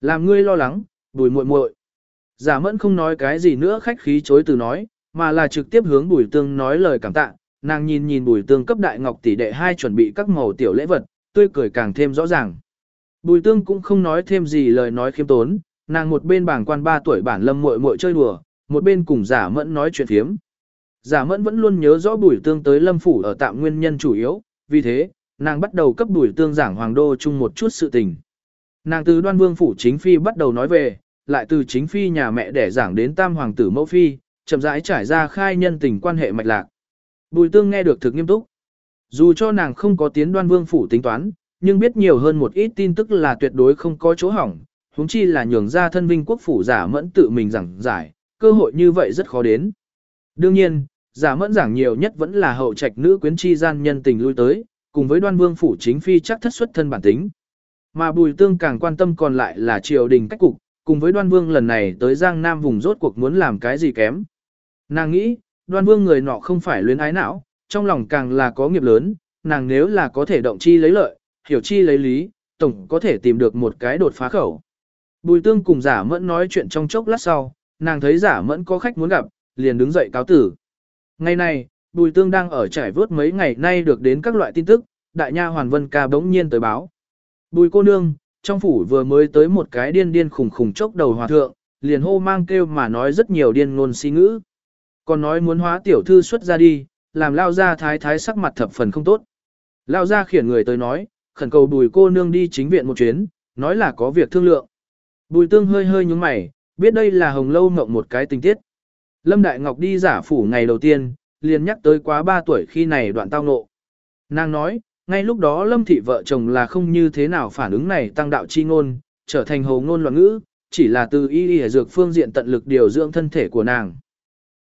Làm ngươi lo lắng, bùi muội muội. Giả mẫn không nói cái gì nữa khách khí chối từ nói, mà là trực tiếp hướng bùi tương nói lời cảm tạ, nàng nhìn nhìn bùi tương cấp đại ngọc tỷ đệ hai chuẩn bị các màu tiểu lễ vật, tươi cười càng thêm rõ ràng. Bùi tương cũng không nói thêm gì lời nói khiêm tốn, nàng một bên bảng quan ba tuổi bản lâm muội muội chơi đùa, một bên cùng giả mẫn nói chuyện phiếm. Giả mẫn vẫn luôn nhớ rõ bùi tương tới lâm phủ ở tạm nguyên nhân chủ yếu, vì thế, nàng bắt đầu cấp bùi tương giảng hoàng đô chung một chút sự tình. Nàng từ đoan vương phủ chính phi bắt đầu nói về, lại từ chính phi nhà mẹ để giảng đến tam hoàng tử mẫu phi, chậm rãi trải ra khai nhân tình quan hệ mạch lạc. Bùi tương nghe được thực nghiêm túc. Dù cho nàng không có tiến đoan vương phủ tính toán, nhưng biết nhiều hơn một ít tin tức là tuyệt đối không có chỗ hỏng, huống chi là nhường ra thân vinh quốc phủ giả mẫn tự mình giảng giải, cơ hội như vậy rất khó đến. Đương nhiên, giả mẫn giảng nhiều nhất vẫn là hậu trạch nữ quyến chi gian nhân tình lui tới, cùng với đoan vương phủ chính phi chắc thất xuất thân bản tính. Mà bùi tương càng quan tâm còn lại là triều đình cách cục, cùng với đoan vương lần này tới Giang Nam vùng rốt cuộc muốn làm cái gì kém. Nàng nghĩ, đoan vương người nọ không phải luyến ái não, trong lòng càng là có nghiệp lớn, nàng nếu là có thể động chi lấy lợi, hiểu chi lấy lý, tổng có thể tìm được một cái đột phá khẩu. Bùi tương cùng giả mẫn nói chuyện trong chốc lát sau, nàng thấy giả mẫn có khách muốn gặp, liền đứng dậy cáo tử. Ngày này, bùi tương đang ở trải vớt mấy ngày nay được đến các loại tin tức, đại nha hoàn vân ca bỗng nhiên tới báo. Bùi cô nương, trong phủ vừa mới tới một cái điên điên khủng khủng chốc đầu hòa thượng, liền hô mang kêu mà nói rất nhiều điên ngôn si ngữ. Còn nói muốn hóa tiểu thư xuất ra đi, làm lao ra thái thái sắc mặt thập phần không tốt. Lao ra khiển người tới nói, khẩn cầu bùi cô nương đi chính viện một chuyến, nói là có việc thương lượng. Bùi tương hơi hơi nhúng mày, biết đây là hồng lâu mộng một cái tình tiết. Lâm Đại Ngọc đi giả phủ ngày đầu tiên, liền nhắc tới quá 3 tuổi khi này đoạn tao nộ. Nàng nói, ngay lúc đó Lâm Thị vợ chồng là không như thế nào phản ứng này tăng đạo chi ngôn, trở thành hồ ngôn loạn ngữ, chỉ là từ y y dược phương diện tận lực điều dưỡng thân thể của nàng.